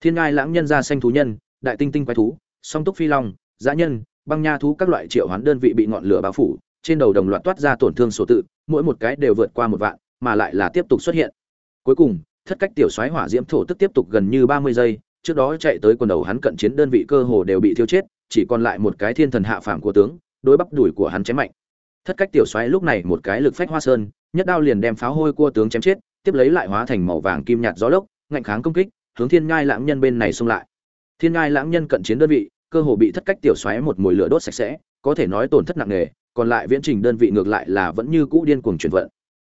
thiên ngai lãng nhân ra xanh thú nhân, đại tinh tinh quái thú, song túc phi long, dã nhân, băng nha thú, các loại triệu hoán đơn vị bị ngọn lửa bao phủ, trên đầu đồng loạt toát ra tổn thương sổ tự, mỗi một cái đều vượt qua một vạn, mà lại là tiếp tục xuất hiện. Cuối cùng, thất cách tiểu xoáy hỏa diễm thổ tức tiếp tục gần như ba mươi giây, trước đó chạy tới quần đầu hắn cận chiến đơn vị cơ hồ đều bị thiêu chết, chỉ còn lại một cái thiên thần hạ phàm của tướng đối bắp đùi của hắn chém mạnh. Thất cách tiểu xoáy lúc này một cái lực phách hoa sơn, nhất đao liền đem pháo hôi cua tướng chém chết, tiếp lấy lại hóa thành màu vàng kim nhạt gió lốc, ngạnh kháng công kích hướng thiên ngai lãng nhân bên này xông lại. Thiên ngai lãng nhân cận chiến đơn vị, cơ hồ bị thất cách tiểu xoáy một mùi lửa đốt sạch sẽ, có thể nói tổn thất nặng nề, còn lại viễn trình đơn vị ngược lại là vẫn như cũ điên cuồng chuyển vận.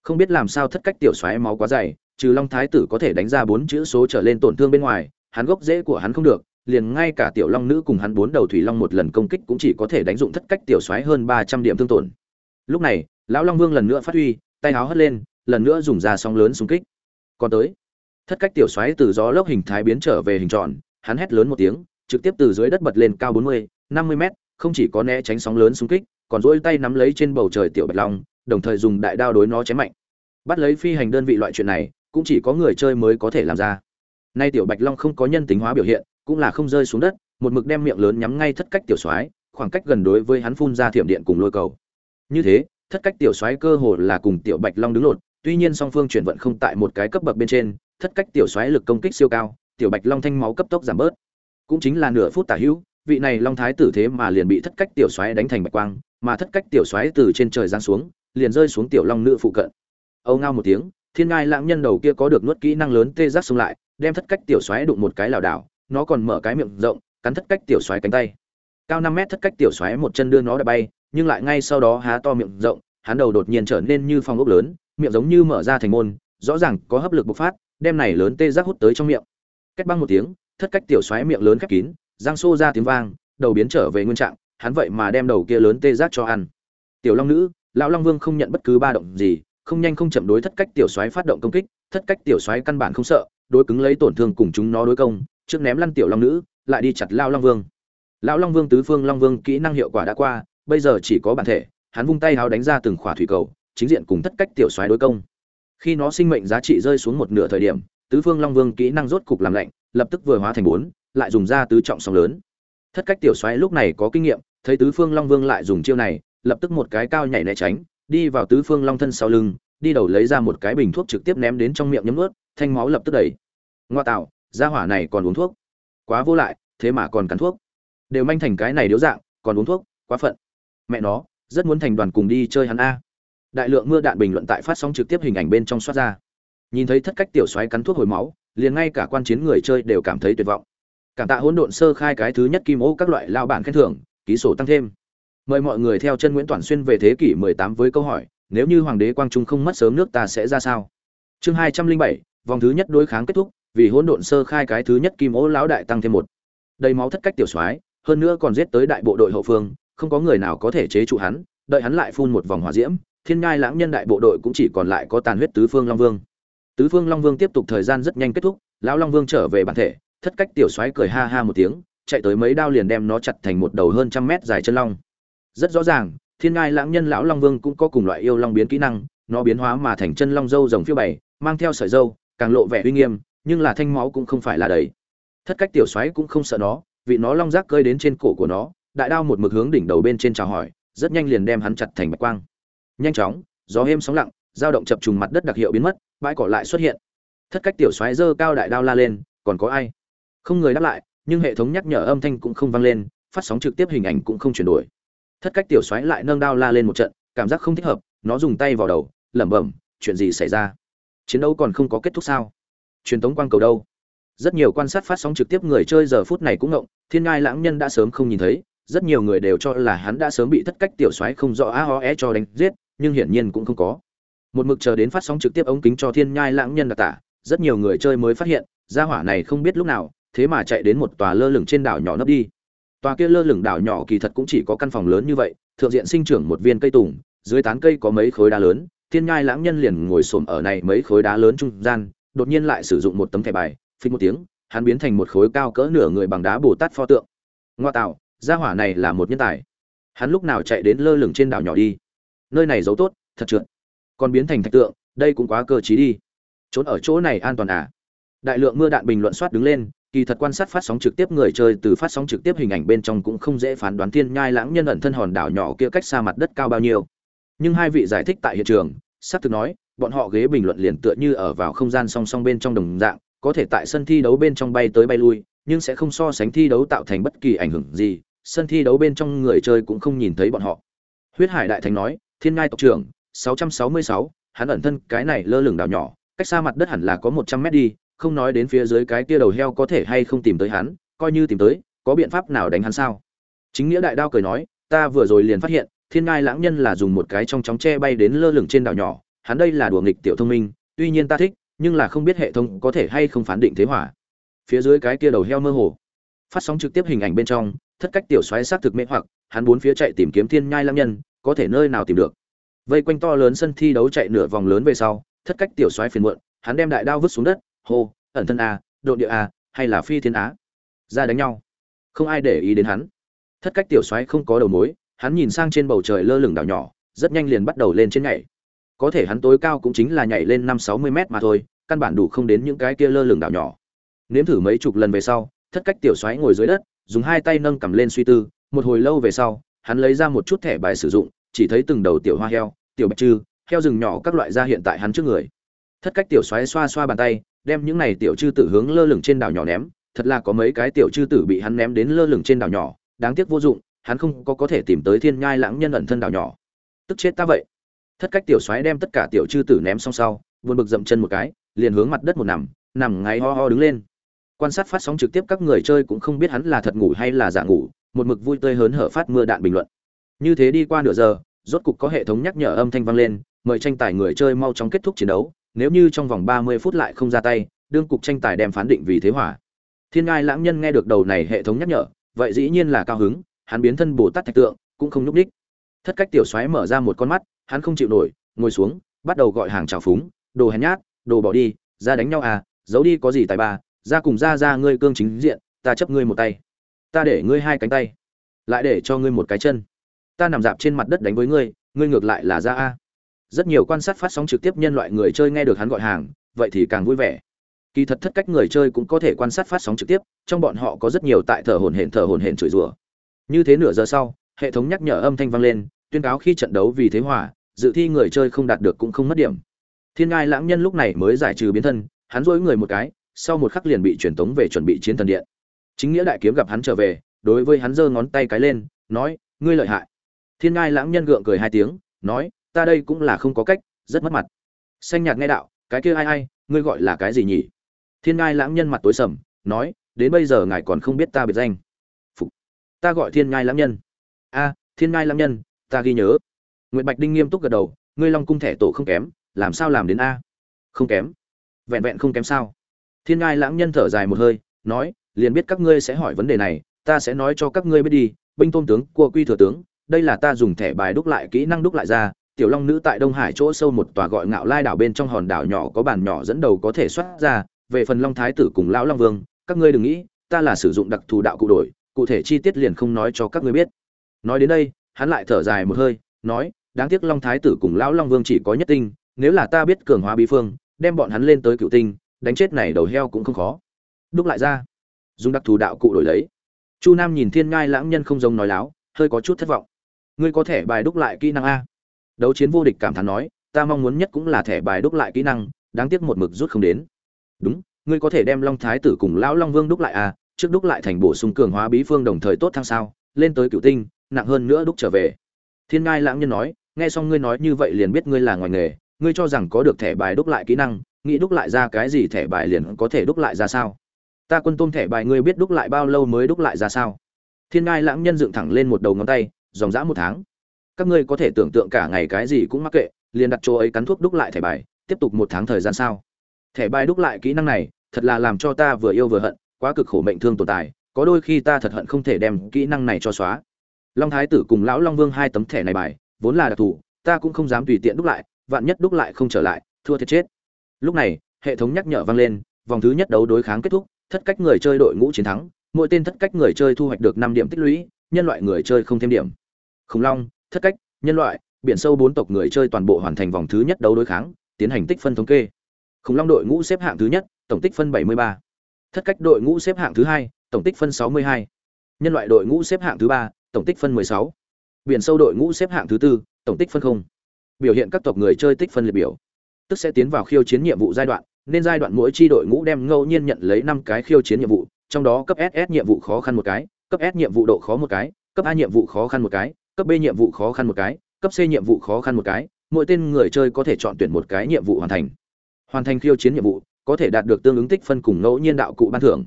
Không biết làm sao thất cách tiểu xoáy máu quá dày, trừ long thái tử có thể đánh ra bốn chữ số trở lên tổn thương bên ngoài, hắn gốc rễ của hắn không được, liền ngay cả tiểu long nữ cùng hắn bốn đầu thủy long một lần công kích cũng chỉ có thể đánh dụng thất cách tiểu xoáy hơn ba trăm điểm thương tổn. Lúc này, lão long vương lần nữa phát huy, tay áo hất lên, lần nữa dùng ra sóng lớn xung kích. Còn tới thất cách tiểu xoáy từ gió lốc hình thái biến trở về hình tròn, hắn hét lớn một tiếng, trực tiếp từ dưới đất bật lên cao bốn mươi, năm mươi mét, không chỉ có né tránh sóng lớn xung kích, còn dỗi tay nắm lấy trên bầu trời tiểu bạch long, đồng thời dùng đại đao đối nó chém mạnh. Bắt lấy phi hành đơn vị loại chuyện này, cũng chỉ có người chơi mới có thể làm ra. Nay tiểu bạch long không có nhân tính hóa biểu hiện, cũng là không rơi xuống đất, một mực đem miệng lớn nhắm ngay thất cách tiểu soái khoảng cách gần đối với hắn phun ra thiểm điện cùng lôi cầu. Như thế, thất cách tiểu soái cơ hồ là cùng tiểu bạch long đứng lột tuy nhiên song phương chuyển vận không tại một cái cấp bậc bên trên, thất cách tiểu xoáy lực công kích siêu cao, tiểu bạch long thanh máu cấp tốc giảm bớt. Cũng chính là nửa phút tả hữu, vị này long thái tử thế mà liền bị thất cách tiểu xoáy đánh thành bạch quang, mà thất cách tiểu xoáy từ trên trời giáng xuống, liền rơi xuống tiểu long nữ phụ cận. Âu ngao một tiếng, thiên ngai lãng nhân đầu kia có được nuốt kỹ năng lớn tê giác xông lại, đem thất cách tiểu xoáy đụng một cái lảo đảo, nó còn mở cái miệng rộng, cắn thất cách tiểu xoáy cánh tay. Cao năm mét thất cách tiểu xoáy một chân đưa nó đã bay, nhưng lại ngay sau đó há to miệng rộng, hắn đầu đột nhiên trở nên như phong ốc lớn miệng giống như mở ra thành môn rõ ràng có hấp lực bộc phát đem này lớn tê giác hút tới trong miệng cách băng một tiếng thất cách tiểu xoáy miệng lớn khép kín răng xô ra tiếng vang đầu biến trở về nguyên trạng hắn vậy mà đem đầu kia lớn tê giác cho ăn tiểu long nữ lão long vương không nhận bất cứ ba động gì không nhanh không chậm đối thất cách tiểu xoáy phát động công kích, thất cách tiểu xoáy căn bản không sợ, đối cứng lấy tổn thương cùng chúng nó đối công, trước ném lăn tiểu long nữ, lại đi chặt lao long vương. Lão long vương tứ phương long vương kỹ năng hiệu quả đã qua, bây giờ chỉ có bản thể, hắn vung tay háo đánh ra từng khỏa thủy cầu, chính diện cùng thất cách tiểu soái đối công. Khi nó sinh mệnh giá trị rơi xuống một nửa thời điểm, tứ phương long vương kỹ năng rốt cục làm lạnh, lập tức vừa hóa thành bốn, lại dùng ra tứ trọng sóng lớn. Thất cách tiểu soái lúc này có kinh nghiệm, thấy tứ phương long vương lại dùng chiêu này, lập tức một cái cao nhảy né tránh, đi vào tứ phương long thân sau lưng đi đầu lấy ra một cái bình thuốc trực tiếp ném đến trong miệng nhấm nuốt thanh máu lập tức đẩy. Ngoa tạo gia hỏa này còn uống thuốc. Quá vô lại thế mà còn cắn thuốc. Đều manh thành cái này điếu dạng còn uống thuốc quá phận. Mẹ nó rất muốn thành đoàn cùng đi chơi hắn a đại lượng mưa đạn bình luận tại phát sóng trực tiếp hình ảnh bên trong soát ra. Nhìn thấy thất cách tiểu xoáy cắn thuốc hồi máu liền ngay cả quan chiến người chơi đều cảm thấy tuyệt vọng. Cảm tạ hỗn độn sơ khai cái thứ nhất kim ô các loại lao bản khen thưởng ký sổ tăng thêm. Mời mọi người theo chân nguyễn toàn xuyên về thế kỷ 18 với câu hỏi nếu như hoàng đế quang trung không mất sớm nước ta sẽ ra sao? Chương 207, vòng thứ nhất đối kháng kết thúc vì hỗn độn sơ khai cái thứ nhất kim ô lão đại tăng thêm một. Đầy máu thất cách tiểu soái hơn nữa còn giết tới đại bộ đội hậu phương không có người nào có thể chế trụ hắn đợi hắn lại phun một vòng hỏa diễm thiên ngai lãng nhân đại bộ đội cũng chỉ còn lại có tàn huyết tứ phương long vương. Tứ phương long vương tiếp tục thời gian rất nhanh kết thúc, lão long vương trở về bản thể, thất cách tiểu soái cười ha ha một tiếng, chạy tới mấy đao liền đem nó chặt thành một đầu hơn trăm mét dài chân long. Rất rõ ràng, thiên ngai lãng nhân lão long vương cũng có cùng loại yêu long biến kỹ năng, nó biến hóa mà thành chân long dâu rồng phiêu bày, mang theo sợi dâu càng lộ vẻ uy nghiêm, nhưng là thanh máu cũng không phải là đầy. Thất cách tiểu xoáy cũng không sợ nó, vì nó long rác cơi đến trên cổ của nó, đại đao một mực hướng đỉnh đầu bên trên chào hỏi, rất nhanh liền đem hắn chặt thành bạch quang nhanh chóng, gió êm sóng lặng, dao động chập trùng mặt đất đặc hiệu biến mất, bãi cỏ lại xuất hiện. Thất cách tiểu xoáy dơ cao đại đao la lên, còn có ai? Không người đáp lại, nhưng hệ thống nhắc nhở âm thanh cũng không vang lên, phát sóng trực tiếp hình ảnh cũng không chuyển đổi. Thất cách tiểu xoáy lại nâng đao la lên một trận, cảm giác không thích hợp, nó dùng tay vào đầu, lẩm bẩm, chuyện gì xảy ra? Chiến đấu còn không có kết thúc sao? Truyền tống quang cầu đâu? Rất nhiều quan sát phát sóng trực tiếp người chơi giờ phút này cũng ngộng, thiên ngai lãng nhân đã sớm không nhìn thấy, rất nhiều người đều cho là hắn đã sớm bị thất cách tiểu xoáy không rõ a ho e cho đánh giết nhưng hiển nhiên cũng không có một mực chờ đến phát sóng trực tiếp ống kính cho thiên nhai lãng nhân đặc tả rất nhiều người chơi mới phát hiện gia hỏa này không biết lúc nào thế mà chạy đến một tòa lơ lửng trên đảo nhỏ nấp đi Tòa kia lơ lửng đảo nhỏ kỳ thật cũng chỉ có căn phòng lớn như vậy, thượng diện sinh trưởng một viên cây tùng, dưới tán cây có mấy khối đá lớn, Thiên Nhai lãng nhân liền ngồi xổm ở này mấy khối đá lớn trung gian, đột nhiên lại sử dụng một tấm thẻ bài, phình một tiếng, hắn biến thành một khối cao cỡ nửa người bằng đá Bồ Tát pho tượng. Ngoa tạo, gia hỏa này là một nhân tài. Hắn lúc nào chạy đến lơ lửng trên đảo nhỏ đi? Nơi này giấu tốt, thật trượt. Còn biến thành thạch tượng, đây cũng quá cơ trí đi. Trốn ở chỗ này an toàn à? Đại lượng mưa đạn bình luận soát đứng lên, kỳ thật quan sát phát sóng trực tiếp người chơi từ phát sóng trực tiếp hình ảnh bên trong cũng không dễ phán đoán thiên nhai lãng nhân ẩn thân hòn đảo nhỏ kia cách xa mặt đất cao bao nhiêu nhưng hai vị giải thích tại hiện trường sắp thực nói bọn họ ghế bình luận liền tựa như ở vào không gian song song bên trong đồng dạng có thể tại sân thi đấu bên trong bay tới bay lui nhưng sẽ không so sánh thi đấu tạo thành bất kỳ ảnh hưởng gì sân thi đấu bên trong người chơi cũng không nhìn thấy bọn họ huyết hải đại thánh nói thiên ngai tộc trưởng 666, hắn ẩn thân cái này lơ lửng đảo nhỏ cách xa mặt đất hẳn là có 100 mét đi không nói đến phía dưới cái kia đầu heo có thể hay không tìm tới hắn coi như tìm tới có biện pháp nào đánh hắn sao? Chính nghĩa đại đao cười nói ta vừa rồi liền phát hiện thiên ngai lãng nhân là dùng một cái trong chóng tre bay đến lơ lửng trên đảo nhỏ hắn đây là đùa nghịch tiểu thông minh tuy nhiên ta thích nhưng là không biết hệ thống có thể hay không phán định thế hỏa phía dưới cái kia đầu heo mơ hồ phát sóng trực tiếp hình ảnh bên trong thất cách tiểu xoáy sát thực mê hoặc hắn bốn phía chạy tìm kiếm thiên nhai lãng nhân có thể nơi nào tìm được. Vây quanh to lớn sân thi đấu chạy nửa vòng lớn về sau, thất cách tiểu xoáy phiền muộn, hắn đem đại đao vứt xuống đất, hô, ẩn thân a, độ địa a, hay là phi thiên á? Ra đánh nhau. Không ai để ý đến hắn. Thất cách tiểu xoáy không có đầu mối, hắn nhìn sang trên bầu trời lơ lửng đảo nhỏ, rất nhanh liền bắt đầu lên trên nhảy. Có thể hắn tối cao cũng chính là nhảy lên năm sáu mươi mét mà thôi, căn bản đủ không đến những cái kia lơ lửng đảo nhỏ. Nếm thử mấy chục lần về sau, thất cách tiểu xoáy ngồi dưới đất, dùng hai tay nâng cầm lên suy tư, một hồi lâu về sau hắn lấy ra một chút thẻ bài sử dụng, chỉ thấy từng đầu tiểu hoa heo, tiểu bạch trư, heo rừng nhỏ các loại ra hiện tại hắn trước người. Thất cách tiểu xoáy xoa xoa bàn tay, đem những này tiểu chư tử hướng lơ lửng trên đảo nhỏ ném. Thật là có mấy cái tiểu chư tử bị hắn ném đến lơ lửng trên đảo nhỏ, đáng tiếc vô dụng, hắn không có có thể tìm tới thiên nhai lãng nhân ẩn thân đảo nhỏ. Tức chết ta vậy. Thất cách tiểu xoáy đem tất cả tiểu chư tử ném xong sau, vươn bực dậm chân một cái, liền hướng mặt đất một nằm nằm ngáy ho ho đứng lên. Quan sát phát sóng trực tiếp các người chơi cũng không biết hắn là thật ngủ hay là giả ngủ một mực vui tươi hớn hở phát mưa đạn bình luận. Như thế đi qua nửa giờ, rốt cục có hệ thống nhắc nhở âm thanh vang lên, mời tranh tài người chơi mau chóng kết thúc chiến đấu, nếu như trong vòng ba mươi phút lại không ra tay, đương cục tranh tài đem phán định vì thế hỏa thiên ngai lãng nhân nghe được đầu này hệ thống nhắc nhở, vậy dĩ nhiên là cao hứng, hắn biến thân bồ tát thạch tượng, cũng không nhúc ních thất cách tiểu xoáy mở ra một con mắt, hắn không chịu nổi, ngồi xuống, bắt đầu gọi hàng trào phúng, đồ hèn nhát, đồ bỏ đi, ra đánh nhau à giấu đi có gì tài ba, ra cùng ra ra ngươi cương chính diện, ta chấp ngươi một tay ta để ngươi hai cánh tay lại để cho ngươi một cái chân. Ta nằm dạp trên mặt đất đánh với ngươi ngươi ngược lại là ra a. Rất nhiều quan sát phát sóng trực tiếp nhân loại người chơi nghe được hắn gọi hàng vậy thì càng vui vẻ. Kỳ thật thất cách người chơi cũng có thể quan sát phát sóng trực tiếp trong bọn họ có rất nhiều tại thở hồn hển thở hồn hển chửi rủa. Như thế nửa giờ sau hệ thống nhắc nhở âm thanh vang lên tuyên cáo khi trận đấu vì thế hòa, dự thi người chơi không đạt được cũng không mất điểm. Thiên ngai lãng nhân lúc này mới giải trừ biến thân hắn dỗi người một cái sau một khắc liền bị truyền tống về chuẩn bị chiến thần điện chính nghĩa đại kiếm gặp hắn trở về, đối với hắn giơ ngón tay cái lên, nói, ngươi lợi hại. Thiên ngai lãng nhân gượng cười hai tiếng, nói, ta đây cũng là không có cách, rất mất mặt. Xanh nhạt nghe đạo, cái kia ai ai, ngươi gọi là cái gì nhỉ? Thiên ngai lãng nhân mặt tối sầm, nói, đến bây giờ ngài còn không biết ta biệt danh. Phục. ta gọi thiên ngai lãng nhân. A, thiên ngai lãng nhân, ta ghi nhớ. Nguyễn bạch đinh nghiêm túc gật đầu, ngươi long cung thẻ tổ không kém, làm sao làm đến a? Không kém. Vẹn vẹn không kém sao? Thiên ngai lãng nhân thở dài một hơi, nói liền biết các ngươi sẽ hỏi vấn đề này, ta sẽ nói cho các ngươi biết đi, binh tôn tướng, cua quy thừa tướng, đây là ta dùng thẻ bài đúc lại, kỹ năng đúc lại ra, tiểu long nữ tại đông hải chỗ sâu một tòa gọi ngạo lai đảo bên trong hòn đảo nhỏ có bàn nhỏ dẫn đầu có thể xuất ra, về phần long thái tử cùng lão long vương, các ngươi đừng nghĩ, ta là sử dụng đặc thù đạo cụ đổi, cụ thể chi tiết liền không nói cho các ngươi biết. Nói đến đây, hắn lại thở dài một hơi, nói, đáng tiếc long thái tử cùng lão long vương chỉ có nhất tinh, nếu là ta biết cường hóa bí phương, đem bọn hắn lên tới cựu tinh, đánh chết này đầu heo cũng không khó. Đúc lại ra dùng đặc thù đạo cụ đổi lấy. Chu nam nhìn thiên ngai lãng nhân không giống nói láo, hơi có chút thất vọng. Ngươi có thể bài đúc lại kỹ năng a? Đấu chiến vô địch cảm thán nói, ta mong muốn nhất cũng là thẻ bài đúc lại kỹ năng, đáng tiếc một mực rút không đến. Đúng, ngươi có thể đem long thái tử cùng lão long vương đúc lại a, trước đúc lại thành bổ sung cường hóa bí phương đồng thời tốt thăng sao, lên tới cựu tinh, nặng hơn nữa đúc trở về. Thiên ngai lãng nhân nói, nghe xong ngươi nói như vậy liền biết ngươi là ngoài nghề, ngươi cho rằng có được thẻ bài đúc lại kỹ năng, nghĩ đúc lại ra cái gì thẻ bài liền có thể đúc lại ra sao? Ta quân tôm thẻ bài ngươi biết đúc lại bao lâu mới đúc lại ra sao? Thiên ngai lãng nhân dựng thẳng lên một đầu ngón tay, dòng dã một tháng. Các ngươi có thể tưởng tượng cả ngày cái gì cũng mắc kệ, liền đặt chỗ ấy cắn thuốc đúc lại thẻ bài, tiếp tục một tháng thời gian sao? Thẻ bài đúc lại kỹ năng này, thật là làm cho ta vừa yêu vừa hận, quá cực khổ mệnh thương tồn tại, có đôi khi ta thật hận không thể đem kỹ năng này cho xóa. Long thái tử cùng lão long vương hai tấm thẻ này bài, vốn là đặc thù, ta cũng không dám tùy tiện đúc lại, vạn nhất đúc lại không trở lại, thua thiệt chết. Lúc này, hệ thống nhắc nhở vang lên, vòng thứ nhất đấu đối kháng kết thúc thất cách người chơi đội ngũ chiến thắng, mỗi tên thất cách người chơi thu hoạch được năm điểm tích lũy, nhân loại người chơi không thêm điểm khủng long, thất cách, nhân loại, biển sâu bốn tộc người chơi toàn bộ hoàn thành vòng thứ nhất đấu đối kháng, tiến hành tích phân thống kê khủng long đội ngũ xếp hạng thứ nhất, tổng tích phân 73. thất cách đội ngũ xếp hạng thứ hai, tổng tích phân 62. nhân loại đội ngũ xếp hạng thứ ba, tổng tích phân 16. biển sâu đội ngũ xếp hạng thứ tư, tổng tích phân không biểu hiện các tộc người chơi tích phân liệt biểu tức sẽ tiến vào khiêu chiến nhiệm vụ giai đoạn nên giai đoạn mỗi chi đội ngũ đem ngẫu nhiên nhận lấy năm cái khiêu chiến nhiệm vụ, trong đó cấp ss nhiệm vụ khó khăn một cái, cấp s nhiệm vụ độ khó một cái, cấp a nhiệm vụ khó khăn một cái, cấp b nhiệm vụ khó khăn một cái, cấp c nhiệm vụ khó khăn một cái, mỗi tên người chơi có thể chọn tuyển một cái nhiệm vụ hoàn thành. Hoàn thành khiêu chiến nhiệm vụ, có thể đạt được tương ứng tích phân cùng ngẫu nhiên đạo cụ ban thưởng.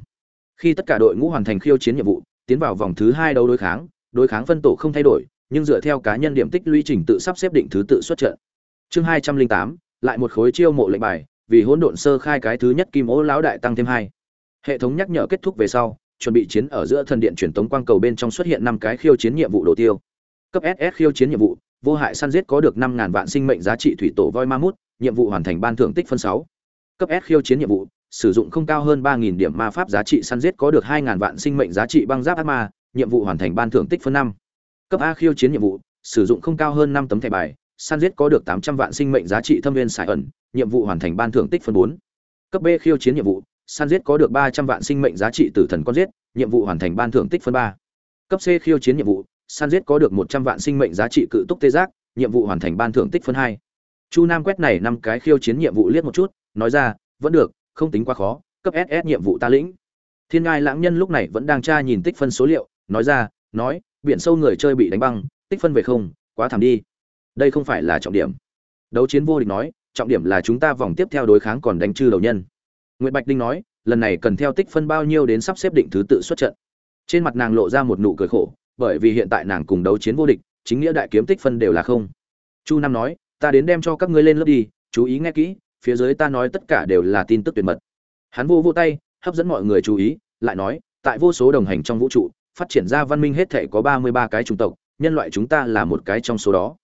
Khi tất cả đội ngũ hoàn thành khiêu chiến nhiệm vụ, tiến vào vòng thứ hai đấu đối kháng đối kháng phân tổ không thay đổi, nhưng dựa theo cá nhân điểm tích lũy trình tự sắp xếp định thứ tự xuất trận. Chương hai trăm linh tám, lại một khối chiêu mộ lệnh bài vì hỗn độn sơ khai cái thứ nhất kim ố lão đại tăng thêm hai. Hệ thống nhắc nhở kết thúc về sau, chuẩn bị chiến ở giữa thần điện truyền tống quang cầu bên trong xuất hiện năm cái khiêu chiến nhiệm vụ đồ tiêu. Cấp ss khiêu chiến nhiệm vụ, vô hại săn giết có được năm ngàn vạn sinh mệnh giá trị thủy tổ voi ma mút, nhiệm vụ hoàn thành ban thưởng tích phân sáu. Cấp s khiêu chiến nhiệm vụ, sử dụng không cao hơn ba nghìn điểm ma pháp giá trị săn giết có được hai ngàn vạn sinh mệnh giá trị băng giáp ác ma, nhiệm vụ hoàn thành ban thưởng tích phân năm. Cấp a khiêu chiến nhiệm vụ, sử dụng không cao hơn năm tấm thẻ bài San giết có được tám trăm vạn sinh mệnh giá trị thâm viên sải ẩn, nhiệm vụ hoàn thành ban thưởng tích phân bốn. Cấp b khiêu chiến nhiệm vụ, San giết có được ba trăm vạn sinh mệnh giá trị tử thần con giết, nhiệm vụ hoàn thành ban thưởng tích phân ba. Cấp c khiêu chiến nhiệm vụ, San giết có được một trăm vạn sinh mệnh giá trị cự túc tê giác, nhiệm vụ hoàn thành ban thưởng tích phân hai. Chu nam quét này năm cái khiêu chiến nhiệm vụ liếc một chút, nói ra, vẫn được, không tính quá khó, cấp ss nhiệm vụ ta lĩnh. Thiên ngai lãng nhân lúc này vẫn đang tra nhìn tích phân số liệu, nói ra, nói, biển sâu người chơi bị đánh băng, tích phân về không, quá thảm đi đây không phải là trọng điểm. Đấu chiến vô địch nói, trọng điểm là chúng ta vòng tiếp theo đối kháng còn đánh chư đầu nhân. Nguyễn bạch đinh nói, lần này cần theo tích phân bao nhiêu đến sắp xếp định thứ tự xuất trận. Trên mặt nàng lộ ra một nụ cười khổ, bởi vì hiện tại nàng cùng đấu chiến vô địch, chính nghĩa đại kiếm tích phân đều là không. Chu nam nói, ta đến đem cho các ngươi lên lớp đi, chú ý nghe kỹ, phía dưới ta nói tất cả đều là tin tức tuyệt mật. Hắn vô vô tay, hấp dẫn mọi người chú ý, lại nói, tại vô số đồng hành trong vũ trụ, phát triển ra văn minh hết thể có ba mươi ba cái chủng tộc, nhân loại chúng ta là một cái trong số đó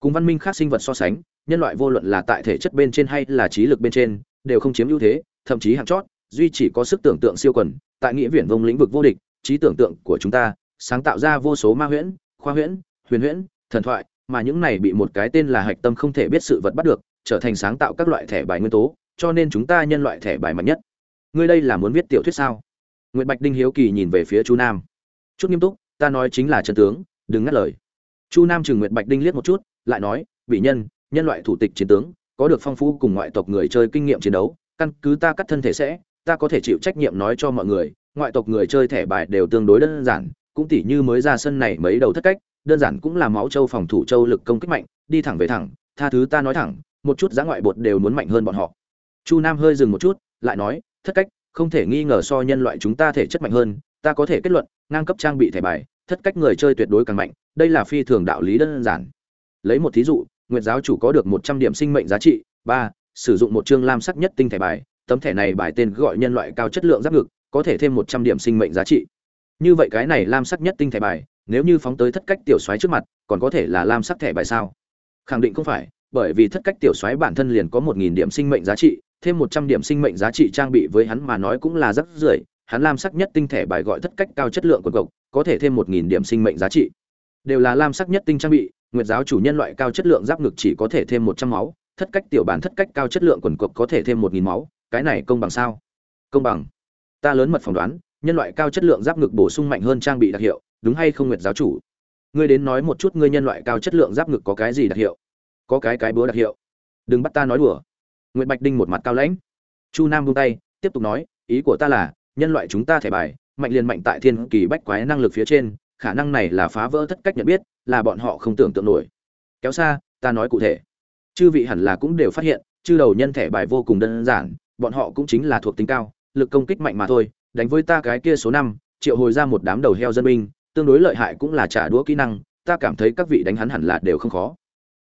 cùng văn minh khác sinh vật so sánh, nhân loại vô luận là tại thể chất bên trên hay là trí lực bên trên, đều không chiếm ưu thế, thậm chí hạng chót, duy chỉ có sức tưởng tượng siêu quần, tại nghĩa viển vông lĩnh vực vô địch, trí tưởng tượng của chúng ta sáng tạo ra vô số ma huyễn, khoa huyễn, huyền huyễn, thần thoại, mà những này bị một cái tên là hạch tâm không thể biết sự vật bắt được, trở thành sáng tạo các loại thẻ bài nguyên tố, cho nên chúng ta nhân loại thẻ bài mạnh nhất. Ngươi đây là muốn viết tiểu thuyết sao? Nguyễn bạch đinh hiếu kỳ nhìn về phía chú nam. Chút nghiêm túc, ta nói chính là chân tướng, đừng ngắt lời chu nam trừng nguyệt bạch đinh liếc một chút, lại nói vị nhân nhân loại thủ tịch chiến tướng, có được phong phú cùng ngoại tộc người chơi kinh nghiệm chiến đấu, căn cứ ta cắt thân thể sẽ, ta có thể chịu trách nhiệm nói cho mọi người, ngoại tộc người chơi thẻ bài đều tương đối đơn giản, cũng tỉ như mới ra sân này mấy đầu thất cách, đơn giản cũng là máu châu phòng thủ châu lực công kích mạnh, đi thẳng về thẳng, tha thứ ta nói thẳng, một chút giá ngoại bột đều muốn mạnh hơn bọn họ. Chu nam hơi dừng một chút, lại nói, thất cách, không thể nghi ngờ so nhân loại chúng ta thể chất mạnh hơn, ta có thể kết luận, ngang cấp trang bị thẻ bài thất cách người chơi tuyệt đối càng mạnh, đây là phi thường đạo lý đơn giản. Lấy một thí dụ, nguyệt giáo chủ có được một trăm điểm sinh mệnh giá trị, ba, sử dụng một chương lam sắc nhất tinh thẻ bài, tấm thẻ này bài tên gọi nhân loại cao chất lượng giáp ngực, có thể thêm một trăm điểm sinh mệnh giá trị. Như vậy cái này lam sắc nhất tinh thẻ bài, nếu như phóng tới thất cách tiểu soái trước mặt, còn có thể là lam sắc thẻ bài sao? Khẳng định không phải, bởi vì thất cách tiểu soái bản thân liền có một nghìn điểm sinh mệnh giá trị, thêm một trăm điểm sinh mệnh giá trị trang bị với hắn mà nói cũng là rất rưởi hắn lam sắc nhất tinh thẻ bài gọi thất cách cao chất lượng của cậu có thể thêm một nghìn điểm sinh mệnh giá trị. Đều là lam sắc nhất tinh trang bị, nguyệt giáo chủ nhân loại cao chất lượng giáp ngực chỉ có thể thêm một trăm máu, thất cách tiểu bản thất cách cao chất lượng quần cộc có thể thêm một nghìn máu, cái này công bằng sao? Công bằng. Ta lớn mật phỏng đoán, nhân loại cao chất lượng giáp ngực bổ sung mạnh hơn trang bị đặc hiệu, đúng hay không nguyệt giáo chủ? Ngươi đến nói một chút ngươi nhân loại cao chất lượng giáp ngực có cái gì đặc hiệu? Có cái cái búa đặc hiệu. Đừng bắt ta nói đùa. Nguyệt bạch đinh một mặt cao lãnh. Chu nam buông tay, tiếp tục nói, ý của ta là, nhân loại chúng ta thẻ bài mạnh liền mạnh tại thiên kỳ bách quái năng lực phía trên, khả năng này là phá vỡ thất cách nhận biết, là bọn họ không tưởng tượng nổi. Kéo xa, ta nói cụ thể. Chư vị hẳn là cũng đều phát hiện, chư đầu nhân thẻ bài vô cùng đơn giản, bọn họ cũng chính là thuộc tính cao, lực công kích mạnh mà thôi, đánh với ta cái kia số năm, triệu hồi ra một đám đầu heo dân binh, tương đối lợi hại cũng là trả đũa kỹ năng, ta cảm thấy các vị đánh hắn hẳn là đều không khó.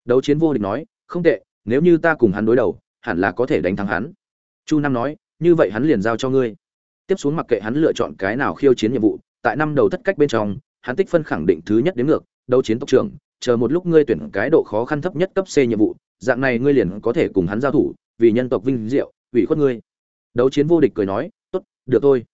Đấu chiến vô địch nói, không tệ, nếu như ta cùng hắn đối đầu, hẳn là có thể đánh thắng hắn. Chu năm nói, như vậy hắn liền giao cho ngươi tiếp xuống mặc kệ hắn lựa chọn cái nào khiêu chiến nhiệm vụ, tại năm đầu thất cách bên trong, hắn tích phân khẳng định thứ nhất đến ngược, đấu chiến tộc trưởng, chờ một lúc ngươi tuyển cái độ khó khăn thấp nhất cấp c nhiệm vụ, dạng này ngươi liền có thể cùng hắn giao thủ, vì nhân tộc vinh diệu, ủy khuất ngươi. Đấu chiến vô địch cười nói, tốt, được thôi.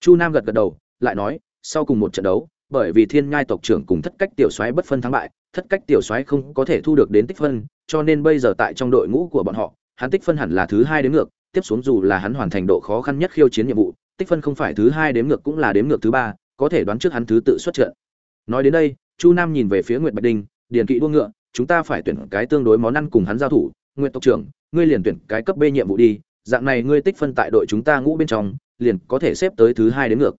Chu nam gật gật đầu, lại nói, sau cùng một trận đấu, bởi vì thiên nhai tộc trưởng cùng thất cách tiểu soái bất phân thắng bại, thất cách tiểu soái không có thể thu được đến tích phân, cho nên bây giờ tại trong đội ngũ của bọn họ, hắn tích phân hẳn là thứ hai đến ngược, tiếp xuống dù là hắn hoàn thành độ khó khăn nhất khiêu chiến nhiệm vụ tích phân không phải thứ hai đếm ngược cũng là đếm ngược thứ ba, có thể đoán trước hắn thứ tự xuất trận. Nói đến đây, chu nam nhìn về phía nguyệt bạch đinh, điền kỵ đua ngựa, chúng ta phải tuyển cái tương đối món ăn cùng hắn giao thủ. Nguyện tộc trưởng, ngươi liền tuyển cái cấp b nhiệm vụ đi, dạng này ngươi tích phân tại đội chúng ta ngũ bên trong, liền có thể xếp tới thứ hai đến ngược.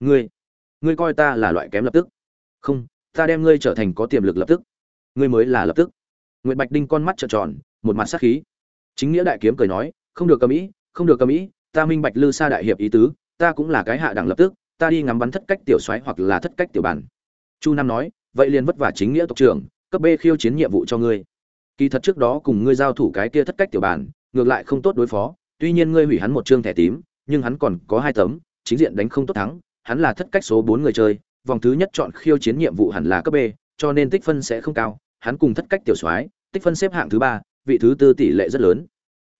Ngươi ngươi coi ta là loại kém lập tức. Không, ta đem ngươi trở thành có tiềm lực lập tức. Ngươi mới là lập tức. Nguyệt bạch đinh con mắt trợn tròn, một mặt sắc khí. Chính nghĩa đại kiếm cười nói, không được cầm ý, không được cầm ý ta minh bạch lư sa đại hiệp ý tứ, ta cũng là cái hạ đẳng lập tức, ta đi ngắm bắn thất cách tiểu xoáy hoặc là thất cách tiểu bản. Chu nam nói, vậy liền vất vả chính nghĩa tộc trưởng, cấp b khiêu chiến nhiệm vụ cho ngươi. Kỳ thật trước đó cùng ngươi giao thủ cái kia thất cách tiểu bản, ngược lại không tốt đối phó, tuy nhiên ngươi hủy hắn một chương thẻ tím, nhưng hắn còn có hai tấm, chính diện đánh không tốt thắng, hắn là thất cách số bốn người chơi, vòng thứ nhất chọn khiêu chiến nhiệm vụ hẳn là cấp b, cho nên tích phân sẽ không cao, hắn cùng thất cách tiểu soái, tích phân xếp hạng thứ ba, vị thứ tư tỷ lệ rất lớn.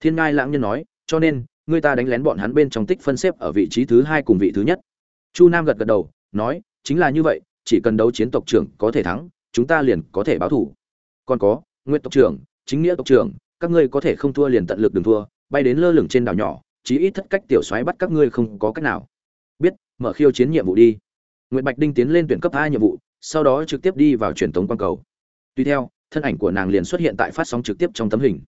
Thiên ngai lãng nhân nói, cho nên người ta đánh lén bọn hắn bên trong tích phân xếp ở vị trí thứ hai cùng vị thứ nhất. Chu nam gật gật đầu, nói, chính là như vậy, chỉ cần đấu chiến tộc trưởng có thể thắng, chúng ta liền có thể báo thủ. Còn có nguyễn tộc trưởng, chính nghĩa tộc trưởng, các ngươi có thể không thua liền tận lực đừng thua, bay đến lơ lửng trên đảo nhỏ, chí ít thất cách tiểu xoáy bắt các ngươi không có cách nào. Biết, mở khiêu chiến nhiệm vụ đi. Nguyễn bạch đinh tiến lên tuyển cấp hai nhiệm vụ, sau đó trực tiếp đi vào truyền thống quan cầu. Tuy theo, thân ảnh của nàng liền xuất hiện tại phát sóng trực tiếp trong tấm hình.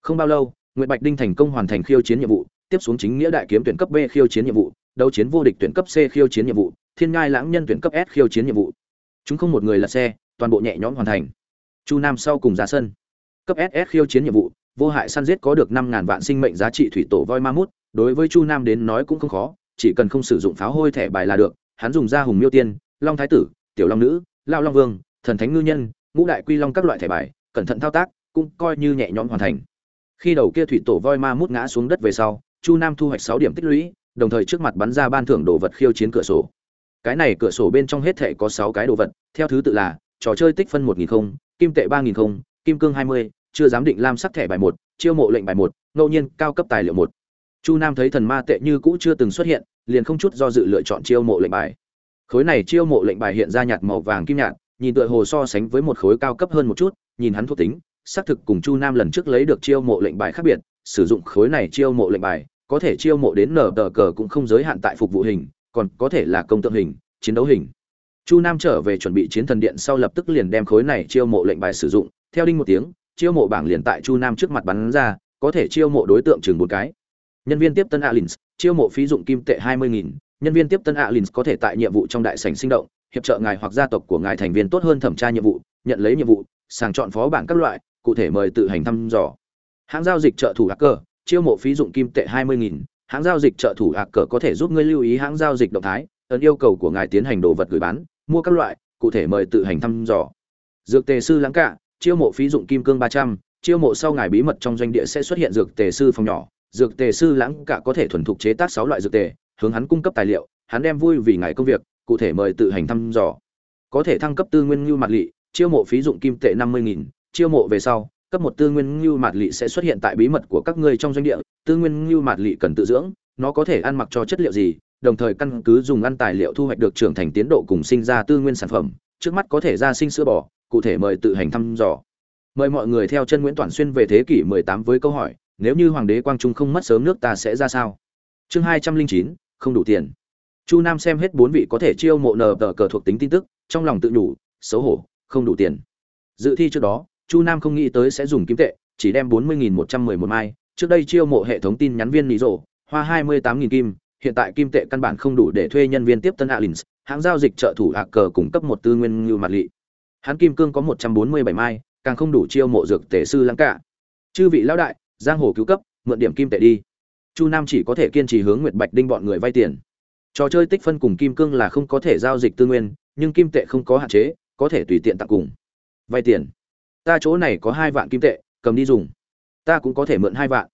Không bao lâu nguyễn bạch đinh thành công hoàn thành khiêu chiến nhiệm vụ tiếp xuống chính nghĩa đại kiếm tuyển cấp b khiêu chiến nhiệm vụ, đấu chiến vô địch tuyển cấp c khiêu chiến nhiệm vụ, thiên ngai lãng nhân tuyển cấp s khiêu chiến nhiệm vụ. Chúng không một người là xe, toàn bộ nhẹ nhõm hoàn thành. Chu nam sau cùng ra sân. Cấp ss khiêu chiến nhiệm vụ, vô hại săn giết có được năm ngàn vạn sinh mệnh giá trị thủy tổ voi ma mút, đối với chu nam đến nói cũng không khó, chỉ cần không sử dụng pháo hôi thẻ bài là được, hắn dùng ra hùng miêu tiên, long thái tử, tiểu long nữ, lao long vương, thần thánh ngư nhân, ngũ đại quy long các loại thẻ bài, cẩn thận thao tác, cũng coi như nhẹ nhõm hoàn thành. Khi đầu kia thủy tổ voi ma mút ngã xuống đất về sau chu nam thu hoạch sáu điểm tích lũy, đồng thời trước mặt bắn ra ban thưởng đồ vật khiêu chiến cửa sổ. Cái này cửa sổ bên trong hết thảy có sáu cái đồ vật, theo thứ tự là, trò chơi tích phân một nghìn không, kim tệ ba nghìn không, kim cương hai mươi, chưa dám định lam sắc thẻ bài một, chiêu mộ lệnh bài một, ngẫu nhiên cao cấp tài liệu một. Chu nam thấy thần ma tệ như cũ chưa từng xuất hiện, liền không chút do dự lựa chọn chiêu mộ lệnh bài. Khối này chiêu mộ lệnh bài hiện ra nhạt màu vàng kim nhạt, nhìn tựa hồ so sánh với một khối cao cấp hơn một chút, nhìn hắn thuộc tính, xác thực cùng chu nam lần trước lấy được chiêu mộ lệnh bài khác biệt, sử dụng khối này chiêu mộ lệnh bài có thể chiêu mộ đến nở tờ cờ cũng không giới hạn tại phục vụ hình, còn có thể là công tượng hình, chiến đấu hình. Chu nam trở về chuẩn bị chiến thần điện sau lập tức liền đem khối này chiêu mộ lệnh bài sử dụng. Theo đinh một tiếng, chiêu mộ bảng liền tại chu nam trước mặt bắn ra, có thể chiêu mộ đối tượng chừng một cái. Nhân viên tiếp tân alins, chiêu mộ phí dụng kim tệ hai mươi nghìn, nhân viên tiếp tân alins có thể tại nhiệm vụ trong đại sảnh sinh động, hiệp trợ ngài hoặc gia tộc của ngài thành viên tốt hơn thẩm tra nhiệm vụ, nhận lấy nhiệm vụ, sàng chọn phó bảng các loại, cụ thể mời tự hành thăm dò. Hãng giao dịch trợ thủ hacker chiêu mộ phí dụng kim tệ hai mươi nghìn, hãng giao dịch trợ thủ hacker có thể giúp ngươi lưu ý hãng giao dịch động thái, ấn yêu cầu của ngài tiến hành đồ vật gửi bán, mua các loại, cụ thể mời tự hành thăm dò. Dược tề sư lãng cả chiêu mộ phí dụng kim cương ba trăm, chiêu mộ sau ngài bí mật trong doanh địa sẽ xuất hiện dược tề sư phòng nhỏ. Dược tề sư lãng cả có thể thuần thục chế tác sáu loại dược tề, hướng hắn cung cấp tài liệu, hắn đem vui vì ngài công việc, cụ thể mời tự hành thăm dò. Có thể thăng cấp tư nguyên như mặt lị, chiêu mộ phí dụng kim tệ năm mươi nghìn, chiêu mộ về sau cấp một tư nguyên ngưu mạt lị sẽ xuất hiện tại bí mật của các ngươi trong doanh địa tư nguyên ngưu mạt lị cần tự dưỡng nó có thể ăn mặc cho chất liệu gì đồng thời căn cứ dùng ăn tài liệu thu hoạch được trưởng thành tiến độ cùng sinh ra tư nguyên sản phẩm trước mắt có thể ra sinh sữa bò cụ thể mời tự hành thăm dò. Mời mọi người theo chân nguyễn toàn xuyên về thế kỷ 18 với câu hỏi nếu như hoàng đế quang trung không mất sớm nước ta sẽ ra sao? Chương 209, không đủ tiền. Chu nam xem hết bốn vị có thể chiêu mộ nờ tờ cờ thuộc tính tin tức trong lòng tự nhủ xấu hổ không đủ tiền. Dự thi trước đó chu nam không nghĩ tới sẽ dùng kim tệ, chỉ đem 40.111 mai. Trước đây chiêu mộ hệ thống tin nhắn viên lý rổ hoa 28.000 kim. Hiện tại kim tệ căn bản không đủ để thuê nhân viên tiếp tân alins, hãng giao dịch trợ thủ hạ cờ cung cấp một tư nguyên như mặt lị. Hắn kim cương có 147 mai, càng không đủ chiêu mộ dược tể sư lãng cả. Chư vị lão đại, giang hồ cứu cấp, mượn điểm kim tệ đi. Chu nam chỉ có thể kiên trì hướng nguyệt bạch đinh bọn người vay tiền. Trò chơi tích phân cùng kim cương là không có thể giao dịch tư nguyên, nhưng kim tệ không có hạn chế, có thể tùy tiện tặng cùng. Vay tiền ta chỗ này có hai vạn kim tệ, cầm đi dùng. Ta cũng có thể mượn hai vạn.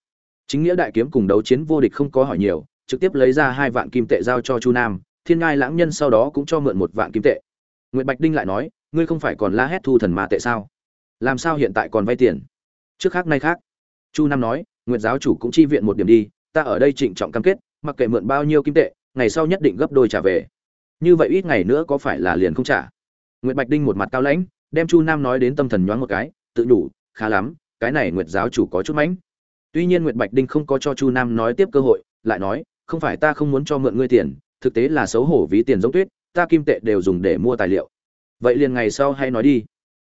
Chính nghĩa đại kiếm cùng đấu chiến vô địch không có hỏi nhiều, trực tiếp lấy ra hai vạn kim tệ giao cho chu nam, thiên ngai lãng nhân sau đó cũng cho mượn một vạn kim tệ. Nguyệt bạch đinh lại nói, ngươi không phải còn la hét thu thần ma tệ sao? Làm sao hiện tại còn vay tiền? Trước khác nay khác. Chu nam nói nguyện giáo chủ cũng chi viện một điểm đi, ta ở đây trịnh trọng cam kết, mặc kệ mượn bao nhiêu kim tệ, ngày sau nhất định gấp đôi trả về. Như vậy ít ngày nữa có phải là liền không trả? Nguyệt bạch đinh một mặt cao lãnh đem chu nam nói đến tâm thần nhoáng một cái, tự đủ khá lắm, cái này nguyệt giáo chủ có chút mãnh. Tuy nhiên nguyệt bạch đinh không có cho chu nam nói tiếp cơ hội, lại nói, không phải ta không muốn cho mượn ngươi tiền, thực tế là xấu hổ ví tiền giống tuyết, ta kim tệ đều dùng để mua tài liệu. Vậy liền ngày sau hay nói đi.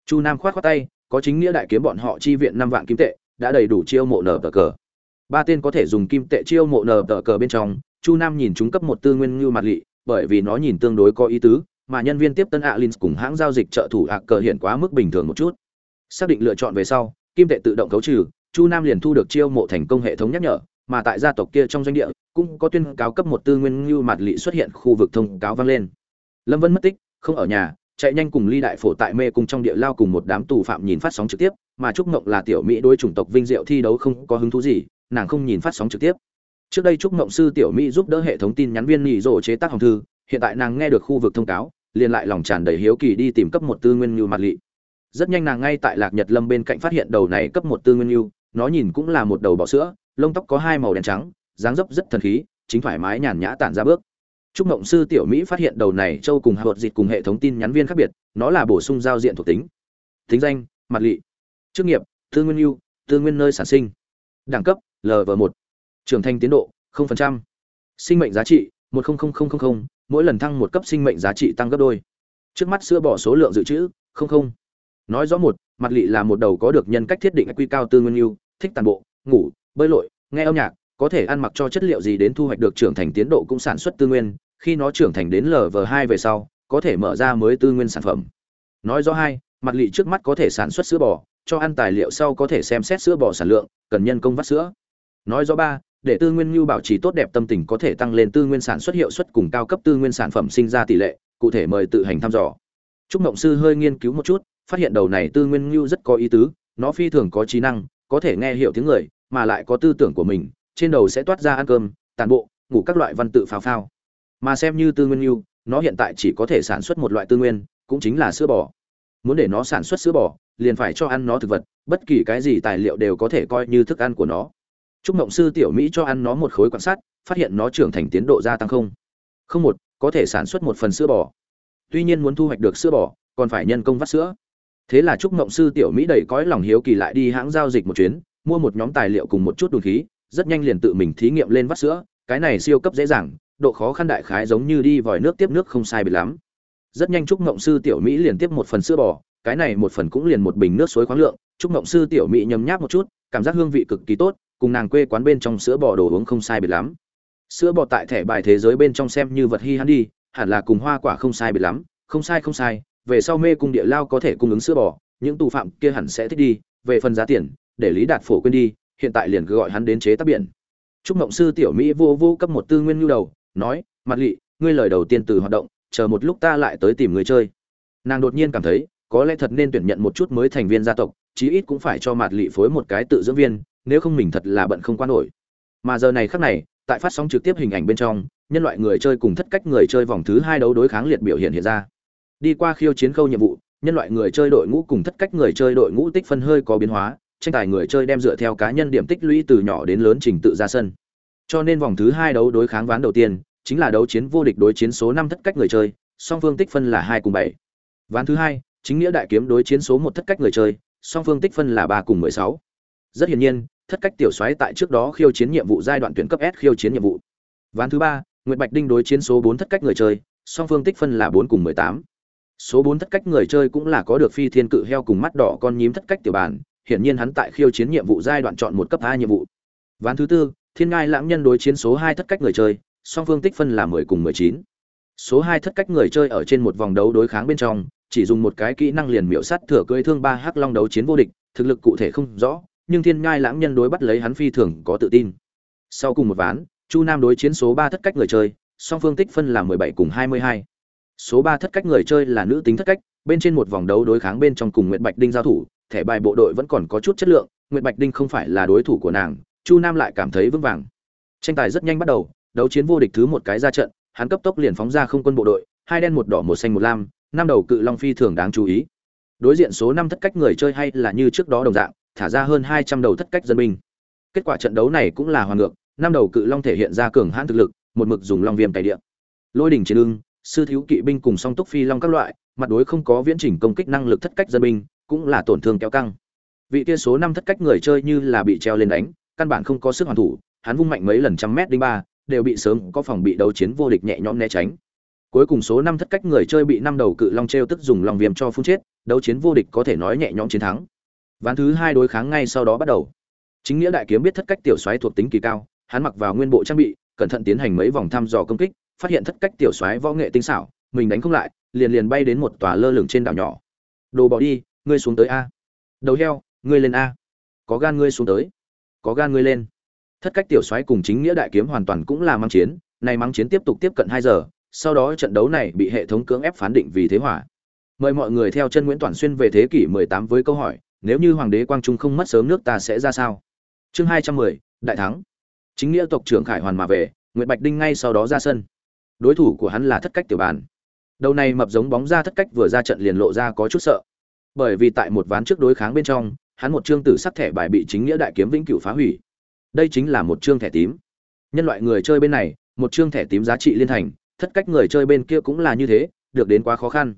Chu nam khoát khoát tay, có chính nghĩa đại kiếm bọn họ chi viện năm vạn kim tệ, đã đầy đủ chiêu mộ nở tờ cờ. Ba tên có thể dùng kim tệ chiêu mộ nở tờ cờ bên trong, chu nam nhìn chúng cấp một tư nguyên ngưu mặt lị, bởi vì nó nhìn tương đối có ý tứ mà nhân viên tiếp tân alin cùng hãng giao dịch trợ thủ ạ cờ hiện quá mức bình thường một chút. Xác định lựa chọn về sau, kim tệ tự động cấu trừ, chu nam liền thu được chiêu mộ thành công hệ thống nhắc nhở, mà tại gia tộc kia trong doanh địa, cũng có tuyên cáo cấp một tư nguyên như mặt lị xuất hiện khu vực thông cáo vang lên. Lâm vân mất tích, không ở nhà, chạy nhanh cùng ly đại phổ tại mê cùng trong địa lao cùng một đám tù phạm nhìn phát sóng trực tiếp, mà trúc Ngộng là tiểu mỹ đối chủng tộc vinh diệu thi đấu không có hứng thú gì, nàng không nhìn phát sóng trực tiếp. Trước đây trúc Ngộng sư tiểu mỹ giúp đỡ hệ thống tin nhắn viên nhị rộ chế tác hồng thư, hiện tại nàng nghe được khu vực thông cáo liền lại lòng tràn đầy hiếu kỳ đi tìm cấp một tư nguyên như mặt lị rất nhanh nàng ngay tại lạc nhật lâm bên cạnh phát hiện đầu này cấp một tư nguyên như nó nhìn cũng là một đầu bọ sữa lông tóc có hai màu đen trắng dáng dấp rất thần khí chính thoải mái nhàn nhã tản ra bước Trúc Mộng sư tiểu Mỹ phát hiện đầu này châu cùng hợp dịch cùng hệ thống tin nhắn viên khác biệt, nó là bổ sung giao diện thuộc tính. Tính danh: Mặt Lị. Chức nghiệp: Tư nguyên ưu, tư nguyên nơi sản sinh. Đẳng cấp: LV1. Trưởng thành tiến độ: 0%. Sinh mệnh giá trị: 100000, mỗi lần thăng một cấp sinh mệnh giá trị tăng gấp đôi. Trước mắt sữa bỏ số lượng dự trữ: 00. Nói rõ một, Mặt Lị là một đầu có được nhân cách thiết định quy cao tư nguyên yêu, thích tàn bộ, ngủ, bơi lội, nghe âm nhạc, có thể ăn mặc cho chất liệu gì đến thu hoạch được trưởng thành tiến độ cũng sản xuất tư nguyên, khi nó trưởng thành đến LV2 về sau, có thể mở ra mới tư nguyên sản phẩm. Nói rõ hai, mặt lị trước mắt có thể sản xuất sữa bò, cho ăn tài liệu sau có thể xem xét sữa bò sản lượng, cần nhân công vắt sữa. Nói rõ ba, để tư nguyên như bảo trì tốt đẹp tâm tình có thể tăng lên tư nguyên sản xuất hiệu suất cùng cao cấp tư nguyên sản phẩm sinh ra tỷ lệ, cụ thể mời tự hành thăm dò. Trúc Mộng sư hơi nghiên cứu một chút, phát hiện đầu này tư nguyên như rất có ý tứ, nó phi thường có trí năng, có thể nghe hiểu tiếng người, mà lại có tư tưởng của mình, trên đầu sẽ toát ra ăn cơm, tàn bộ, ngủ các loại văn tự phào phao. Mà xem như tư nguyên yêu nó hiện tại chỉ có thể sản xuất một loại tư nguyên cũng chính là sữa bò. Muốn để nó sản xuất sữa bò liền phải cho ăn nó thực vật bất kỳ cái gì tài liệu đều có thể coi như thức ăn của nó. Trúc Mộng sư tiểu Mỹ cho ăn nó một khối quan sát, phát hiện nó trưởng thành tiến độ gia tăng không. Không một, có thể sản xuất một phần sữa bò. Tuy nhiên muốn thu hoạch được sữa bò, còn phải nhân công vắt sữa. Thế là Trúc Mộng sư tiểu Mỹ đầy cõi lòng hiếu kỳ lại đi hãng giao dịch một chuyến, mua một nhóm tài liệu cùng một chút đùn khí, rất nhanh liền tự mình thí nghiệm lên vắt sữa, cái này siêu cấp dễ dàng, độ khó khăn đại khái giống như đi vòi nước tiếp nước không sai biệt lắm rất nhanh trúc Mộng sư tiểu mỹ liền tiếp một phần sữa bò cái này một phần cũng liền một bình nước suối khoáng lượng trúc Mộng sư tiểu mỹ nhấm nháp một chút cảm giác hương vị cực kỳ tốt cùng nàng quê quán bên trong sữa bò đồ uống không sai biệt lắm. Sữa bò tại thẻ bài thế giới bên trong xem như vật hi hắn đi, hẳn là cùng hoa quả không sai biệt lắm. Không sai không sai, về sau mê cung địa lao có thể cung ứng sữa bò, những tù phạm kia hẳn sẽ thích đi, về phần giá tiền, để lý đạt phổ quên đi, hiện tại liền gọi hắn đến chế tác biển. Trúc mộng sư tiểu mỹ vô vô cấp một tư nguyên nhu đầu, nói, mặt lị, ngươi lời đầu tiên từ hoạt động, chờ một lúc ta lại tới tìm người chơi. Nàng đột nhiên cảm thấy, có lẽ thật nên tuyển nhận một chút mới thành viên gia tộc, chí ít cũng phải cho mặt lị phối một cái tự dưỡng viên nếu không mình thật là bận không quan nổi mà giờ này khác này tại phát sóng trực tiếp hình ảnh bên trong nhân loại người chơi cùng thất cách người chơi vòng thứ hai đấu đối kháng liệt biểu hiện hiện ra đi qua khiêu chiến khâu nhiệm vụ nhân loại người chơi đội ngũ cùng thất cách người chơi đội ngũ tích phân hơi có biến hóa tranh tài người chơi đem dựa theo cá nhân điểm tích lũy từ nhỏ đến lớn trình tự ra sân cho nên vòng thứ hai đấu đối kháng ván đầu tiên chính là đấu chiến vô địch đối chiến số năm thất cách người chơi, song phương tích phân là hai cùng bảy. Ván thứ hai, chính nghĩa đại kiếm đối chiến số một thất cách người chơi, song phương tích phân là ba cùng mười sáu. Rất hiển nhiên, thất cách tiểu soái tại trước đó khiêu chiến nhiệm vụ giai đoạn tuyển cấp S khiêu chiến nhiệm vụ. Ván thứ ba, Nguyệt Bạch Đinh đối chiến số bốn thất cách người chơi, song phương tích phân là bốn cùng mười tám. Số bốn thất cách người chơi cũng là có được phi thiên cự heo cùng mắt đỏ con nhím thất cách tiểu bản, hiển nhiên hắn tại khiêu chiến nhiệm vụ giai đoạn chọn một cấp A nhiệm vụ. Ván thứ tư, Thiên Ngai Lãng Nhân đối chiến số hai thất cách người chơi, song phương tích phân là 10 cùng 19. Số 2 thất cách người chơi ở trên một vòng đấu đối kháng bên trong, chỉ dùng một cái kỹ năng liền miểu sát thừa cưỡi thương ba hắc long đấu chiến vô địch, thực lực cụ thể không rõ, nhưng Thiên Nhai lãng nhân đối bắt lấy hắn phi thường có tự tin. Sau cùng một ván, Chu Nam đối chiến số ba thất cách người chơi, song phương tích phân là 17 cùng 22. Số ba thất cách người chơi là nữ tính thất cách, bên trên một vòng đấu đối kháng bên trong cùng Nguyệt Bạch Đinh giao thủ, thẻ bài bộ đội vẫn còn có chút chất lượng, Nguyệt Bạch Đinh không phải là đối thủ của nàng, Chu Nam lại cảm thấy vững vàng. Tranh tài rất nhanh bắt đầu, đấu chiến vô địch thứ một cái ra trận hắn cấp tốc liền phóng ra không quân bộ đội hai đen một đỏ một xanh một lam năm đầu cự long phi thường đáng chú ý đối diện số năm thất cách người chơi hay là như trước đó đồng dạng thả ra hơn hai trăm đầu thất cách dân binh. Kết quả trận đấu này cũng là hoàn ngược năm đầu cự long thể hiện ra cường hãn thực lực một mực dùng long viêm tại địa, lôi đỉnh chiến ưng sư thiếu kỵ binh cùng song túc phi long các loại mặt đối không có viễn chỉnh công kích năng lực thất cách dân binh cũng là tổn thương kéo căng. Vị kia số năm thất cách người chơi như là bị treo lên đánh căn bản không có sức hoàn thủ hắn vung mạnh mấy lần trăm mét đinh ba đều bị sớm có phòng bị đấu chiến vô địch nhẹ nhõm né tránh. Cuối cùng số năm thất cách người chơi bị năm đầu cự long treo tức dùng long viêm cho phun chết đấu chiến vô địch có thể nói nhẹ nhõm chiến thắng ván thứ hai đối kháng ngay sau đó bắt đầu. Chính nghĩa đại kiếm biết thất cách tiểu xoáy thuộc tính kỳ cao, hắn mặc vào nguyên bộ trang bị, cẩn thận tiến hành mấy vòng thăm dò công kích, phát hiện thất cách tiểu xoáy võ nghệ tinh xảo, mình đánh không lại, liền liền bay đến một tòa lơ lửng trên đảo nhỏ. Đồ bỏ đi, ngươi xuống tới a. Đầu heo, ngươi lên a. Có gan ngươi xuống tới. Có gan ngươi lên. Thất cách tiểu xoáy cùng chính nghĩa đại kiếm hoàn toàn cũng là mang chiến này mang chiến tiếp tục tiếp cận hai giờ, sau đó trận đấu này bị hệ thống cưỡng ép phán định vì thế hỏa. Mời mọi người theo chân nguyễn toàn xuyên về thế kỷ 18 với câu hỏi nếu như hoàng đế quang trung không mất sớm nước ta sẽ ra sao? Chương 210, đại thắng. Chính nghĩa tộc trưởng khải hoàn mà về nguyễn bạch đinh ngay sau đó ra sân. Đối thủ của hắn là thất cách tiểu bàn. Đầu này mập giống bóng ra thất cách vừa ra trận liền lộ ra có chút sợ. Bởi vì tại một ván trước đối kháng bên trong hắn một chương tử sắc thẻ bài bị chính nghĩa đại kiếm vĩnh cửu phá hủy. Đây chính là một chương thẻ tím. Nhân loại người chơi bên này một chương thẻ tím giá trị liên thành thất cách người chơi bên kia cũng là như thế được đến quá khó khăn.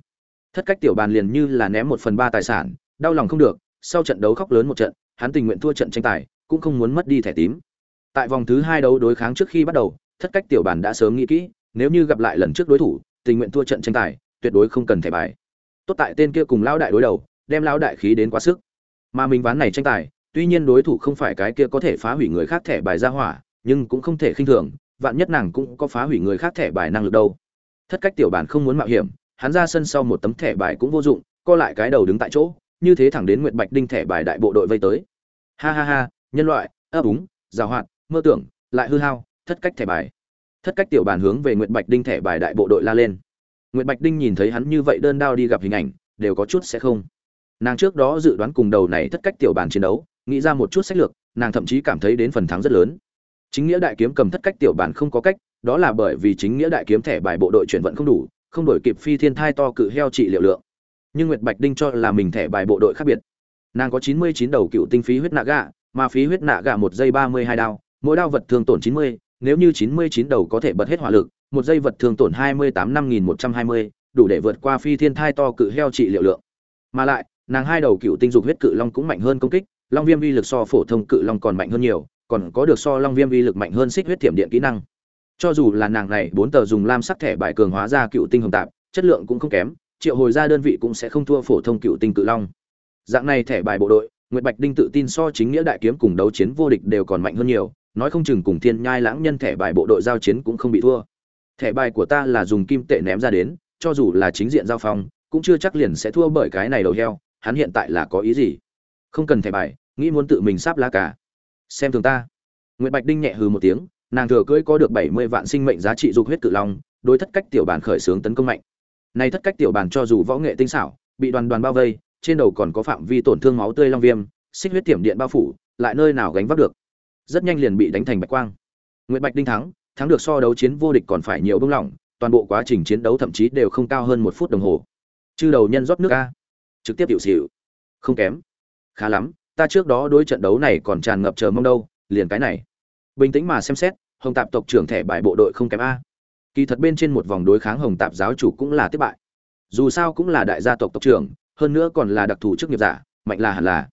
Thất cách tiểu bàn liền như là ném một phần ba tài sản đau lòng không được sau trận đấu khóc lớn một trận, hắn tình nguyện thua trận tranh tài, cũng không muốn mất đi thẻ tím. Tại vòng thứ hai đấu đối kháng trước khi bắt đầu, thất cách tiểu bản đã sớm nghĩ kỹ, nếu như gặp lại lần trước đối thủ, tình nguyện thua trận tranh tài, tuyệt đối không cần thẻ bài. Tốt tại tên kia cùng lão đại đối đầu, đem lão đại khí đến quá sức. Mà mình ván này tranh tài, tuy nhiên đối thủ không phải cái kia có thể phá hủy người khác thẻ bài ra hỏa, nhưng cũng không thể khinh thường, vạn nhất nàng cũng có phá hủy người khác thẻ bài năng lực đâu. Thất cách tiểu bản không muốn mạo hiểm, hắn ra sân sau một tấm thẻ bài cũng vô dụng, co lại cái đầu đứng tại chỗ như thế thẳng đến nguyệt bạch đinh thẻ bài đại bộ đội vây tới. Ha ha ha, nhân loại, ấp úng, giàu hoạt, mơ tưởng, lại hư hao, thất cách thẻ bài. Thất cách tiểu bản hướng về nguyệt bạch đinh thẻ bài đại bộ đội la lên. Nguyệt bạch đinh nhìn thấy hắn như vậy đơn đao đi gặp hình ảnh, đều có chút sẽ không. Nàng trước đó dự đoán cùng đầu này thất cách tiểu bản chiến đấu, nghĩ ra một chút sách lược, nàng thậm chí cảm thấy đến phần thắng rất lớn. Chính nghĩa đại kiếm cầm thất cách tiểu bản không có cách, đó là bởi vì chính nghĩa đại kiếm thẻ bài bộ đội chuyển vận không đủ, không đổi kịp phi thiên thai to cự heo trị liệu lượng nhưng nguyệt bạch đinh cho là mình thẻ bài bộ đội khác biệt. Nàng có chín mươi chín đầu cựu tinh phí huyết nạ gà, mà phí huyết nạ gà một giây ba mươi hai đao, mỗi đao vật thương tổn chín mươi, nếu như chín mươi chín đầu có thể bật hết hỏa lực, một giây vật thương tổn hai mươi tám năm nghìn một trăm hai mươi, đủ để vượt qua phi thiên thai to cự heo trị liệu lượng. Mà lại, nàng hai đầu cựu tinh dục huyết cự long cũng mạnh hơn công kích, long viêm vi lực so phổ thông cự long còn mạnh hơn nhiều, còn có được so long viêm vi lực mạnh hơn xích huyết thiểm điện kỹ năng. Cho dù là nàng này, bốn tờ dùng lam sắc thẻ bài cường hóa ra cựu tinh hồng tạp, chất lượng cũng không kém triệu hồi ra đơn vị cũng sẽ không thua phổ thông cựu tinh cự long. Dạng này thẻ bài bộ đội, nguyệt bạch đinh tự tin so chính nghĩa đại kiếm cùng đấu chiến vô địch đều còn mạnh hơn nhiều, nói không chừng cùng thiên nhai lãng nhân thẻ bài bộ đội giao chiến cũng không bị thua. Thẻ bài của ta là dùng kim tệ ném ra đến, cho dù là chính diện giao phong, cũng chưa chắc liền sẽ thua bởi cái này đầu heo, hắn hiện tại là có ý gì? Không cần thẻ bài, nghĩ muốn tự mình sắp lá cả. Xem thường ta. Nguyệt bạch đinh nhẹ hừ một tiếng, nàng thừa cưỡi có được bảy mươi vạn sinh mệnh giá trị dục huyết cự long, đối thất cách tiểu bản khởi xướng tấn công mạnh nay thất cách tiểu bản cho dù võ nghệ tinh xảo, bị đoàn đoàn bao vây, trên đầu còn có phạm vi tổn thương máu tươi long viêm, xích huyết tiềm điện bao phủ, lại nơi nào gánh vác được? Rất nhanh liền bị đánh thành bạch quang. Nguyễn bạch đinh thắng thắng được so đấu chiến vô địch còn phải nhiều bưng lỏng, toàn bộ quá trình chiến đấu thậm chí đều không cao hơn một phút đồng hồ. Chư đầu nhân rót nước a. Trực tiếp hiệu xỉu. không kém. Khá lắm, ta trước đó đối trận đấu này còn tràn ngập chờ mong đâu, liền cái này. Bình tĩnh mà xem xét, hồng tạp tộc trưởng thẻ bài bộ đội không kém a kỳ thật bên trên một vòng đối kháng hồng tạp giáo chủ cũng là thất bại. Dù sao cũng là đại gia tộc tộc trưởng, hơn nữa còn là đặc thù chức nghiệp giả, mạnh là hẳn là.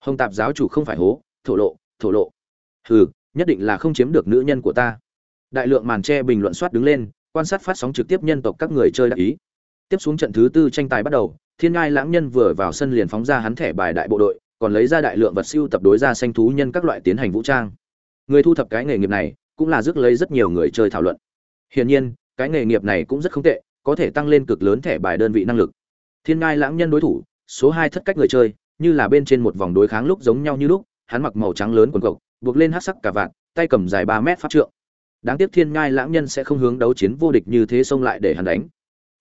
Hồng tạp giáo chủ không phải hố, thổ lộ thổ lộ. Hừ, nhất định là không chiếm được nữ nhân của ta. Đại lượng màn tre bình luận soát đứng lên, quan sát phát sóng trực tiếp nhân tộc các người chơi đại ý. Tiếp xuống trận thứ tư tranh tài bắt đầu, thiên ngai lãng nhân vừa vào sân liền phóng ra hắn thẻ bài đại bộ đội, còn lấy ra đại lượng vật siêu tập đối ra xanh thú nhân các loại tiến hành vũ trang. Người thu thập cái nghề nghiệp này, cũng là rước lấy rất nhiều người chơi thảo luận hiển nhiên, cái nghề nghiệp này cũng rất không tệ, có thể tăng lên cực lớn thẻ bài đơn vị năng lực. Thiên ngai lãng nhân đối thủ, số hai thất cách người chơi, như là bên trên một vòng đối kháng lúc giống nhau như lúc, hắn mặc màu trắng lớn quần cộc, buộc lên hắc sắc cả vạt, tay cầm dài ba mét pháp trượng. Đáng tiếc thiên ngai lãng nhân sẽ không hướng đấu chiến vô địch như thế xông lại để hắn đánh.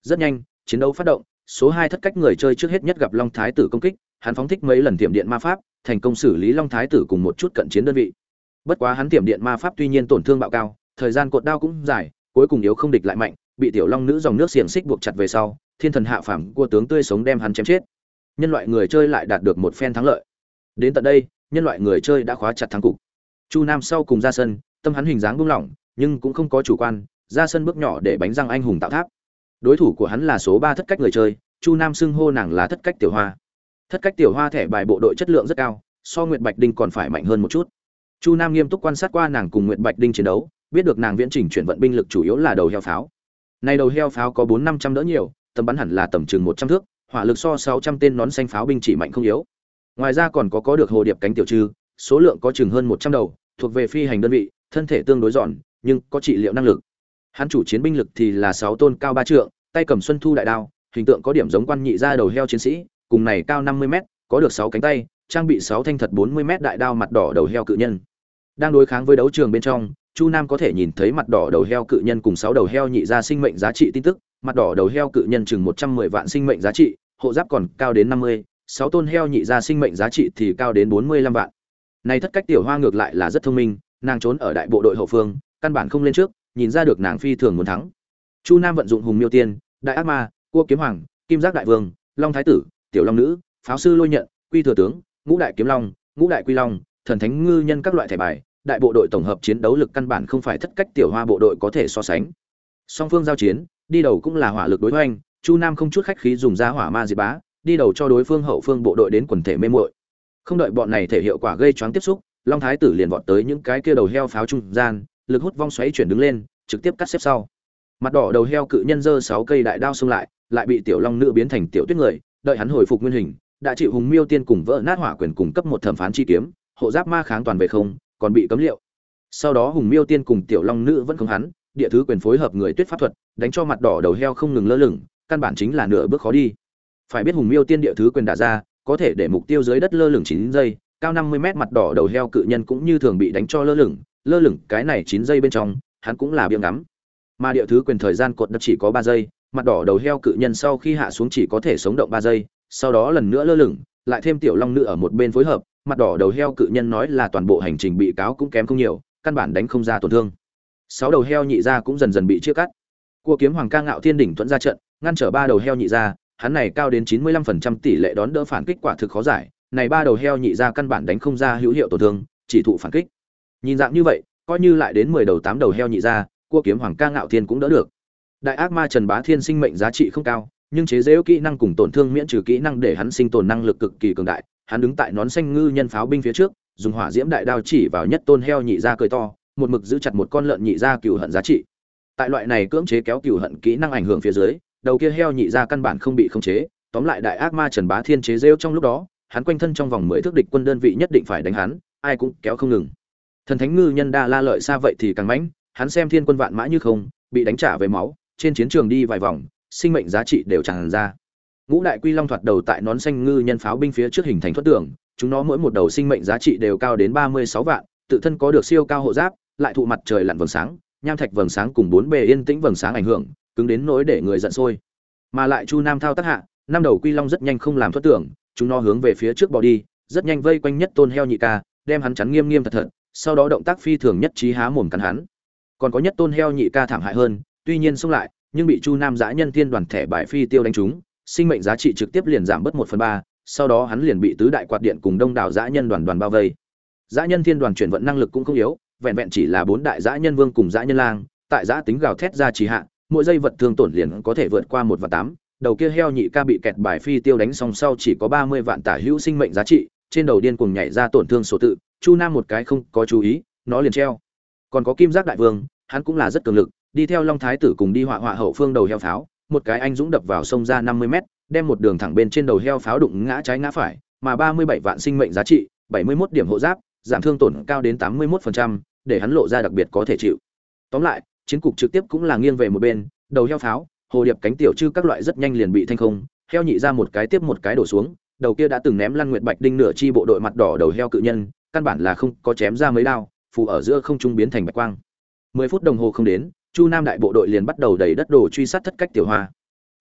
Rất nhanh, chiến đấu phát động, số hai thất cách người chơi trước hết nhất gặp long thái tử công kích, hắn phóng thích mấy lần tiệm điện ma pháp, thành công xử lý long thái tử cùng một chút cận chiến đơn vị. Bất quá hắn tiệm điện ma pháp tuy nhiên tổn thương bạo cao, thời gian cột đao cũng dài cuối cùng yếu không địch lại mạnh, bị tiểu long nữ dòng nước xiềng xích buộc chặt về sau, thiên thần hạ phàm của tướng tươi sống đem hắn chém chết. Nhân loại người chơi lại đạt được một phen thắng lợi. Đến tận đây, nhân loại người chơi đã khóa chặt thắng cục. Chu nam sau cùng ra sân, tâm hắn hình dáng buông lỏng, nhưng cũng không có chủ quan, ra sân bước nhỏ để bánh răng anh hùng tạo tháp. Đối thủ của hắn là số ba thất cách người chơi, chu nam xưng hô nàng là thất cách tiểu hoa. Thất cách tiểu hoa thẻ bài bộ đội chất lượng rất cao, so nguyệt bạch đinh còn phải mạnh hơn một chút. Chu nam nghiêm túc quan sát qua nàng cùng nguyệt bạch đinh chiến đấu biết được nàng viễn trình chuyển vận binh lực chủ yếu là đầu heo pháo. Này đầu heo pháo có bốn năm trăm đỡ nhiều, tầm bắn hẳn là tầm chừng một trăm thước, hỏa lực so sáu trăm tên nón xanh pháo binh chỉ mạnh không yếu. Ngoài ra còn có có được hồ điệp cánh tiểu trư, số lượng có chừng hơn một trăm đầu, thuộc về phi hành đơn vị, thân thể tương đối giòn nhưng có trị liệu năng lực. Hắn chủ chiến binh lực thì là sáu tôn cao ba trượng, tay cầm xuân thu đại đao, hình tượng có điểm giống quan nhị ra đầu heo chiến sĩ, cùng này cao năm mươi mét, có được sáu cánh tay, trang bị sáu thanh thật bốn mươi mét đại đao mặt đỏ đầu heo cự nhân. Đang đối kháng với đấu trường bên trong chu nam có thể nhìn thấy mặt đỏ đầu heo cự nhân cùng sáu đầu heo nhị ra sinh mệnh giá trị tin tức. Mặt đỏ đầu heo cự nhân chừng một trăm mười vạn sinh mệnh giá trị, hộ giáp còn cao đến năm mươi, sáu tôn heo nhị ra sinh mệnh giá trị thì cao đến bốn mươi lăm vạn. Này thất cách tiểu hoa ngược lại là rất thông minh, nàng trốn ở đại bộ đội hậu phương, căn bản không lên trước, nhìn ra được nàng phi thường muốn thắng. Chu nam vận dụng hùng miêu tiên, đại ác ma, cua kiếm hoàng, kim giác đại vương, long thái tử, tiểu long nữ, pháo sư lôi nhận, quy thừa tướng, ngũ đại kiếm long, ngũ đại quy long, thần thánh ngư nhân các loại thẻ bài đại bộ đội tổng hợp chiến đấu lực căn bản không phải thất cách tiểu hoa bộ đội có thể so sánh. Song phương giao chiến, đi đầu cũng là hỏa lực đối hoành, chu nam không chút khách khí dùng ra hỏa ma diệt bá, đi đầu cho đối phương hậu phương bộ đội đến quần thể mê muội. Không đợi bọn này thể hiệu quả gây choáng tiếp xúc, long thái tử liền vọt tới những cái kia đầu heo pháo trung gian, lực hút vong xoáy chuyển đứng lên, trực tiếp cắt xếp sau. Mặt đỏ đầu heo cự nhân dơ sáu cây đại đao xông lại lại bị tiểu long nữ biến thành tiểu tuyết người, đợi hắn hồi phục nguyên hình, đã chịu hùng miêu tiên cùng vỡ nát hỏa quyền cùng cấp một thẩm phán chi kiếm, hộ giáp ma kháng toàn về không còn bị cấm liệu. Sau đó hùng miêu tiên cùng tiểu long nữ vẫn không hắn, địa thứ quyền phối hợp người tuyết pháp thuật, đánh cho mặt đỏ đầu heo không ngừng lơ lửng, căn bản chính là nửa bước khó đi. Phải biết hùng miêu tiên địa thứ quyền đả ra, có thể để mục tiêu dưới đất lơ lửng chín giây, cao năm mươi mét mặt đỏ đầu heo cự nhân cũng như thường bị đánh cho lơ lửng lơ lửng cái này chín giây bên trong, hắn cũng là biếng ngắm. Mà địa thứ quyền thời gian cột đập chỉ có ba giây, mặt đỏ đầu heo cự nhân sau khi hạ xuống chỉ có thể sống động ba giây, sau đó lần nữa lơ lửng, lại thêm tiểu long nữ ở một bên phối hợp mặt đỏ đầu heo cự nhân nói là toàn bộ hành trình bị cáo cũng kém không nhiều, căn bản đánh không ra tổn thương. Sáu đầu heo nhị ra cũng dần dần bị chia cắt. Cua kiếm hoàng ca ngạo thiên đỉnh thuận ra trận, ngăn trở ba đầu heo nhị ra hắn này cao đến chín mươi lăm phần trăm tỷ lệ đón đỡ phản kích quả thực khó giải, này ba đầu heo nhị ra căn bản đánh không ra hữu hiệu tổn thương, chỉ thụ phản kích. Nhìn dạng như vậy, coi như lại đến mười đầu tám đầu heo nhị ra cua kiếm hoàng ca ngạo thiên cũng đỡ được. Đại ác ma trần bá thiên sinh mệnh giá trị không cao, nhưng chế dễu kỹ năng cùng tổn thương miễn trừ kỹ năng để hắn sinh tồn năng lực cực kỳ cường đại hắn đứng tại nón xanh ngư nhân pháo binh phía trước, dùng hỏa diễm đại đao chỉ vào nhất tôn heo nhị ra cười to, một mực giữ chặt một con lợn nhị ra cừu hận giá trị. Tại loại này cưỡng chế kéo cừu hận kỹ năng ảnh hưởng phía dưới, đầu kia heo nhị ra căn bản không bị khống chế, tóm lại đại ác ma trần bá thiên chế rêu trong lúc đó, hắn quanh thân trong vòng mười thước địch quân đơn vị nhất định phải đánh hắn, ai cũng kéo không ngừng. Thần thánh ngư nhân đa la lợi xa vậy thì càng mãnh, hắn xem thiên quân vạn mã như không, bị đánh trả về máu, trên chiến trường đi vài vòng, sinh mệnh giá trị đều tràn ra ngũ đại quy long thoạt đầu tại nón xanh ngư nhân pháo binh phía trước hình thành thoát tưởng chúng nó mỗi một đầu sinh mệnh giá trị đều cao đến ba mươi sáu vạn, tự thân có được siêu cao hộ giáp, lại thụ mặt trời lặn vầng sáng, nham thạch vầng sáng cùng bốn bề yên tĩnh vầng sáng ảnh hưởng, cứng đến nỗi để người giận sôi. Mà lại chu nam thao tác hạ, năm đầu quy long rất nhanh không làm thoát tưởng chúng nó hướng về phía trước bỏ đi, rất nhanh vây quanh nhất tôn heo nhị ca, đem hắn chắn nghiêm nghiêm thật thật, sau đó động tác phi thường nhất trí há mồm cắn hắn. Còn có nhất tôn heo nhị ca thảm hại hơn, tuy nhiên xông lại, nhưng bị chu nam giã nhân thiên đoàn thẻ bài phi tiêu đánh trúng sinh mệnh giá trị trực tiếp liền giảm bớt một phần ba, sau đó hắn liền bị tứ đại quạt điện cùng đông đảo dã nhân đoàn đoàn bao vây. Dã nhân thiên đoàn chuyển vận năng lực cũng không yếu, vẹn vẹn chỉ là bốn đại dã nhân vương cùng dã nhân lang, tại dã tính gào thét ra trì hạ, mỗi giây vật thương tổn liền có thể vượt qua một và tám, đầu kia heo nhị ca bị kẹt bài phi tiêu đánh xong sau chỉ có ba mươi vạn tả hữu sinh mệnh giá trị, trên đầu điên cùng nhảy ra tổn thương số tự, chu nam một cái không có chú ý, nó liền treo. Còn có kim giác đại vương, hắn cũng là rất cường lực, đi theo long thái tử cùng đi họa họa hậu phương đầu heo pháo một cái anh dũng đập vào sông ra năm mươi mét đem một đường thẳng bên trên đầu heo pháo đụng ngã trái ngã phải mà ba mươi bảy vạn sinh mệnh giá trị bảy mươi 71 điểm hộ giáp giảm thương tổn cao đến tám mươi 81%, để hắn lộ ra đặc biệt có thể chịu. Tóm lại chiến cục trực tiếp cũng là nghiêng về một bên đầu heo pháo hồ điệp cánh tiểu chư các loại rất nhanh liền bị thanh không heo nhị ra một cái tiếp một cái đổ xuống đầu kia đã từng ném lăn nguyệt bạch đinh nửa chi bộ đội mặt đỏ đầu heo cự nhân căn bản là không có chém ra mấy đao phù ở giữa không trung biến thành bạch quang. mười phút đồng hồ không đến chu nam đại bộ đội liền bắt đầu đẩy đất đồ truy sát thất cách tiểu hoa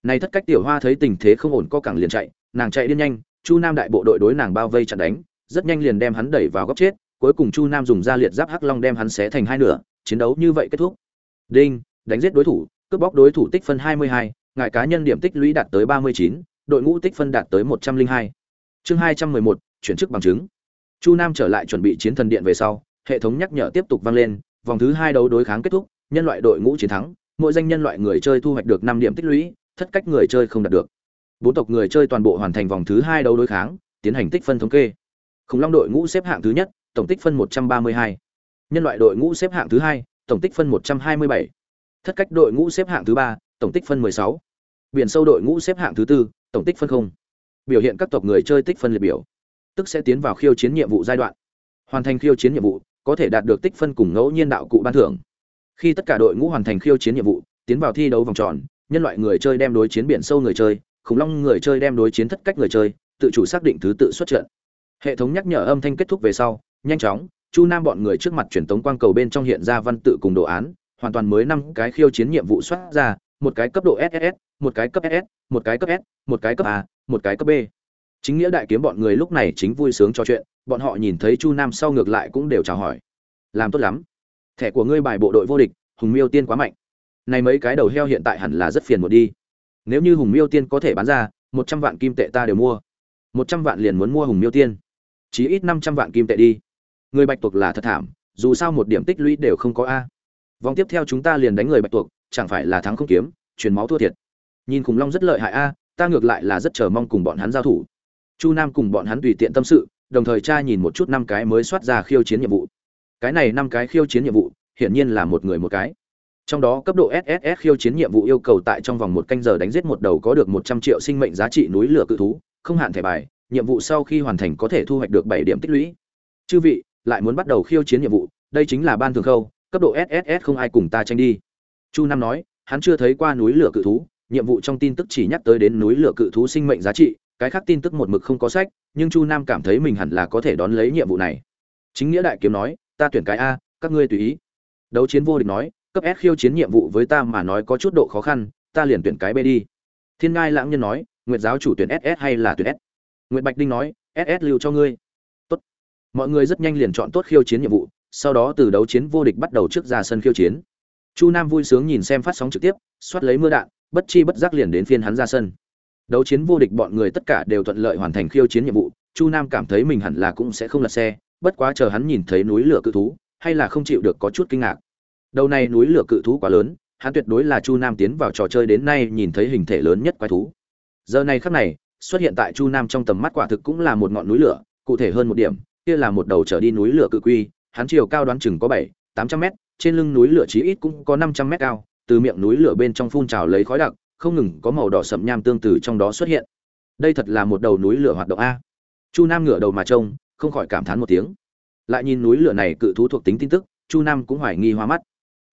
này thất cách tiểu hoa thấy tình thế không ổn co cẳng liền chạy nàng chạy điên nhanh chu nam đại bộ đội đối nàng bao vây chặn đánh rất nhanh liền đem hắn đẩy vào góc chết cuối cùng chu nam dùng da liệt giáp hắc long đem hắn xé thành hai nửa chiến đấu như vậy kết thúc đinh đánh giết đối thủ cướp bóc đối thủ tích phân 22, ngại cá nhân điểm tích lũy đạt tới 39, đội ngũ tích phân đạt tới 102. Chương 211, chuyển chức bằng chứng. Chu Nam trở lại chuẩn bị chiến thần điện về sau, hệ thống nhắc nhở tiếp tục vang lên, vòng thứ hai đấu đối kháng kết thúc, nhân loại đội ngũ chiến thắng, mỗi danh nhân loại người chơi thu hoạch được năm điểm tích lũy, thất cách người chơi không đạt được. Bốn tộc người chơi toàn bộ hoàn thành vòng thứ hai đấu đối kháng, tiến hành tích phân thống kê. Khủng long đội ngũ xếp hạng thứ nhất, tổng tích phân 132. Nhân loại đội ngũ xếp hạng thứ hai, tổng tích phân 127. Thất cách đội ngũ xếp hạng thứ ba, tổng tích phân 16. Biển sâu đội ngũ xếp hạng thứ tư, tổng tích phân không. Biểu hiện các tộc người chơi tích phân liệt biểu, tức sẽ tiến vào khiêu chiến nhiệm vụ giai đoạn. Hoàn thành khiêu chiến nhiệm vụ, có thể đạt được tích phân cùng ngẫu nhiên đạo cụ ban thưởng. Khi tất cả đội ngũ hoàn thành khiêu chiến nhiệm vụ, tiến vào thi đấu vòng tròn, nhân loại người chơi đem đối chiến biển sâu người chơi, khủng long người chơi đem đối chiến thất cách người chơi, tự chủ xác định thứ tự xuất trận. Hệ thống nhắc nhở âm thanh kết thúc về sau, nhanh chóng, Chu Nam bọn người trước mặt truyền tống quang cầu bên trong hiện ra văn tự cùng đồ án, hoàn toàn mới năm cái khiêu chiến nhiệm vụ xuất ra, một cái cấp độ SSS, một cái cấp SS, một cái cấp S, một cái cấp A, một cái cấp B. Chính nghĩa đại kiếm bọn người lúc này chính vui sướng trò chuyện, bọn họ nhìn thấy Chu Nam sau ngược lại cũng đều chào hỏi. Làm tốt lắm. Thẻ của ngươi bài bộ đội vô địch, Hùng Miêu Tiên quá mạnh. Này mấy cái đầu heo hiện tại hẳn là rất phiền một đi. Nếu như Hùng Miêu Tiên có thể bán ra, một trăm vạn kim tệ ta đều mua. một trăm vạn liền muốn mua Hùng Miêu Tiên. Chí ít năm trăm vạn kim tệ đi. Người Bạch tuộc là thật thảm, dù sao một điểm tích lũy đều không có a. Vòng tiếp theo chúng ta liền đánh người Bạch tuộc, chẳng phải là thắng không kiếm, truyền máu thua thiệt. Nhìn khủng long rất lợi hại a, ta ngược lại là rất chờ mong cùng bọn hắn giao thủ. Chu Nam cùng bọn hắn tùy tiện tâm sự, đồng thời tra nhìn một chút năm cái mới soát ra khiêu chiến nhiệm vụ. Cái này năm cái khiêu chiến nhiệm vụ, hiển nhiên là một người một cái. Trong đó cấp độ SSS khiêu chiến nhiệm vụ yêu cầu tại trong vòng một canh giờ đánh giết một đầu có được 100 triệu sinh mệnh giá trị núi lửa cự thú, không hạn thẻ bài, nhiệm vụ sau khi hoàn thành có thể thu hoạch được bảy điểm tích lũy. Chư vị, lại muốn bắt đầu khiêu chiến nhiệm vụ, đây chính là ban thường khâu, cấp độ SSS không ai cùng ta tranh đi. Chu Nam nói, hắn chưa thấy qua núi lửa cự thú, nhiệm vụ trong tin tức chỉ nhắc tới đến núi lửa cự thú sinh mệnh giá trị, cái khác tin tức một mực không có sách, nhưng Chu Nam cảm thấy mình hẳn là có thể đón lấy nhiệm vụ này. Chính nghĩa đại kiếm nói, ta tuyển cái a, các ngươi tùy ý. Đấu chiến vô địch nói, cấp S khiêu chiến nhiệm vụ với ta mà nói có chút độ khó khăn, ta liền tuyển cái B đi. Thiên Ngai Lãng Nhân nói, Nguyệt giáo chủ tuyển SS hay là tuyển S? Nguyệt Bạch Đinh nói, SS lưu cho ngươi. Tốt. Mọi người rất nhanh liền chọn tốt khiêu chiến nhiệm vụ, sau đó từ đấu chiến vô địch bắt đầu trước ra sân khiêu chiến. Chu Nam vui sướng nhìn xem phát sóng trực tiếp, xoát lấy mưa đạn, bất chi bất giác liền đến phiên hắn ra sân. Đấu chiến vô địch bọn người tất cả đều thuận lợi hoàn thành khiêu chiến nhiệm vụ, Chu Nam cảm thấy mình hẳn là cũng sẽ không lật xe, bất quá chờ hắn nhìn thấy núi lửa cự thú, hay là không chịu được có chút kinh ngạc. Đầu này núi lửa cự thú quá lớn, hắn tuyệt đối là Chu Nam tiến vào trò chơi đến nay nhìn thấy hình thể lớn nhất quái thú. Giờ này khắc này, xuất hiện tại Chu Nam trong tầm mắt quả thực cũng là một ngọn núi lửa, cụ thể hơn một điểm, kia là một đầu trở đi núi lửa cự quy, hắn chiều cao đoán chừng có 7, 800 mét, trên lưng núi lửa chí ít cũng có 500 mét cao, từ miệng núi lửa bên trong phun trào lấy khói đặc, không ngừng có màu đỏ sậm nham tương từ trong đó xuất hiện. Đây thật là một đầu núi lửa hoạt động a. Chu Nam ngửa đầu mà trông, không khỏi cảm thán một tiếng. Lại nhìn núi lửa này cự thú thuộc tính tin tức, Chu Nam cũng hoài nghi hoa mắt.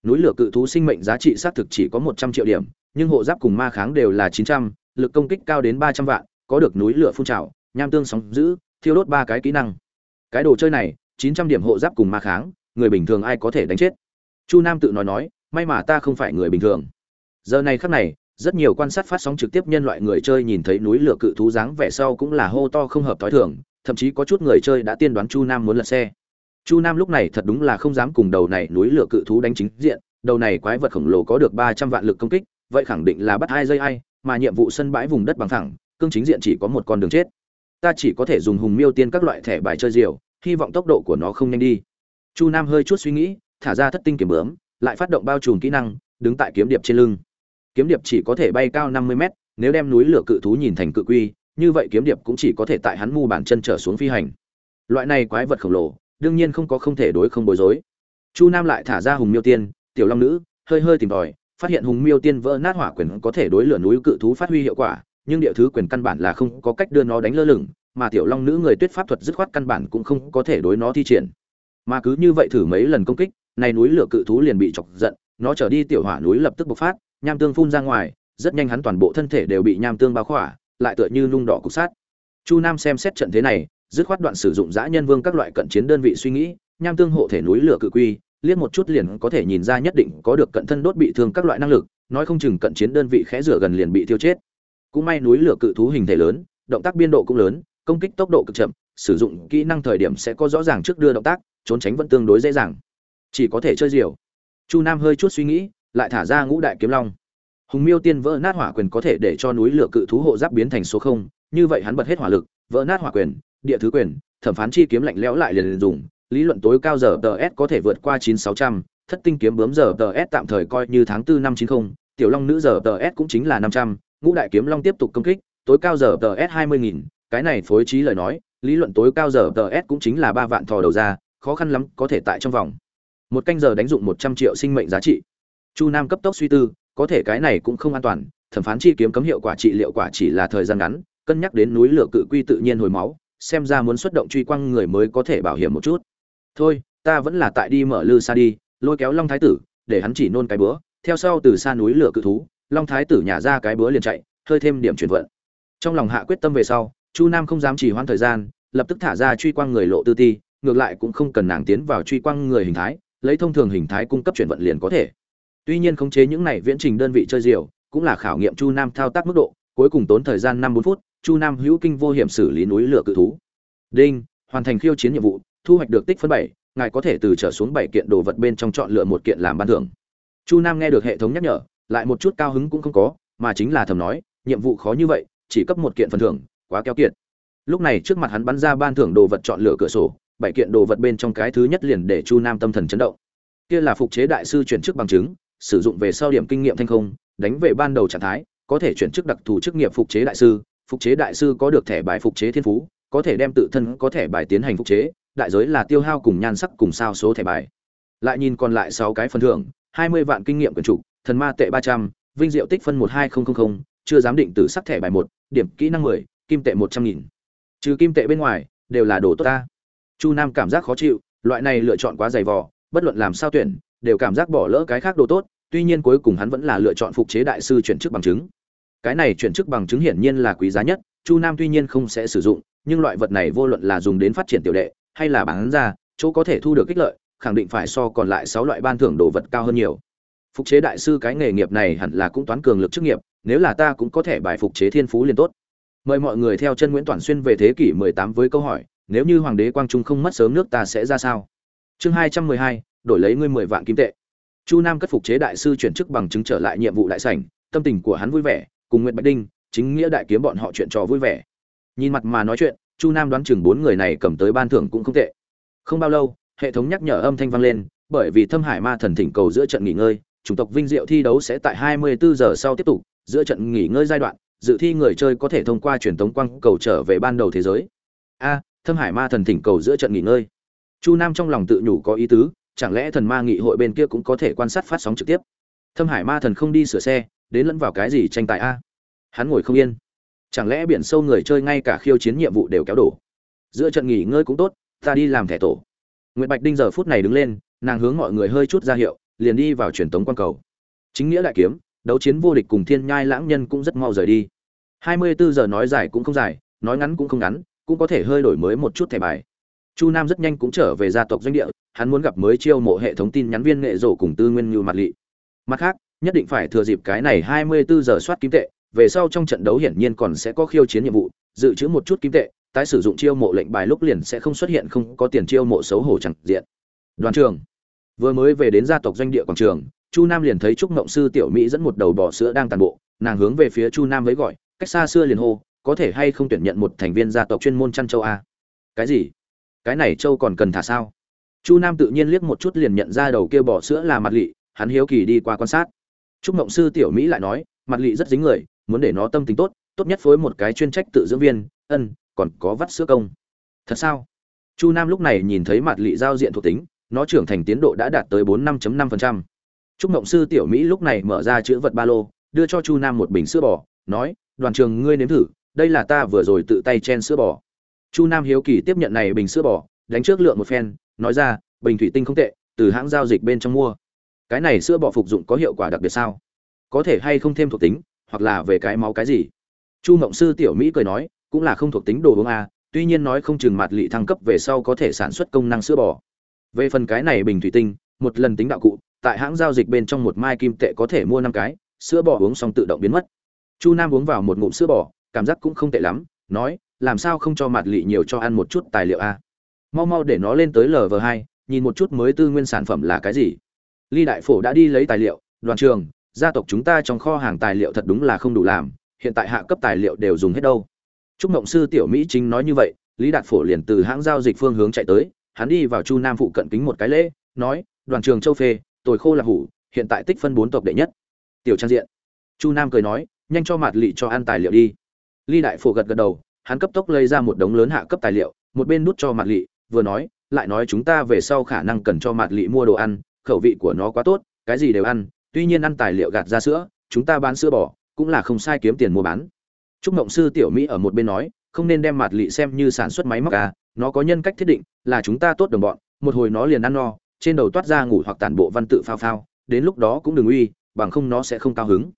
Núi lửa cự thú sinh mệnh giá trị xác thực chỉ có 100 triệu điểm, nhưng hộ giáp cùng ma kháng đều là 900, lực công kích cao đến 300 vạn, có được núi lửa phun trào, nham tương sóng giữ, thiêu đốt ba cái kỹ năng. Cái đồ chơi này, 900 điểm hộ giáp cùng ma kháng, người bình thường ai có thể đánh chết. Chu Nam tự nói nói, may mà ta không phải người bình thường. Giờ này khắc này, rất nhiều quan sát phát sóng trực tiếp nhân loại người chơi nhìn thấy núi lửa cự thú dáng vẻ sau cũng là hô to không hợp thói thường, thậm chí có chút người chơi đã tiên đoán Chu Nam muốn lật xe. Chu Nam lúc này thật đúng là không dám cùng đầu này núi lửa cự thú đánh chính diện, đầu này quái vật khổng lồ có được 300 vạn lực công kích, vậy khẳng định là bắt hai dây ai, mà nhiệm vụ sân bãi vùng đất bằng thẳng, cương chính diện chỉ có một con đường chết. Ta chỉ có thể dùng hùng miêu tiên các loại thẻ bài chơi diều, hy vọng tốc độ của nó không nhanh đi. Chu Nam hơi chút suy nghĩ, thả ra thất tinh kiếm bướm, lại phát động bao trùm kỹ năng, đứng tại kiếm điệp trên lưng. Kiếm điệp chỉ có thể bay cao 50 mét, nếu đem núi lửa cự thú nhìn thành cự quy, như vậy kiếm điệp cũng chỉ có thể tại hắn mu bàn chân trở xuống phi hành. Loại này quái vật khổng lồ, đương nhiên không có không thể đối không bối rối. Chu Nam lại thả ra Hùng Miêu Tiên, tiểu long nữ, hơi hơi tìm tòi, phát hiện Hùng Miêu Tiên vỡ nát hỏa quyền có thể đối lửa núi cự thú phát huy hiệu quả, nhưng địa thứ quyền căn bản là không có cách đưa nó đánh lơ lửng, mà tiểu long nữ người tuyết pháp thuật dứt khoát căn bản cũng không có thể đối nó thi triển. Mà cứ như vậy thử mấy lần công kích, này núi lửa cự thú liền bị chọc giận, nó trở đi tiểu hỏa núi lập tức bộc phát, nham tương phun ra ngoài, rất nhanh hắn toàn bộ thân thể đều bị nham tương bao khỏa, lại tựa như nung đỏ cục sát. Chu Nam xem xét trận thế này, dứt khoát đoạn sử dụng dã nhân vương các loại cận chiến đơn vị suy nghĩ, nham tương hộ thể núi lửa cự quy, liếc một chút liền có thể nhìn ra nhất định có được cận thân đốt bị thương các loại năng lực, nói không chừng cận chiến đơn vị khẽ rửa gần liền bị tiêu chết. Cũng may núi lửa cự thú hình thể lớn, động tác biên độ cũng lớn, công kích tốc độ cực chậm, sử dụng kỹ năng thời điểm sẽ có rõ ràng trước đưa động tác, trốn tránh vẫn tương đối dễ dàng. Chỉ có thể chơi diều. Chu Nam hơi chút suy nghĩ, lại thả ra ngũ đại kiếm long. Hùng Miêu Tiên vỡ nát hỏa quyền có thể để cho núi lửa cự thú hộ giáp biến thành số không, như vậy hắn bật hết hỏa lực, vỡ nát hỏa quyền, địa thứ quyền, thẩm phán chi kiếm lạnh lẽo lại liền dùng, lý luận tối cao giờ TS có thể vượt qua 9600, thất tinh kiếm bướm giờ TS tạm thời coi như tháng 4 năm 90, tiểu long nữ giờ TS cũng chính là 500, ngũ đại kiếm long tiếp tục công kích, tối cao giờ TS 20000, cái này phối trí lời nói, lý luận tối cao giờ TS cũng chính là 3 vạn thò đầu ra, khó khăn lắm có thể tại trong vòng. Một canh giờ đánh dụng một trăm triệu sinh mệnh giá trị. Chu nam cấp tốc suy tư có thể cái này cũng không an toàn, thẩm phán chi kiếm cấm hiệu quả trị liệu quả chỉ là thời gian ngắn, cân nhắc đến núi lửa cự quy tự nhiên hồi máu, xem ra muốn xuất động truy quăng người mới có thể bảo hiểm một chút. Thôi, ta vẫn là tại đi mở lư xa đi, lôi kéo long thái tử, để hắn chỉ nôn cái bữa, theo sau từ xa núi lửa cự thú, long thái tử nhả ra cái bữa liền chạy, hơi thêm điểm chuyển vận. Trong lòng hạ quyết tâm về sau, chu nam không dám chỉ hoãn thời gian, lập tức thả ra truy quang người lộ tư ti, ngược lại cũng không cần nàng tiến vào truy quang người hình thái, lấy thông thường hình thái cung cấp chuyển vận liền có thể tuy nhiên khống chế những này viễn trình đơn vị chơi diều, cũng là khảo nghiệm chu nam thao tác mức độ, cuối cùng tốn thời gian năm bốn phút, chu nam hữu kinh vô hiểm xử lý núi lửa cự thú. Đinh, hoàn thành khiêu chiến nhiệm vụ, thu hoạch được tích phân bảy, ngài có thể từ trở xuống bảy kiện đồ vật bên trong chọn lựa một kiện làm ban thưởng. Chu nam nghe được hệ thống nhắc nhở, lại một chút cao hứng cũng không có, mà chính là thầm nói, nhiệm vụ khó như vậy, chỉ cấp một kiện phần thưởng, quá keo kiệt. Lúc này trước mặt hắn bắn ra ban thưởng đồ vật chọn lựa cửa sổ, bảy kiện đồ vật bên trong cái thứ nhất liền để chu nam tâm thần chấn động. Kia là phục chế đại sư chuyển chức bằng chứng sử dụng về sau điểm kinh nghiệm thanh không, đánh về ban đầu trạng thái, có thể chuyển chức đặc thù chức nghiệp phục chế đại sư, phục chế đại sư có được thẻ bài phục chế thiên phú, có thể đem tự thân có thẻ bài tiến hành phục chế, đại giới là tiêu hao cùng nhan sắc cùng sao số thẻ bài. Lại nhìn còn lại sáu cái phần thưởng, hai mươi vạn kinh nghiệm quyền trục, thần ma tệ ba trăm, vinh diệu tích phân một hai nghìn chưa giám định tử sắc thẻ bài một, điểm kỹ năng mười, kim tệ một trăm nghìn. Trừ kim tệ bên ngoài, đều là đồ tốt ta. Chu nam cảm giác khó chịu, loại này lựa chọn quá dày vò, bất luận làm sao tuyển, đều cảm giác bỏ lỡ cái khác đồ tốt tuy nhiên cuối cùng hắn vẫn là lựa chọn phục chế đại sư chuyển chức bằng chứng. Cái này chuyển chức bằng chứng hiển nhiên là quý giá nhất chu nam tuy nhiên không sẽ sử dụng nhưng loại vật này vô luận là dùng đến phát triển tiểu đệ hay là bán ra chỗ có thể thu được ích lợi khẳng định phải so còn lại sáu loại ban thưởng đồ vật cao hơn nhiều. Phục chế đại sư cái nghề nghiệp này hẳn là cũng toán cường lực chức nghiệp nếu là ta cũng có thể bài phục chế thiên phú liền tốt. Mời mọi người theo chân nguyễn toàn xuyên về thế kỷ 18 với câu hỏi nếu như hoàng đế quang trung không mất sớm nước ta sẽ ra sao? Chương 212, đổi lấy ngươi 10 vạn kim tệ chu nam cất phục chế đại sư chuyển chức bằng chứng trở lại nhiệm vụ đại sảnh, tâm tình của hắn vui vẻ, cùng nguyễn bạch đinh, chính nghĩa đại kiếm bọn họ chuyện trò vui vẻ. Nhìn mặt mà nói chuyện, chu nam đoán chừng bốn người này cầm tới ban thưởng cũng không tệ. Không bao lâu, hệ thống nhắc nhở âm thanh vang lên, bởi vì thâm hải ma thần thỉnh cầu giữa trận nghỉ ngơi, chủng tộc vinh diệu thi đấu sẽ tại 24 giờ sau tiếp tục, giữa trận nghỉ ngơi giai đoạn, dự thi người chơi có thể thông qua truyền tống quang cầu trở về ban đầu thế giới. A, thâm hải ma thần thỉnh cầu giữa trận nghỉ ngơi. Chu nam trong lòng tự nhủ có ý tứ chẳng lẽ thần ma nghị hội bên kia cũng có thể quan sát phát sóng trực tiếp? Thâm hải ma thần không đi sửa xe, đến lẫn vào cái gì tranh tài a? Hắn ngồi không yên. Chẳng lẽ biển sâu người chơi ngay cả khiêu chiến nhiệm vụ đều kéo đổ? Giữa trận nghỉ ngơi cũng tốt, ta đi làm thẻ tổ. Nguyễn bạch đinh giờ phút này đứng lên, nàng hướng mọi người hơi chút ra hiệu, liền đi vào truyền tống quan cầu. Chính nghĩa đại kiếm, đấu chiến vô địch cùng thiên nhai lãng nhân cũng rất mau rời đi. 24 giờ nói dài cũng không dài, nói ngắn cũng không ngắn, cũng có thể hơi đổi mới một chút thẻ bài chu nam rất nhanh cũng trở về gia tộc doanh địa, hắn muốn gặp mới chiêu mộ hệ thống tin nhắn viên nghệ rổ cùng tư nguyên như mặt lị. Mặt khác, nhất định phải thừa dịp cái này 24 giờ soát kim tệ, về sau trong trận đấu hiển nhiên còn sẽ có khiêu chiến nhiệm vụ, dự trữ một chút kim tệ, tái sử dụng chiêu mộ lệnh bài lúc liền sẽ không xuất hiện, không có tiền chiêu mộ xấu hổ chẳng diện. Đoàn trường. Vừa mới về đến gia tộc doanh địa quảng trường, chu nam liền thấy trúc mộng sư tiểu mỹ dẫn một đầu bò sữa đang tàn bộ, nàng hướng về phía chu nam với gọi, cách xa xưa liền hô, có thể hay không tuyển nhận một thành viên gia tộc chuyên môn chăn châu a? Cái gì? Cái này châu còn cần thả sao? Chu nam tự nhiên liếc một chút liền nhận ra đầu kia bỏ sữa là mặt lị, hắn hiếu kỳ đi qua quan sát. Trúc mộng sư tiểu mỹ lại nói, mặt lị rất dính người, muốn để nó tâm tính tốt tốt nhất phối một cái chuyên trách tự dưỡng viên, ân, còn có vắt sữa công. Thật sao? Chu nam lúc này nhìn thấy mặt lị giao diện thuộc tính, nó trưởng thành tiến độ đã đạt tới bốn năm năm phần trăm. Trúc mộng sư tiểu mỹ lúc này mở ra chữ vật ba lô, đưa cho chu nam một bình sữa bò, nói, đoàn trường ngươi nếm thử, đây là ta vừa rồi tự tay chen sữa bò chu nam hiếu kỳ tiếp nhận này bình sữa bò, đánh trước lượng một phen, nói ra, bình thủy tinh không tệ, từ hãng giao dịch bên trong mua. Cái này sữa bò phục dụng có hiệu quả đặc biệt sao? Có thể hay không thêm thuộc tính, hoặc là về cái máu cái gì? Chu mộng sư tiểu mỹ cười nói, cũng là không thuộc tính đồ uống a tuy nhiên nói không chừng mặt lị thăng cấp về sau có thể sản xuất công năng sữa bò. Về phần cái này bình thủy tinh, một lần tính đạo cụ, tại hãng giao dịch bên trong một mai kim tệ có thể mua năm cái, sữa bò uống xong tự động biến mất. Chu nam uống vào một ngụm sữa bò, cảm giác cũng không tệ lắm, nói làm sao không cho mặt lị nhiều cho ăn một chút tài liệu a? Mau mau để nó lên tới lv hai, nhìn một chút mới tư nguyên sản phẩm là cái gì. Ly đại phổ đã đi lấy tài liệu, đoàn trường, gia tộc chúng ta trong kho hàng tài liệu thật đúng là không đủ làm, hiện tại hạ cấp tài liệu đều dùng hết đâu. Trúc mộng sư tiểu mỹ chính nói như vậy, lý đạt phổ liền từ hãng giao dịch phương hướng chạy tới, hắn đi vào chu nam phụ cận kính một cái lễ, nói, đoàn trường châu phê, tồi khô là hủ, hiện tại tích phân bốn tộc đệ nhất. Tiểu trang diện. Chu nam cười nói, nhanh cho mạt lị cho ăn tài liệu đi. Ly đại phổ gật gật đầu hắn cấp tốc lấy ra một đống lớn hạ cấp tài liệu, một bên nút cho mặt lị, vừa nói, lại nói chúng ta về sau khả năng cần cho mạt lị mua đồ ăn, khẩu vị của nó quá tốt, cái gì đều ăn, tuy nhiên ăn tài liệu gạt ra sữa, chúng ta bán sữa bò, cũng là không sai kiếm tiền mua bán. Trúc mộng sư tiểu mỹ ở một bên nói, không nên đem mạt lị xem như sản xuất máy móc à nó có nhân cách thiết định, là chúng ta tốt đồng bọn, một hồi nó liền ăn no, trên đầu toát ra ngủ hoặc tản bộ văn tự phao phao, đến lúc đó cũng đừng uy, bằng không nó sẽ không cao hứng.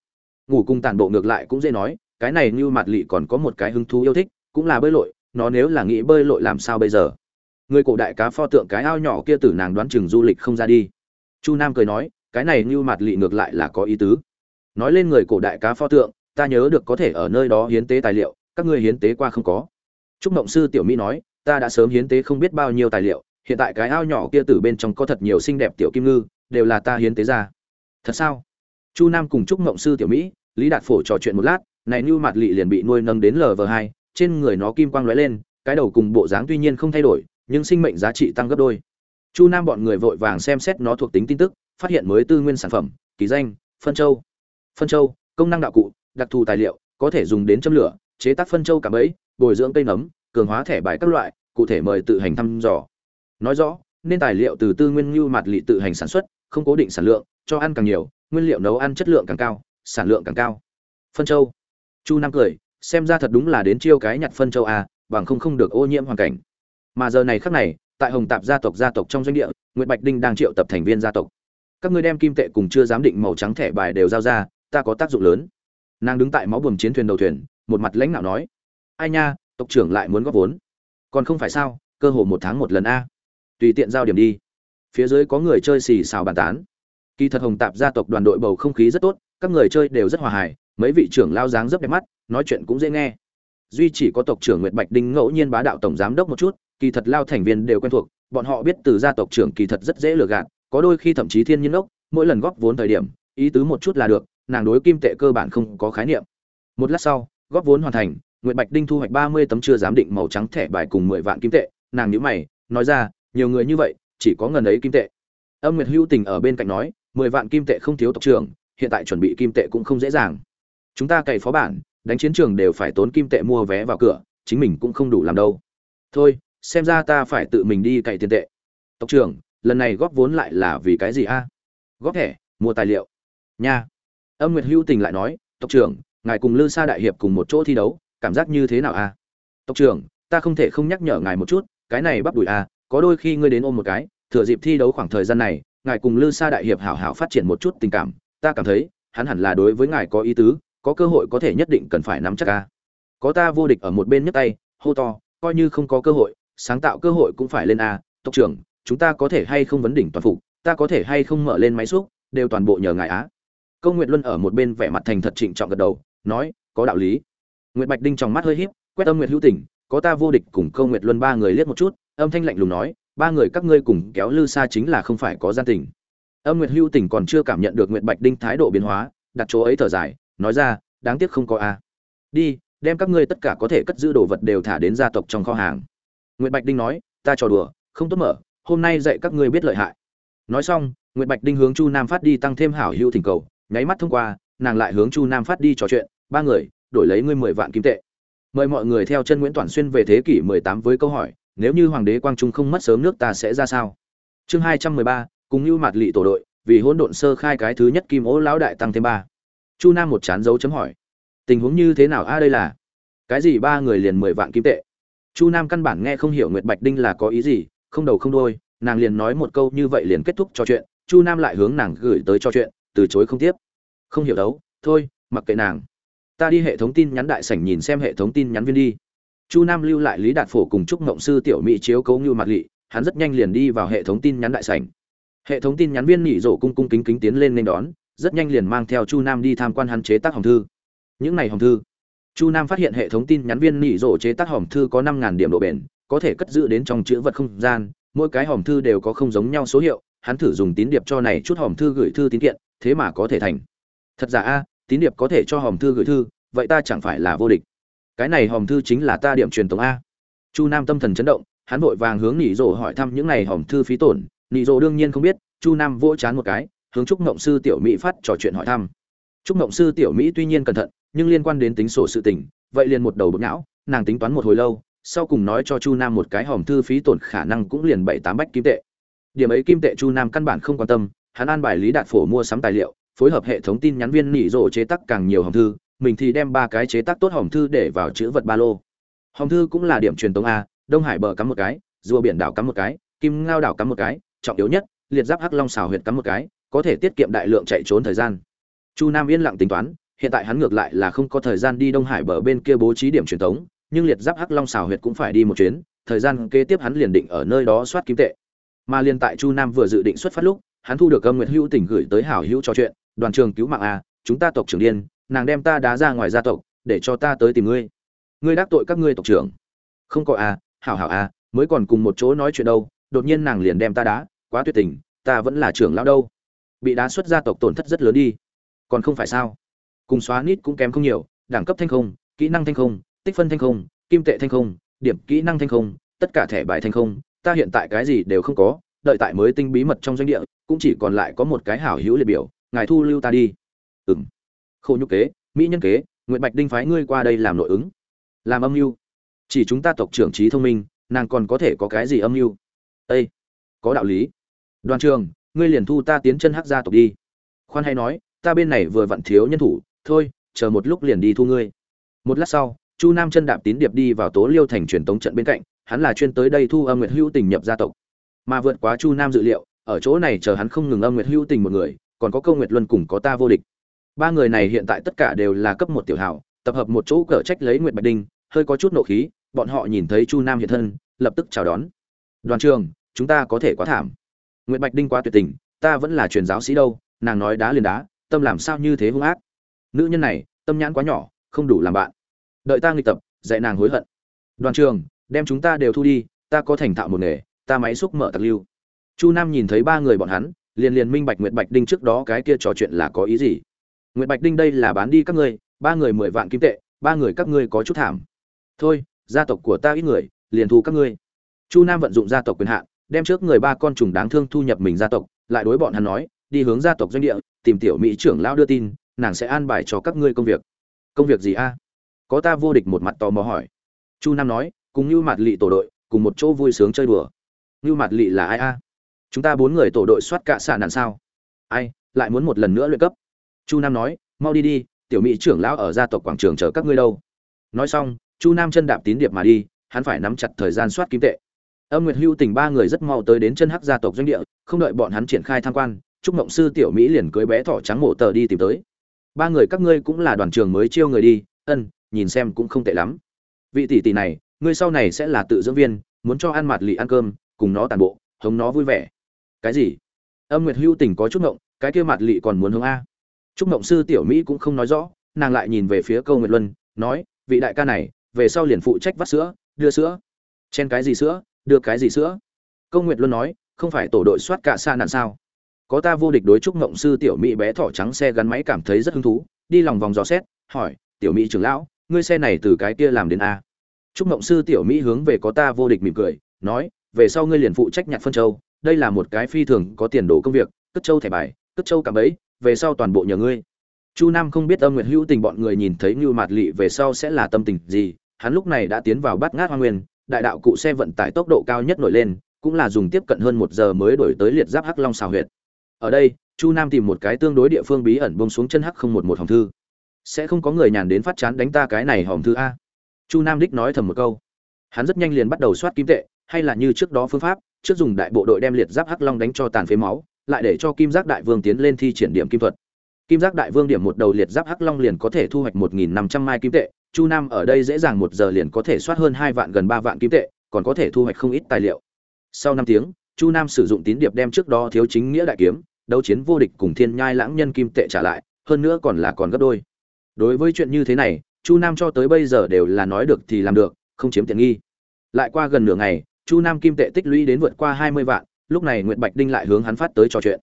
Ngủ cùng tản bộ ngược lại cũng dễ nói, cái này như mặt lị còn có một cái hứng thú yêu thích cũng là bơi lội, nó nếu là nghĩ bơi lội làm sao bây giờ? Người cổ đại cá pho tượng cái ao nhỏ kia tử nàng đoán chừng du lịch không ra đi. Chu nam cười nói, cái này như mặt lị ngược lại là có ý tứ. Nói lên người cổ đại cá pho tượng, ta nhớ được có thể ở nơi đó hiến tế tài liệu, các ngươi hiến tế qua không có. Trúc mộng sư tiểu mỹ nói, ta đã sớm hiến tế không biết bao nhiêu tài liệu, hiện tại cái ao nhỏ kia từ bên trong có thật nhiều xinh đẹp tiểu kim ngư, đều là ta hiến tế ra. Thật sao? Chu nam cùng trúc mộng sư tiểu mỹ, lý đạt phổ trò chuyện một lát, này như mặt lị liền bị nuôi nâng đến lv hai trên người nó kim quang lóe lên, cái đầu cùng bộ dáng tuy nhiên không thay đổi, nhưng sinh mệnh giá trị tăng gấp đôi. Chu nam bọn người vội vàng xem xét nó thuộc tính tin tức, phát hiện mới tư nguyên sản phẩm ký danh, phân châu. Phân châu, công năng đạo cụ, đặc thù tài liệu, có thể dùng đến châm lửa, chế tác phân châu cả bẫy, bồi dưỡng cây nấm, cường hóa thẻ bài các loại, cụ thể mời tự hành thăm dò. Nói rõ, nên tài liệu từ tư nguyên lưu mặt lị tự hành sản xuất, không cố định sản lượng, cho ăn càng nhiều, nguyên liệu nấu ăn chất lượng càng cao, sản lượng càng cao. Phân châu. Chu nam cười xem ra thật đúng là đến chiêu cái nhặt phân châu a, bằng không không được ô nhiễm hoàn cảnh. Mà giờ này khắc này, tại hồng tạp gia tộc gia tộc trong doanh địa nguyễn bạch đinh đang triệu tập thành viên gia tộc. Các ngươi đem kim tệ cùng chưa giám định màu trắng thẻ bài đều giao ra, ta có tác dụng lớn. Nàng đứng tại máu buồm chiến thuyền đầu thuyền, một mặt lãnh đạo nói, ai nha, tộc trưởng lại muốn góp vốn. Còn không phải sao, cơ hồ một tháng một lần a. Tùy tiện giao điểm đi. Phía dưới có người chơi xì xào bàn tán. Kỳ thật hồng tạp gia tộc đoàn đội bầu không khí rất tốt, các người chơi đều rất hòa hài mấy vị trưởng lao dáng rất đẹp mắt, nói chuyện cũng dễ nghe. Duy chỉ có tộc trưởng nguyệt bạch đinh ngẫu nhiên bá đạo tổng giám đốc một chút, kỳ thật lao thành viên đều quen thuộc, bọn họ biết từ gia tộc trưởng kỳ thật rất dễ lừa gạt, có đôi khi thậm chí thiên nhiên ốc mỗi lần góp vốn thời điểm, ý tứ một chút là được, nàng đối kim tệ cơ bản không có khái niệm. Một lát sau, góp vốn hoàn thành, nguyệt bạch đinh thu hoạch ba mươi tấm chưa giám định màu trắng thẻ bài cùng mười vạn kim tệ, nàng nhíu mày, nói ra, nhiều người như vậy, chỉ có ngần ấy kim tệ. Âm nguyệt hữu tình ở bên cạnh nói, mười vạn kim tệ không thiếu tộc trưởng, hiện tại chuẩn bị kim tệ cũng không dễ dàng chúng ta cày phó bản, đánh chiến trường đều phải tốn kim tệ mua vé vào cửa, chính mình cũng không đủ làm đâu. Thôi, xem ra ta phải tự mình đi cày tiền tệ. Tộc trưởng, lần này góp vốn lại là vì cái gì a? Góp thẻ, mua tài liệu. Nha. Âm nguyệt hữu tình lại nói, tộc trưởng, ngài cùng lư sa đại hiệp cùng một chỗ thi đấu, cảm giác như thế nào a? Tộc trưởng, ta không thể không nhắc nhở ngài một chút, cái này bắt đùi a, có đôi khi ngươi đến ôm một cái, thừa dịp thi đấu khoảng thời gian này, ngài cùng lư sa đại hiệp hảo hảo phát triển một chút tình cảm, ta cảm thấy, hắn hẳn là đối với ngài có ý tứ có cơ hội có thể nhất định cần phải nắm chắc ca. Có ta vô địch ở một bên nhấc tay, hô to, coi như không có cơ hội, sáng tạo cơ hội cũng phải lên a, tộc trưởng, chúng ta có thể hay không vấn đỉnh toàn phục, ta có thể hay không mở lên máy xúc, đều toàn bộ nhờ ngài á. Câu nguyện luân ở một bên vẻ mặt thành thật trịnh trọng gật đầu, nói, có đạo lý. Nguyệt bạch đinh trong mắt hơi híp, quét âm nguyệt hữu tình, có ta vô địch cùng câu nguyệt luân ba người liếc một chút, âm thanh lạnh lùng nói, ba người các ngươi cùng kéo lư xa chính là không phải có gian tình. Âm nguyệt hữu tình còn chưa cảm nhận được nguyệt bạch đinh thái độ biến hóa, đặt chỗ ấy thở dài nói ra, đáng tiếc không có a. Đi, đem các ngươi tất cả có thể cất giữ đồ vật đều thả đến gia tộc trong kho hàng. Nguyễn bạch đinh nói, ta trò đùa, không tốt mở, hôm nay dạy các ngươi biết lợi hại. Nói xong nguyễn bạch đinh hướng chu nam phát đi tăng thêm hảo hữu thỉnh cầu, nháy mắt thông qua, nàng lại hướng chu nam phát đi trò chuyện, ba người, đổi lấy ngươi mười vạn kim tệ. Mời mọi người theo chân nguyễn toàn xuyên về thế kỷ mười tám với câu hỏi, nếu như hoàng đế quang trung không mất sớm nước ta sẽ ra sao? Chương hai trăm mười ba, cùng hữu mặt lị tổ đội, vì hỗn độn sơ khai cái thứ nhất kim ố lão đại tăng thêm ba chu nam một chán dấu chấm hỏi. Tình huống như thế nào? A, đây là cái gì? Ba người liền mười vạn kim tệ. Chu nam căn bản nghe không hiểu nguyệt bạch đinh là có ý gì, không đầu không đôi nàng liền nói một câu như vậy liền kết thúc trò chuyện. Chu nam lại hướng nàng gửi tới trò chuyện, từ chối không tiếp. Không hiểu đấu, thôi, mặc kệ nàng. Ta đi hệ thống tin nhắn đại sảnh nhìn xem hệ thống tin nhắn viên đi. Chu nam lưu lại lý đạt phổ cùng chúc ngộng sư tiểu mỹ chiếu cấu như mặt lị, hắn rất nhanh liền đi vào hệ thống tin nhắn đại sảnh. Hệ thống tin nhắn viên nỉ rổ cung cung kính kính tiến lên nên đón rất nhanh liền mang theo chu nam đi tham quan hắn chế tác hòm thư. Những này hòm thư, chu nam phát hiện hệ thống tin nhắn viên nỉ rổ chế tác hòm thư có năm điểm độ bền, có thể cất giữ đến trong chữ vật không gian. Mỗi cái hòm thư đều có không giống nhau số hiệu, hắn thử dùng tín điệp cho này chút hòm thư gửi thư tín kiện, thế mà có thể thành. Thật giả a, tín điệp có thể cho hòm thư gửi thư, vậy ta chẳng phải là vô địch. Cái này hòm thư chính là ta điểm truyền tống a. Chu nam tâm thần chấn động, hắn vội vàng hướng nỉ rổ hỏi thăm những này hòm thư phí tổn. Nỉ rổ đương nhiên không biết, chu nam vỗ chán một cái hướng trúc ngộng sư tiểu mỹ phát trò chuyện hỏi thăm. Trúc ngộng sư tiểu mỹ tuy nhiên cẩn thận, nhưng liên quan đến tính sổ sự tình, vậy liền một đầu bực não nàng tính toán một hồi lâu, sau cùng nói cho chu nam một cái hòm thư phí tổn khả năng cũng liền bảy tám bách kim tệ. Điểm ấy kim tệ chu nam căn bản không quan tâm, hắn an bài lý đạt phổ mua sắm tài liệu, phối hợp hệ thống tin nhắn viên nỉ rộ chế tác càng nhiều hòm thư, mình thì đem ba cái chế tác tốt hòm thư để vào chữ vật ba lô. Hòm thư cũng là điểm truyền tống a, đông hải bờ cắm một cái, rùa biển đảo cắm một cái, kim ngao đảo cắm một cái, trọng yếu nhất, liệt giáp hắc long xào huyệt cắm một cái có thể tiết kiệm đại lượng chạy trốn thời gian. Chu nam yên lặng tính toán, hiện tại hắn ngược lại là không có thời gian đi đông hải bờ bên kia bố trí điểm truyền tống nhưng liệt giáp hắc long xào huyệt cũng phải đi một chuyến, thời gian kế tiếp hắn liền định ở nơi đó soát kim tệ. Mà liên tại chu nam vừa dự định xuất phát lúc, hắn thu được âm nguyệt hữu tỉnh gửi tới hảo hữu trò chuyện, đoàn trường cứu mạng a, chúng ta tộc trưởng điên, nàng đem ta đá ra ngoài gia tộc, để cho ta tới tìm ngươi. Ngươi đắc tội các ngươi tộc trưởng. Không có a, hảo hảo a, mới còn cùng một chỗ nói chuyện đâu, đột nhiên nàng liền đem ta đá, quá tuyệt tình, ta vẫn là trưởng lão đâu bị đá xuất gia tộc tổn thất rất lớn đi. Còn không phải sao? Cùng xóa nít cũng kém không nhiều, đẳng cấp thanh không, kỹ năng thanh không, tích phân thanh không, kim tệ thanh không, điểm kỹ năng thanh không, tất cả thẻ bài thanh không, ta hiện tại cái gì đều không có, đợi tại mới tinh bí mật trong doanh địa, cũng chỉ còn lại có một cái hảo hữu liệt biểu, ngài thu lưu ta đi. Ừng khổ nhục kế, mỹ nhân kế nguyễn bạch đinh phái ngươi qua đây làm nội ứng. Làm âm mưu. Chỉ chúng ta tộc trưởng trí thông minh, nàng còn có thể có cái gì âm mưu? Ây có đạo lý. Đoàn trường ngươi liền thu ta tiến chân hắc gia tộc đi. Khoan hay nói, ta bên này vừa vặn thiếu nhân thủ, thôi, chờ một lúc liền đi thu ngươi. Một lát sau, chu nam chân đạp tín điệp đi vào tố liêu thành truyền tống trận bên cạnh, hắn là chuyên tới đây thu âm nguyệt hữu tình nhập gia tộc. Mà vượt quá chu nam dự liệu, ở chỗ này chờ hắn không ngừng âm nguyệt hữu tình một người, còn có câu nguyệt luân cùng có ta vô địch. Ba người này hiện tại tất cả đều là cấp một tiểu hảo, tập hợp một chỗ cờ trách lấy nguyệt bạch đinh, hơi có chút nộ khí, bọn họ nhìn thấy chu nam hiện thân, lập tức chào đón. Đoàn trường, chúng ta có thể quá thảm nguyệt bạch đinh quá tuyệt tình, ta vẫn là truyền giáo sĩ đâu, nàng nói đá liền đá, tâm làm sao như thế hung ác. Nữ nhân này, tâm nhãn quá nhỏ, không đủ làm bạn. Đợi ta nghịch tập, dạy nàng hối hận. Đoàn trường, đem chúng ta đều thu đi, ta có thành thạo một nghề, ta máy xúc mở tạc lưu. Chu nam nhìn thấy ba người bọn hắn, liền liền minh bạch nguyệt bạch đinh trước đó cái kia trò chuyện là có ý gì. Nguyệt bạch đinh đây là bán đi các ngươi, ba người mười vạn kim tệ, ba người các ngươi có chút thảm. Thôi, gia tộc của ta ít người, liền thu các ngươi. Chu nam vận dụng gia tộc quyền hạn đem trước người ba con trùng đáng thương thu nhập mình gia tộc, lại đối bọn hắn nói, đi hướng gia tộc doanh địa, tìm tiểu mỹ trưởng lão đưa tin, nàng sẽ an bài cho các ngươi công việc. Công việc gì a? Có ta vô địch một mặt tò mò hỏi. Chu nam nói, cùng Nưu Mạt Lệ tổ đội, cùng một chỗ vui sướng chơi đùa. Nưu Mạt Lệ là ai a? Chúng ta bốn người tổ đội soát cạ sạn nạn sao? Ai, lại muốn một lần nữa luyện cấp. Chu nam nói, mau đi đi, tiểu mỹ trưởng lão ở gia tộc quảng trường chờ các ngươi đâu. Nói xong, chu nam chân đạp tín điệp mà đi, hắn phải nắm chặt thời gian soát kim tệ âm nguyệt hưu tình ba người rất mau tới đến chân hắc gia tộc doanh địa, không đợi bọn hắn triển khai tham quan, trúc mộng sư tiểu mỹ liền cưới bé thỏ trắng mộ tờ đi tìm tới. Ba người các ngươi cũng là đoàn trường mới chiêu người đi, ân, nhìn xem cũng không tệ lắm. Vị tỷ tỷ này, ngươi sau này sẽ là tự dưỡng viên, muốn cho ăn mặt lì ăn cơm, cùng nó tàn bộ, hống nó vui vẻ. Cái gì? Âm nguyệt hưu tình có chút ngộng, cái kia mặt lì còn muốn hướng a. Trúc ngộng sư tiểu mỹ cũng không nói rõ, nàng lại nhìn về phía câu nguyệt luân, nói, vị đại ca này, về sau liền phụ trách vắt sữa, đưa sữa. Chen cái gì sữa? Đưa cái gì sữa? Câu nguyệt luôn nói, không phải tổ đội soát cả xa nạn sao? Có ta vô địch đối trúc ngộng sư tiểu mỹ bé thỏ trắng xe gắn máy cảm thấy rất hứng thú, đi lòng vòng dò xét, hỏi, tiểu mỹ trưởng lão, ngươi xe này từ cái kia làm đến a? Trúc ngộng sư tiểu mỹ hướng về có ta vô địch mỉm cười, nói, về sau ngươi liền phụ trách nhặt phân châu, đây là một cái phi thường có tiền đồ công việc, cất châu thẻ bài, cất châu cảm ấy về sau toàn bộ nhờ ngươi. Chu nam không biết âm nguyệt hữu tình bọn người nhìn thấy như mạt lị về sau sẽ là tâm tình gì, hắn lúc này đã tiến vào bắt ngát hoa nguyên đại đạo cụ xe vận tải tốc độ cao nhất nổi lên, cũng là dùng tiếp cận hơn một giờ mới đổi tới liệt giáp hắc long xào huyệt. Ở đây, chu nam tìm một cái tương đối địa phương bí ẩn bông xuống chân hắc không một một hòm thư. Sẽ không có người nhàn đến phát chán đánh ta cái này hòm thư a. Chu nam đích nói thầm một câu. Hắn rất nhanh liền bắt đầu soát kim tệ, hay là như trước đó phương pháp, trước dùng đại bộ đội đem liệt giáp hắc long đánh cho tàn phế máu, lại để cho kim giác đại vương tiến lên thi triển điểm kim thuật. Kim giác đại vương điểm một đầu liệt giáp hắc long liền có thể thu hoạch một nghìn năm trăm mai kim tệ chu nam ở đây dễ dàng một giờ liền có thể soát hơn hai vạn gần ba vạn kim tệ, còn có thể thu hoạch không ít tài liệu. Sau năm tiếng, chu nam sử dụng tín điệp đem trước đó thiếu chính nghĩa đại kiếm, đấu chiến vô địch cùng thiên nhai lãng nhân kim tệ trả lại, hơn nữa còn là còn gấp đôi. Đối với chuyện như thế này, chu nam cho tới bây giờ đều là nói được thì làm được, không chiếm tiện nghi. Lại qua gần nửa ngày, chu nam kim tệ tích lũy đến vượt qua hai mươi vạn, lúc này nguyệt bạch đinh lại hướng hắn phát tới trò chuyện.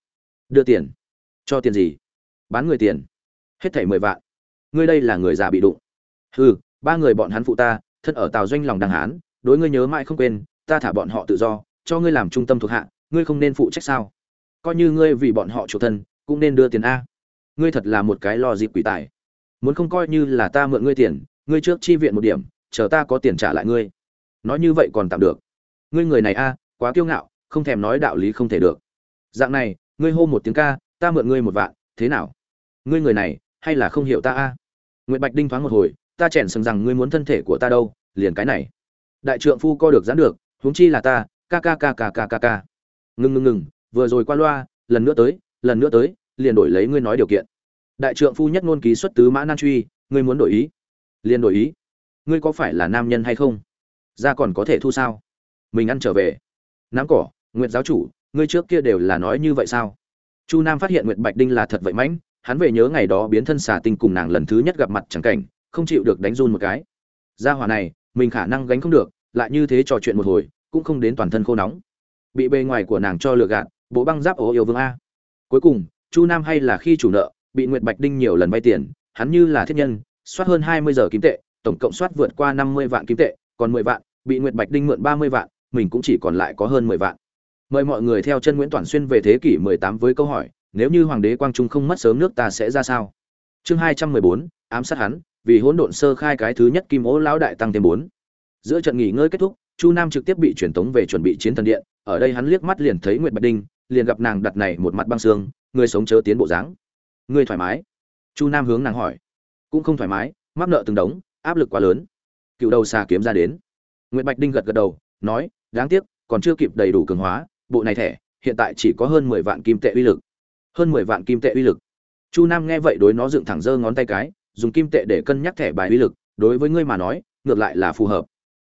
Đưa tiền. Cho tiền gì? Bán người tiền. Hết thảy mười vạn. Ngươi đây là người già bị đụng hừ, ba người bọn hắn phụ ta, thân ở tào doanh lòng đàng hán, đối ngươi nhớ mãi không quên, ta thả bọn họ tự do, cho ngươi làm trung tâm thuộc hạ, ngươi không nên phụ trách sao? Coi như ngươi vì bọn họ chủ thân, cũng nên đưa tiền a. Ngươi thật là một cái lo dịp quỷ tài. Muốn không coi như là ta mượn ngươi tiền, ngươi trước chi viện một điểm, chờ ta có tiền trả lại ngươi. Nói như vậy còn tạm được. Ngươi người này a, quá kiêu ngạo, không thèm nói đạo lý không thể được. Dạng này, ngươi hô một tiếng ca, ta mượn ngươi một vạn, thế nào? Ngươi người này, hay là không hiểu ta a? Nguyễn bạch đinh thoáng một hồi ta chèn sừng rằng ngươi muốn thân thể của ta đâu, liền cái này. Đại trượng phu co được giãn được, huống chi là ta, ca ca ca ca ca ca ca. Ngừng ngừng ngừng vừa rồi qua loa, lần nữa tới, lần nữa tới, liền đổi lấy ngươi nói điều kiện. Đại trượng phu nhất ngôn ký xuất tứ mã nan truy, ngươi muốn đổi ý? Liền đổi ý. Ngươi có phải là nam nhân hay không? Ra còn có thể thu sao? Mình ăn trở về. Nắm cỏ nguyện giáo chủ, ngươi trước kia đều là nói như vậy sao? Chu nam phát hiện nguyệt bạch đinh là thật vậy mãnh, hắn về nhớ ngày đó biến thân xà tinh cùng nàng lần thứ nhất gặp mặt chẳng cảnh không chịu được đánh run một cái. Gia hỏa này, mình khả năng gánh không được, lại như thế trò chuyện một hồi, cũng không đến toàn thân khô nóng. Bị bề ngoài của nàng cho lừa gạt, bộ băng giáp ố yêu vương a. Cuối cùng, chu nam hay là khi chủ nợ, bị nguyệt bạch đinh nhiều lần vay tiền, hắn như là thiết nhân, soát hơn hai mươi giờ kim tệ, tổng cộng soát vượt qua năm mươi vạn kim tệ, còn mười vạn, bị nguyệt bạch đinh mượn ba mươi vạn, mình cũng chỉ còn lại có hơn mười vạn. Mời mọi người theo chân nguyễn toàn xuyên về thế kỷ mười tám với câu hỏi, nếu như hoàng đế quang trung không mất sớm nước ta sẽ ra sao? Chương hai trăm mười bốn, ám sát hắn vì hỗn độn sơ khai cái thứ nhất kim ố lão đại tăng thêm bốn. Giữa trận nghỉ ngơi kết thúc, chu nam trực tiếp bị truyền tống về chuẩn bị chiến thần điện, ở đây hắn liếc mắt liền thấy nguyệt bạch đinh, liền gặp nàng đặt này một mặt băng xương, người sống chớ tiến bộ dáng. Người thoải mái? Chu nam hướng nàng hỏi. Cũng không thoải mái, mắc nợ từng đống, áp lực quá lớn. Cựu đầu xà kiếm ra đến. Nguyệt bạch đinh gật gật đầu, nói, đáng tiếc, còn chưa kịp đầy đủ cường hóa, bộ này thẻ, hiện tại chỉ có hơn mười vạn kim tệ uy lực. Hơn mười vạn kim tệ uy lực. Chu nam nghe vậy đối nó dựng thẳng giơ ngón tay cái dùng kim tệ để cân nhắc thẻ bài uy lực, đối với ngươi mà nói, ngược lại là phù hợp.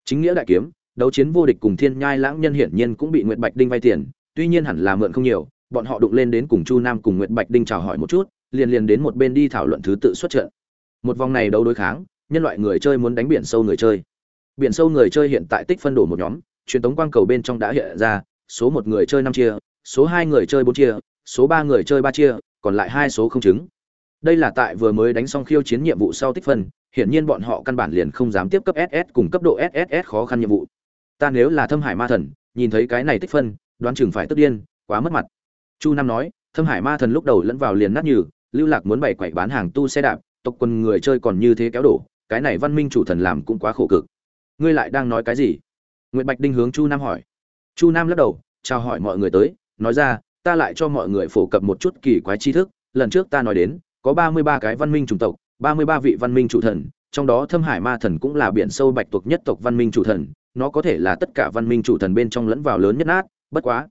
Chính nghĩa đại kiếm, đấu chiến vô địch cùng thiên nhai lãng nhân hiển nhiên cũng bị nguyệt bạch đinh vay tiền, tuy nhiên hẳn là mượn không nhiều, bọn họ đụng lên đến cùng chu nam cùng nguyệt bạch đinh chào hỏi một chút, liền liền đến một bên đi thảo luận thứ tự xuất trận. Một vòng này đấu đối kháng, nhân loại người chơi muốn đánh biển sâu người chơi. Biển sâu người chơi hiện tại tích phân đổ một nhóm, truyền tống quang cầu bên trong đã hiện ra, số một người chơi năm chia, số hai người chơi bốn chia, số ba người chơi ba chia, còn lại hai số không chứng đây là tại vừa mới đánh xong khiêu chiến nhiệm vụ sau tích phân, hiển nhiên bọn họ căn bản liền không dám tiếp cấp ss cùng cấp độ sss khó khăn nhiệm vụ. Ta nếu là thâm hải ma thần, nhìn thấy cái này tích phân, đoán chừng phải tức điên, quá mất mặt. Chu nam nói, thâm hải ma thần lúc đầu lẫn vào liền nát nhừ, lưu lạc muốn bày quậy bán hàng tu xe đạp, tộc quân người chơi còn như thế kéo đổ, cái này văn minh chủ thần làm cũng quá khổ cực. Ngươi lại đang nói cái gì? Nguyệt bạch đinh hướng chu nam hỏi. Chu nam lắc đầu, chào hỏi mọi người tới, nói ra, ta lại cho mọi người phổ cập một chút kỳ quái tri thức, lần trước ta nói đến có ba mươi ba cái văn minh chủng tộc, ba mươi ba vị văn minh chủ thần, trong đó thâm hải ma thần cũng là biển sâu bạch tuộc nhất tộc văn minh chủ thần, nó có thể là tất cả văn minh chủ thần bên trong lẫn vào lớn nhất nát, bất quá.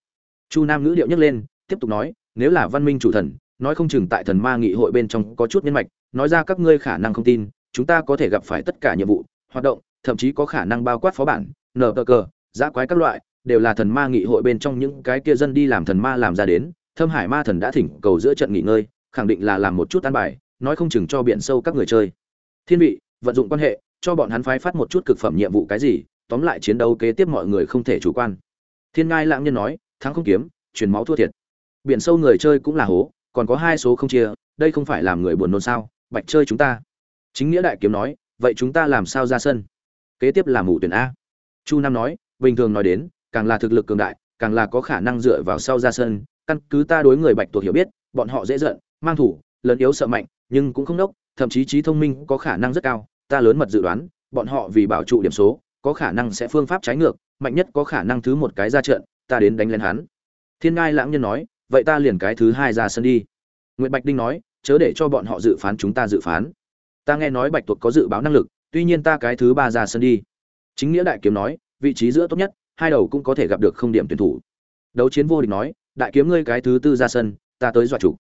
Chu nam ngữ điệu nhấc lên, tiếp tục nói, nếu là văn minh chủ thần, nói không chừng tại thần ma nghị hội bên trong có chút nhân mạch, nói ra các ngươi khả năng không tin, chúng ta có thể gặp phải tất cả nhiệm vụ, hoạt động, thậm chí có khả năng bao quát phó bản nở tờ cờ, giã quái các loại, đều là thần ma nghị hội bên trong những cái kia dân đi làm thần ma làm ra đến, thâm hải ma thần đã thỉnh cầu giữa trận nghỉ ngơi khẳng định là làm một chút an bài, nói không chừng cho biển sâu các người chơi. Thiên vị, vận dụng quan hệ, cho bọn hắn phái phát một chút cực phẩm nhiệm vụ cái gì, tóm lại chiến đấu kế tiếp mọi người không thể chủ quan. Thiên ngai lãng nhân nói, thắng không kiếm, truyền máu thua thiệt. Biển sâu người chơi cũng là hố, còn có hai số không chia, đây không phải làm người buồn nôn sao, bạch chơi chúng ta. Chính nghĩa đại kiếm nói, vậy chúng ta làm sao ra sân? Kế tiếp là mù tuyển a. Chu nam nói, bình thường nói đến, càng là thực lực cường đại, càng là có khả năng dựa vào sau ra sân, căn cứ ta đối người bạch tuộc hiểu biết, bọn họ dễ giận mang thủ, lớn yếu sợ mạnh, nhưng cũng không đốc, thậm chí trí thông minh có khả năng rất cao, ta lớn mật dự đoán, bọn họ vì bảo trụ điểm số, có khả năng sẽ phương pháp trái ngược, mạnh nhất có khả năng thứ một cái ra trận, ta đến đánh lên hắn. Thiên ngai lãng nhân nói, vậy ta liền cái thứ hai ra sân đi. Nguyễn bạch đinh nói, chớ để cho bọn họ dự phán chúng ta dự phán. Ta nghe nói bạch tuộc có dự báo năng lực, tuy nhiên ta cái thứ ba ra sân đi. Chính nghĩa đại kiếm nói, vị trí giữa tốt nhất, hai đầu cũng có thể gặp được không điểm tuyển thủ. Đấu chiến vô địch nói, đại kiếm ngươi cái thứ tư ra sân, ta tới dọa chủ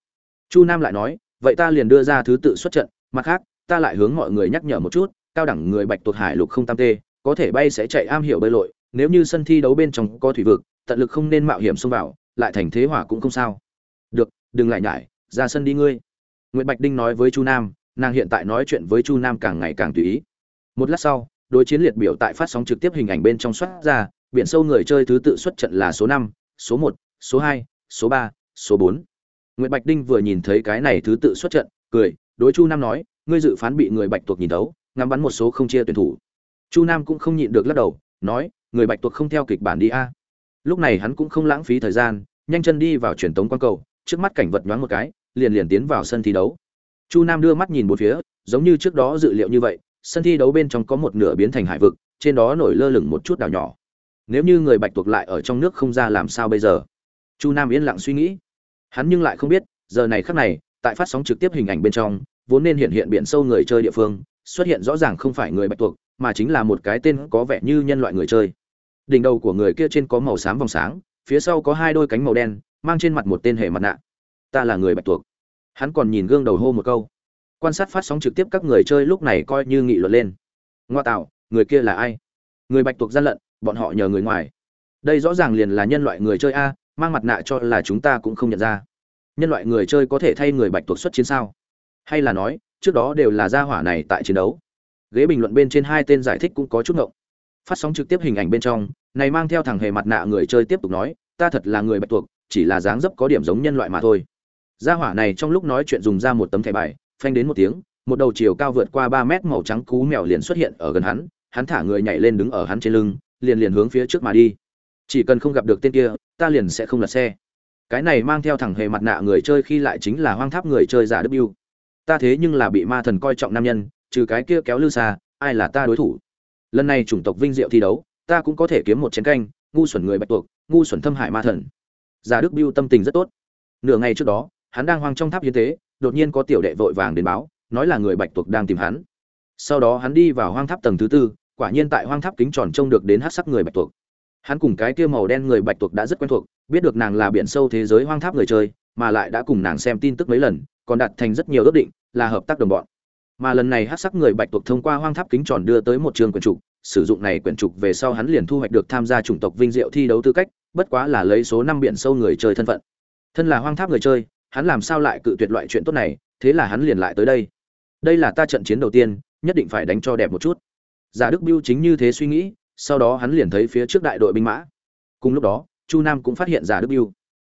chu nam lại nói, vậy ta liền đưa ra thứ tự xuất trận, mặt khác, ta lại hướng mọi người nhắc nhở một chút, cao đẳng người bạch tuộc hải lục không tam tê, có thể bay sẽ chạy am hiểu bơi lội, nếu như sân thi đấu bên trong có thủy vực, tận lực không nên mạo hiểm xông vào, lại thành thế hỏa cũng không sao. Được, đừng lại nhải, ra sân đi ngươi. Nguyễn bạch đinh nói với chu nam, nàng hiện tại nói chuyện với chu nam càng ngày càng tùy ý. Một lát sau, đối chiến liệt biểu tại phát sóng trực tiếp hình ảnh bên trong soát ra, biển sâu người chơi thứ tự xuất trận là số năm, số một, số hai, số ba, số bốn nguyễn bạch đinh vừa nhìn thấy cái này thứ tự xuất trận, cười, đối chu nam nói, ngươi dự phán bị người bạch tuộc nhìn thấu, ngắm bắn một số không chia tuyển thủ. Chu nam cũng không nhịn được lắc đầu, nói, người bạch tuộc không theo kịch bản đi a. Lúc này hắn cũng không lãng phí thời gian, nhanh chân đi vào truyền tống quan cầu, trước mắt cảnh vật nhoáng một cái, liền liền tiến vào sân thi đấu. Chu nam đưa mắt nhìn một phía, giống như trước đó dự liệu như vậy, sân thi đấu bên trong có một nửa biến thành hải vực, trên đó nổi lơ lửng một chút đảo nhỏ. Nếu như người bạch tuộc lại ở trong nước không ra làm sao bây giờ? Chu nam yên lặng suy nghĩ hắn nhưng lại không biết, giờ này khắc này, tại phát sóng trực tiếp hình ảnh bên trong, vốn nên hiện hiện biển sâu người chơi địa phương, xuất hiện rõ ràng không phải người bạch tuộc, mà chính là một cái tên có vẻ như nhân loại người chơi. Đỉnh đầu của người kia trên có màu xám vòng sáng, phía sau có hai đôi cánh màu đen, mang trên mặt một tên hệ mặt nạ. Ta là người bạch tuộc. Hắn còn nhìn gương đầu hô một câu. Quan sát phát sóng trực tiếp các người chơi lúc này coi như nghị luận lên. Ngoa tạo, người kia là ai? Người bạch tuộc gian lận, bọn họ nhờ người ngoài. Đây rõ ràng liền là nhân loại người chơi a mang mặt nạ cho là chúng ta cũng không nhận ra. Nhân loại người chơi có thể thay người bạch tuộc xuất chiến sao? Hay là nói, trước đó đều là gia hỏa này tại chiến đấu. Ghế bình luận bên trên hai tên giải thích cũng có chút ngộng. Phát sóng trực tiếp hình ảnh bên trong, này mang theo thằng hề mặt nạ người chơi tiếp tục nói, ta thật là người bạch tuộc, chỉ là dáng dấp có điểm giống nhân loại mà thôi. Gia hỏa này trong lúc nói chuyện dùng ra một tấm thẻ bài, phanh đến một tiếng, một đầu chiều cao vượt qua ba mét màu trắng cú mèo liền xuất hiện ở gần hắn hắn thả người nhảy lên đứng ở hắn trên lưng, liền liền hướng phía trước mà đi chỉ cần không gặp được tên kia, ta liền sẽ không lật xe. Cái này mang theo thẳng hề mặt nạ người chơi khi lại chính là hoang tháp người chơi giả đức biêu ta thế nhưng là bị ma thần coi trọng nam nhân, trừ cái kia kéo lư xa, ai là ta đối thủ? Lần này chủng tộc vinh diệu thi đấu, ta cũng có thể kiếm một chén canh, ngu xuẩn người bạch tuộc, ngu xuẩn thâm hại ma thần. Giả đức biêu tâm tình rất tốt. Nửa ngày trước đó, hắn đang hoang trong tháp hiến tế, đột nhiên có tiểu đệ vội vàng đến báo, nói là người bạch tuộc đang tìm hắn. Sau đó hắn đi vào hoang tháp tầng thứ tư, quả nhiên tại hoang tháp kính tròn trông được đến hát sắc người bạch tuộc hắn cùng cái kia màu đen người bạch tuộc đã rất quen thuộc, biết được nàng là biển sâu thế giới hoang tháp người chơi, mà lại đã cùng nàng xem tin tức mấy lần, còn đặt thành rất nhiều ước định, là hợp tác đồng bọn. Mà lần này hát sắc người bạch tuộc thông qua hoang tháp kính tròn đưa tới một trường quyển trục, sử dụng này quyển trục về sau hắn liền thu hoạch được tham gia chủng tộc vinh diệu thi đấu tư cách, bất quá là lấy số năm biển sâu người chơi thân phận. Thân là hoang tháp người chơi, hắn làm sao lại cự tuyệt loại chuyện tốt này, thế là hắn liền lại tới đây. Đây là ta trận chiến đầu tiên, nhất định phải đánh cho đẹp một chút. Giả đức biêu chính như thế suy nghĩ sau đó hắn liền thấy phía trước đại đội binh mã. Cùng lúc đó, chu nam cũng phát hiện giả đức biêu.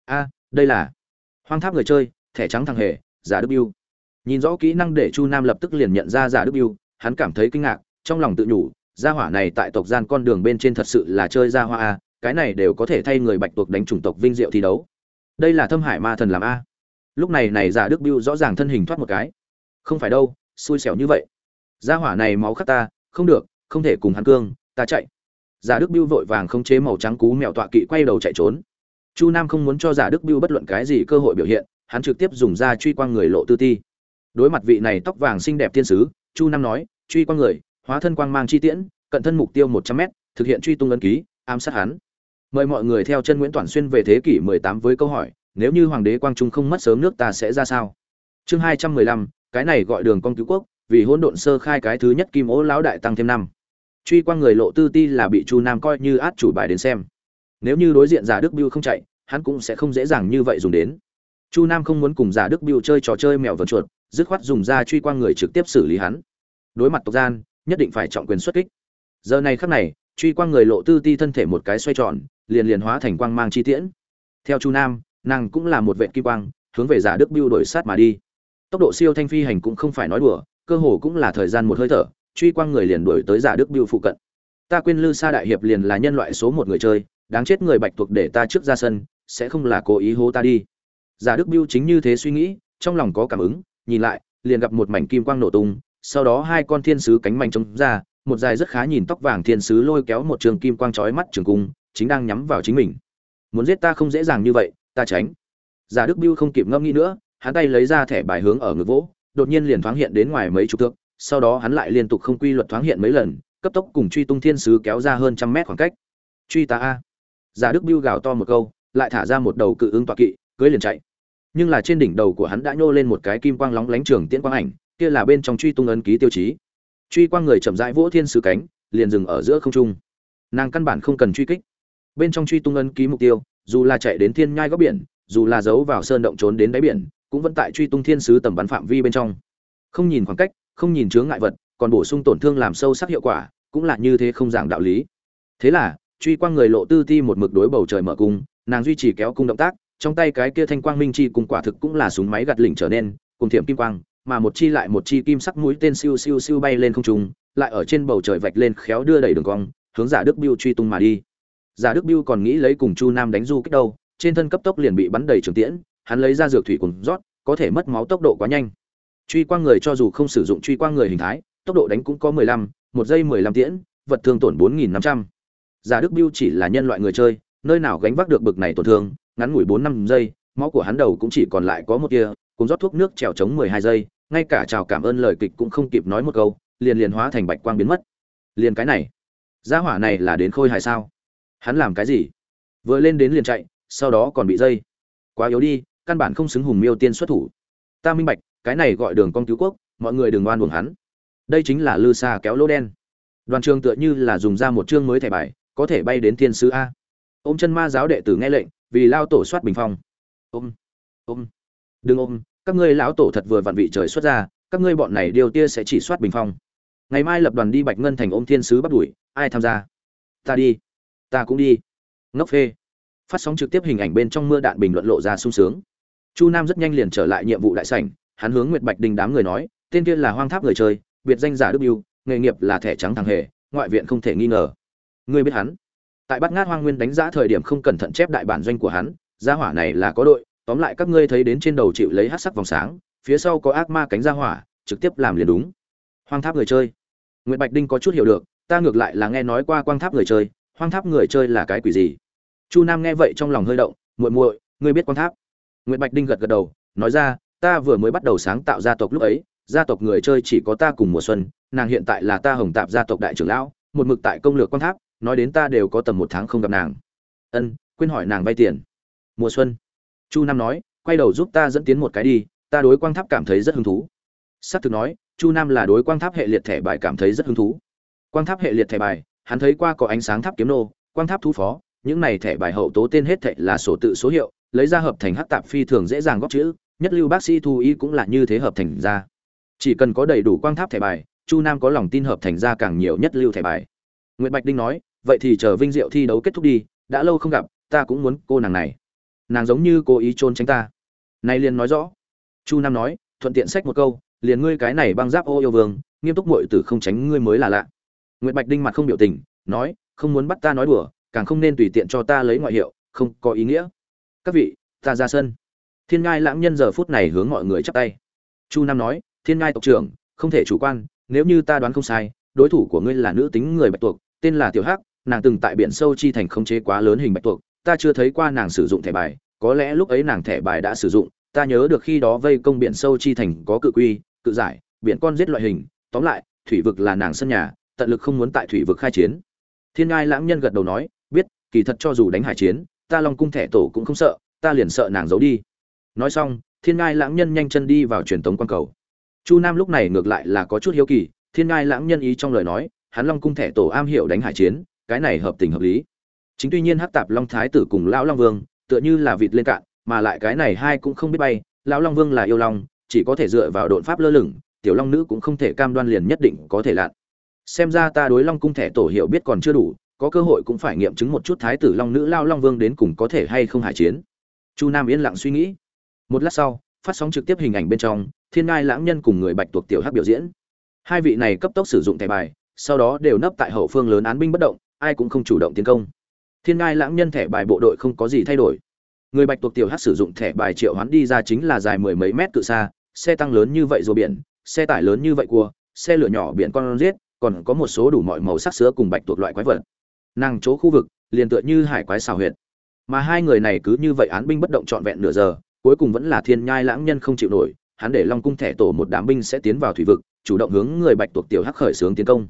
A, đây là hoang tháp người chơi, thẻ trắng thằng hề, giả đức biêu. Nhìn rõ kỹ năng để chu nam lập tức liền nhận ra giả đức biêu, hắn cảm thấy kinh ngạc, trong lòng tự nhủ, gia hỏa này tại tộc gian con đường bên trên thật sự là chơi gia hoa a, cái này đều có thể thay người bạch tuộc đánh chủng tộc vinh diệu thi đấu. Đây là thâm hải ma thần làm a. Lúc này này giả đức biêu rõ ràng thân hình thoát một cái. Không phải đâu, xui xẻo như vậy. Gia hỏa này máu khắc ta, không được, không thể cùng hắn cương ta chạy. Giả đức biêu vội vàng không chế màu trắng cú mèo tọa kỵ quay đầu chạy trốn. Chu nam không muốn cho giả đức biêu bất luận cái gì cơ hội biểu hiện hắn trực tiếp dùng ra truy quang người lộ tư ti. Đối mặt vị này tóc vàng xinh đẹp thiên sứ chu nam nói truy quang người hóa thân quang mang chi tiễn cận thân mục tiêu một trăm m thực hiện truy tung ấn ký ám sát hắn. Mời mọi người theo chân nguyễn toàn xuyên về thế kỷ 18 với câu hỏi nếu như hoàng đế quang trung không mất sớm nước ta sẽ ra sao? Chương 215, cái này gọi đường con cứu quốc vì hỗn độn sơ khai cái thứ nhất kim ố lão đại tăng thêm năm truy quang người lộ tư ti là bị chu nam coi như át chủ bài đến xem. Nếu như đối diện giả đức biêu không chạy, hắn cũng sẽ không dễ dàng như vậy dùng đến. Chu nam không muốn cùng giả đức biêu chơi trò chơi mèo vần chuột, dứt khoát dùng ra truy quang người trực tiếp xử lý hắn. Đối mặt tộc gian, nhất định phải trọng quyền xuất kích. Giờ này khắc này, truy quang người lộ tư ti thân thể một cái xoay tròn, liền liền hóa thành quang mang chi tiễn. Theo chu nam, nàng cũng là một vệ kim quang, hướng về giả đức biêu đổi sát mà đi. Tốc độ siêu thanh phi hành cũng không phải nói đùa, cơ hồ cũng là thời gian một hơi thở truy quang người liền đuổi tới giả đức biêu phụ cận. Ta quên lư sa đại hiệp liền là nhân loại số một người chơi, đáng chết người bạch thuộc để ta trước ra sân, sẽ không là cố ý hô ta đi. Giả đức biêu chính như thế suy nghĩ, trong lòng có cảm ứng, nhìn lại, liền gặp một mảnh kim quang nổ tung, sau đó hai con thiên sứ cánh mảnh trống ra, một dài rất khá nhìn tóc vàng thiên sứ lôi kéo một trường kim quang chói mắt trường cung, chính đang nhắm vào chính mình. Muốn giết ta không dễ dàng như vậy, ta tránh. Giả đức biêu không kịp ngâm nghĩ nữa, hắn tay lấy ra thẻ bài hướng ở ngực vỗ, đột nhiên liền thoáng hiện đến ngoài mấy chục thước sau đó hắn lại liên tục không quy luật thoáng hiện mấy lần, cấp tốc cùng truy tung thiên sứ kéo ra hơn trăm mét khoảng cách. Truy ta a. Giả đức biêu gào to một câu, lại thả ra một đầu cự ứng tọa kỵ, cưới liền chạy. Nhưng là trên đỉnh đầu của hắn đã nhô lên một cái kim quang lóng lánh trường tiễn quang ảnh, kia là bên trong truy tung ấn ký tiêu chí. Truy quang người chậm rãi vỗ thiên sứ cánh, liền dừng ở giữa không trung. Nàng căn bản không cần truy kích. Bên trong truy tung ấn ký mục tiêu, dù là chạy đến thiên nhai góc biển, dù là giấu vào sơn động trốn đến đáy biển, cũng vẫn tại truy tung thiên sứ tầm bắn phạm vi bên trong. Không nhìn khoảng cách không nhìn chướng ngại vật, còn bổ sung tổn thương làm sâu sắc hiệu quả, cũng là như thế không giảng đạo lý. Thế là, truy quang người lộ tư ti một mực đối bầu trời mở cung, nàng duy trì kéo cung động tác, trong tay cái kia thanh quang minh chi cùng quả thực cũng là súng máy gạt lỉnh trở nên, cùng thiểm kim quang, mà một chi lại một chi kim sắc mũi tên siêu siêu siêu bay lên không trung, lại ở trên bầu trời vạch lên khéo đưa đẩy đường cong, hướng giả đức biêu truy tung mà đi. Giả đức biêu còn nghĩ lấy cùng chu nam đánh du kích đâu, trên thân cấp tốc liền bị bắn đầy trường tiễn, hắn lấy ra dược thủy cùng rót, có thể mất máu tốc độ quá nhanh truy quang người cho dù không sử dụng truy quang người hình thái, tốc độ đánh cũng có mười lăm, một giây mười lăm tiễn, vật thương tổn bốn nghìn năm trăm. Giả đức biêu chỉ là nhân loại người chơi, nơi nào gánh vác được bực này tổn thương, ngắn ngủi bốn năm giây, máu của hắn đầu cũng chỉ còn lại có một tia cùng rót thuốc nước trèo chống mười hai giây, ngay cả chào cảm ơn lời kịch cũng không kịp nói một câu, liền liền hóa thành bạch quang biến mất. Liền cái này, gia hỏa này là đến khôi hài sao? Hắn làm cái gì? Vừa lên đến liền chạy, sau đó còn bị dây. Quá yếu đi, căn bản không xứng hùng miêu tiên xuất thủ. Ta minh bạch cái này gọi đường con cứu quốc, mọi người đừng oan uổng hắn. Đây chính là lư xa kéo lỗ đen. Đoàn trường tựa như là dùng ra một chương mới thẻ bài, có thể bay đến thiên sứ a. Ôm chân ma giáo đệ tử nghe lệnh, vì lao tổ soát bình phong. Ôm ôm, đừng ôm, các ngươi lão tổ thật vừa vặn vị trời xuất ra, các ngươi bọn này điều tia sẽ chỉ soát bình phong. Ngày mai lập đoàn đi bạch ngân thành ôm thiên sứ bắt đuổi, ai tham gia? Ta đi, ta cũng đi. Ngốc phê. Phát sóng trực tiếp hình ảnh bên trong mưa đạn bình luận lộ ra sung sướng. Chu nam rất nhanh liền trở lại nhiệm vụ đại sảnh hắn hướng nguyệt bạch đình đám người nói, tên kia là hoang tháp người chơi, biệt danh giả đức biêu nghề nghiệp là thẻ trắng thằng hề, ngoại viện không thể nghi ngờ. Ngươi biết hắn? Tại bắt ngát hoang nguyên đánh giá thời điểm không cẩn thận chép đại bản doanh của hắn, gia hỏa này là có đội, tóm lại các ngươi thấy đến trên đầu chịu lấy hắc sắc vòng sáng, phía sau có ác ma cánh gia hỏa, trực tiếp làm liền đúng. Hoang tháp người chơi. Nguyệt bạch đinh có chút hiểu được, ta ngược lại là nghe nói qua quang tháp người chơi, hoang tháp người chơi là cái quỷ gì? Chu nam nghe vậy trong lòng hơi động, muội muội, ngươi biết quang tháp? Nguyệt bạch đinh gật gật đầu, nói ra ta vừa mới bắt đầu sáng tạo gia tộc lúc ấy, gia tộc người chơi chỉ có ta cùng mùa xuân, nàng hiện tại là ta hồng tạp gia tộc đại trưởng lão, một mực tại công lược quang tháp, nói đến ta đều có tầm một tháng không gặp nàng. Ân, quên hỏi nàng vay tiền. Mùa xuân. Chu nam nói, quay đầu giúp ta dẫn tiến một cái đi, ta đối quang tháp cảm thấy rất hứng thú. S ắ c thực nói, chu nam là đối quang tháp hệ liệt thẻ bài cảm thấy rất hứng thú. Quang tháp hệ liệt thẻ bài, hắn thấy qua có ánh sáng tháp kiếm nô, quang tháp thu phó, những này thẻ bài hậu tố tên hết thệ là sổ tự số hiệu, lấy ra hợp thành hát tạp phi thường dễ dàng góp chữ nhất lưu bác sĩ thu y cũng là như thế hợp thành ra. Chỉ cần có đầy đủ quang tháp thẻ bài, chu nam có lòng tin hợp thành ra càng nhiều nhất lưu thẻ bài. Nguyễn bạch đinh nói, vậy thì chờ vinh diệu thi đấu kết thúc đi, đã lâu không gặp, ta cũng muốn cô nàng này. Nàng giống như cố ý trôn tránh ta. Nay liền nói rõ. Chu nam nói, thuận tiện sách một câu, liền ngươi cái này băng giáp ô yêu vương, nghiêm túc muội tử không tránh ngươi mới là lạ. Nguyễn bạch đinh mặt không biểu tình, nói, không muốn bắt ta nói đùa, càng không nên tùy tiện cho ta lấy ngoại hiệu, không có ý nghĩa. Các vị, ta ra sân thiên ngai lãng nhân giờ phút này hướng mọi người chắp tay. Chu nam nói, thiên ngai tộc trưởng, không thể chủ quan, nếu như ta đoán không sai, đối thủ của ngươi là nữ tính người bạch tuộc, tên là tiểu hắc, nàng từng tại biển sâu chi thành khống chế quá lớn hình bạch tuộc, ta chưa thấy qua nàng sử dụng thẻ bài, có lẽ lúc ấy nàng thẻ bài đã sử dụng, ta nhớ được khi đó vây công biển sâu chi thành có cự quy, cự giải, biển con giết loại hình, tóm lại, thủy vực là nàng sân nhà, tận lực không muốn tại thủy vực khai chiến. Thiên ngai lãng nhân gật đầu nói, biết, kỳ thật cho dù đánh hải chiến, ta long cung thẻ tổ cũng không sợ, ta liền sợ nàng giấu đi nói xong, thiên ngai lãng nhân nhanh chân đi vào truyền tống quan cầu. Chu nam lúc này ngược lại là có chút hiếu kỳ, thiên ngai lãng nhân ý trong lời nói, hắn long cung thẻ tổ am hiểu đánh hải chiến, cái này hợp tình hợp lý. Chính tuy nhiên hắc tạp long thái tử cùng lão long vương, tựa như là vịt lên cạn, mà lại cái này hai cũng không biết bay, lão long vương là yêu long, chỉ có thể dựa vào độn pháp lơ lửng, tiểu long nữ cũng không thể cam đoan liền nhất định có thể lặn xem ra ta đối long cung thẻ tổ hiểu biết còn chưa đủ, có cơ hội cũng phải nghiệm chứng một chút thái tử long nữ lao long vương đến cùng có thể hay không hải chiến. Chu nam yên lặng suy nghĩ một lát sau, phát sóng trực tiếp hình ảnh bên trong, thiên ngai lãng nhân cùng người bạch tuộc tiểu hắc biểu diễn. Hai vị này cấp tốc sử dụng thẻ bài, sau đó đều nấp tại hậu phương lớn án binh bất động, ai cũng không chủ động tiến công. Thiên ngai lãng nhân thẻ bài bộ đội không có gì thay đổi. Người bạch tuộc tiểu hắc sử dụng thẻ bài triệu hoán đi ra chính là dài mười mấy mét cự xa, xe tăng lớn như vậy rùa biển, xe tải lớn như vậy cua, xe lửa nhỏ biển con riết còn có một số đủ mọi màu sắc sữa cùng bạch tuộc loại quái vật. Nàng chỗ khu vực liền tựa như hải quái xào huyệt. Mà hai người này cứ như vậy án binh bất động trọn vẹn nửa giờ cuối cùng vẫn là thiên nhai lãng nhân không chịu nổi, hắn để long cung thẻ tổ một đám binh sẽ tiến vào thủy vực, chủ động hướng người bạch tuộc tiểu hắc khởi xướng tiến công.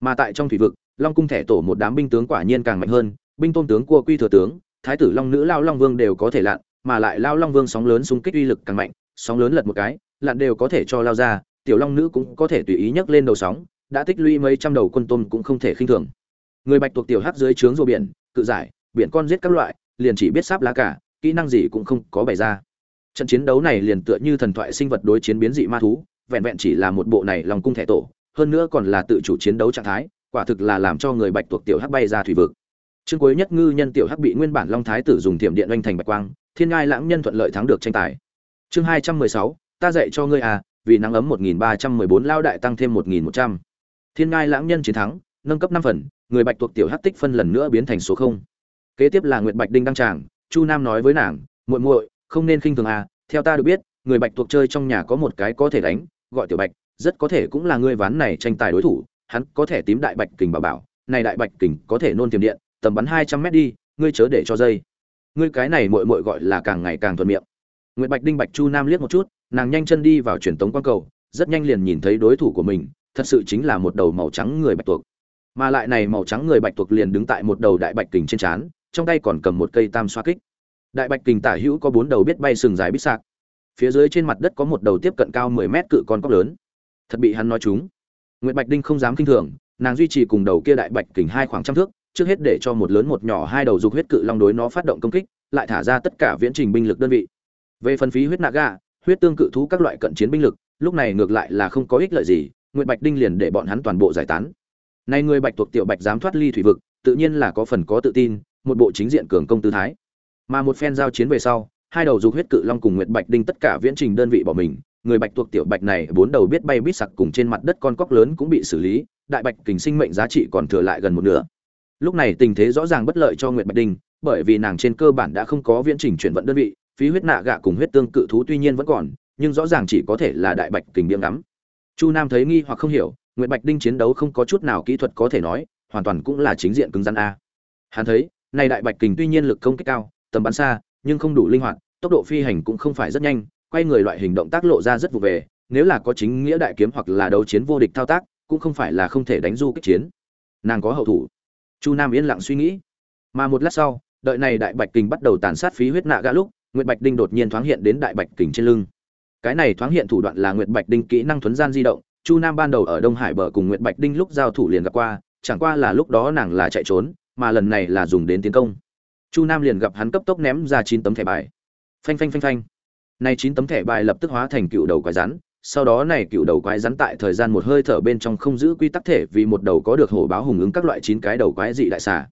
Mà tại trong thủy vực, long cung thẻ tổ một đám binh tướng quả nhiên càng mạnh hơn, binh tôn tướng cua quy thừa tướng, thái tử long nữ lao long vương đều có thể lặn, mà lại lao long vương sóng lớn xung kích uy lực càng mạnh, sóng lớn lật một cái, lặn đều có thể cho lao ra, tiểu long nữ cũng có thể tùy ý nhấc lên đầu sóng, đã tích lũy mấy trăm đầu quân tôm cũng không thể khinh thường. Người bạch tuộc tiểu hắc dưới trướng rùa biển, cự giải, biển con giết các loại, liền chỉ biết sáp lá cả, kỹ năng gì cũng không có bày ra trận chiến đấu này liền tựa như thần thoại sinh vật đối chiến biến dị ma thú, vẹn vẹn chỉ là một bộ này lòng cung thẻ tổ, hơn nữa còn là tự chủ chiến đấu trạng thái, quả thực là làm cho người bạch tuộc tiểu hắc bay ra thủy vực. Chương cuối nhất ngư nhân tiểu hắc bị nguyên bản long thái tử dùng thiểm điện oanh thành bạch quang, thiên ngai lãng nhân thuận lợi thắng được tranh tài. Chương hai trăm mười sáu, ta dạy cho ngươi à vì nắng ấm một nghìn ba trăm mười bốn lao đại tăng thêm một nghìn một trăm. Thiên ngai lãng nhân chiến thắng, nâng cấp năm phần, người bạch tuộc tiểu hắc tích phân lần nữa biến thành số không. Kế tiếp là nguyệt bạch đinh đăng tràng, chu nam nói với nàng, muội muội không nên khinh thường à theo ta được biết người bạch tuộc chơi trong nhà có một cái có thể đánh gọi tiểu bạch rất có thể cũng là ngươi ván này tranh tài đối thủ hắn có thể tím đại bạch kình bảo bảo này đại bạch kình có thể nôn tiềm điện tầm bắn hai trăm mét đi ngươi chớ để cho dây ngươi cái này muội muội gọi là càng ngày càng thuận miệng Nguyệt Bạch Đinh Bạch Chu Nam liếc một chút, nàng nhanh chân đi vào truyền tống quan cầu, rất nhanh liền nhìn thấy đối thủ của mình, thật sự chính là một đầu màu trắng người bạch tuộc. Mà lại này màu trắng người bạch tuộc liền đứng tại một đầu đại bạch kình trên trán, trong tay còn cầm một cây tam xoa kích. Đại bạch kình tả hữu có bốn đầu biết bay sừng dài biết sạc. Phía dưới trên mặt đất có một đầu tiếp cận cao 10 mét cự con cóc lớn. Thật bị hắn nói chúng. Nguyệt Bạch Đinh không dám kinh thường, nàng duy trì cùng đầu kia đại bạch kình hai khoảng trăm thước, trước hết để cho một lớn một nhỏ hai đầu dục huyết cự long đối nó phát động công kích, lại thả ra tất cả viễn trình binh lực đơn vị về phần phí huyết naga huyết tương cự thú các loại cận chiến binh lực lúc này ngược lại là không có ích lợi gì nguyệt bạch đinh liền để bọn hắn toàn bộ giải tán nay người bạch thuộc tiểu bạch dám thoát ly thủy vực tự nhiên là có phần có tự tin một bộ chính diện cường công tư thái mà một phen giao chiến về sau, hai đầu dục huyết cự long cùng nguyệt bạch đinh tất cả viễn trình đơn vị bỏ mình, người bạch thuộc tiểu bạch này bốn đầu biết bay biết sặc cùng trên mặt đất con cóc lớn cũng bị xử lý, đại bạch kình sinh mệnh giá trị còn thừa lại gần một nửa. Lúc này tình thế rõ ràng bất lợi cho nguyệt bạch đinh, bởi vì nàng trên cơ bản đã không có viễn trình chuyển vận đơn vị, phí huyết nạ gạ cùng huyết tương cự thú tuy nhiên vẫn còn, nhưng rõ ràng chỉ có thể là đại bạch kình biếng ngắm. Chu nam thấy nghi hoặc không hiểu, nguyệt bạch đinh chiến đấu không có chút nào kỹ thuật có thể nói, hoàn toàn cũng là chính diện cứng rắn a. Hắn thấy, này đại bạch kình tuy nhiên lực công kích cao tầm bắn xa nhưng không đủ linh hoạt tốc độ phi hành cũng không phải rất nhanh quay người loại hình động tác lộ ra rất vụ về nếu là có chính nghĩa đại kiếm hoặc là đấu chiến vô địch thao tác cũng không phải là không thể đánh du kích chiến nàng có hậu thủ chu nam yên lặng suy nghĩ mà một lát sau đợi này đại bạch kình bắt đầu tàn sát phí huyết nạ gã lúc Nguyệt Bạch Đinh đột nhiên thoáng hiện đến đại bạch kình trên lưng. Cái này thoáng hiện thủ đoạn là Nguyệt Bạch Đinh kỹ năng thuấn gian di động, Chu Nam ban đầu ở Đông Hải bờ cùng Nguyệt Bạch Đinh lúc giao thủ liền gặp qua, chẳng qua là lúc đó nàng là chạy trốn, mà lần này là dùng đến tiến công. Chu Nam liền gặp hắn cấp tốc ném ra chín tấm thẻ bài. Phanh phanh phanh phanh. Này chín tấm thẻ bài lập tức hóa thành cựu đầu quái rắn, sau đó này cựu đầu quái rắn tại thời gian một hơi thở bên trong không giữ quy tắc thể vì một đầu có được hổ báo hùng ứng các loại chín cái đầu quái dị đại xà.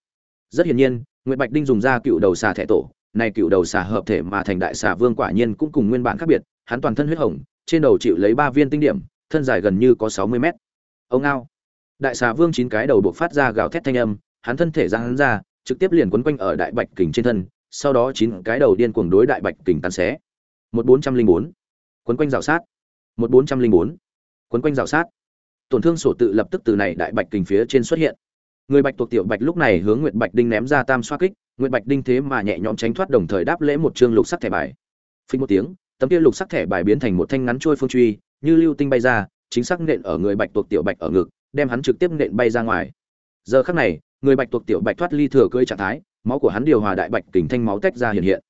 Rất hiển nhiên, Nguyệt Bạch Đinh dùng ra cựu đầu xà thẻ tổ, này cựu đầu xà hợp thể mà thành đại xà vương quả nhiên cũng cùng nguyên bản khác biệt, hắn toàn thân huyết hồng, trên đầu chịu lấy ba viên tinh điểm, thân dài gần như có 60 mét. Ông ao. Đại xà vương chín cái đầu buộc phát ra gào thét thanh âm, hắn thân thể ra hắn ra, trực tiếp liền quấn quanh ở đại bạch kình trên thân, sau đó chín cái đầu điên cuồng đối đại bạch kình tàn xé. 1404. Quấn quanh rào sát. 1404. Quấn quanh rào sát. Tổn thương sổ tự lập tức từ này đại bạch kình phía trên xuất hiện. Người bạch thuộc tiểu bạch lúc này hướng Nguyệt Bạch Đinh ném ra tam xoa kích, Nguyệt Bạch Đinh thế mà nhẹ nhõm tránh thoát đồng thời đáp lễ một chương lục sắc thẻ bài. Phình một tiếng, tấm kia lục sắc thẻ bài biến thành một thanh ngắn trôi phương truy, như lưu tinh bay ra, chính xác nện ở người Bạch tuộc tiểu Bạch ở ngực, đem hắn trực tiếp nện bay ra ngoài. Giờ khắc này, người Bạch tuộc tiểu Bạch thoát ly thừa cưỡi trạng thái, máu của hắn điều hòa đại bạch kình thanh máu tách ra hiện hiện.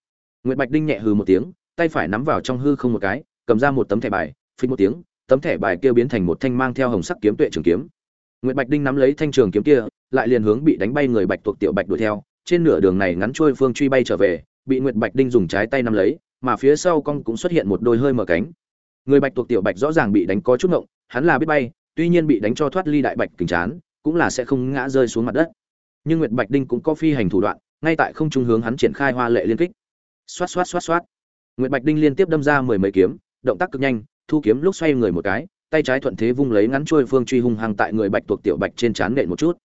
Nguyệt Bạch Đinh nhẹ hừ một tiếng, tay phải nắm vào trong hư không một cái, cầm ra một tấm thẻ bài, phình một tiếng, tấm thẻ bài kia biến thành một thanh mang theo hồng sắc kiếm tuệ trường kiếm. Nguyệt Bạch Đinh nắm lấy thanh trường kiếm kia, lại liền hướng bị đánh bay người Bạch tuộc tiểu Bạch đuổi theo, trên nửa đường này ngắn trôi phương truy bay trở về, bị Nguyệt Bạch Đinh dùng trái tay nắm lấy, mà phía sau con cũng xuất hiện một đôi hơi mở cánh. Người Bạch tuộc tiểu Bạch rõ ràng bị đánh có chút ngộng, hắn là biết bay, tuy nhiên bị đánh cho thoát ly đại bạch kình chán, cũng là sẽ không ngã rơi xuống mặt đất. Nhưng Nguyệt Bạch Đinh cũng có phi hành thủ đoạn, ngay tại không trung hướng hắn triển khai hoa lệ liên kích. Xoát xoát xoát xoát. Nguyệt Bạch Đinh liên tiếp đâm ra mười mấy kiếm, động tác cực nhanh, thu kiếm lúc xoay người một cái, tay trái thuận thế vung lấy ngắn trôi phương truy hung hăng tại người Bạch tuộc tiểu Bạch trên trán nện một chút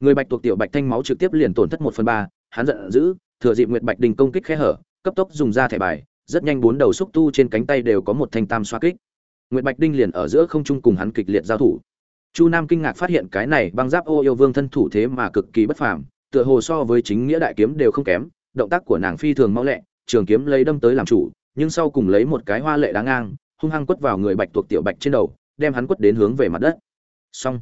người bạch tuộc tiểu bạch thanh máu trực tiếp liền tổn thất một phần ba hắn giận dữ thừa dịp nguyệt bạch đình công kích khe hở cấp tốc dùng ra thẻ bài rất nhanh bốn đầu xúc tu trên cánh tay đều có một thanh tam xoa kích nguyệt bạch đinh liền ở giữa không trung cùng hắn kịch liệt giao thủ chu nam kinh ngạc phát hiện cái này băng giáp ô yêu vương thân thủ thế mà cực kỳ bất phàm tựa hồ so với chính nghĩa đại kiếm đều không kém động tác của nàng phi thường mau lẹ trường kiếm lấy đâm tới làm chủ nhưng sau cùng lấy một cái hoa lệ đáng ngang hung hăng quất vào người bạch tuộc tiểu bạch trên đầu đem hắn quất đến hướng về mặt đất xong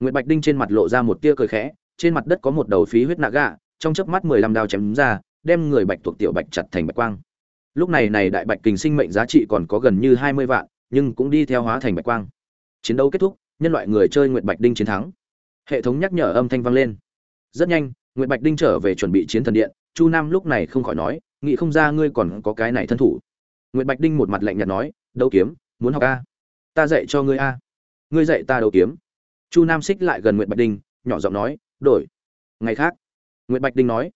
Nguyệt Bạch Đinh trên mặt lộ ra một tia cười khẽ, trên mặt đất có một đầu phí huyết nạ gạ, trong chớp mắt mười lăm đao chém ra, đem người Bạch thuộc tiểu Bạch chặt thành bạch quang. Lúc này này đại bạch kình sinh mệnh giá trị còn có gần như hai mươi vạn, nhưng cũng đi theo hóa thành bạch quang. Chiến đấu kết thúc, nhân loại người chơi Nguyệt Bạch Đinh chiến thắng. Hệ thống nhắc nhở âm thanh vang lên. Rất nhanh, Nguyệt Bạch Đinh trở về chuẩn bị chiến thần điện, Chu Nam lúc này không khỏi nói, nghĩ không ra ngươi còn có cái này thân thủ. Nguyệt Bạch Đinh một mặt lạnh nhạt nói, đấu kiếm, muốn học a? Ta dạy cho ngươi a. Ngươi dạy ta đấu kiếm chu nam xích lại gần nguyệt bạch đinh nhỏ giọng nói đổi ngày khác nguyệt bạch đinh nói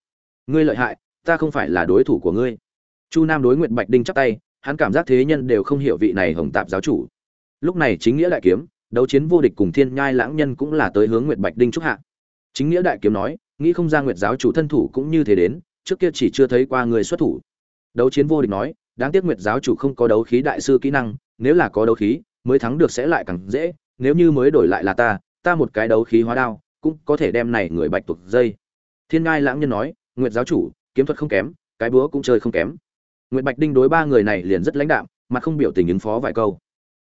ngươi lợi hại ta không phải là đối thủ của ngươi chu nam đối nguyệt bạch đinh chắp tay hắn cảm giác thế nhân đều không hiểu vị này hồng tạp giáo chủ lúc này chính nghĩa đại kiếm đấu chiến vô địch cùng thiên nhai lãng nhân cũng là tới hướng nguyệt bạch đinh trúc hạ. Chính nghĩa đại kiếm nói, nghĩ không ra nguyệt giáo chủ thân thủ cũng như thế đến, trước kia chỉ chưa thấy qua người xuất thủ. Đấu chiến vô địch nói, đáng tiếc nguyệt giáo chủ không có đấu khí đại sư kỹ năng, nếu là có đấu khí, mới thắng được sẽ lại càng dễ, nếu như mới đổi lại là ta ta một cái đấu khí hóa đao, cũng có thể đem này người bạch tuộc dây. Thiên ngai lãng nhân nói, nguyệt giáo chủ, kiếm thuật không kém, cái búa cũng chơi không kém. Nguyệt bạch đinh đối ba người này liền rất lãnh đạm, mà không biểu tình ứng phó vài câu.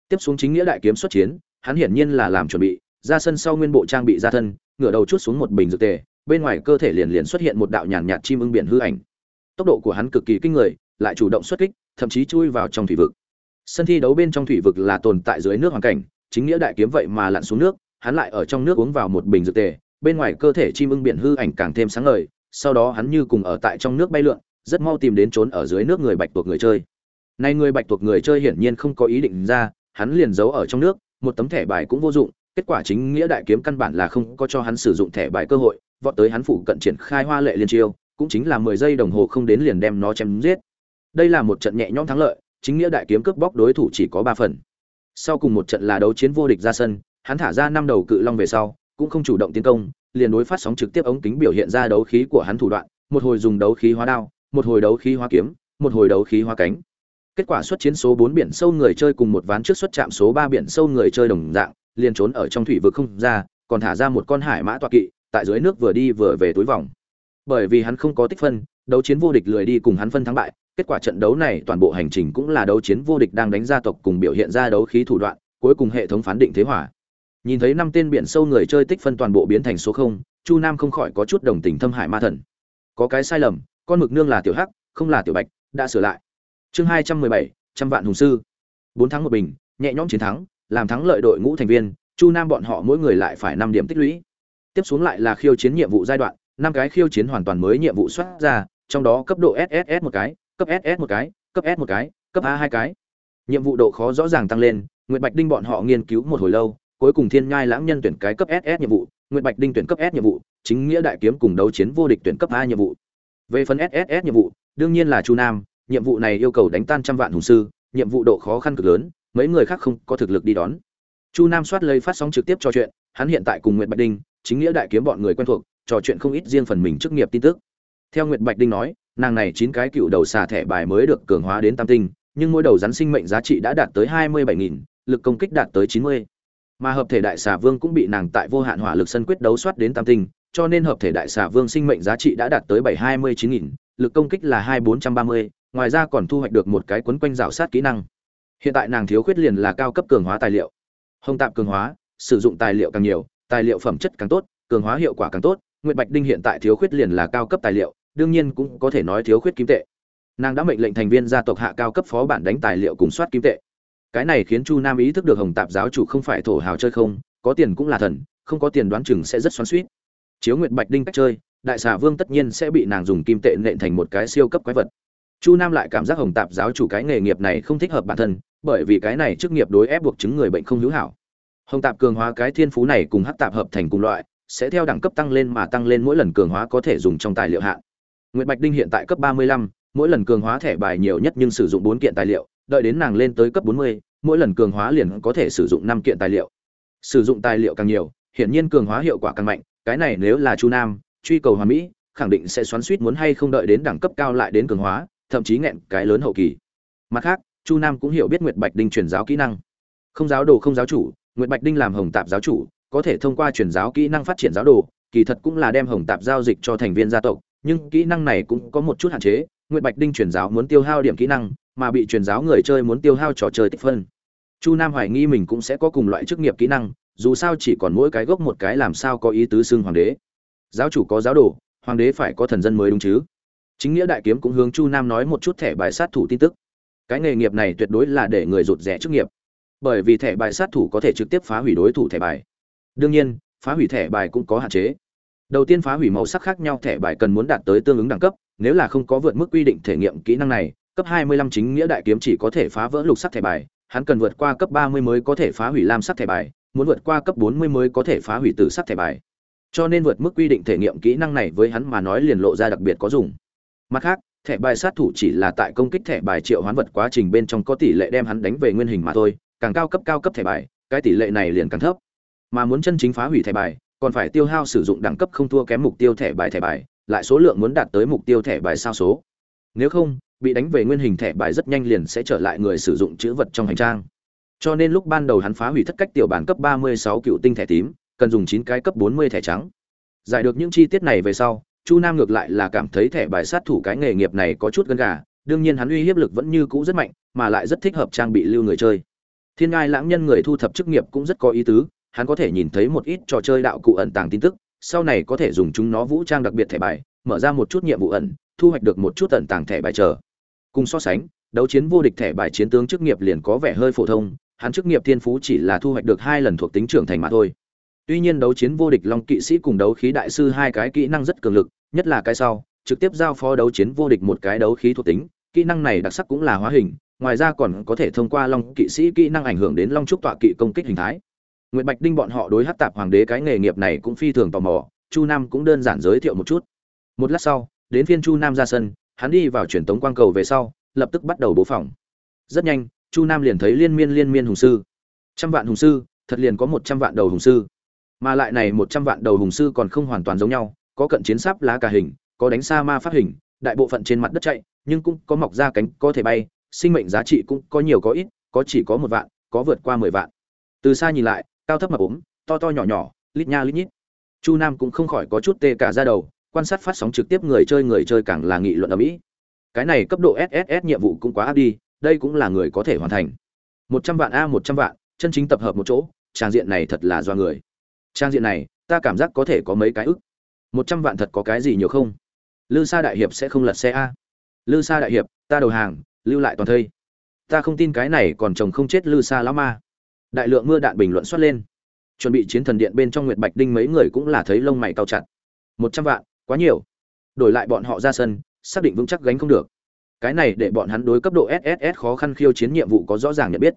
Tiếp xuống chính nghĩa đại kiếm xuất chiến hắn hiển nhiên là làm chuẩn bị, ra sân sau nguyên bộ trang bị ra thân, ngửa đầu chút xuống một bình dược tề, bên ngoài cơ thể liền liền xuất hiện một đạo nhàn nhạt chim ưng biển hư ảnh. Tốc độ của hắn cực kỳ kinh người, lại chủ động xuất kích, thậm chí chui vào trong thủy vực. Sân thi đấu bên trong thủy vực là tồn tại dưới nước hoàn cảnh, chính nghĩa đại kiếm vậy mà lặn xuống nước, hắn lại ở trong nước uống vào một bình dược tề, bên ngoài cơ thể chim ưng biển hư ảnh càng thêm sáng ngời, sau đó hắn như cùng ở tại trong nước bay lượn, rất mau tìm đến trốn ở dưới nước người bạch tuộc người chơi. Nay người bạch tuộc người chơi hiển nhiên không có ý định ra, hắn liền giấu ở trong nước một tấm thẻ bài cũng vô dụng, kết quả chính nghĩa đại kiếm căn bản là không có cho hắn sử dụng thẻ bài cơ hội, vọt tới hắn phủ cận triển khai hoa lệ liên chiêu, cũng chính là mười giây đồng hồ không đến liền đem nó chém giết. Đây là một trận nhẹ nhõm thắng lợi, chính nghĩa đại kiếm cướp bóc đối thủ chỉ có ba phần. Sau cùng một trận là đấu chiến vô địch ra sân, hắn thả ra năm đầu cự long về sau, cũng không chủ động tiến công, liền đối phát sóng trực tiếp ống kính biểu hiện ra đấu khí của hắn thủ đoạn, một hồi dùng đấu khí hóa đao, một hồi đấu khí hóa kiếm, một hồi đấu khí hóa cánh kết quả xuất chiến số bốn biển sâu người chơi cùng một ván trước xuất chạm số ba biển sâu người chơi đồng dạng, liền trốn ở trong thủy vực không ra, còn thả ra một con hải mã toa kỵ, tại dưới nước vừa đi vừa về túi vòng. Bởi vì hắn không có tích phân, đấu chiến vô địch lười đi cùng hắn phân thắng bại, kết quả trận đấu này toàn bộ hành trình cũng là đấu chiến vô địch đang đánh gia tộc cùng biểu hiện ra đấu khí thủ đoạn, cuối cùng hệ thống phán định thế hỏa nhìn thấy năm tên biển sâu người chơi tích phân toàn bộ biến thành số không, chu nam không khỏi có chút đồng tình thâm hải ma thần. Có cái sai lầm, con mực nương là tiểu hắc, không là tiểu bạch, đã sửa lại chương hai trăm mười bảy, trăm vạn hùng sư. Bốn tháng một bình, nhẹ nhõm chiến thắng, làm thắng lợi đội ngũ thành viên, chu nam bọn họ mỗi người lại phải năm điểm tích lũy. Tiếp xuống lại là khiêu chiến nhiệm vụ giai đoạn, năm cái khiêu chiến hoàn toàn mới nhiệm vụ xuất ra, trong đó cấp độ sss một cái, cấp ss một cái, cấp s một cái, cấp a hai cái. Nhiệm vụ độ khó rõ ràng tăng lên, nguyệt bạch đinh bọn họ nghiên cứu một hồi lâu, cuối cùng thiên nhai lãng nhân tuyển cái cấp ss nhiệm vụ, nguyệt bạch đinh tuyển cấp s nhiệm vụ, chính nghĩa đại kiếm cùng đấu chiến vô địch tuyển cấp a nhiệm vụ. Về phần sss nhiệm vụ, đương nhiên là chu nam nhiệm vụ này yêu cầu đánh tan trăm vạn hùng sư, nhiệm vụ độ khó khăn cực lớn, mấy người khác không có thực lực đi đón. Chu nam soát lấy phát sóng trực tiếp trò chuyện, hắn hiện tại cùng nguyệt bạch đinh, chính nghĩa đại kiếm bọn người quen thuộc, trò chuyện không ít riêng phần mình chức nghiệp tin tức. Theo nguyệt bạch đinh nói, nàng này chín cái cựu đầu xà thẻ bài mới được cường hóa đến tam tinh, nhưng mỗi đầu rắn sinh mệnh giá trị đã đạt tới hai mươi bảy nghìn, lực công kích đạt tới chín mươi. Mà hợp thể đại xà vương cũng bị nàng tại vô hạn hỏa lực sân quyết đấu soát đến tam tinh, cho nên hợp thể đại xà vương sinh mệnh giá trị đã đạt tới bảy hai mươi chín nghìn, lực công kích là hai bốn trăm ba mươi ngoài ra còn thu hoạch được một cái quấn quanh rào sát kỹ năng. Hiện tại nàng thiếu khuyết liền là cao cấp cường hóa tài liệu. Hồng tạp cường hóa, sử dụng tài liệu càng nhiều, tài liệu phẩm chất càng tốt, cường hóa hiệu quả càng tốt, nguyệt bạch đinh hiện tại thiếu khuyết liền là cao cấp tài liệu, đương nhiên cũng có thể nói thiếu khuyết kim tệ. Nàng đã mệnh lệnh thành viên gia tộc hạ cao cấp phó bản đánh tài liệu cùng soát kim tệ. Cái này khiến chu nam ý thức được hồng tạp giáo chủ không phải thổ hào chơi không, có tiền cũng là thần, không có tiền đoán chừng sẽ rất xoắn suýt chiếu nguyệt bạch đinh cách chơi, đại xà vương tất nhiên sẽ bị nàng dùng kim tệ nện thành một cái siêu cấp quái vật chu nam lại cảm giác hồng tạp giáo chủ cái nghề nghiệp này không thích hợp bản thân bởi vì cái này chức nghiệp đối ép buộc chứng người bệnh không hữu hảo hồng tạp cường hóa cái thiên phú này cùng hắc tạp hợp thành cùng loại sẽ theo đẳng cấp tăng lên mà tăng lên mỗi lần cường hóa có thể dùng trong tài liệu hạn Nguyệt Bạch Đinh hiện tại cấp 35, mỗi lần cường hóa thẻ bài nhiều nhất nhưng sử dụng bốn kiện tài liệu, đợi đến nàng lên tới cấp 40, mỗi lần cường hóa liền có thể sử dụng năm kiện tài liệu. Sử dụng tài liệu càng nhiều, hiển nhiên cường hóa hiệu quả càng mạnh, cái này nếu là Chu Nam, truy cầu hòa mỹ, khẳng định sẽ xoắn xuýt muốn hay không đợi đến đẳng cấp cao lại đến cường hóa, thậm chí nghẹn cái lớn hậu kỳ. Mặt khác, Chu Nam cũng hiểu biết Nguyệt Bạch Đinh truyền giáo kỹ năng. Không giáo đồ không giáo chủ, Nguyệt Bạch Đinh làm hồng tạp giáo chủ, có thể thông qua truyền giáo kỹ năng phát triển giáo đồ, kỳ thật cũng là đem hồng tạp giao dịch cho thành viên gia tộc, nhưng kỹ năng này cũng có một chút hạn chế nguyệt bạch đinh truyền giáo muốn tiêu hao điểm kỹ năng mà bị truyền giáo người chơi muốn tiêu hao trò chơi tích phân chu nam hoài nghi mình cũng sẽ có cùng loại chức nghiệp kỹ năng dù sao chỉ còn mỗi cái gốc một cái làm sao có ý tứ xưng hoàng đế giáo chủ có giáo đồ hoàng đế phải có thần dân mới đúng chứ chính nghĩa đại kiếm cũng hướng chu nam nói một chút thẻ bài sát thủ tin tức. Cái nghề nghiệp này tuyệt đối là để người rụt rẻ chức nghiệp. Bởi vì thẻ bài sát thủ có thể trực tiếp phá hủy đối thủ thẻ bài. Đương nhiên, phá hủy thẻ bài cũng có hạn chế. Đầu tiên phá hủy màu sắc khác nhau thẻ bài cần muốn đạt tới tương ứng đẳng cấp, nếu là không có vượt mức quy định thể nghiệm kỹ năng này, cấp 25 chính nghĩa đại kiếm chỉ có thể phá vỡ lục sắc thẻ bài, hắn cần vượt qua cấp 30 mới có thể phá hủy lam sắc thẻ bài, muốn vượt qua cấp 40 mới có thể phá hủy tử sắc thẻ bài. Cho nên vượt mức quy định thể nghiệm kỹ năng này với hắn mà nói liền lộ ra đặc biệt có dùng mặt khác, thẻ bài sát thủ chỉ là tại công kích thẻ bài triệu hoán vật quá trình bên trong có tỷ lệ đem hắn đánh về nguyên hình mà thôi, càng cao cấp cao cấp thẻ bài, cái tỷ lệ này liền càng thấp. Mà muốn chân chính phá hủy thẻ bài, còn phải tiêu hao sử dụng đẳng cấp không thua kém mục tiêu thẻ bài thẻ bài, lại số lượng muốn đạt tới mục tiêu thẻ bài sao số. Nếu không, bị đánh về nguyên hình thẻ bài rất nhanh liền sẽ trở lại người sử dụng chữ vật trong hành trang. Cho nên lúc ban đầu hắn phá hủy thất cách tiểu bản cấp 36 cựu tinh thẻ tím, cần dùng 9 cái cấp 40 thẻ trắng. Giải được những chi tiết này về sau chu nam ngược lại là cảm thấy thẻ bài sát thủ cái nghề nghiệp này có chút gân gà, đương nhiên hắn uy hiếp lực vẫn như cũ rất mạnh, mà lại rất thích hợp trang bị lưu người chơi. Thiên ngai lãng nhân người thu thập chức nghiệp cũng rất có ý tứ, hắn có thể nhìn thấy một ít trò chơi đạo cụ ẩn tàng tin tức, sau này có thể dùng chúng nó vũ trang đặc biệt thẻ bài, mở ra một chút nhiệm vụ ẩn, thu hoạch được một chút ẩn tàng thẻ bài chờ. Cùng so sánh, đấu chiến vô địch thẻ bài chiến tướng chức nghiệp liền có vẻ hơi phổ thông, hắn chức nghiệp thiên phú chỉ là thu hoạch được hai lần thuộc tính trưởng thành mà thôi tuy nhiên đấu chiến vô địch long kỵ sĩ cùng đấu khí đại sư hai cái kỹ năng rất cường lực nhất là cái sau trực tiếp giao phó đấu chiến vô địch một cái đấu khí thuộc tính kỹ năng này đặc sắc cũng là hóa hình ngoài ra còn có thể thông qua long kỵ sĩ kỹ năng ảnh hưởng đến long trúc tọa kỵ công kích hình thái Nguyệt Bạch Đinh bọn họ đối hắc tạp hoàng đế cái nghề nghiệp này cũng phi thường tò mò, Chu Nam cũng đơn giản giới thiệu một chút. Một lát sau, đến phiên Chu Nam ra sân, hắn đi vào truyền tống quang cầu về sau, lập tức bắt đầu bố phòng. Rất nhanh, Chu Nam liền thấy liên miên liên miên hùng sư. Trăm vạn hùng sư, thật liền có một trăm vạn đầu hùng sư. Mà lại này một trăm vạn đầu hùng sư còn không hoàn toàn giống nhau, có cận chiến sáp lá cả hình, có đánh xa ma pháp hình, đại bộ phận trên mặt đất chạy, nhưng cũng có mọc ra cánh, có thể bay, sinh mệnh giá trị cũng có nhiều có ít, có chỉ có một vạn, có vượt qua mười vạn. Từ xa nhìn lại, cao thấp mập ốm to to nhỏ nhỏ lít nha lít nhít. Chu nam cũng không khỏi có chút tê cả ra đầu quan sát phát sóng trực tiếp người chơi người chơi càng là nghị luận ở mỹ cái này cấp độ sss nhiệm vụ cũng quá áp đi đây cũng là người có thể hoàn thành. Một trăm vạn a một trăm vạn chân chính tập hợp một chỗ trang diện này thật là do người trang diện này, ta cảm giác có thể có mấy cái ức. Một trăm vạn thật có cái gì nhiều không? Lư sa đại hiệp sẽ không lật xe a. Lư sa đại hiệp, ta đầu hàng, lưu lại toàn thây. Ta không tin cái này còn chồng không chết lư sa lão ma. Đại lượng mưa đạn bình luận xuất lên. Chuẩn bị chiến thần điện bên trong nguyệt bạch đinh mấy người cũng là thấy lông mày cao chặt. Một trăm vạn, quá nhiều. Đổi lại bọn họ ra sân, xác định vững chắc gánh không được. Cái này để bọn hắn đối cấp độ sss khó khăn khiêu chiến nhiệm vụ có rõ ràng nhận biết.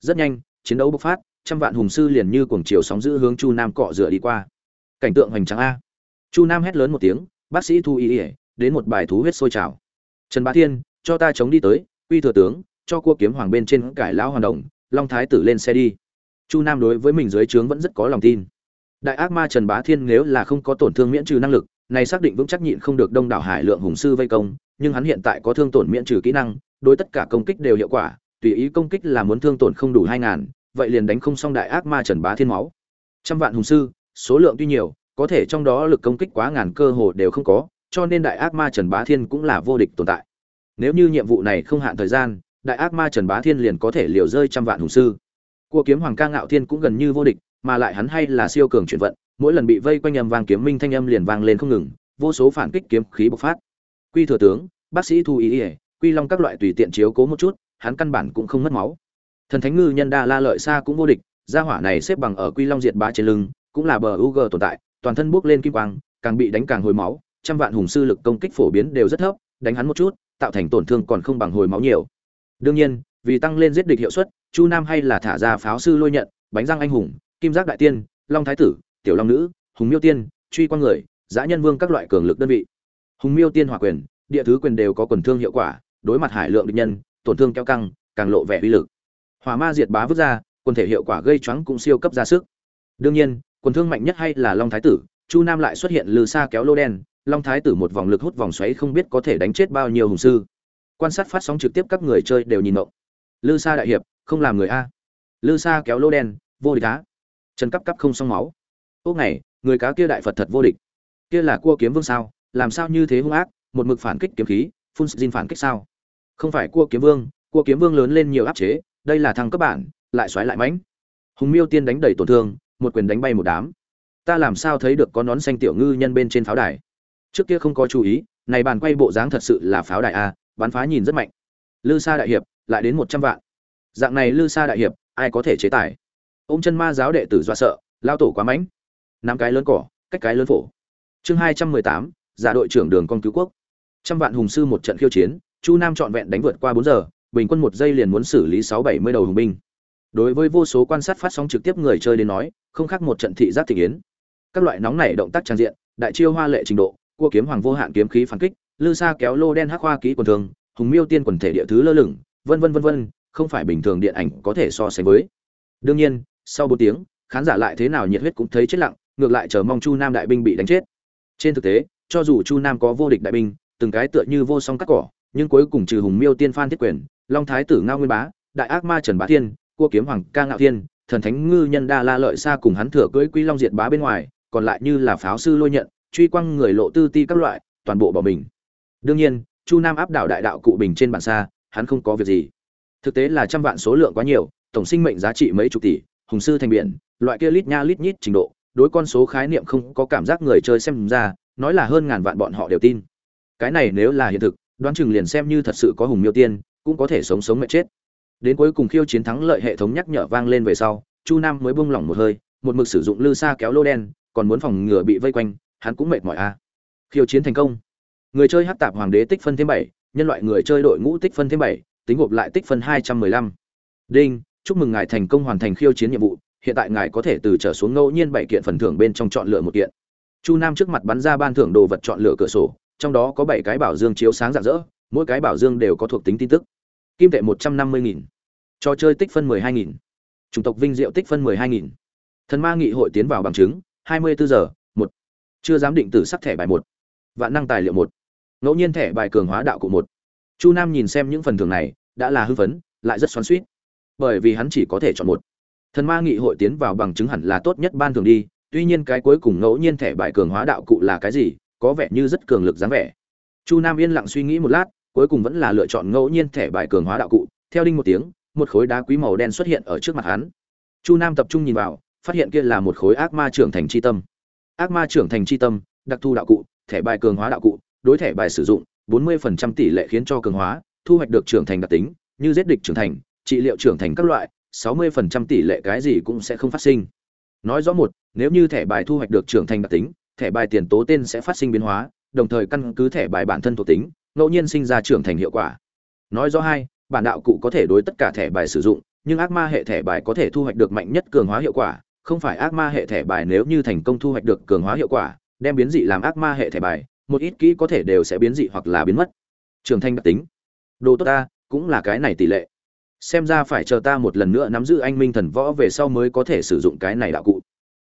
Rất nhanh, chiến đấu bộc phát trăm vạn hùng sư liền như cuồng chiều sóng giữ hướng chu nam cọ rửa đi qua. Cảnh tượng hoành tráng a. Chu nam hét lớn một tiếng, bác sĩ thu y ỉa đến một bài thú huyết sôi trào. Trần bá thiên, cho ta chống đi tới quy thừa tướng, cho cua kiếm hoàng bên trên cải lão hoàn động long thái tử lên xe đi. Chu nam đối với mình dưới trướng vẫn rất có lòng tin. Đại ác ma trần bá thiên nếu là không có tổn thương miễn trừ năng lực, này xác định vững chắc nhịn không được đông đảo hải lượng hùng sư vây công, nhưng hắn hiện tại có thương tổn miễn trừ kỹ năng, đối tất cả công kích đều hiệu quả, tùy ý công kích là muốn thương tổn không đủ hai ngàn vậy liền đánh không xong đại ác ma trần bá thiên máu. Trăm vạn hùng sư, số lượng tuy nhiều, có thể trong đó lực công kích quá ngàn cơ hồ đều không có, cho nên đại ác ma trần bá thiên cũng là vô địch tồn tại. Nếu như nhiệm vụ này không hạn thời gian, đại ác ma trần bá thiên liền có thể liều rơi trăm vạn hùng sư. Cua kiếm hoàng ca ngạo thiên cũng gần như vô địch, mà lại hắn hay là siêu cường chuyển vận, mỗi lần bị vây quanh âm vang kiếm minh thanh âm liền vang lên không ngừng, vô số phản kích kiếm khí bộc phát. Quy thừa tướng, bác sĩ thu ý ỉa quy long các loại tùy tiện chiếu cố một chút, hắn căn bản cũng không mất máu thần thánh ngư nhân đa la lợi xa cũng vô địch, gia hỏa này xếp bằng ở quy long diệt bá trên lưng, cũng là bờ ug tồn tại, toàn thân bước lên kim quang, càng bị đánh càng hồi máu, trăm vạn hùng sư lực công kích phổ biến đều rất thấp, đánh hắn một chút, tạo thành tổn thương còn không bằng hồi máu nhiều. Đương nhiên, vì tăng lên giết địch hiệu suất, chu nam hay là thả ra pháo sư lôi nhận, bánh răng anh hùng, kim giác đại tiên, long thái tử, tiểu long nữ, hùng miêu tiên, truy quang người, giã nhân vương các loại cường lực đơn vị. Hùng miêu tiên hỏa quyền, địa thứ quyền đều có quần thương hiệu quả, đối mặt hải lượng địch nhân, tổn thương keo căng, càng lộ vẻ uy lực hỏa ma diệt bá vứt ra, quần thể hiệu quả gây choáng cũng siêu cấp ra sức. Đương nhiên, quần thương mạnh nhất hay là long thái tử, chu nam lại xuất hiện lừ xa kéo lô đen, long thái tử một vòng lực hút vòng xoáy không biết có thể đánh chết bao nhiêu hùng sư. Quan sát phát sóng trực tiếp các người chơi đều nhìn mộng. Lư sa đại hiệp, không làm người a. Lư sa kéo lô đen, vô địch cá chân cắp cắp không xong máu. Ốc này người cá kia đại phật thật vô địch. Kia là cua kiếm vương sao? Làm sao như thế hung ác? Một mực phản kích kiếm khí, phun xin phản kích sao? Không phải cua kiếm vương, cua kiếm vương lớn lên nhiều áp chế đây là thằng cấp bản, lại xoáy lại mãnh. Hùng miêu tiên đánh đầy tổn thương, một quyền đánh bay một đám. Ta làm sao thấy được có nón xanh tiểu ngư nhân bên trên pháo đài? Trước kia không có chú ý, này bàn quay bộ dáng thật sự là pháo đài a bắn phá nhìn rất mạnh. Lư sa đại hiệp, lại đến một trăm vạn. Dạng này lư sa đại hiệp, ai có thể chế tài? Ô m chân ma giáo đệ tử do sợ, lao tổ quá mãnh. Năm cái lớn cỏ, cách cái lớn phổ. Chương hai trăm mười tám, giả đội trưởng đường con cứu quốc. Trăm vạn hùng sư một trận khiêu chiến, chu nam trọn vẹn đánh vượt qua bốn giờ bình quân một giây liền muốn xử lý sáu bảy mươi đầu hùng binh. Đối với vô số quan sát phát sóng trực tiếp người chơi đến nói, không khác một trận thị giác thị kiến. các loại nóng nảy động tác trang diện, đại chiêu hoa lệ trình độ, cua kiếm hoàng vô hạn kiếm khí phản kích, lư sa kéo lô đen hắc hoa kỹ quần thường, hùng miêu tiên quần thể địa thứ lơ lửng, vân vân vân vân, không phải bình thường điện ảnh có thể so sánh với. Đương nhiên, sau bốn tiếng, khán giả lại thế nào nhiệt huyết cũng thấy chết lặng, ngược lại chờ mong chu nam đại binh bị đánh chết. Trên thực tế, cho dù chu nam có vô địch đại binh, từng cái tựa như vô song cắt cỏ, nhưng cuối cùng trừ hùng miêu tiên phan thiết quyền long thái tử ngao nguyên bá, đại ác ma trần bá thiên, cua kiếm hoàng ca ngạo thiên, thần thánh ngư nhân đa la lợi xa cùng hắn thừa cưỡi quý long diệt bá bên ngoài, còn lại như là pháo sư lôi nhận, truy quăng người lộ tư ti các loại, toàn bộ bỏ mình. Đương nhiên, chu nam áp đảo đại đạo cụ bình trên bản xa, hắn không có việc gì. Thực tế là trăm vạn số lượng quá nhiều, tổng sinh mệnh giá trị mấy chục tỷ, hùng sư thành biển, loại kia lít nha lít nhít trình độ, đối con số khái niệm không có cảm giác người chơi xem ra, nói là hơn ngàn vạn bọn họ đều tin. Cái này nếu là hiện thực đoán chừng liền xem như thật sự có hùng miêu tiên, cũng có thể sống sống mệt chết. Đến cuối cùng khiêu chiến thắng lợi hệ thống nhắc nhở vang lên về sau, chu nam mới buông lỏng một hơi, một mực sử dụng lư xa kéo lô đen, còn muốn phòng ngừa bị vây quanh, hắn cũng mệt mỏi a khiêu chiến thành công. Người chơi hát tạp hoàng đế tích phân thêm bảy, nhân loại người chơi đội ngũ tích phân thêm bảy, tính gộp lại tích phân hai trăm mười lăm. Đinh, chúc mừng ngài thành công hoàn thành khiêu chiến nhiệm vụ, hiện tại ngài có thể từ trở xuống ngẫu nhiên bảy kiện phần thưởng bên trong chọn lựa một kiện. Chu nam trước mặt bắn ra ban thưởng đồ vật chọn lựa cửa sổ trong đó có bảy cái bảo dương chiếu sáng rạng rỡ, mỗi cái bảo dương đều có thuộc tính tin tức. Kim tệ một trăm năm mươi nghìn, trò chơi tích phân mười hai nghìn, chủng tộc vinh diệu tích phân mười hai nghìn. Thần ma nghị hội tiến vào bằng chứng, hai mươi bốn giờ, một. Chưa dám định tử sắc thẻ bài một. Vạn năng tài liệu một. Ngẫu nhiên thẻ bài cường hóa đạo cụ một. Chu nam nhìn xem những phần thưởng này, đã là hư vấn lại rất xoắn suýt bởi vì hắn chỉ có thể chọn một. Thần ma nghị hội tiến vào bằng chứng hẳn là tốt nhất ban thường đi, tuy nhiên cái cuối cùng ngẫu nhiên thẻ bài cường hóa đạo cụ là cái gì có vẻ như rất cường lực dáng vẻ. Chu nam yên lặng suy nghĩ một lát, cuối cùng vẫn là lựa chọn ngẫu nhiên thẻ bài cường hóa đạo cụ, theo đinh một tiếng, một khối đá quý màu đen xuất hiện ở trước mặt hắn. Chu nam tập trung nhìn vào, phát hiện kia là một khối ác ma trưởng thành chi tâm. Ác ma trưởng thành chi tâm, đặc thu đạo cụ, thẻ bài cường hóa đạo cụ, đối thẻ bài sử dụng 40% tỷ lệ khiến cho cường hóa, thu hoạch được trưởng thành đặc tính, như giết địch trưởng thành, trị liệu trưởng thành các loại 60% tỷ lệ cái gì cũng sẽ không phát sinh. Nói rõ một, nếu như thẻ bài thu hoạch được trưởng thành đặc tính thẻ bài tiền tố tên sẽ phát sinh biến hóa, đồng thời căn cứ thẻ bài bản thân thuộc tính, ngẫu nhiên sinh ra trưởng thành hiệu quả. Nói rõ hai, bản đạo cụ có thể đối tất cả thẻ bài sử dụng, nhưng ác ma hệ thẻ bài có thể thu hoạch được mạnh nhất cường hóa hiệu quả, không phải ác ma hệ thẻ bài nếu như thành công thu hoạch được cường hóa hiệu quả, đem biến dị làm ác ma hệ thẻ bài, một ít kỹ có thể đều sẽ biến dị hoặc là biến mất. Trưởng thành đặc tính. Đồ tốt ta, cũng là cái này tỷ lệ. Xem ra phải chờ ta một lần nữa nắm giữ anh minh thần võ về sau mới có thể sử dụng cái này đạo cụ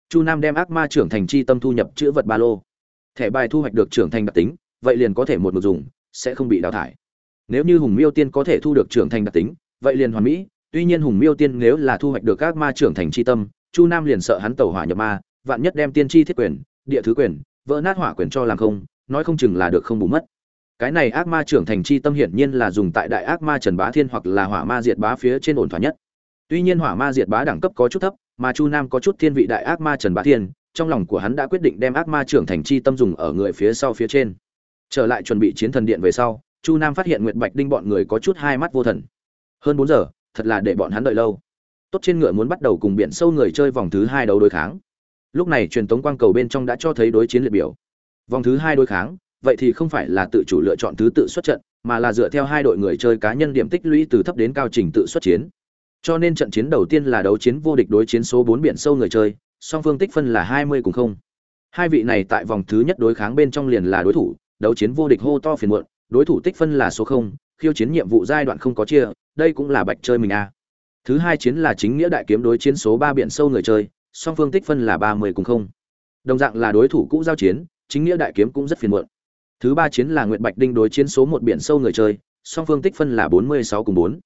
chu nam đem ác ma trưởng thành chi tâm thu nhập chữ vật ba lô. Thẻ bài thu hoạch được trưởng thành đặc tính, vậy liền có thể một mực dùng, sẽ không bị đào thải. Nếu như hùng miêu tiên có thể thu được trưởng thành đặc tính, vậy liền hoàn mỹ, tuy nhiên hùng miêu tiên nếu là thu hoạch được ác ma trưởng thành chi tâm, chu nam liền sợ hắn tẩu hỏa nhập ma, vạn nhất đem tiên tri thiết quyền, địa thứ quyền, vỡ nát hỏa quyền cho làm không, nói không chừng là được không bù mất. Cái này ác ma trưởng thành chi tâm hiển nhiên là dùng tại đại ác ma trần bá thiên hoặc là hỏa ma diệt bá phía trên ổn thỏa nhất. Tuy nhiên hỏa ma diệt bá đẳng cấp có chút thấp mà chu nam có chút thiên vị đại ác ma trần bá thiên, trong lòng của hắn đã quyết định đem ác ma trưởng thành chi tâm dùng ở người phía sau phía trên. Trở lại chuẩn bị chiến thần điện về sau, chu nam phát hiện nguyệt bạch đinh bọn người có chút hai mắt vô thần. Hơn bốn giờ, thật là để bọn hắn đợi lâu. Tốt trên ngựa muốn bắt đầu cùng biển sâu người chơi vòng thứ hai đấu đối kháng. Lúc này truyền tống quang cầu bên trong đã cho thấy đối chiến liệt biểu. Vòng thứ hai đối kháng, vậy thì không phải là tự chủ lựa chọn thứ tự xuất trận, mà là dựa theo hai đội người chơi cá nhân điểm tích lũy từ thấp đến cao trình tự xuất chiến cho nên trận chiến đầu tiên là đấu chiến vô địch đối chiến số bốn biển sâu người chơi, song phương tích phân là hai mươi cùng không. Hai vị này tại vòng thứ nhất đối kháng bên trong liền là đối thủ, đấu chiến vô địch hô to phiền muộn, đối thủ tích phân là số không, khiêu chiến nhiệm vụ giai đoạn không có chia, đây cũng là bạch chơi mình a. Thứ hai chiến là chính nghĩa đại kiếm đối chiến số ba biển sâu người chơi, song phương tích phân là ba mươi cùng không. Đồng dạng là đối thủ cũ giao chiến, chính nghĩa đại kiếm cũng rất phiền muộn. Thứ ba chiến là nguyệt bạch đinh đối chiến số một biển sâu người chơi, song phương tích phân là bốn mươi sáu cùng bốn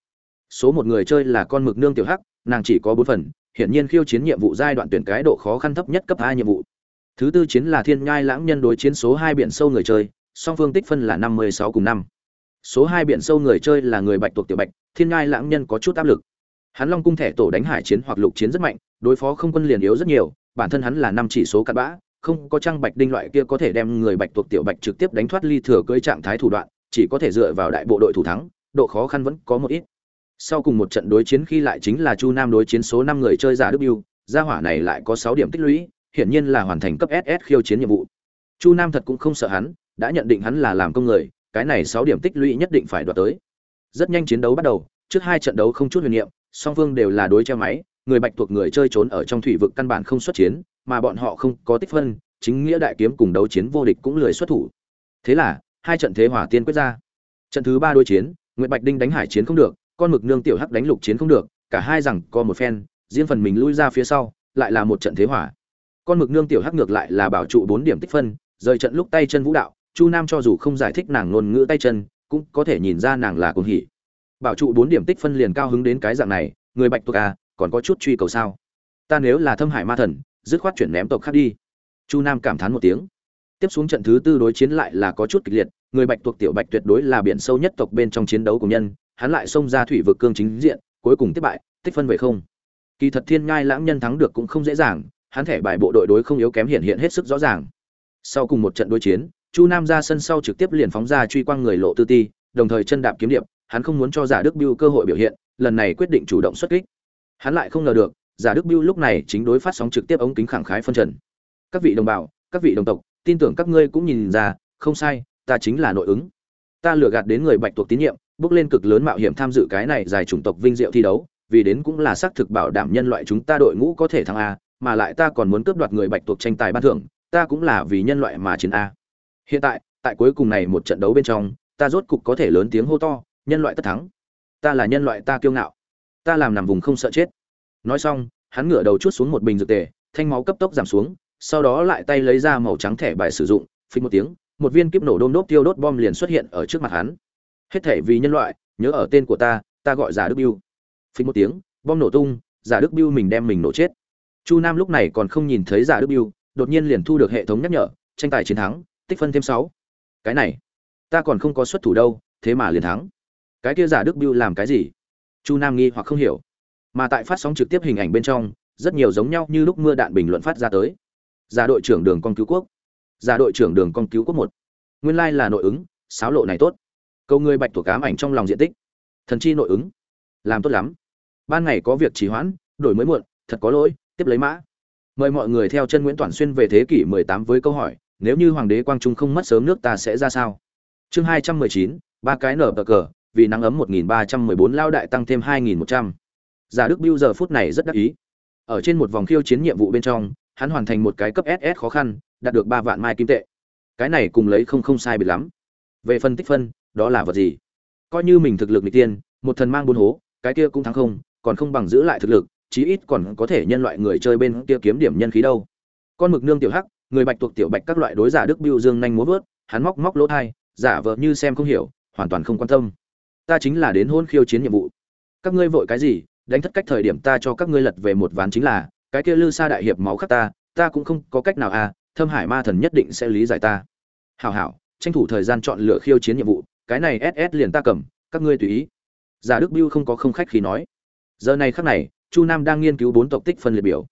số một người chơi là con mực nương tiểu hắc, nàng chỉ có bốn phần, hiển nhiên khiêu chiến nhiệm vụ giai đoạn tuyển cái độ khó khăn thấp nhất cấp hai nhiệm vụ. Thứ tư chiến là thiên nhai lãng nhân đối chiến số hai biển sâu người chơi, song phương tích phân là năm mươi sáu cùng năm. Số hai biển sâu người chơi là người bạch tuộc tiểu bạch, thiên nhai lãng nhân có chút áp lực. Hắn long cung thẻ tổ đánh hải chiến hoặc lục chiến rất mạnh, đối phó không quân liền yếu rất nhiều, bản thân hắn là năm chỉ số cặn bã, không có trang bạch đinh loại kia có thể đem người bạch tuộc tiểu bạch trực tiếp đánh thoát ly thừa cưới trạng thái thủ đoạn, chỉ có thể dựa vào đại bộ đội thủ thắng, độ khó khăn vẫn có một ít sau cùng một trận đối chiến khi lại chính là chu nam đối chiến số năm người chơi giả đức biêu gia hỏa này lại có sáu điểm tích lũy hiển nhiên là hoàn thành cấp ss khiêu chiến nhiệm vụ chu nam thật cũng không sợ hắn đã nhận định hắn là làm công người, cái này sáu điểm tích lũy nhất định phải đoạt tới. Rất nhanh chiến đấu bắt đầu, trước hai trận đấu không chút huyền niệm, song phương đều là đối treo máy, người Bạch thuộc người chơi trốn ở trong thủy vực căn bản không xuất chiến, mà bọn họ không có tích phân, chính nghĩa đại kiếm cùng đấu chiến vô địch cũng lười xuất thủ. Thế là, hai trận thế hỏa tiên quyết ra. Trận thứ ba đối chiến, Nguyệt Bạch Đinh đánh hải chiến không được, con mực nương tiểu hắc đánh lục chiến không được, cả hai rằng co một phen, riêng phần mình lui ra phía sau, lại là một trận thế hỏa. Con mực nương tiểu hắc ngược lại là bảo trụ bốn điểm tích phân, rời trận lúc tay chân vũ đạo, chu nam cho dù không giải thích nàng ngôn ngữ tay chân cũng có thể nhìn ra nàng là cuồng hỉ. Bảo trụ bốn điểm tích phân liền cao hứng đến cái dạng này người bạch tuộc à còn có chút truy cầu sao? Ta nếu là thâm hải ma thần dứt khoát chuyển ném tộc khác đi. Chu nam cảm thán một tiếng. Tiếp xuống trận thứ tư đối chiến lại là có chút kịch liệt người bạch tuộc tiểu bạch tuyệt đối là biển sâu nhất tộc bên trong chiến đấu của nhân, hắn lại xông ra thủy vực cương chính diện, cuối cùng thất bại, tích phân về không. Kỳ thật thiên ngai lãng nhân thắng được cũng không dễ dàng, hắn thẻ bài bộ đội đối không yếu kém hiện hiện hết sức rõ ràng. Sau cùng một trận đối chiến, chu nam ra sân sau trực tiếp liền phóng ra truy quang người lộ tư ti, đồng thời chân đạp kiếm điệp, hắn không muốn cho giả đức biêu cơ hội biểu hiện, lần này quyết định chủ động xuất kích. Hắn lại không ngờ được, giả đức biêu lúc này chính đối phát sóng trực tiếp ống kính khẳng khái phân trần. Các vị đồng bào, các vị đồng tộc, tin tưởng các ngươi cũng nhìn ra, không sai ta chính là nội ứng. Ta lừa gạt đến người bạch tuộc tín nhiệm, bước lên cực lớn mạo hiểm tham dự cái này dài chủng tộc vinh diệu thi đấu, vì đến cũng là xác thực bảo đảm nhân loại chúng ta đội ngũ có thể thắng a, mà lại ta còn muốn cướp đoạt người bạch tuộc tranh tài ban thưởng, ta cũng là vì nhân loại mà chiến a. Hiện tại tại cuối cùng này một trận đấu bên trong, ta rốt cục có thể lớn tiếng hô to, nhân loại tất thắng. Ta là nhân loại ta kiêu ngạo. Ta làm nằm vùng không sợ chết. Nói xong, hắn ngửa đầu chút xuống một bình dược tề, thanh máu cấp tốc giảm xuống, sau đó lại tay lấy ra màu trắng thẻ bài sử dụng, phình một tiếng một viên kiếp nổ đôm đốt tiêu đốt bom liền xuất hiện ở trước mặt hắn. Hết thể vì nhân loại, nhớ ở tên của ta ta gọi giả đức biêu. Phình một tiếng, bom nổ tung, giả đức biêu mình đem mình nổ chết. Chu nam lúc này còn không nhìn thấy giả đức biêu, đột nhiên liền thu được hệ thống nhắc nhở, tranh tài chiến thắng, tích phân thêm sáu. Cái này, ta còn không có xuất thủ đâu, thế mà liền thắng. Cái kia giả đức biêu làm cái gì? Chu nam nghi hoặc không hiểu. Mà tại phát sóng trực tiếp hình ảnh bên trong, rất nhiều giống nhau như lúc mưa đạn bình luận phát ra tới. Giả đội trưởng đường con cứu quốc giả đội trưởng đường con cứu quốc một. Nguyên lai là nội ứng sáo lộ này tốt. Câu người bạch thuộc cám ảnh trong lòng diện tích. Thần chi nội ứng. Làm tốt lắm. Ban ngày có việc trì hoãn đổi mới muộn thật có lỗi tiếp lấy mã. Mời mọi người theo chân nguyễn toàn xuyên về thế kỷ 18 với câu hỏi nếu như hoàng đế quang trung không mất sớm nước ta sẽ ra sao? Chương 219, ba cái nở bờ cờ vì nắng ấm 1314 lao đại tăng thêm 2100. Giả Đức Bưu giờ phút này rất đắc ý. Ở trên một vòng khiêu chiến nhiệm vụ bên trong, hắn hoàn thành một cái cấp SS khó khăn, đạt được 3 vạn mai kim tệ. Cái này cùng lấy không không sai biệt lắm. Về phân tích phân, đó là vật gì? Coi như mình thực lực nghịch tiên, một thần mang buôn hố, cái kia cũng thắng không, còn không bằng giữ lại thực lực, chí ít còn có thể nhân loại người chơi bên kia kiếm điểm nhân khí đâu. Con mực nương tiểu hắc, người bạch tuộc tiểu bạch các loại đối giả Đức Bưu Dương nhanh múa vớt, hắn móc móc lỗ tai, giả vờ như xem không hiểu, hoàn toàn không quan tâm ta chính là đến hôn khiêu chiến nhiệm vụ các ngươi vội cái gì đánh thất cách thời điểm ta cho các ngươi lật về một ván chính là cái kia lư sa đại hiệp máu khắc ta ta cũng không có cách nào à thâm hải ma thần nhất định sẽ lý giải ta. Hảo hảo tranh thủ thời gian chọn lựa khiêu chiến nhiệm vụ cái này ss liền ta cầm các ngươi tùy ý. Giả đức biêu không có không khách khi nói. Giờ này khắc này chu nam đang nghiên cứu bốn tộc tích phân liệt biểu.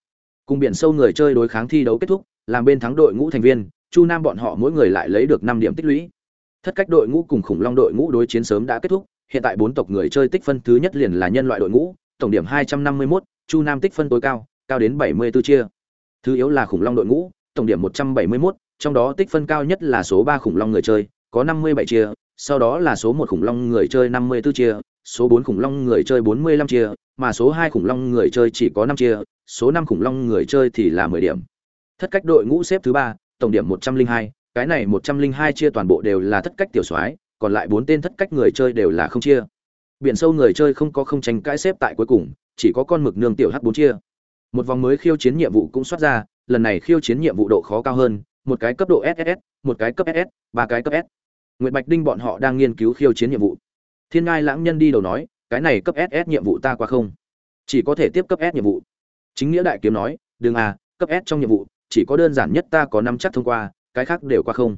Cùng biển sâu người chơi đối kháng thi đấu kết thúc làm bên thắng đội ngũ thành viên chu nam bọn họ mỗi người lại lấy được năm điểm tích lũy. Thất cách đội ngũ cùng khủng long đội ngũ đối chiến sớm đã kết thúc hiện tại bốn tộc người chơi tích phân thứ nhất liền là nhân loại đội ngũ, tổng điểm 251, Chu Nam tích phân tối cao, cao đến 74 chia. Thứ yếu là khủng long đội ngũ, tổng điểm 171, trong đó tích phân cao nhất là số 3 khủng long người chơi, có 57 chia, sau đó là số 1 khủng long người chơi 54 chia, số 4 khủng long người chơi 45 chia, mà số 2 khủng long người chơi chỉ có 5 chia, số 5 khủng long người chơi thì là 10 điểm. Thất cách đội ngũ xếp thứ 3, tổng điểm 102, cái này 102 chia toàn bộ đều là thất cách tiểu soái, còn lại bốn tên thất cách người chơi đều là không chia biển sâu người chơi không có không tranh cãi xếp tại cuối cùng chỉ có con mực nương tiểu hắc bốn chia một vòng mới khiêu chiến nhiệm vụ cũng xuất ra lần này khiêu chiến nhiệm vụ độ khó cao hơn, một cái cấp độ ss một cái cấp ss ba cái cấp s. Nguyệt bạch đinh bọn họ đang nghiên cứu khiêu chiến nhiệm vụ. Thiên ngai lãng nhân đi đầu nói, cái này cấp ss nhiệm vụ ta qua không? Chỉ có thể tiếp cấp s nhiệm vụ. Chính nghĩa đại kiếm nói, đừng à cấp s trong nhiệm vụ, chỉ có đơn giản nhất ta có năm chắc thông qua, cái khác đều qua không.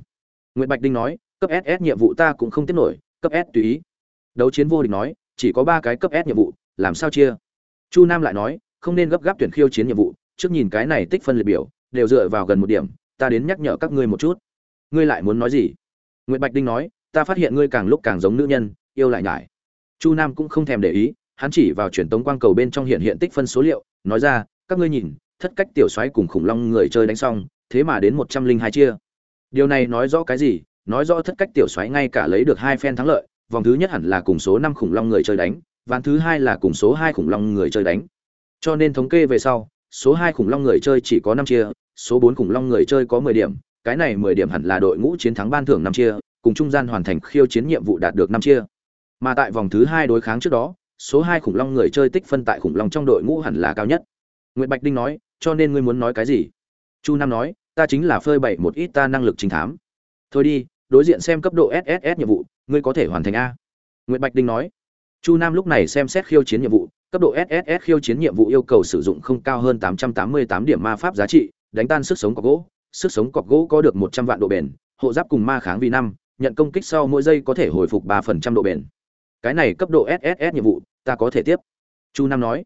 Nguyệt bạch đinh nói, cấp ss nhiệm vụ ta cũng không tiếp nổi, cấp s tùy ý. Đấu chiến vô địch nói, chỉ có ba cái cấp s nhiệm vụ, làm sao chia? Chu nam lại nói, không nên gấp gáp tuyển khiêu chiến nhiệm vụ trước nhìn cái này tích phân liệt biểu đều dựa vào gần một điểm ta đến nhắc nhở các ngươi một chút. Ngươi lại muốn nói gì? Nguyễn bạch đinh nói ta phát hiện ngươi càng lúc càng giống nữ nhân yêu lại nhải. Chu nam cũng không thèm để ý hắn chỉ vào truyền tống quang cầu bên trong hiện hiện tích phân số liệu nói ra các ngươi nhìn thất cách tiểu xoáy cùng khủng long người chơi đánh xong thế mà đến một trăm linh hai chia. Điều này nói rõ cái gì? Nói rõ thất cách tiểu xoáy ngay cả lấy được hai phen thắng lợi, vòng thứ nhất hẳn là cùng số năm khủng long người chơi đánh, ván thứ hai là cùng số hai khủng long người chơi đánh. Cho nên thống kê về sau, số hai khủng long người chơi chỉ có năm chia, số bốn khủng long người chơi có mười điểm, cái này mười điểm hẳn là đội ngũ chiến thắng ban thưởng năm chia, cùng trung gian hoàn thành khiêu chiến nhiệm vụ đạt được năm chia. Mà tại vòng thứ hai đối kháng trước đó, số hai khủng long người chơi tích phân tại khủng long trong đội ngũ hẳn là cao nhất. Nguyệt Bạch Đinh nói, cho nên ngươi muốn nói cái gì? Chu Nam nói, ta chính là phơi bày một ít ta năng lực chính thám. Thôi đi, đối diện xem cấp độ sss nhiệm vụ ngươi có thể hoàn thành a nguyễn bạch đinh nói chu nam lúc này xem xét khiêu chiến nhiệm vụ cấp độ sss khiêu chiến nhiệm vụ yêu cầu sử dụng không cao hơn 888 điểm ma pháp giá trị, đánh tan sức sống cọc gỗ. Sức sống cọc gỗ có được 100 vạn độ bền, hộ giáp cùng ma kháng vì năm, nhận công kích sau mỗi giây có thể hồi phục 3% độ bền. Cái này cấp độ sss nhiệm vụ, ta có thể tiếp. Chu nam nói.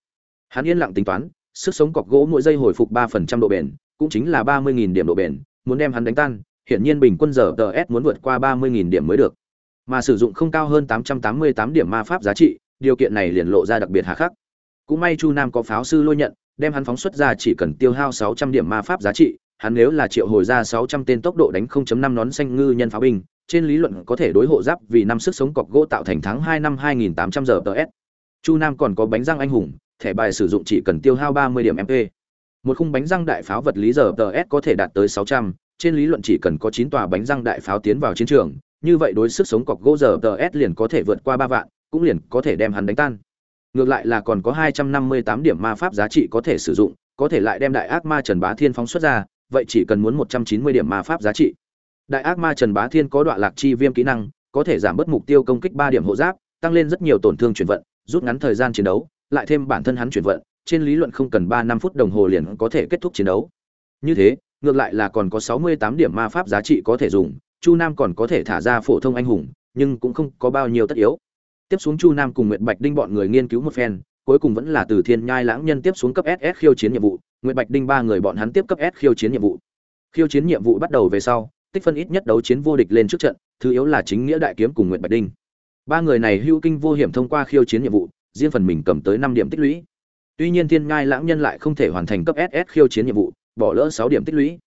Hắn yên lặng tính toán, sức sống cọc gỗ mỗi giây hồi phục 3% độ bền, cũng chính là 30.000 điểm độ bền, muốn đem hắn đánh tan, hiển nhiên bình quân giờ ts muốn vượt qua 30.000 điểm mới được. Mà sử dụng không cao hơn 888 điểm ma pháp giá trị điều kiện này liền lộ ra đặc biệt hà khắc. Cũng may chu nam có pháo sư lôi nhận đem hắn phóng xuất ra chỉ cần tiêu hao 600 điểm ma pháp giá trị hắn nếu là triệu hồi ra 600 tên tốc độ đánh 0.5 nón xanh ngư nhân pháo binh trên lý luận có thể đối hộ giáp vì năm sức sống cọc gỗ tạo thành tháng hai năm 2800 giờ ts chu nam còn có bánh răng anh hùng thẻ bài sử dụng chỉ cần tiêu hao 30 điểm mp một khung bánh răng đại pháo vật lý giờ ts có thể đạt tới 600, trên lý luận chỉ cần có chín tòa bánh răng đại pháo tiến vào chiến trường như vậy đối sức sống cọc gỗ giờ ts liền có thể vượt qua ba vạn cũng liền có thể đem hắn đánh tan. Ngược lại là còn có 258 điểm ma pháp giá trị có thể sử dụng, có thể lại đem đại ác ma trần bá thiên phóng xuất ra, vậy chỉ cần muốn 190 điểm ma pháp giá trị. Đại ác ma trần bá thiên có đoạn lạc chi viêm kỹ năng, có thể giảm bớt mục tiêu công kích 3 điểm hộ giáp, tăng lên rất nhiều tổn thương chuyển vận, rút ngắn thời gian chiến đấu, lại thêm bản thân hắn chuyển vận, trên lý luận không cần ba năm phút đồng hồ liền có thể kết thúc chiến đấu. Như thế, ngược lại là còn có 68 điểm ma pháp giá trị có thể dùng, chu nam còn có thể thả ra phổ thông anh hùng, nhưng cũng không có bao nhiêu tất yếu tiếp xuống chu nam cùng nguyệt bạch đinh bọn người nghiên cứu một phen, cuối cùng vẫn là từ thiên nhai lãng nhân tiếp xuống cấp ss khiêu chiến nhiệm vụ, nguyệt bạch đinh ba người bọn hắn tiếp cấp s khiêu chiến nhiệm vụ. Khiêu chiến nhiệm vụ bắt đầu về sau, tích phân ít nhất đấu chiến vô địch lên trước trận, thứ yếu là chính nghĩa đại kiếm cùng nguyệt bạch đinh. Ba người này hưu kinh vô hiểm thông qua khiêu chiến nhiệm vụ, riêng phần mình cầm tới năm điểm tích lũy. Tuy nhiên thiên nhai lãng nhân lại không thể hoàn thành cấp ss khiêu chiến nhiệm vụ, bỏ lỡ sáu điểm tích lũy.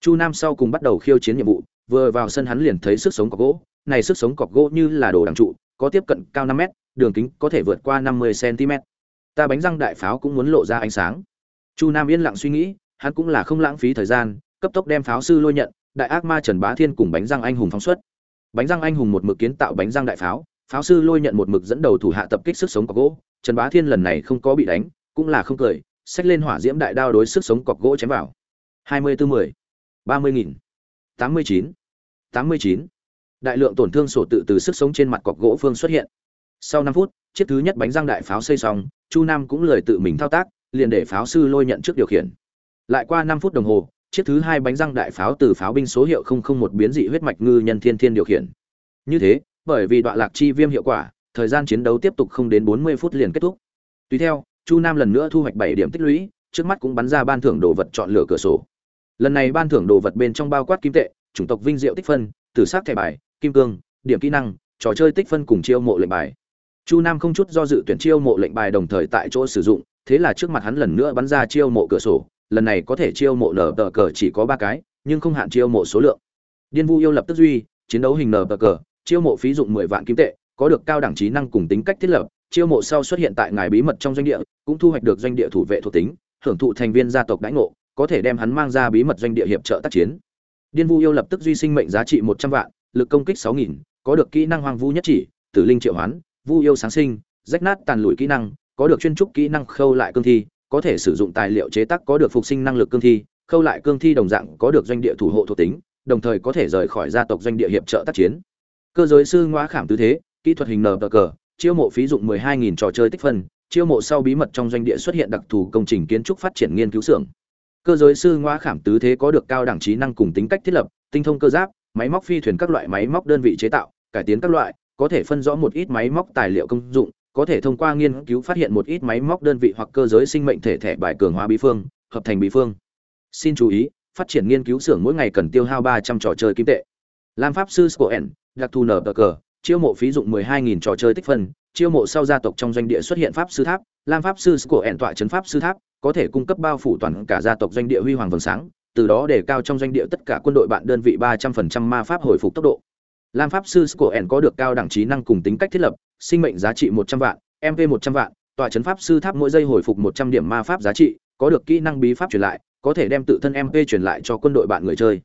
Chu nam sau cùng bắt đầu khiêu chiến nhiệm vụ, vừa vào sân hắn liền thấy sức sống cọc gỗ, này sức sống cọc gỗ như là đồ đằng trụ có tiếp cận cao năm mét, đường kính có thể vượt qua năm mươi cm ta bánh răng đại pháo cũng muốn lộ ra ánh sáng. Chu nam yên lặng suy nghĩ, hắn cũng là không lãng phí thời gian, cấp tốc đem pháo sư lôi nhận, đại ác ma trần bá thiên cùng bánh răng anh hùng phóng xuất. Bánh răng anh hùng một mực kiến tạo bánh răng đại pháo pháo sư lôi nhận một mực dẫn đầu thủ hạ tập kích sức sống cọc gỗ. Trần bá thiên lần này không có bị đánh, cũng là không cười, xách lên hỏa diễm đại đao đối sức sống cọc gỗ chém vào. hai mươi tư mười, ba mươi nghìn, tám mươi chín, tám mươi chín đại lượng tổn thương sổ tự từ sức sống trên mặt cọc gỗ phương xuất hiện. Sau năm phút, chiếc thứ nhất bánh răng đại pháo xây xong, chu nam cũng lời tự mình thao tác, liền để pháo sư lôi nhận trước điều khiển. Lại qua năm phút đồng hồ, chiếc thứ hai bánh răng đại pháo từ pháo binh số hiệu một biến dị huyết mạch ngư nhân thiên thiên điều khiển. Như thế, bởi vì đoạn lạc chi viêm hiệu quả, thời gian chiến đấu tiếp tục không đến bốn mươi phút liền kết thúc. Tùy theo, chu nam lần nữa thu hoạch bảy điểm tích lũy, trước mắt cũng bắn ra ban thưởng đồ vật chọn lựa cửa sổ. Lần này ban thưởng đồ vật bên trong bao quát kim tệ, chủng tộc vinh diệu tích phân, tử sắc thẻ bài kim cương, điểm kỹ năng, trò chơi tích phân cùng chiêu mộ lệnh bài. Chu nam không chút do dự tuyển chiêu mộ lệnh bài đồng thời tại chỗ sử dụng, thế là trước mặt hắn lần nữa bắn ra chiêu mộ cửa sổ, lần này có thể chiêu mộ nở tờ cờ chỉ có ba cái, nhưng không hạn chiêu mộ số lượng. Điên vu yêu lập tức duy, chiến đấu hình nở tờ cờ, chiêu mộ phí dụng mười vạn kim tệ, có được cao đẳng trí năng cùng tính cách thiết lập, chiêu mộ sau xuất hiện tại ngài bí mật trong doanh địa, cũng thu hoạch được doanh địa thủ vệ thuộc tính, hưởng thụ thành viên gia tộc đãi ngộ, có thể đem hắn mang ra bí mật doanh địa hiệp trợ tác chiến. Điên vu yêu lập tức duy sinh mệnh giá trị một trăm vạn lực công kích sáu nghìn, có được kỹ năng hoang vu nhất chỉ, tử linh triệu hoán, vu yêu sáng sinh, rách nát tàn lụi kỹ năng, có được chuyên trúc kỹ năng khâu lại cương thi, có thể sử dụng tài liệu chế tác có được phục sinh năng lực cương thi, khâu lại cương thi đồng dạng có được doanh địa thủ hộ thuộc tính, đồng thời có thể rời khỏi gia tộc doanh địa hiệp trợ tác chiến. Cơ giới sư ngoa khảm tư thế, kỹ thuật hình nờ cờ, chiêu mộ phí dụng 12.000 trò chơi tích phân, chiêu mộ sau bí mật trong doanh địa xuất hiện đặc thù công trình kiến trúc phát triển nghiên cứu xưởng. Cơ giới sư ngoa khảm tứ thế có được cao đẳng trí năng cùng tính cách thiết lập, tinh thông cơ giáp máy móc phi thuyền các loại máy móc đơn vị chế tạo, cải tiến các loại, có thể phân rõ một ít máy móc tài liệu công dụng, có thể thông qua nghiên cứu phát hiện một ít máy móc đơn vị hoặc cơ giới sinh mệnh thể thể bài cường hóa bí phương, hợp thành bí phương. Xin chú ý, phát triển nghiên cứu xưởng mỗi ngày cần tiêu hao ba trăm trò chơi kim tệ. Lam pháp sư scoen đặc thù nở cờ, chiêu mộ phí dụng mười hai nghìn trò chơi tích phân, chiêu mộ sau gia tộc trong doanh địa xuất hiện pháp sư tháp. Lam pháp sư scoen tọa trấn pháp sư tháp, có thể cung cấp bao phủ toàn cả gia tộc doanh địa huy hoàng vầng sáng từ đó để cao trong doanh địa tất cả quân đội bạn đơn vị ba trăm phần trăm ma pháp hồi phục tốc độ. Lam pháp sư scoen có được cao đẳng trí năng cùng tính cách thiết lập, sinh mệnh giá trị một trăm vạn mv một trăm vạn, tòa chấn pháp sư tháp mỗi giây hồi phục một trăm điểm ma pháp giá trị, có được kỹ năng bí pháp truyền lại, có thể đem tự thân mv truyền lại cho quân đội bạn người chơi.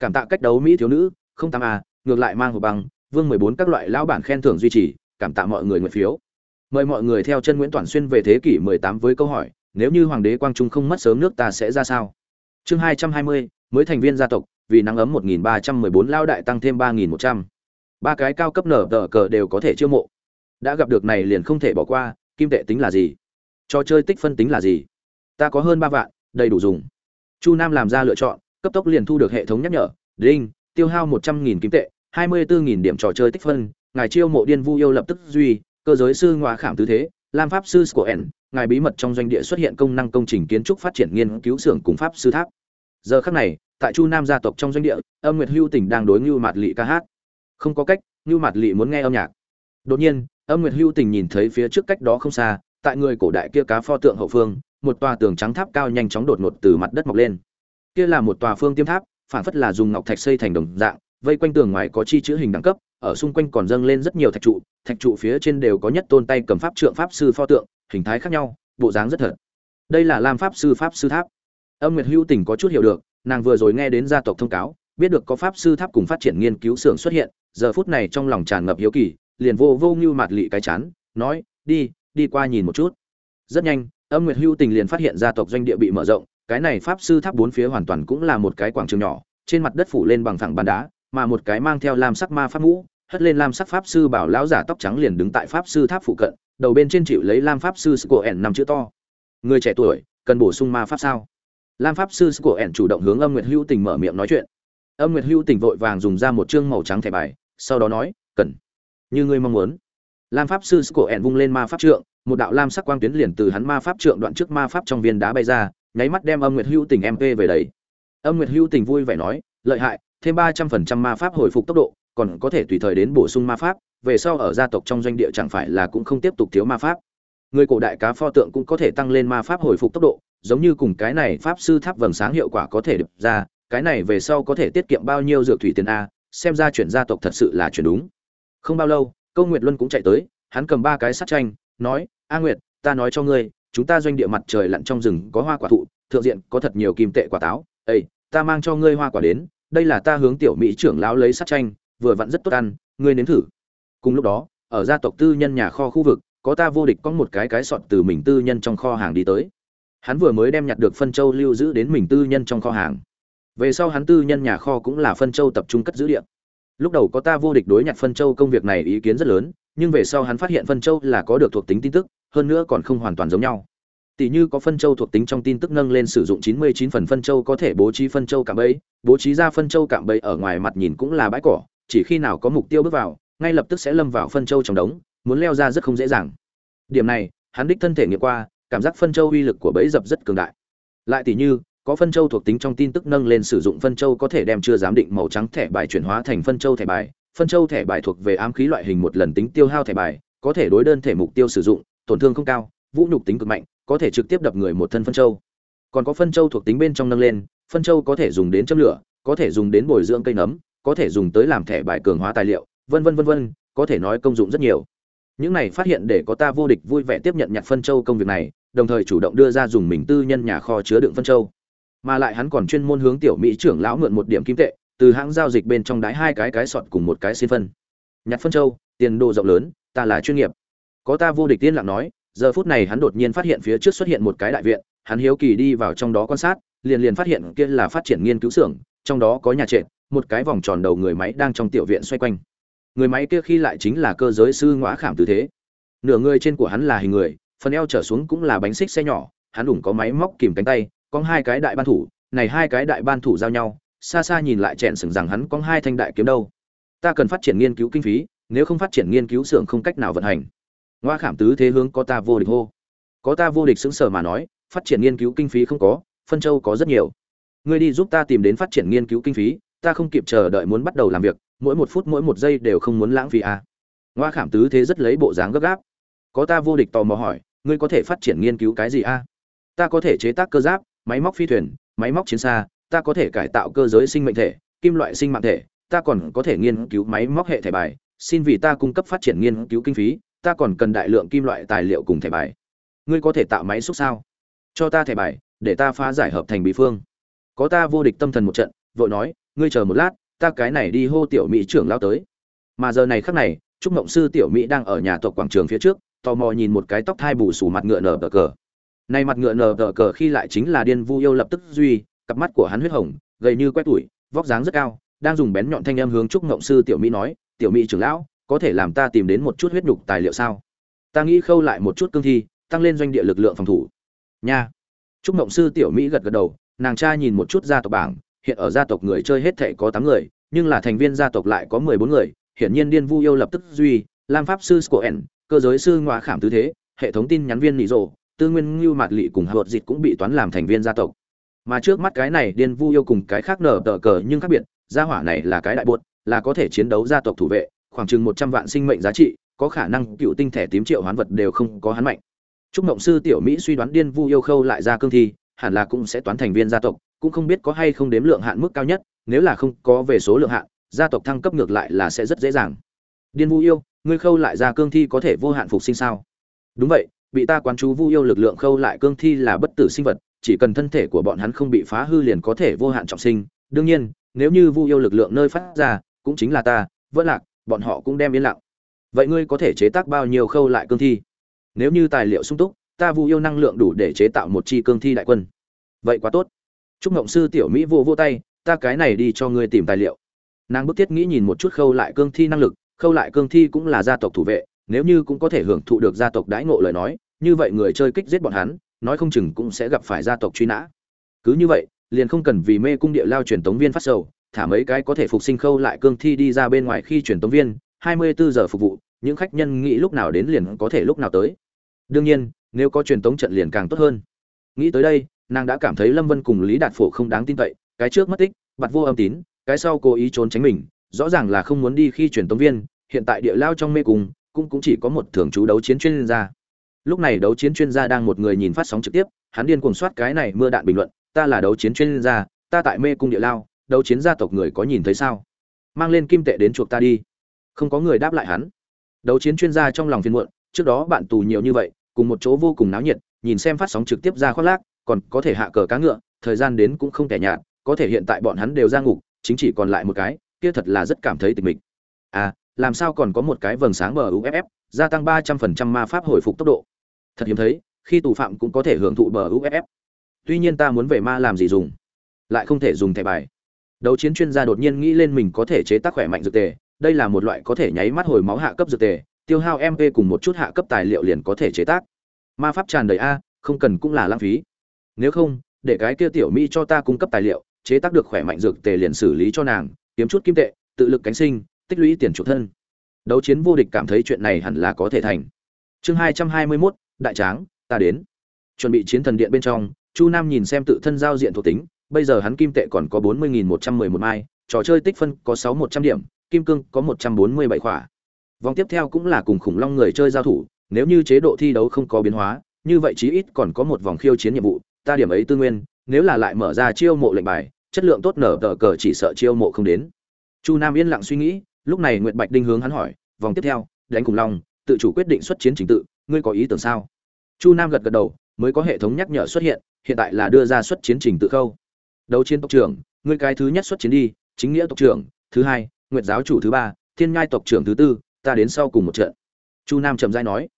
Cảm tạ cách đấu mỹ thiếu nữ, không tám a à, ngược lại mang hộp băng, vương mười bốn các loại lão bản khen thưởng duy trì, cảm tạ mọi người nguyện phiếu. Mời mọi người theo chân nguyễn toàn xuyên về thế kỷ mười tám với câu hỏi, nếu như hoàng đế quang trung không mất sớm nước ta sẽ ra sao? Chương hai trăm hai mươi, mới thành viên gia tộc, vì nắng ấm một nghìn ba trăm mười bốn, lao đại tăng thêm ba nghìn một trăm. Ba cái cao cấp nở tờ cờ đều có thể chiêu mộ. Đã gặp được này liền không thể bỏ qua, kim tệ tính là gì? Trò chơi tích phân tính là gì? Ta có hơn ba vạn, đầy đủ dùng. Chu nam làm ra lựa chọn, cấp tốc liền thu được hệ thống nhắc nhở, đinh, tiêu hao một trăm nghìn kim tệ, hai mươi bốn nghìn điểm trò chơi tích phân, ngài chiêu mộ điên vu yêu lập tức duy, cơ giới sư ngoa khảm tứ thế, lam pháp sư của ẻn ngài bí mật trong doanh địa xuất hiện công năng công trình kiến trúc phát triển nghiên cứu xưởng cùng pháp sư tháp giờ khắc này, tại chu nam gia tộc trong doanh địa, âm nguyệt hưu tỉnh đang đối ngưu mạt lị ca hát. Không có cách, ngưu mạt lị muốn nghe âm nhạc. Đột nhiên, âm nguyệt hưu tỉnh nhìn thấy phía trước cách đó không xa, tại người cổ đại kia cá pho tượng hậu phương, một tòa tường trắng tháp cao nhanh chóng đột ngột từ mặt đất mọc lên. Kia là một tòa phương tiêm tháp, phản phất là dùng ngọc thạch xây thành đồng dạng, vây quanh tường ngoài có chi chữ hình đẳng cấp, ở xung quanh còn dâng lên rất nhiều thạch trụ thạch trụ phía trên đều có nhất tôn tay cầm pháp trượng pháp sư pho tượng, hình thái khác nhau, bộ dáng rất thật. Đây là lam pháp sư pháp sư tháp âm nguyệt hữu tình có chút hiểu được, nàng vừa rồi nghe đến gia tộc thông cáo, biết được có pháp sư tháp cùng phát triển nghiên cứu xưởng xuất hiện, giờ phút này trong lòng tràn ngập hiếu kỳ, liền vô vô như mạt lị cái chán, nói, đi đi qua nhìn một chút. Rất nhanh, âm nguyệt hữu tình liền phát hiện gia tộc doanh địa bị mở rộng, cái này pháp sư tháp bốn phía hoàn toàn cũng là một cái quảng trường nhỏ, trên mặt đất phủ lên bằng phẳng bàn đá, mà một cái mang theo lam sắc ma pháp mũ, hất lên lam sắc pháp sư bảo lão giả tóc trắng liền đứng tại pháp sư tháp phụ cận, đầu bên trên chịu lấy lam pháp sư của ẻn năm chữ to. Người trẻ tuổi, cần bổ sung ma pháp sao? Lam pháp sư của ẻn chủ động hướng âm nguyệt hữu tình mở miệng nói chuyện. Âm nguyệt hữu tình vội vàng dùng ra một chương màu trắng thẻ bài, sau đó nói, cần, như ngươi mong muốn. Lam pháp sư của ẻn vung lên ma pháp trượng, một đạo lam sắc quang tuyến liền từ hắn ma pháp trượng đoạn trước ma pháp trong viên đá bay ra, nháy mắt đem âm nguyệt hữu tình mp về đấy âm nguyệt hữu tình vui vẻ nói, lợi hại, thêm ba trăm phần trăm ma pháp hồi phục tốc độ, còn có thể tùy thời đến bổ sung ma pháp, về sau ở gia tộc trong doanh địa chẳng phải là cũng không tiếp tục thiếu ma pháp. Người cổ đại cá pho tượng cũng có thể tăng lên ma pháp hồi phục tốc độ giống như cùng cái này pháp sư tháp vầng sáng hiệu quả có thể được ra, cái này về sau có thể tiết kiệm bao nhiêu dược thủy tiền a, xem ra chuyển gia tộc thật sự là chuyển đúng. Không bao lâu, câu nguyệt luân cũng chạy tới, hắn cầm ba cái sắt tranh, nói, a nguyệt, ta nói cho ngươi, chúng ta doanh địa mặt trời lặn trong rừng có hoa quả thụ, thượng diện có thật nhiều kim tệ quả táo. Ây ta mang cho ngươi hoa quả đến, đây là ta hướng tiểu mỹ trưởng lão lấy sắt tranh, vừa vặn rất tốt ăn, ngươi nếm thử. Cùng lúc đó, ở gia tộc tư nhân nhà kho khu vực, có ta vô địch có một cái cái sọt từ mình tư nhân trong kho hàng đi tới hắn vừa mới đem nhặt được phân châu lưu giữ đến mình tư nhân trong kho hàng. Về sau hắn tư nhân nhà kho cũng là phân châu tập trung cất giữ điện lúc đầu có ta vô địch đối nhặt phân châu công việc này ý kiến rất lớn nhưng về sau hắn phát hiện phân châu là có được thuộc tính tin tức hơn nữa còn không hoàn toàn giống nhau. Tỷ như có phân châu thuộc tính trong tin tức nâng lên sử dụng 99 phần phân châu có thể bố trí phân châu cạm bẫy, bố trí ra phân châu cạm bẫy ở ngoài mặt nhìn cũng là bãi cỏ, chỉ khi nào có mục tiêu bước vào, ngay lập tức sẽ lâm vào phân châu trong đống, muốn leo ra rất không dễ dàng. Điểm này, hắn đích thân thể nghiệm qua, cảm giác phân châu uy lực của bẫy dập rất cường đại. Lại tỷ như, có phân châu thuộc tính trong tin tức nâng lên sử dụng phân châu có thể đem chưa giám định màu trắng thẻ bài chuyển hóa thành phân châu thẻ bài, phân châu thẻ bài thuộc về ám khí loại hình một lần tính tiêu hao thẻ bài, có thể đối đơn thể mục tiêu sử dụng, tổn thương không cao, vũ nhục tính cực mạnh, có thể trực tiếp đập người một thân phân châu. Còn có phân châu thuộc tính bên trong nâng lên, phân châu có thể dùng đến châm lửa, có thể dùng đến bồi dưỡng cây nấm, có thể dùng tới làm thẻ bài cường hóa tài liệu, vân vân vân vân, có thể nói công dụng rất nhiều. Những này phát hiện để có ta vô địch vui vẻ tiếp nhận nhặt phân châu công việc này, đồng thời chủ động đưa ra dùng mình tư nhân nhà kho chứa đựng phân châu. Mà lại hắn còn chuyên môn hướng tiểu mỹ trưởng lão mượn một điểm kim tệ, từ hãng giao dịch bên trong đái hai cái cái sọt cùng một cái xin phân. Nhặt phân châu, tiền đồ rộng lớn, ta là chuyên nghiệp. Có ta vô địch tiên lặng nói, giờ phút này hắn đột nhiên phát hiện phía trước xuất hiện một cái đại viện hắn hiếu kỳ đi vào trong đó quan sát liền liền phát hiện kia là phát triển nghiên cứu xưởng trong đó có nhà trệt một cái vòng tròn đầu người máy đang trong tiểu viện xoay quanh người máy kia khi lại chính là cơ giới sư ngõa khảm tư thế nửa người trên của hắn là hình người phần eo trở xuống cũng là bánh xích xe nhỏ, hắn đủng có máy móc kìm cánh tay, có hai cái đại ban thủ, này hai cái đại ban thủ giao nhau, xa xa nhìn lại chẹn sừng rằng hắn có hai thanh đại kiếm đâu. Ta cần phát triển nghiên cứu kinh phí, nếu không phát triển nghiên cứu xưởng không cách nào vận hành. Ngoa khảm tứ thế hướng có ta vô địch hô. Có ta vô địch xứng sở mà nói, phát triển nghiên cứu kinh phí không có, phân châu có rất nhiều. Ngươi đi giúp ta tìm đến phát triển nghiên cứu kinh phí, ta không kịp chờ đợi muốn bắt đầu làm việc, mỗi một phút mỗi một giây đều không muốn lãng phí à. ngoa khảm tứ thế rất lấy bộ dáng gấp gáp. Có ta vô địch tò mò hỏi ngươi có thể phát triển nghiên cứu cái gì a? À? ta có thể chế tác cơ giáp, máy móc phi thuyền, máy móc chiến xa, ta có thể cải tạo cơ giới sinh mệnh thể, kim loại sinh mạng thể, ta còn có thể nghiên cứu máy móc hệ thẻ bài. Xin vì ta cung cấp phát triển nghiên cứu kinh phí, ta còn cần đại lượng kim loại tài liệu cùng thẻ bài. Ngươi có thể tạo máy xúc sao? Cho ta thẻ bài, để ta phá giải hợp thành bí phương. Có ta vô địch tâm thần một trận, vội nói, ngươi chờ một lát, ta cái này đi hô tiểu mỹ trưởng lao tới. Mà giờ này khắc này, trúc mộng sư tiểu mỹ đang ở nhà tộc quảng trường phía trước tò mò nhìn một cái tóc thai bù sù mặt ngựa nở tờ cờ. Này mặt ngựa nở tờ cờ khi lại chính là điên vu yêu lập tức duy, cặp mắt của hắn huyết hồng, gầy như quét tuổi vóc dáng rất cao, đang dùng bén nhọn thanh âm hướng trúc ngộng sư tiểu mỹ nói, tiểu mỹ trưởng lão, có thể làm ta tìm đến một chút huyết nhục tài liệu sao? Ta nghĩ khâu lại một chút cương thi, tăng lên doanh địa lực lượng phòng thủ. Nha. Trúc ngộng sư tiểu mỹ gật gật đầu, nàng cha nhìn một chút gia tộc bảng, hiện ở gia tộc người chơi hết thể có tám người, nhưng là thành viên gia tộc lại có mười bốn người, hiển nhiên điên vu yêu lập tức duy, lam pháp sư scoen cơ giới sư ngoa khảm tứ thế hệ thống tin nhắn viên nị rộ tư nguyên ngưu mạt lị cùng hợp dịch cũng bị toán làm thành viên gia tộc mà trước mắt cái này điên vu yêu cùng cái khác nở tờ cờ nhưng khác biệt gia hỏa này là cái đại bột là có thể chiến đấu gia tộc thủ vệ khoảng chừng một trăm vạn sinh mệnh giá trị có khả năng cựu tinh thể tím triệu hoán vật đều không có hắn mạnh Trúc Mộng sư tiểu Mỹ suy đoán điên vu yêu khâu lại ra cương thi, hẳn là cũng sẽ toán thành viên gia tộc, cũng không biết có hay không đếm lượng hạn mức cao nhất, nếu là không có về số lượng hạn, gia tộc thăng cấp ngược lại là sẽ rất dễ dàng. Điên vu yêu, ngươi khâu lại ra cương thi có thể vô hạn phục sinh sao? Đúng vậy, bị ta quán chú vu yêu lực lượng khâu lại cương thi là bất tử sinh vật, chỉ cần thân thể của bọn hắn không bị phá hư liền có thể vô hạn trọng sinh. Đương nhiên, nếu như vu yêu lực lượng nơi phát ra, cũng chính là ta, vẫn lạc, bọn họ cũng đem yên lặng. Vậy ngươi có thể chế tác bao nhiêu khâu lại cương thi? nếu như tài liệu sung túc ta vu yêu năng lượng đủ để chế tạo một chi cương thi đại quân vậy quá tốt chúc ngộng sư tiểu mỹ vô vô tay ta cái này đi cho ngươi tìm tài liệu nàng bức thiết nghĩ nhìn một chút khâu lại cương thi năng lực khâu lại cương thi cũng là gia tộc thủ vệ, nếu như cũng có thể hưởng thụ được gia tộc đãi ngộ lời nói, như vậy người chơi kích giết bọn hắn, nói không chừng cũng sẽ gặp phải gia tộc truy nã. Cứ như vậy, liền không cần vì mê cung địa lao truyền tống viên phát sầu, thả mấy cái có thể phục sinh khâu lại cương thi đi ra bên ngoài khi truyền tống viên 24 giờ phục vụ, những khách nhân nghĩ lúc nào đến liền có thể lúc nào tới. Đương nhiên, nếu có truyền tống trận liền càng tốt hơn. Nghĩ tới đây, nàng đã cảm thấy lâm vân cùng lý đạt phổ không đáng tin cậy, cái trước mất tích bặt vô âm tín, cái sau cố ý trốn tránh mình, rõ ràng là không muốn đi khi truyền tống viên hiện tại địa lao trong mê cung, cũng cũng chỉ có một thường trú đấu chiến chuyên gia. Lúc này đấu chiến chuyên gia đang một người nhìn phát sóng trực tiếp, hắn điên cuồng soát cái này mưa đạn bình luận, ta là đấu chiến chuyên gia, ta tại mê cung địa lao, đấu chiến gia tộc người có nhìn thấy sao? Mang lên kim tệ đến chuộc ta đi. Không có người đáp lại hắn. Đấu chiến chuyên gia trong lòng phiền muộn, trước đó bạn tù nhiều như vậy, cùng một chỗ vô cùng náo nhiệt, nhìn xem phát sóng trực tiếp ra khoác lác, còn có thể hạ cờ cá ngựa, thời gian đến cũng không thể nhạt, có thể hiện tại bọn hắn đều ra ngục, chính chỉ còn lại một cái, kia thật là rất cảm thấy tịch mịch. À làm sao còn có một cái vầng sáng bờ uff gia tăng ba trăm phần trăm ma pháp hồi phục tốc độ. Thật hiếm thấy, khi tù phạm cũng có thể hưởng thụ bờ uff tuy nhiên ta muốn về ma làm gì dùng? Lại không thể dùng thẻ bài. Đấu chiến chuyên gia đột nhiên nghĩ lên mình có thể chế tác khỏe mạnh dược tề, đây là một loại có thể nháy mắt hồi máu hạ cấp dược tề, tiêu hao mp cùng một chút hạ cấp tài liệu liền có thể chế tác. Ma pháp tràn đầy a, không cần cũng là lãng phí. Nếu không, để cái kia tiểu mỹ cho ta cung cấp tài liệu, chế tác được khỏe mạnh dược tề liền xử lý cho nàng, kiếm chút kim tệ, tự lực cánh sinh tích lũy tiền chủ thân. Đấu chiến vô địch cảm thấy chuyện này hẳn là có thể thành. Chương hai trăm hai mươi mốt, đại tráng, ta đến. Chuẩn bị chiến thần điện bên trong, chu nam nhìn xem tự thân giao diện thuộc tính, bây giờ hắn kim tệ còn có bốn mươi nghìn một trăm mười một mai, trò chơi tích phân có sáu một trăm điểm, kim cương có một trăm bốn mươi bảy khỏa. Vòng tiếp theo cũng là cùng khủng long người chơi giao thủ, nếu như chế độ thi đấu không có biến hóa, như vậy chí ít còn có một vòng khiêu chiến nhiệm vụ, ta điểm ấy tư nguyên, nếu là lại mở ra chiêu mộ lệnh bài, chất lượng tốt nở tờ cờ chỉ sợ chiêu mộ không đến. Chu nam yên lặng suy nghĩ lúc này nguyệt bạch đinh hướng hắn hỏi, vòng tiếp theo, đánh cùng long, tự chủ quyết định xuất chiến trình tự, ngươi có ý tưởng sao? Chu nam gật gật đầu, mới có hệ thống nhắc nhở xuất hiện hiện tại là đưa ra xuất chiến trình tự khâu. Đấu chiến tộc trưởng, ngươi cái thứ nhất xuất chiến đi, chính nghĩa tộc trưởng, thứ hai, nguyệt giáo chủ thứ ba, thiên nhai tộc trưởng thứ tư, ta đến sau cùng một trận. Chu nam trầm dai nói.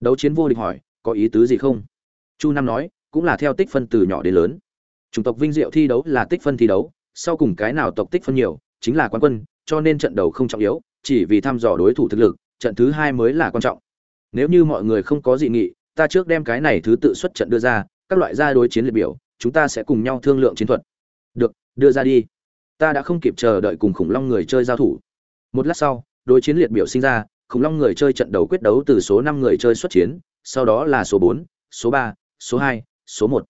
Đấu chiến vô địch hỏi, có ý tứ gì không? Chu nam nói, cũng là theo tích phân từ nhỏ đến lớn. Chủng tộc vinh diệu thi đấu là tích phân thi đấu, sau cùng cái nào tộc tích phân nhiều, chính là quán quân cho nên trận đầu không trọng yếu, chỉ vì thăm dò đối thủ thực lực, trận thứ hai mới là quan trọng. Nếu như mọi người không có dị nghị, ta trước đem cái này thứ tự xuất trận đưa ra, các loại gia đối chiến liệt biểu, chúng ta sẽ cùng nhau thương lượng chiến thuật. Được, đưa ra đi. Ta đã không kịp chờ đợi cùng khủng long người chơi giao thủ. Một lát sau, đối chiến liệt biểu sinh ra, khủng long người chơi trận đầu quyết đấu từ số năm người chơi xuất chiến, sau đó là số bốn, số ba, số hai, số một.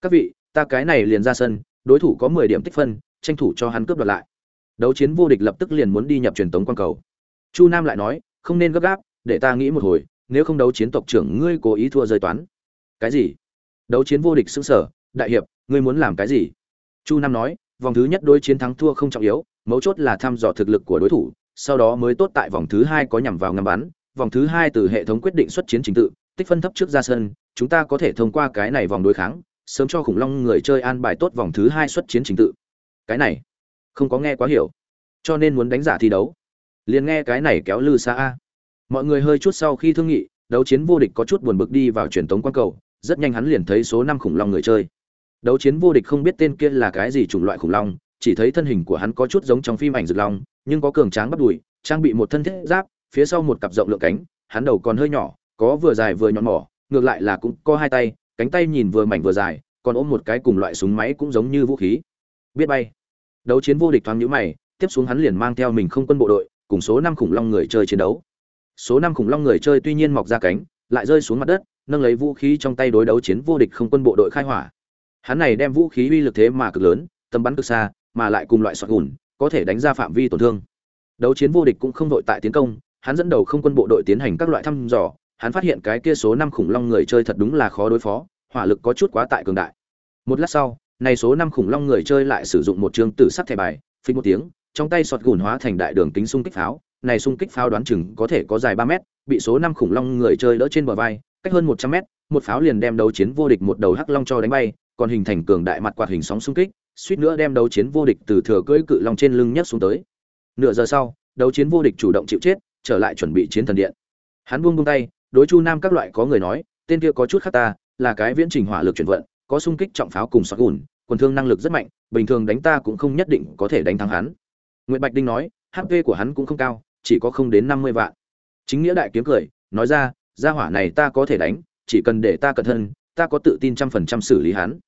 Các vị, ta cái này liền ra sân, đối thủ có mười điểm tích phân, tranh thủ cho hắn cướp đoạt lại đấu chiến vô địch lập tức liền muốn đi nhập truyền tống quan cầu. Chu nam lại nói, không nên gấp gáp, để ta nghĩ một hồi, nếu không đấu chiến tộc trưởng ngươi cố ý thua rơi toán. Cái gì? Đấu chiến vô địch xứng sở, đại hiệp, ngươi muốn làm cái gì? Chu nam nói, vòng thứ nhất đối chiến thắng thua không trọng yếu, mấu chốt là thăm dò thực lực của đối thủ, sau đó mới tốt tại vòng thứ hai có nhằm vào ngắm bắn, vòng thứ hai từ hệ thống quyết định xuất chiến trình tự, tích phân thấp trước ra sân, chúng ta có thể thông qua cái này vòng đối kháng, sớm cho khủng long người chơi an bài tốt vòng thứ hai xuất chiến trình tự. Cái này không có nghe quá hiểu. Cho nên muốn đánh giả thi đấu. Liền nghe cái này kéo lư xa a. Mọi người hơi chút sau khi thương nghị, đấu chiến vô địch có chút buồn bực đi vào truyền tống quan cầu, rất nhanh hắn liền thấy số năm khủng long người chơi. Đấu chiến vô địch không biết tên kia là cái gì chủng loại khủng long, chỉ thấy thân hình của hắn có chút giống trong phim ảnh rực long, nhưng có cường tráng bắp đùi, trang bị một thân thiết giáp, phía sau một cặp rộng lượng cánh, hắn đầu còn hơi nhỏ, có vừa dài vừa nhọn mỏ, ngược lại là cũng có hai tay, cánh tay nhìn vừa mảnh vừa dài, còn ôm một cái cùng loại súng máy cũng giống như vũ khí. Biết bay đấu chiến vô địch thoáng nhũ mày, tiếp xuống hắn liền mang theo mình không quân bộ đội, cùng số năm khủng long người chơi chiến đấu. Số năm khủng long người chơi tuy nhiên mọc ra cánh, lại rơi xuống mặt đất, nâng lấy vũ khí trong tay đối đấu chiến vô địch không quân bộ đội khai hỏa. Hắn này đem vũ khí uy lực thế mà cực lớn, tầm bắn cực xa, mà lại cùng loại sọt gùn, có thể đánh ra phạm vi tổn thương. Đấu chiến vô địch cũng không đội tại tiến công, hắn dẫn đầu không quân bộ đội tiến hành các loại thăm dò, hắn phát hiện cái kia số năm khủng long người chơi thật đúng là khó đối phó, hỏa lực có chút quá tại cường đại. Một lát sau này số năm khủng long người chơi lại sử dụng một chương tử sắc thẻ bài, phình một tiếng, trong tay sọt gùn hóa thành đại đường kính xung kích pháo. Này xung kích pháo đoán chừng có thể có dài ba mét, bị số năm khủng long người chơi đỡ trên bờ vai, cách hơn một trăm mét, một pháo liền đem đấu chiến vô địch một đầu hắc long cho đánh bay, còn hình thành cường đại mặt quạt hình sóng xung kích, suýt nữa đem đấu chiến vô địch từ thừa cưỡi cự long trên lưng nhấc xuống tới. Nửa giờ sau, đấu chiến vô địch chủ động chịu chết, trở lại chuẩn bị chiến thần điện. Hắn buông buông tay, đối chu nam các loại có người nói, tên kia có chút khác ta, là cái viễn trình hỏa lực chuyển vận có xung kích trọng pháo cùng sọt gùn, quần thương năng lực rất mạnh, bình thường đánh ta cũng không nhất định có thể đánh thắng hắn. Nguyễn bạch đinh nói hp của hắn cũng không cao, chỉ có không đến năm mươi vạn. Chính nghĩa đại kiếm cười, nói ra, gia hỏa này ta có thể đánh, chỉ cần để ta cẩn thận, ta có tự tin trăm phần trăm xử lý hắn.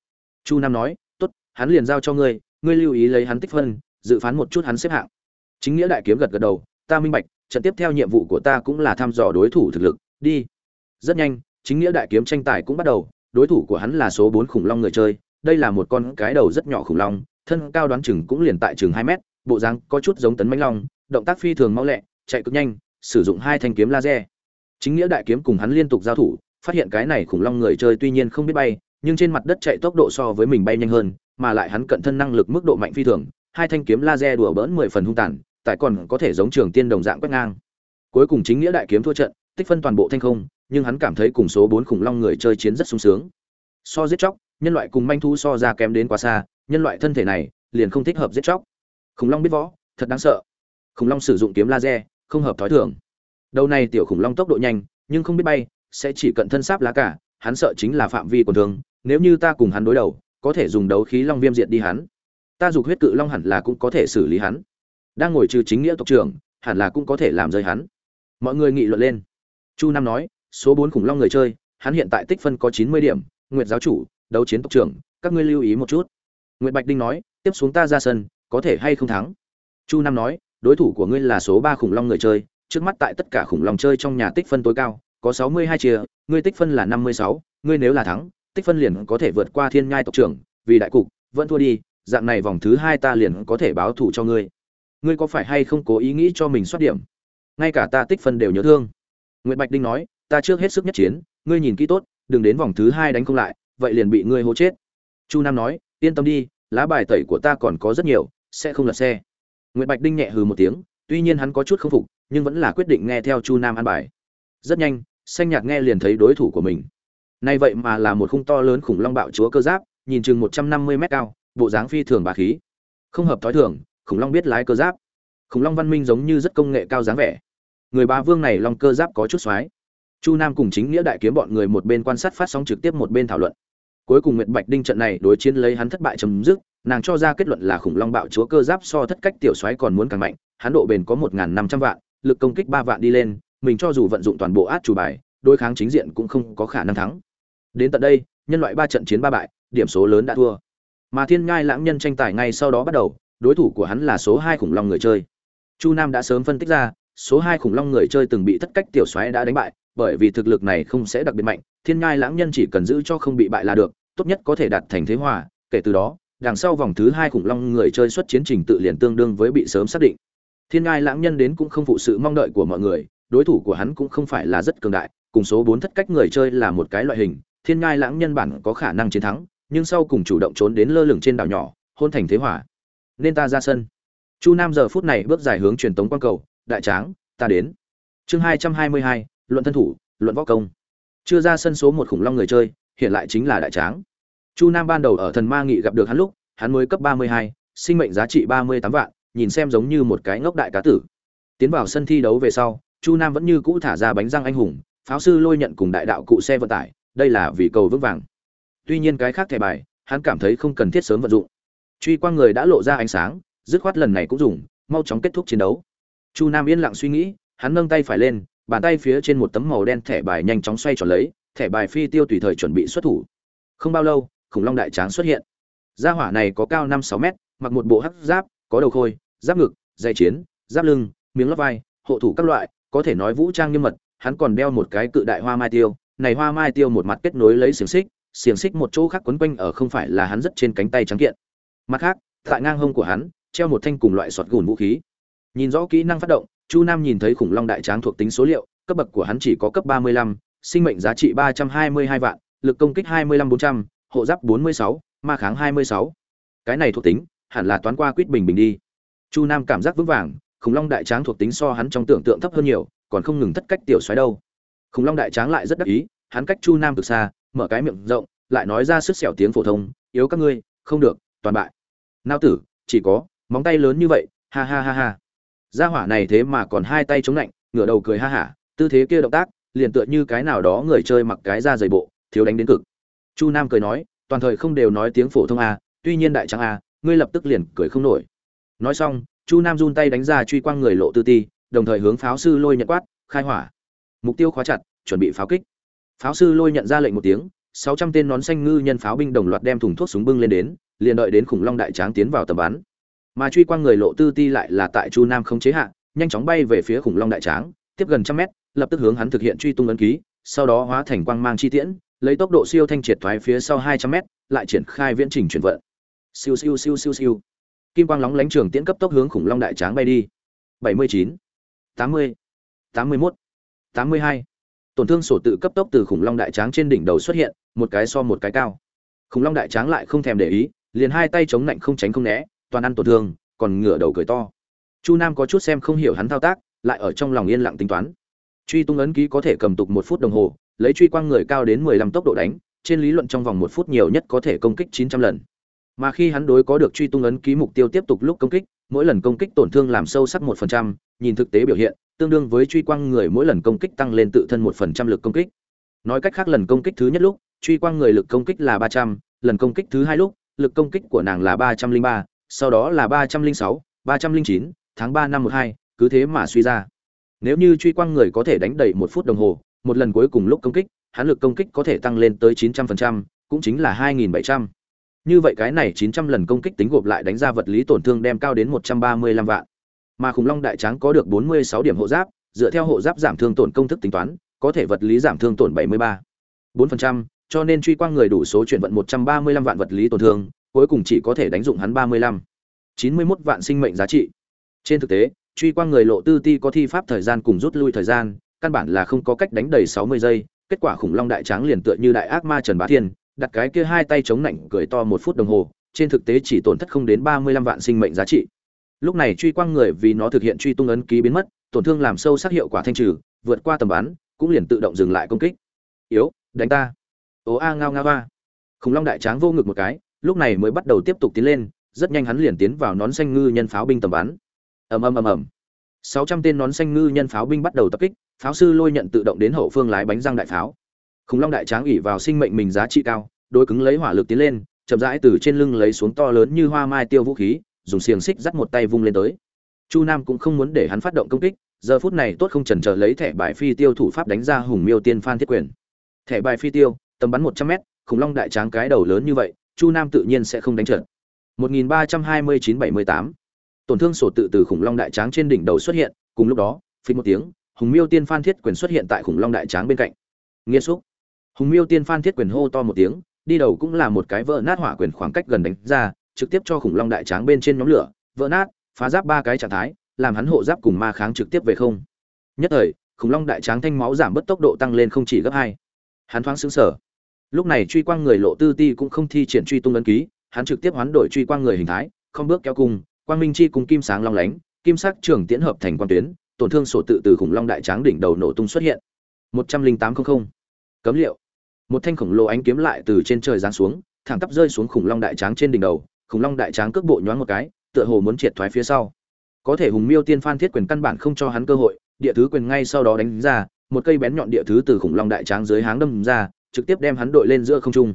Chu nam nói, tốt, hắn liền giao cho ngươi ngươi lưu ý lấy hắn tích phân, dự phán một chút hắn xếp hạng. Chính nghĩa đại kiếm gật gật đầu, ta minh bạch, trận tiếp theo nhiệm vụ của ta cũng là thăm dò đối thủ thực lực, đi. Rất nhanh, chính nghĩa đại kiếm tranh tài cũng bắt đầu đối thủ của hắn là số bốn khủng long người chơi, đây là một con cái đầu rất nhỏ khủng long, thân cao đoán chừng cũng liền tại chừng hai mét, bộ dáng có chút giống tấn mãnh long, động tác phi thường mau lẹ, chạy cực nhanh, sử dụng hai thanh kiếm laser. Chính nghĩa đại kiếm cùng hắn liên tục giao thủ, phát hiện cái này khủng long người chơi tuy nhiên không biết bay, nhưng trên mặt đất chạy tốc độ so với mình bay nhanh hơn, mà lại hắn cận thân năng lực mức độ mạnh phi thường, hai thanh kiếm laser đùa bỡn mười phần hung tàn, tại còn có thể giống trường tiên đồng dạng quét ngang. Cuối cùng chính nghĩa đại kiếm thua trận, tích phân toàn bộ thanh không nhưng hắn cảm thấy cùng số bốn khủng long người chơi chiến rất sung sướng. So giết chóc, nhân loại cùng manh thu so ra kém đến quá xa, nhân loại thân thể này liền không thích hợp giết chóc. Khủng long biết võ, thật đáng sợ. Khủng long sử dụng kiếm laser, không hợp thói thường. Đầu này tiểu khủng long tốc độ nhanh, nhưng không biết bay, sẽ chỉ cận thân sáp lá cả, hắn sợ chính là phạm vi của thương, nếu như ta cùng hắn đối đầu, có thể dùng đấu khí long viêm diệt đi hắn. Ta dục huyết cự long hẳn là cũng có thể xử lý hắn. Đang ngồi trừ chính nghĩa tộc trưởng, hẳn là cũng có thể làm rơi hắn. Mọi người nghị luận lên. Chu nam nói số bốn khủng long người chơi, hắn hiện tại tích phân có chín mươi điểm, nguyệt giáo chủ, đấu chiến tộc trưởng, các ngươi lưu ý một chút. Nguyệt bạch đinh nói, tiếp xuống ta ra sân, có thể hay không thắng? Chu nam nói, đối thủ của ngươi là số ba khủng long người chơi, trước mắt tại tất cả khủng long chơi trong nhà tích phân tối cao, có sáu mươi hai chia ngươi tích phân là năm mươi sáu, ngươi nếu là thắng, tích phân liền có thể vượt qua thiên nhai tộc trưởng, vì đại cục, vẫn thua đi, dạng này vòng thứ hai ta liền có thể báo thủ cho ngươi. Ngươi có phải hay không cố ý nghĩ cho mình soát điểm? Ngay cả ta tích phân đều nhớ thương. Nguyễn bạch đinh nói ta trước hết sức nhất chiến, ngươi nhìn kỹ tốt, đừng đến vòng thứ hai đánh không lại, vậy liền bị ngươi hố chết. Chu nam nói, yên tâm đi, lá bài tẩy của ta còn có rất nhiều, sẽ không lật xe. Nguyễn bạch đinh nhẹ hừ một tiếng, tuy nhiên hắn có chút không phục, nhưng vẫn là quyết định nghe theo chu nam an bài. Rất nhanh, xanh nhạt nghe liền thấy đối thủ của mình. Nay vậy mà là một khung to lớn khủng long bạo chúa cơ giáp, nhìn chừng một trăm năm mươi mét cao, bộ dáng phi thường bà khí. Không hợp thói thường, khủng long biết lái cơ giáp. Khủng long văn minh giống như rất công nghệ cao dáng vẻ. Người ba vương này long cơ giáp có chút xoái chu nam cùng chính nghĩa đại kiếm bọn người một bên quan sát phát sóng trực tiếp một bên thảo luận. Cuối cùng nguyệt bạch đinh trận này đối chiến lấy hắn thất bại chấm dứt, nàng cho ra kết luận là khủng long bạo chúa cơ giáp so thất cách tiểu xoáy còn muốn càng mạnh, hắn độ bền có một năm trăm vạn, lực công kích ba vạn đi lên, mình cho dù vận dụng toàn bộ át chủ bài, đối kháng chính diện cũng không có khả năng thắng. Đến tận đây, nhân loại ba trận chiến ba bại, điểm số lớn đã thua. Mà thiên ngai lãng nhân tranh tài ngay sau đó bắt đầu, đối thủ của hắn là số hai khủng long người chơi. Chu nam đã sớm phân tích ra, số hai khủng long người chơi từng bị thất cách tiểu xoáy đã đánh bại bởi vì thực lực này không sẽ đặc biệt mạnh, thiên ngai lãng nhân chỉ cần giữ cho không bị bại là được, tốt nhất có thể đạt thành thế hòa, kể từ đó, đằng sau vòng thứ hai khủng long người chơi xuất chiến trình tự liền tương đương với bị sớm xác định. Thiên ngai lãng nhân đến cũng không phụ sự mong đợi của mọi người, đối thủ của hắn cũng không phải là rất cường đại, cùng số bốn thất cách người chơi là một cái loại hình, thiên ngai lãng nhân bản có khả năng chiến thắng, nhưng sau cùng chủ động trốn đến lơ lửng trên đảo nhỏ, hôn thành thế hòa. nên ta ra sân. Chu nam giờ phút này bước dài hướng truyền tống quang cầu, đại tráng, ta đến. Chương hai trăm hai mươi hai luận thân thủ, luận võ công. Chưa ra sân số một khủng long người chơi, hiện lại chính là đại tráng. Chu nam ban đầu ở thần ma nghị gặp được hắn lúc, hắn mới cấp ba mươi hai, sinh mệnh giá trị ba mươi tám vạn, nhìn xem giống như một cái ngốc đại cá tử. Tiến vào sân thi đấu về sau, chu nam vẫn như cũ thả ra bánh răng anh hùng, pháo sư lôi nhận cùng đại đạo cụ xe vận tải, đây là vì cầu vững vàng. Tuy nhiên cái khác thẻ bài, hắn cảm thấy không cần thiết sớm vận dụng. Truy quang người đã lộ ra ánh sáng, dứt khoát lần này cũng dùng, mau chóng kết thúc chiến đấu. Chu nam yên lặng suy nghĩ, hắn nâng tay phải lên bàn tay phía trên một tấm màu đen thẻ bài nhanh chóng xoay tròn lấy, thẻ bài phi tiêu tùy thời chuẩn bị xuất thủ. Không bao lâu, khủng long đại tráng xuất hiện. Gia hỏa này có cao năm sáu mét, mặc một bộ hắc giáp, có đầu khôi, giáp ngực, dây chiến, giáp lưng, miếng lót vai, hộ thủ các loại, có thể nói vũ trang nghiêm mật, hắn còn đeo một cái cự đại hoa mai tiêu. Này hoa mai tiêu một mặt kết nối lấy xiềng xích xiềng xích một chỗ khác quấn quanh ở không phải là hắn rất trên cánh tay trắng kiện. Mặt khác, tại ngang hông của hắn, treo một thanh cùng loại sọt gùn vũ khí. Nhìn rõ kỹ năng phát động chu nam nhìn thấy khủng long đại tráng thuộc tính số liệu cấp bậc của hắn chỉ có cấp 35, sinh mệnh giá trị 322 vạn lực công kích 25400, hộ giáp 46, ma kháng 26. cái này thuộc tính hẳn là toán qua quyết bình bình đi. Chu nam cảm giác vững vàng khủng long đại tráng thuộc tính so hắn trong tưởng tượng thấp hơn nhiều còn không ngừng thất cách tiểu xoáy đâu. Khủng long đại tráng lại rất đắc ý hắn cách chu nam từ xa mở cái miệng rộng lại nói ra sức sẹo tiếng phổ thông yếu các ngươi không được toàn bại. Nao tử chỉ có móng tay lớn như vậy ha ha ha ha gia hỏa này thế mà còn hai tay chống lạnh, ngửa đầu cười ha hả, tư thế kia động tác, liền tựa như cái nào đó người chơi mặc cái da dày bộ, thiếu đánh đến cực. Chu nam cười nói, toàn thời không đều nói tiếng phổ thông a tuy nhiên đại trắng a à, ngươi lập tức liền cười không nổi. Nói xong, chu nam run tay đánh ra truy quang người lộ tư ti, đồng thời hướng pháo sư lôi nhận quát, khai hỏa. Mục tiêu khóa chặt, chuẩn bị pháo kích. Pháo sư lôi nhận ra lệnh một tiếng, sáu trăm tên nón xanh ngư nhân pháo binh đồng loạt đem thùng thuốc súng bưng lên đến, liền đợi đến khủng long đại tráng tiến vào tầm bắn mà truy quang người lộ tư ti lại là tại chu nam không chế hạ, nhanh chóng bay về phía khủng long đại tráng, tiếp gần trăm mét, lập tức hướng hắn thực hiện truy tung ấn ký, sau đó hóa thành quang mang chi tiễn, lấy tốc độ siêu thanh triệt thoái phía sau hai trăm mét, lại triển khai viễn trình chuyển vận. Siêu siêu siêu siêu siêu. Kim quang lóng lánh trường tiễn cấp tốc hướng khủng long đại tráng bay đi. Bảy mươi chín, tám mươi tám mươi mốt, tám mươi hai. Tổn thương sổ tự cấp tốc từ khủng long đại tráng trên đỉnh đầu xuất hiện, một cái so một cái cao. Khủng long đại tráng lại không thèm để ý, liền hai tay chống lạnh không tránh không né toàn ăn tổn thương, còn ngửa đầu cười to. Chu nam có chút xem không hiểu hắn thao tác, lại ở trong lòng yên lặng tính toán. Truy tung ấn ký có thể cầm tục một phút đồng hồ, lấy truy quang người cao đến mười lăm tốc độ đánh, trên lý luận trong vòng một phút nhiều nhất có thể công kích chín trăm lần. Mà khi hắn đối có được truy tung ấn ký mục tiêu tiếp tục lúc công kích, mỗi lần công kích tổn thương làm sâu sắc một phần trăm, nhìn thực tế biểu hiện, tương đương với truy quang người mỗi lần công kích tăng lên tự thân một phần trăm lực công kích. Nói cách khác lần công kích thứ nhất lúc, truy quang người lực công kích là ba trăm, lần công kích thứ hai lúc, lực công kích của nàng là ba trăm linh ba sau đó là ba trăm linh sáu, ba trăm linh chín, tháng ba năm một hai, cứ thế mà suy ra. Nếu như truy quang người có thể đánh đầy một phút đồng hồ, một lần cuối cùng lúc công kích, hắn lực công kích có thể tăng lên tới chín trăm phần trăm, cũng chính là hai nghìn bảy trăm. Như vậy cái này chín trăm lần công kích tính gộp lại đánh ra vật lý tổn thương đem cao đến một trăm ba mươi lăm vạn. Mà khủng long đại tráng có được bốn mươi sáu điểm hộ giáp, dựa theo hộ giáp giảm thương tổn công thức tính toán, có thể vật lý giảm thương tổn bảy mươi ba bốn phần trăm, cho nên truy quang người đủ số chuyển vận một trăm ba mươi lăm vạn vật lý tổn thương cuối cùng chỉ có thể đánh dụng hắn ba mươi lăm. chín mươi mốt vạn sinh mệnh giá trị. Trên thực tế, truy quang người lộ tư ti có thi pháp thời gian cùng rút lui thời gian, căn bản là không có cách đánh đầy sáu mươi giây, kết quả khủng long đại tráng liền tựa như đại ác ma trần bá thiên, đặt cái kia hai tay chống nạnh, cười to một phút đồng hồ, trên thực tế chỉ tổn thất không đến ba mươi lăm vạn sinh mệnh giá trị. Lúc này truy quang người vì nó thực hiện truy tung ấn ký biến mất, tổn thương làm sâu sắc hiệu quả thanh trừ, vượt qua tầm bắn, cũng liền tự động dừng lại công kích. Yếu, đánh ta. Ố a ngao ngao a. Khủng long đại tráng vô ngực một cái lúc này mới bắt đầu tiếp tục tiến lên, rất nhanh hắn liền tiến vào nón xanh ngư nhân pháo binh tầm bắn. Ầm ầm ầm ầm. Sáu trăm tên nón xanh ngư nhân pháo binh bắt đầu tập kích, pháo sư lôi nhận tự động đến hậu phương lái bánh răng đại pháo. Khủng long đại tráng ủy vào sinh mệnh mình giá trị cao đôi cứng lấy hỏa lực tiến lên, chậm rãi từ trên lưng lấy xuống to lớn như hoa mai tiêu vũ khí, dùng xiềng xích dắt một tay vung lên tới. Chu nam cũng không muốn để hắn phát động công kích, giờ phút này tốt không chần chờ lấy thẻ bài phi tiêu thủ pháp đánh ra hùng miêu tiên phan thiết quyền. Thẻ bài phi tiêu, tầm bắn một trăm mét, khủng long đại tráng cái đầu lớn như vậy chu nam tự nhiên sẽ không đánh trận. 1329-78 tổn thương sổ tự từ khủng long đại tráng trên đỉnh đầu xuất hiện, cùng lúc đó phình một tiếng, hùng miêu tiên phan thiết quyền xuất hiện tại khủng long đại tráng bên cạnh. Nghiên xúc. Hùng miêu tiên phan thiết quyền hô to một tiếng, đi đầu cũng là một cái vỡ nát hỏa quyền khoảng cách gần đánh ra, trực tiếp cho khủng long đại tráng bên trên nhóm lửa, vỡ nát, phá giáp ba cái trạng thái, làm hắn hộ giáp cùng ma kháng trực tiếp về không. Nhất thời, khủng long đại tráng thanh máu giảm bớt tốc độ tăng lên không chỉ gấp hai. Hắn thoáng sững sờ lúc này truy quang người lộ tư ti cũng không thi triển truy tung ấn ký, hắn trực tiếp hoán đổi truy quang người hình thái, không bước kéo cung quang minh chi cùng kim sáng long lánh, kim sắc trường tiễn hợp thành quan tuyến, tổn thương sổ tự từ khủng long đại tráng đỉnh đầu nổ tung xuất hiện. một trăm linh tám không. Cấm liệu. Một thanh khổng lồ ánh kiếm lại từ trên trời giáng xuống, thẳng tắp rơi xuống khủng long đại tráng trên đỉnh đầu, khủng long đại tráng cước bộ nhoáng một cái, tựa hồ muốn triệt thoái phía sau. Có thể hùng miêu tiên phan thiết quyền căn bản không cho hắn cơ hội, địa thứ quyền ngay sau đó đánh ra, một cây bén nhọn địa thứ từ khủng long đại tráng dưới háng đâm ra trực tiếp đem hắn đội lên giữa không trung.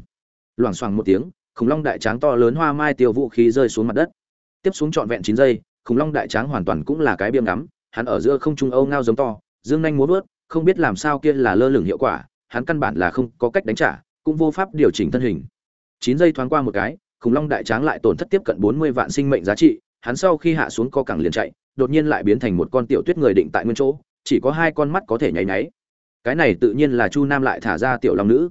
Loảng xoảng một tiếng, khủng long đại tráng to lớn hoa mai tiêu vũ khí rơi xuống mặt đất. Tiếp xuống trọn vẹn chín giây, khủng long đại tráng hoàn toàn cũng là cái biêm ngắm, hắn ở giữa không trung âu ngao giống to, dương nhanh muốn vớt, không biết làm sao kia là lơ lửng hiệu quả, hắn căn bản là không có cách đánh trả, cũng vô pháp điều chỉnh thân hình. Chín giây thoáng qua một cái, khủng long đại tráng lại tổn thất tiếp cận bốn mươi vạn sinh mệnh giá trị, hắn sau khi hạ xuống co cẳng liền chạy, đột nhiên lại biến thành một con tiểu tuyết người định tại nguyên chỗ, chỉ có hai con mắt có thể nháy nháy cái này tự nhiên là chu nam lại thả ra tiểu long nữ.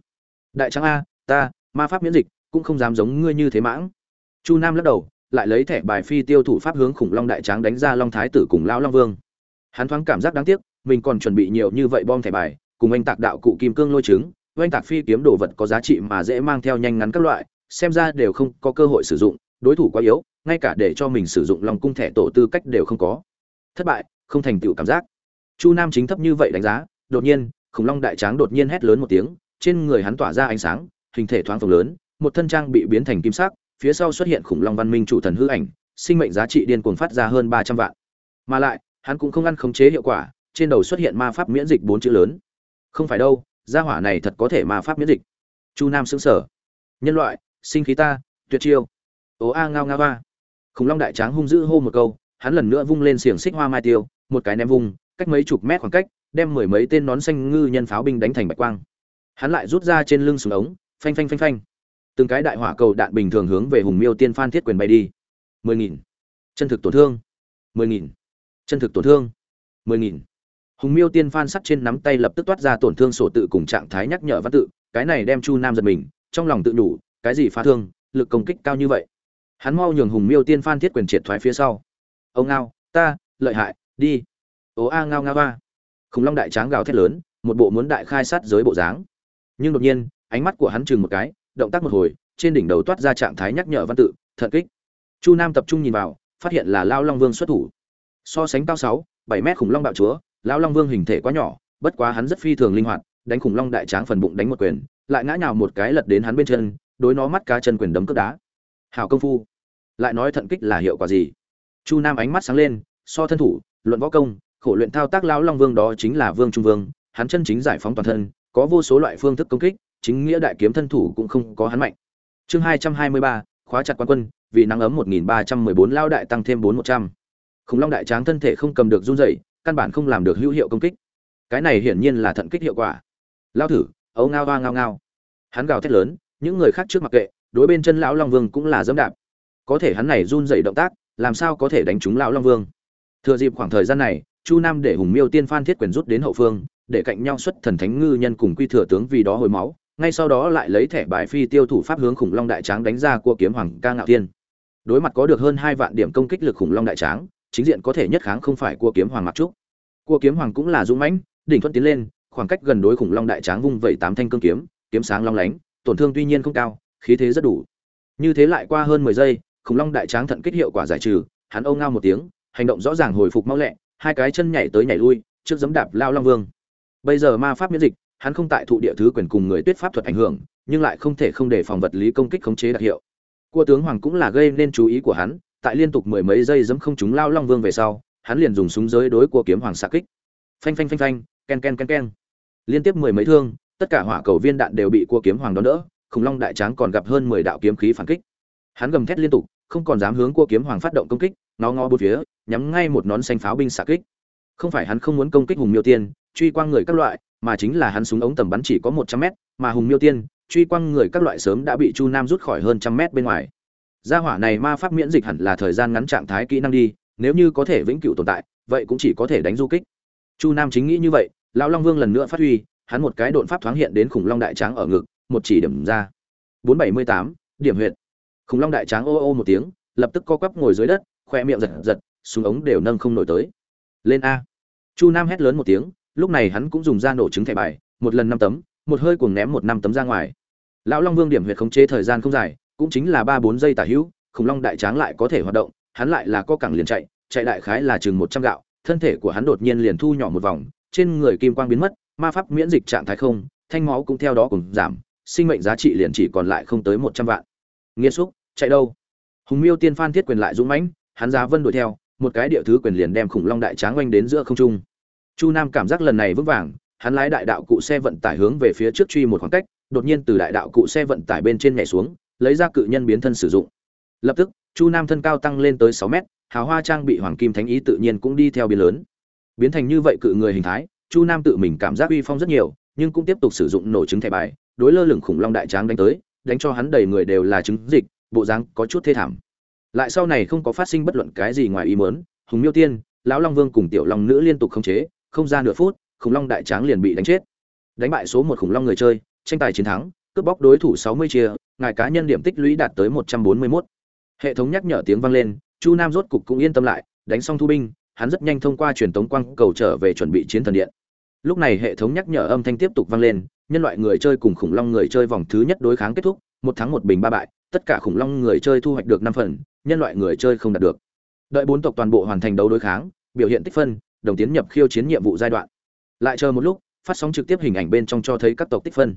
Đại tráng a, ta, ma pháp miễn dịch, cũng không dám giống ngươi như thế mãng. Chu nam lắc đầu, lại lấy thẻ bài phi tiêu thủ pháp hướng khủng long đại tráng đánh ra long thái tử cùng lão long vương. Hắn thoáng cảm giác đáng tiếc, mình còn chuẩn bị nhiều như vậy bom thẻ bài, cùng anh tạc đạo cụ kim cương lôi trứng oanh tạc phi kiếm đồ vật có giá trị mà dễ mang theo nhanh ngắn các loại, xem ra đều không có cơ hội sử dụng, đối thủ quá yếu, ngay cả để cho mình sử dụng lòng cung thẻ tổ tư cách đều không có. Thất bại, không thành tựu cảm giác. Chu nam chính thấp như vậy đánh giá, đột nhiên khủng long đại tráng đột nhiên hét lớn một tiếng, trên người hắn tỏa ra ánh sáng, hình thể thoáng phồng lớn, một thân trang bị biến thành kim sắc, phía sau xuất hiện khủng long văn minh chủ thần hư ảnh, sinh mệnh giá trị điên cuồng phát ra hơn ba trăm vạn. Mà lại, hắn cũng không ăn khống chế hiệu quả, trên đầu xuất hiện ma pháp miễn dịch bốn chữ lớn. Không phải đâu, gia hỏa này thật có thể ma pháp miễn dịch. Chu nam xứng sở nhân loại, sinh khí ta, tuyệt chiêu. Ố a ngao ngao va khủng long đại tráng hung dữ hô một câu, hắn lần nữa vung lên xiềng xích hoa mai tiêu, một cái ném vung, cách mấy chục mét khoảng cách đem mười mấy tên nón xanh ngư nhân pháo binh đánh thành bạch quang. Hắn lại rút ra trên lưng súng ống, phanh phanh phanh phanh. Từng cái đại hỏa cầu đạn bình thường hướng về hùng miêu tiên phan thiết quyền bay đi. Mười nghìn. Chân thực tổn thương. Mười nghìn. Chân thực tổn thương. Mười nghìn. Hùng miêu tiên phan sắt trên nắm tay lập tức toát ra tổn thương sổ tự cùng trạng thái nhắc nhở văn tự, cái này đem chu nam giật mình, trong lòng tự đủ, cái gì phá thương, lực công kích cao như vậy. Hắn mau nhường hùng miêu tiên phan thiết quyền triệt thoái phía sau. Ông ngao, ta, lợi hại, đi. Ố a, ngao ngao ba khủng long đại tráng gào thét lớn, một bộ muốn đại khai sát giới bộ dáng. Nhưng đột nhiên, ánh mắt của hắn chừng một cái, động tác một hồi, trên đỉnh đầu toát ra trạng thái nhắc nhở văn tự thận kích. Chu nam tập trung nhìn vào, phát hiện là lao long vương xuất thủ. So sánh cao sáu, bảy mét khủng long bạo chúa, lao long vương hình thể quá nhỏ, bất quá hắn rất phi thường linh hoạt, đánh khủng long đại tráng phần bụng đánh một quyền, lại ngã nhào một cái lật đến hắn bên chân, đối nó mắt cá chân quyền đấm cướp đá. Hào công phu. Lại nói thận kích là hiệu quả gì? Chu nam ánh mắt sáng lên, so thân thủ, luận võ công khổ luyện thao tác lão long vương đó chính là vương trung vương, hắn chân chính giải phóng toàn thân, có vô số loại phương thức công kích, chính nghĩa đại kiếm thân thủ cũng không có hắn mạnh. Chương hai trăm hai mươi ba, khóa chặt quan quân, vì nắng ấm một nghìn ba trăm mười bốn lao đại tăng thêm bốn một trăm. Khủng long đại tráng thân thể không cầm được run rẩy, căn bản không làm được hữu hiệu công kích. Cái này hiển nhiên là thận kích hiệu quả. Lao thử, ấu ngao hoa ngao ngao. Hắn gào thét lớn, những người khác trước mặc kệ, đối bên chân lão long vương cũng là dẫm đạp. Có thể hắn này run dậy động tác, làm sao có thể đánh trúng lão long vương? Thừa dịp khoảng thời gian này chu nam để hùng miêu tiên phan thiết quyền rút đến hậu phương, để cạnh nhau xuất thần thánh ngư nhân cùng quy thừa tướng vì đó hồi máu, ngay sau đó lại lấy thẻ bài phi tiêu thủ pháp hướng khủng long đại tráng đánh ra cua kiếm hoàng ca ngạo thiên. Đối mặt có được hơn hai vạn điểm công kích lực khủng long đại tráng, chính diện có thể nhất kháng không phải cua kiếm hoàng mặc trúc. Cua kiếm hoàng cũng là dũng mãnh, đỉnh thuận tiến lên, khoảng cách gần đối khủng long đại tráng vung vẩy tám thanh cương kiếm kiếm sáng long lánh, tổn thương tuy nhiên không cao, khí thế rất đủ. Như thế lại qua hơn mười giây, khủng long đại tráng thận kích hiệu quả giải trừ, hắn âu ngao một tiếng, hành động rõ ràng hồi phục mau lẹ hai cái chân nhảy tới nhảy lui, trước giấm đạp lao long vương. Bây giờ ma pháp miễn dịch, hắn không tại thụ địa thứ quyền cùng người tuyết pháp thuật ảnh hưởng, nhưng lại không thể không để phòng vật lý công kích khống chế đặc hiệu. Cua tướng hoàng cũng là gây nên chú ý của hắn, tại liên tục mười mấy giây giấm không chúng lao long vương về sau, hắn liền dùng súng giới đối cua kiếm hoàng xạ kích. Phanh phanh phanh phanh, ken ken ken ken. Liên tiếp mười mấy thương, tất cả hỏa cầu viên đạn đều bị cua kiếm hoàng đón đỡ, khủng long đại tráng còn gặp hơn mười đạo kiếm khí phản kích. Hắn gầm thét liên tục, không còn dám hướng cua kiếm hoàng phát động công kích nó ngó bốn phía nhắm ngay một nón xanh pháo binh xạ kích. Không phải hắn không muốn công kích hùng miêu tiên, truy quang người các loại, mà chính là hắn súng ống tầm bắn chỉ có một trăm mét, mà hùng miêu tiên, truy quang người các loại sớm đã bị chu nam rút khỏi hơn trăm mét bên ngoài. Gia hỏa này ma pháp miễn dịch hẳn là thời gian ngắn trạng thái kỹ năng đi, nếu như có thể vĩnh cửu tồn tại, vậy cũng chỉ có thể đánh du kích. Chu nam chính nghĩ như vậy, lão long vương lần nữa phát huy, hắn một cái độn pháp thoáng hiện đến khủng long đại tráng ở ngực, một chỉ điểm ra. Bốn bảy mươi tám, điểm huyệt. Khủng long đại tráng ô ô một tiếng, lập tức co quắp ngồi dưới đất, khoe miệng giật giật súng ống đều nâng không nổi tới. Lên a. Chu nam hét lớn một tiếng, lúc này hắn cũng dùng ra nổ trứng thẻ bài, một lần năm tấm, một hơi cuồng ném một năm tấm ra ngoài. Lão long vương điểm huyệt khống chế thời gian không dài, cũng chính là ba bốn giây tả hữu, khủng long đại tráng lại có thể hoạt động, hắn lại là co cẳng liền chạy chạy đại khái là chừng một trăm gạo, thân thể của hắn đột nhiên liền thu nhỏ một vòng, trên người kim quang biến mất, ma pháp miễn dịch trạng thái không, thanh máu cũng theo đó cùng giảm, sinh mệnh giá trị liền chỉ còn lại không tới một trăm vạn. Nghiêm xúc, chạy đâu? Hùng miêu tiên phan thiết quyền lại dũng mãnh, hắn giá vân đuổi theo một cái địa thứ quyền liền đem khủng long đại tráng oanh đến giữa không trung. Chu nam cảm giác lần này vững vàng, hắn lái đại đạo cụ xe vận tải hướng về phía trước truy một khoảng cách, đột nhiên từ đại đạo cụ xe vận tải bên trên nhảy xuống, lấy ra cự nhân biến thân sử dụng. Lập tức, chu nam thân cao tăng lên tới sáu mét, hào hoa trang bị hoàng kim thánh ý tự nhiên cũng đi theo biến lớn. Biến thành như vậy cự người hình thái, chu nam tự mình cảm giác uy phong rất nhiều, nhưng cũng tiếp tục sử dụng nổ trứng thẻ bài, đối lơ lửng khủng long đại tráng đánh tới, đánh cho hắn đầy người đều là trứng dịch, bộ dáng có chút thê thảm lại sau này không có phát sinh bất luận cái gì ngoài ý mớn hùng miêu tiên, lão long vương cùng tiểu long nữ liên tục khống chế, không ra nửa phút, khủng long đại tráng liền bị đánh chết đánh bại số một khủng long người chơi, tranh tài chiến thắng, cướp bóc đối thủ sáu mươi chia, ngài cá nhân điểm tích lũy đạt tới một trăm bốn mươi 141. hệ thống nhắc nhở tiếng vang lên, chu nam rốt cục cũng yên tâm lại, đánh xong thu binh, hắn rất nhanh thông qua truyền tống quang cầu trở về chuẩn bị chiến thần điện lúc này hệ thống nhắc nhở âm thanh tiếp tục vang lên, nhân loại người chơi cùng khủng long người chơi vòng thứ nhất đối kháng kết thúc, một thắng một bình ba bại, tất cả khủng long người chơi thu hoạch được năm phần nhân loại người chơi không đạt được. Đợi bốn tộc toàn bộ hoàn thành đấu đối kháng biểu hiện tích phân đồng tiến nhập khiêu chiến nhiệm vụ giai đoạn. Lại chờ một lúc phát sóng trực tiếp hình ảnh bên trong cho thấy các tộc tích phân.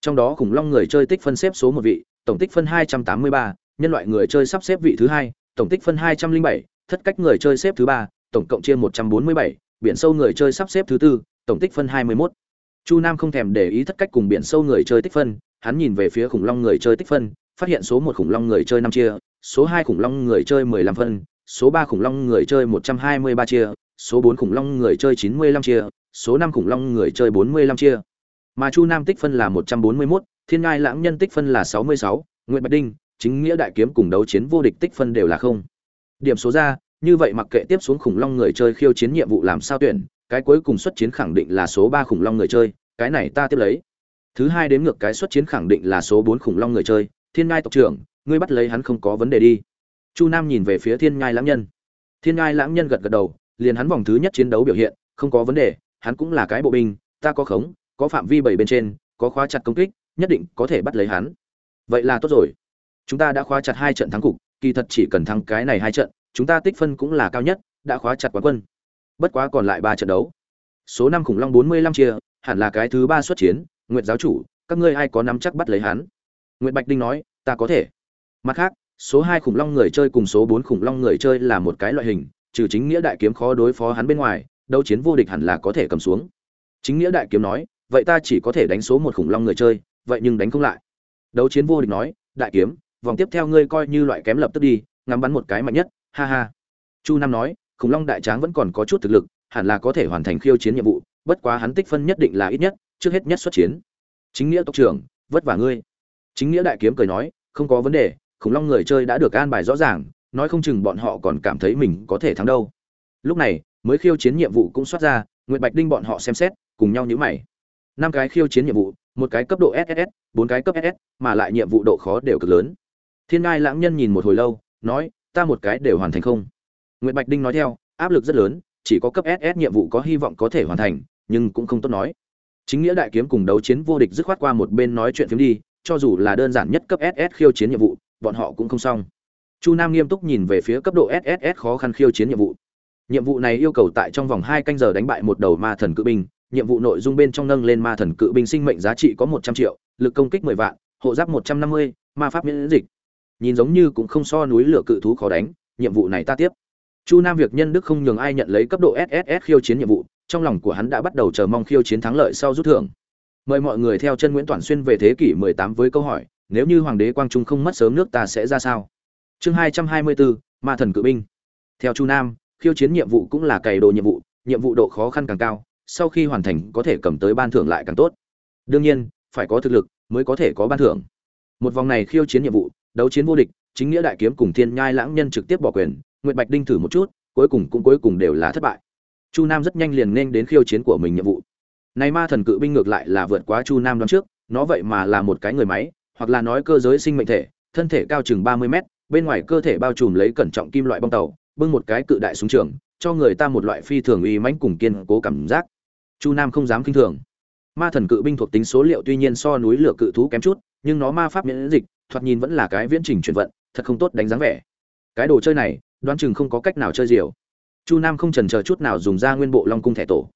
Trong đó khủng long người chơi tích phân xếp số một vị tổng tích phân 283, nhân loại người chơi sắp xếp vị thứ hai tổng tích phân 207, thất cách người chơi xếp thứ ba tổng cộng chia 147, biển sâu người chơi sắp xếp thứ tư tổng tích phân 21. chu nam không thèm để ý thất cách cùng biển sâu người chơi tích phân hắn nhìn về phía khủng long người chơi tích phân phát hiện số một khủng long người chơi năm chia số hai khủng long người chơi 15 phân số ba khủng long người chơi 123 chia số bốn khủng long người chơi 95 chia số năm khủng long người chơi 45 chia. Mà chu nam tích phân là 141, thiên ngai lãng nhân tích phân là 66, Nguyệt bạch đinh chính nghĩa đại kiếm cùng đấu chiến vô địch tích phân đều là không. Điểm số ra như vậy mặc kệ tiếp xuống khủng long người chơi khiêu chiến nhiệm vụ làm sao tuyển cái cuối cùng xuất chiến khẳng định là số ba khủng long người chơi cái này ta tiếp lấy. Thứ hai đến ngược cái xuất chiến khẳng định là số bốn khủng long người chơi thiên ngai tộc trưởng ngươi bắt lấy hắn không có vấn đề đi. Chu nam nhìn về phía thiên ngai lãng nhân. Thiên ngai lãng nhân gật gật đầu, liền hắn vòng thứ nhất chiến đấu biểu hiện, không có vấn đề, hắn cũng là cái bộ binh, ta có khống, có phạm vi bảy bên trên, có khóa chặt công kích, nhất định có thể bắt lấy hắn. Vậy là tốt rồi. Chúng ta đã khóa chặt hai trận thắng cục, kỳ thật chỉ cần thắng cái này hai trận, chúng ta tích phân cũng là cao nhất, đã khóa chặt quán quân. Bất quá còn lại ba trận đấu. Số năm khủng long bốn mươi lăm chia, hẳn là cái thứ ba xuất chiến nguyện giáo chủ, các ngươi ai có nắm chắc bắt lấy hắn? Nguyện bạch đinh nói, ta có thể mặt khác, số hai khủng long người chơi cùng số bốn khủng long người chơi là một cái loại hình, trừ chính nghĩa đại kiếm khó đối phó hắn bên ngoài, đấu chiến vô địch hẳn là có thể cầm xuống. Chính nghĩa đại kiếm nói, vậy ta chỉ có thể đánh số một khủng long người chơi, vậy nhưng đánh không lại. Đấu chiến vô địch nói, đại kiếm, vòng tiếp theo ngươi coi như loại kém lập tức đi, ngắm bắn một cái mạnh nhất, ha ha. Chu nam nói, khủng long đại tráng vẫn còn có chút thực lực, hẳn là có thể hoàn thành khiêu chiến nhiệm vụ, bất quá hắn tích phân nhất định là ít nhất, trước hết nhất xuất chiến. Chính nghĩa tộc trưởng, vất vả ngươi. Chính nghĩa đại kiếm cười nói, không có vấn đề khủng long người chơi đã được an bài rõ ràng, nói không chừng bọn họ còn cảm thấy mình có thể thắng đâu. Lúc này, mới khiêu chiến nhiệm vụ cũng xuất ra, nguyệt bạch đinh bọn họ xem xét, cùng nhau nhữ mày. Năm cái khiêu chiến nhiệm vụ, một cái cấp độ ss bốn cái cấp ss mà lại nhiệm vụ độ khó đều cực lớn. Thiên ngai lãng nhân nhìn một hồi lâu, nói, ta một cái đều hoàn thành không? Nguyệt bạch đinh nói theo, áp lực rất lớn, chỉ có cấp ss nhiệm vụ có hy vọng có thể hoàn thành, nhưng cũng không tốt nói. Chính nghĩa đại kiếm cùng đấu chiến vô địch dứt khoát qua một bên nói chuyện phiếm đi, cho dù là đơn giản nhất cấp ss khiêu chiến nhiệm vụ bọn họ cũng không xong. Chu nam nghiêm túc nhìn về phía cấp độ sss khó khăn khiêu chiến nhiệm vụ. Nhiệm vụ này yêu cầu tại trong vòng hai canh giờ đánh bại một đầu ma thần cự binh, nhiệm vụ nội dung bên trong nâng lên ma thần cự binh sinh mệnh giá trị có một trăm triệu, lực công kích mười vạn, hộ giáp một trăm năm mươi, ma pháp miễn dịch. Nhìn giống như cũng không so núi lửa cự thú khó đánh, nhiệm vụ này ta tiếp. Chu nam việc nhân đức không nhường ai nhận lấy cấp độ sss khiêu chiến nhiệm vụ, trong lòng của hắn đã bắt đầu chờ mong khiêu chiến thắng lợi sau rút thưởng. Mời mọi người theo chân nguyễn toàn xuyên về thế kỷ 18 với câu hỏi nếu như hoàng đế quang trung không mất sớm nước ta sẽ ra sao? Chương 224, ma thần cự binh. Theo chu nam khiêu chiến nhiệm vụ cũng là cày đồ nhiệm vụ nhiệm vụ độ khó khăn càng cao sau khi hoàn thành có thể cầm tới ban thưởng lại càng tốt. Đương nhiên phải có thực lực mới có thể có ban thưởng. Một vòng này khiêu chiến nhiệm vụ đấu chiến vô địch chính nghĩa đại kiếm cùng thiên nhai lãng nhân trực tiếp bỏ quyền nguyệt bạch đinh thử một chút cuối cùng cũng cuối cùng đều là thất bại. Chu nam rất nhanh liền nên đến khiêu chiến của mình nhiệm vụ. Này ma thần cự binh ngược lại là vượt quá chu nam đón trước nó vậy mà là một cái người máy hoặc là nói cơ giới sinh mệnh thể, thân thể cao chừng ba mươi mét, bên ngoài cơ thể bao trùm lấy cẩn trọng kim loại bong tàu, bưng một cái cự đại súng trường, cho người ta một loại phi thường uy mãnh cùng kiên cố cảm giác. Chu nam không dám kinh thường. Ma thần cự binh thuộc tính số liệu tuy nhiên so núi lửa cự thú kém chút, nhưng nó ma pháp miễn dịch, thoạt nhìn vẫn là cái viễn trình chuyển vận, thật không tốt đánh dáng vẻ. Cái đồ chơi này, đoán chừng không có cách nào chơi diều. Chu nam không chần chờ chút nào dùng ra nguyên bộ long cung thẻ tổ.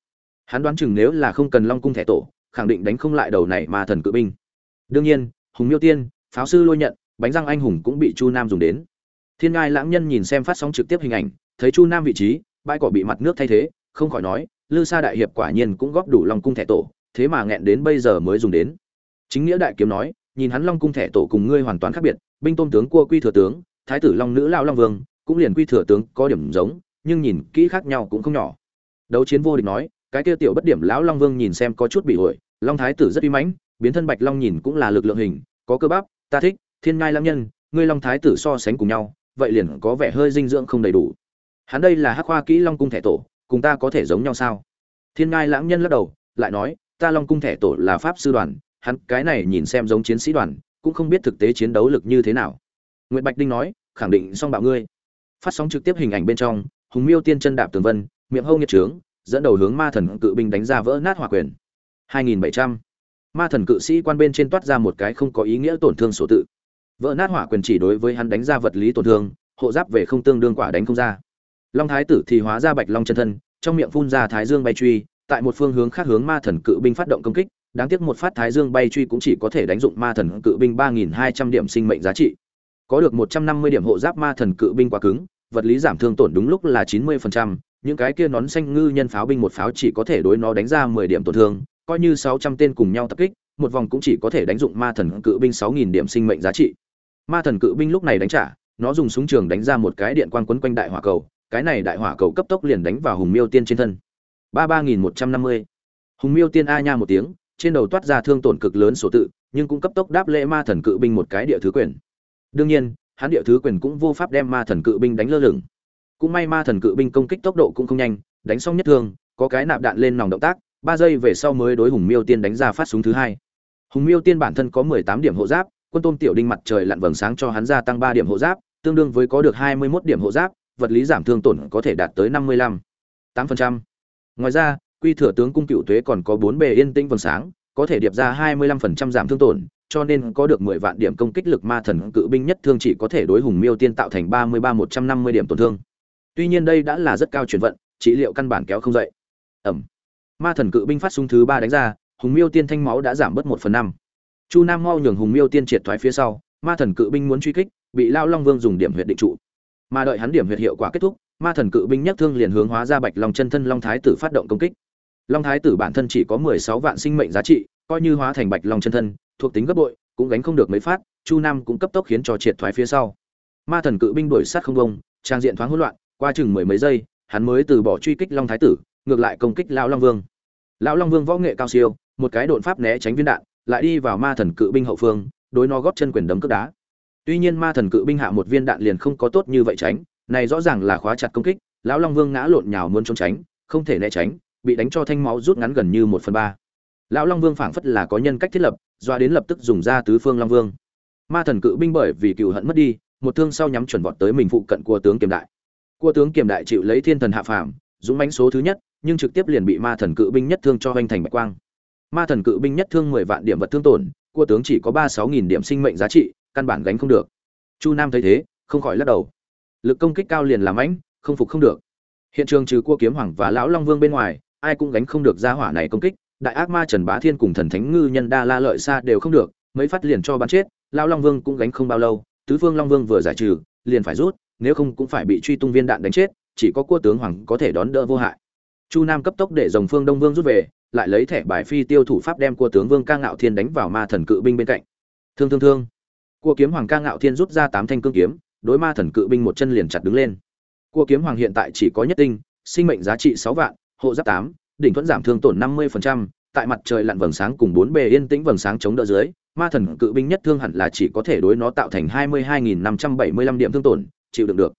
Hắn đoán chừng nếu là không cần long cung thẻ tổ, khẳng định đánh không lại đầu này ma thần cự binh. Đương nhiên hùng miêu tiên, pháo sư lôi nhận, bánh răng anh hùng cũng bị chu nam dùng đến. Thiên ngai lãng nhân nhìn xem phát sóng trực tiếp hình ảnh, thấy chu nam vị trí, bãi cỏ bị mặt nước thay thế, không khỏi nói, lư sa đại hiệp quả nhiên cũng góp đủ long cung thẻ tổ, thế mà nghẹn đến bây giờ mới dùng đến. Chính nghĩa đại kiếm nói, nhìn hắn long cung thẻ tổ cùng ngươi hoàn toàn khác biệt, binh tôn tướng cua quy thừa tướng, thái tử long nữ lao long vương, cũng liền quy thừa tướng có điểm giống, nhưng nhìn kỹ khác nhau cũng không nhỏ. Đấu chiến vô địch nói, cái kia tiểu bất điểm lão long vương nhìn xem có chút bị ổi long thái tử rất uy mãnh biến thân bạch long nhìn cũng là lực lượng hình, có cơ bắp, ta thích, thiên ngai lãng nhân, ngươi long thái tử so sánh cùng nhau, vậy liền có vẻ hơi dinh dưỡng không đầy đủ. Hắn đây là hắc hoa kỹ long cung thẻ tổ, cùng ta có thể giống nhau sao? Thiên ngai lãng nhân lắc đầu, lại nói, ta long cung thẻ tổ là pháp sư đoàn, hắn cái này nhìn xem giống chiến sĩ đoàn, cũng không biết thực tế chiến đấu lực như thế nào. Nguyễn bạch đinh nói, khẳng định xong bạo ngươi. Phát sóng trực tiếp hình ảnh bên trong, hùng miêu tiên chân đạp tường vân, miệng hâu nghiệt trướng, dẫn đầu hướng ma thần cự binh đánh ra vỡ nát hỏa quyền. 2700 ma thần cự sĩ quan bên trên toát ra một cái không có ý nghĩa tổn thương sổ tự. Vỡ nát hỏa quyền chỉ đối với hắn đánh ra vật lý tổn thương hộ giáp về không tương đương quả đánh không ra. Long thái tử thì hóa ra bạch long chân thân trong miệng phun ra thái dương bay truy tại một phương hướng khác hướng ma thần cự binh phát động công kích đáng tiếc một phát thái dương bay truy cũng chỉ có thể đánh dụng ma thần cự binh 3.200 điểm sinh mệnh giá trị. Có được 150 điểm hộ giáp ma thần cự binh quá cứng vật lý giảm thương tổn đúng lúc là 90%, những cái kia nón xanh ngư nhân pháo binh một pháo chỉ có thể đối nó đánh ra 10 điểm tổn thương, coi như 600 tên cùng nhau tập kích, một vòng cũng chỉ có thể đánh dụng ma thần cự binh 6000 điểm sinh mệnh giá trị. Ma thần cự binh lúc này đánh trả, nó dùng súng trường đánh ra một cái điện quang quấn quanh đại hỏa cầu, cái này đại hỏa cầu cấp tốc liền đánh vào Hùng Miêu Tiên trên thân. 33150. Hùng Miêu Tiên a nha một tiếng, trên đầu toát ra thương tổn cực lớn số tự, nhưng cũng cấp tốc đáp lễ ma thần cự binh một cái địa thứ quyền. Đương nhiên, hắn địa thứ quyền cũng vô pháp đem ma thần cự binh đánh lơ lửng cũng may ma thần cự binh công kích tốc độ cũng không nhanh đánh xong nhất thương có cái nạp đạn lên nòng động tác ba giây về sau mới đối hùng miêu tiên đánh ra phát súng thứ hai hùng miêu tiên bản thân có mười tám điểm hộ giáp quân tôn tiểu đinh mặt trời lặn vầng sáng cho hắn gia tăng ba điểm hộ giáp tương đương với có được hai mươi mốt điểm hộ giáp vật lý giảm thương tổn có thể đạt tới năm mươi lăm tám phần trăm ngoài ra quy thừa tướng cung cựu thuế còn có bốn bề yên tĩnh vầng sáng có thể điệp ra hai mươi lăm phần trăm giảm thương tổn cho nên có được 10 vạn điểm công kích lực ma thần cự binh nhất thương chỉ có thể đối hùng miêu tiên tạo thành 33 150 điểm tổn thương. Tuy nhiên đây đã là rất cao chuyển vận, trị liệu căn bản kéo không dậy. Ẩm. Ma thần cự binh phát súng thứ ba đánh ra, hùng miêu tiên thanh máu đã giảm bớt một phần năm. Chu Nam mau nhường hùng miêu tiên triệt thoái phía sau, ma thần cự binh muốn truy kích, bị Lao Long Vương dùng điểm huyệt định trụ. Mà đợi hắn điểm huyệt hiệu quả kết thúc, ma thần cự binh nhắc thương liền hướng hóa ra bạch long chân thân long thái tử phát động công kích. Long thái tử bản thân chỉ có 16 vạn sinh mệnh giá trị, coi như hóa thành bạch long chân thân, thuộc tính gấp bội cũng gánh không được mấy phát chu nam cũng cấp tốc khiến cho triệt thoái phía sau ma thần cự binh đuổi sát không bông trang diện thoáng hỗn loạn qua chừng mười mấy giây hắn mới từ bỏ truy kích long thái tử ngược lại công kích lão long vương. Lão long vương võ nghệ cao siêu, một cái đột pháp né tránh viên đạn, lại đi vào ma thần cự binh hậu phương, đối nó góp chân quyền đấm cướp đá. Tuy nhiên ma thần cự binh hạ một viên đạn liền không có tốt như vậy tránh, này rõ ràng là khóa chặt công kích, lão long vương ngã lộn nhào muốn trốn tránh, không thể né tránh, bị đánh cho thanh máu rút ngắn gần như một phần ba. Lão long vương phảng phất là có nhân cách thiết lập, doa đến lập tức dùng ra tứ phương long vương. Ma thần cự binh bởi vì cựu hận mất đi, một thương sau nhắm chuẩn vọt tới mình phụ cận của tướng kiềm đại. Cua tướng kiềm đại chịu lấy thiên thần hạ phàm dũng mãnh số thứ nhất, nhưng trực tiếp liền bị ma thần cự binh nhất thương cho hoành thành bạch quang. Ma thần cự binh nhất thương mười vạn điểm vật thương tổn, cua tướng chỉ có ba sáu nghìn điểm sinh mệnh giá trị, căn bản gánh không được. Chu nam thấy thế, không khỏi lắc đầu. Lực công kích cao liền làm ánh không phục không được. Hiện trường trừ cua kiếm hoàng và lão long vương bên ngoài, ai cũng gánh không được gia hỏa này công kích. Đại ác ma trần bá thiên cùng thần thánh ngư nhân đa la lợi xa đều không được, mấy phát liền cho bắn chết, lão long vương cũng gánh không bao lâu. Tứ phương long vương vừa giải trừ, liền phải rút, nếu không cũng phải bị truy tung viên đạn đánh chết chỉ có cua tướng hoàng có thể đón đỡ vô hại. Chu nam cấp tốc để dòng phương đông vương rút về lại lấy thẻ bài phi tiêu thủ pháp đem cua tướng vương ca ngạo thiên đánh vào ma thần cự binh bên cạnh. Thương thương thương. Cua kiếm hoàng ca ngạo thiên rút ra tám thanh cương kiếm đối ma thần cự binh một chân liền chặt đứng lên. Cua kiếm hoàng hiện tại chỉ có nhất tinh sinh mệnh giá trị sáu vạn hộ giáp tám đỉnh thuẫn giảm thương tổn 50%, tại mặt trời lặn vầng sáng cùng bốn bề yên tĩnh vầng sáng chống đỡ dưới, ma thần cự binh nhất thương hẳn là chỉ có thể đối nó tạo thành 22575 điểm thương tổn, chịu đựng được.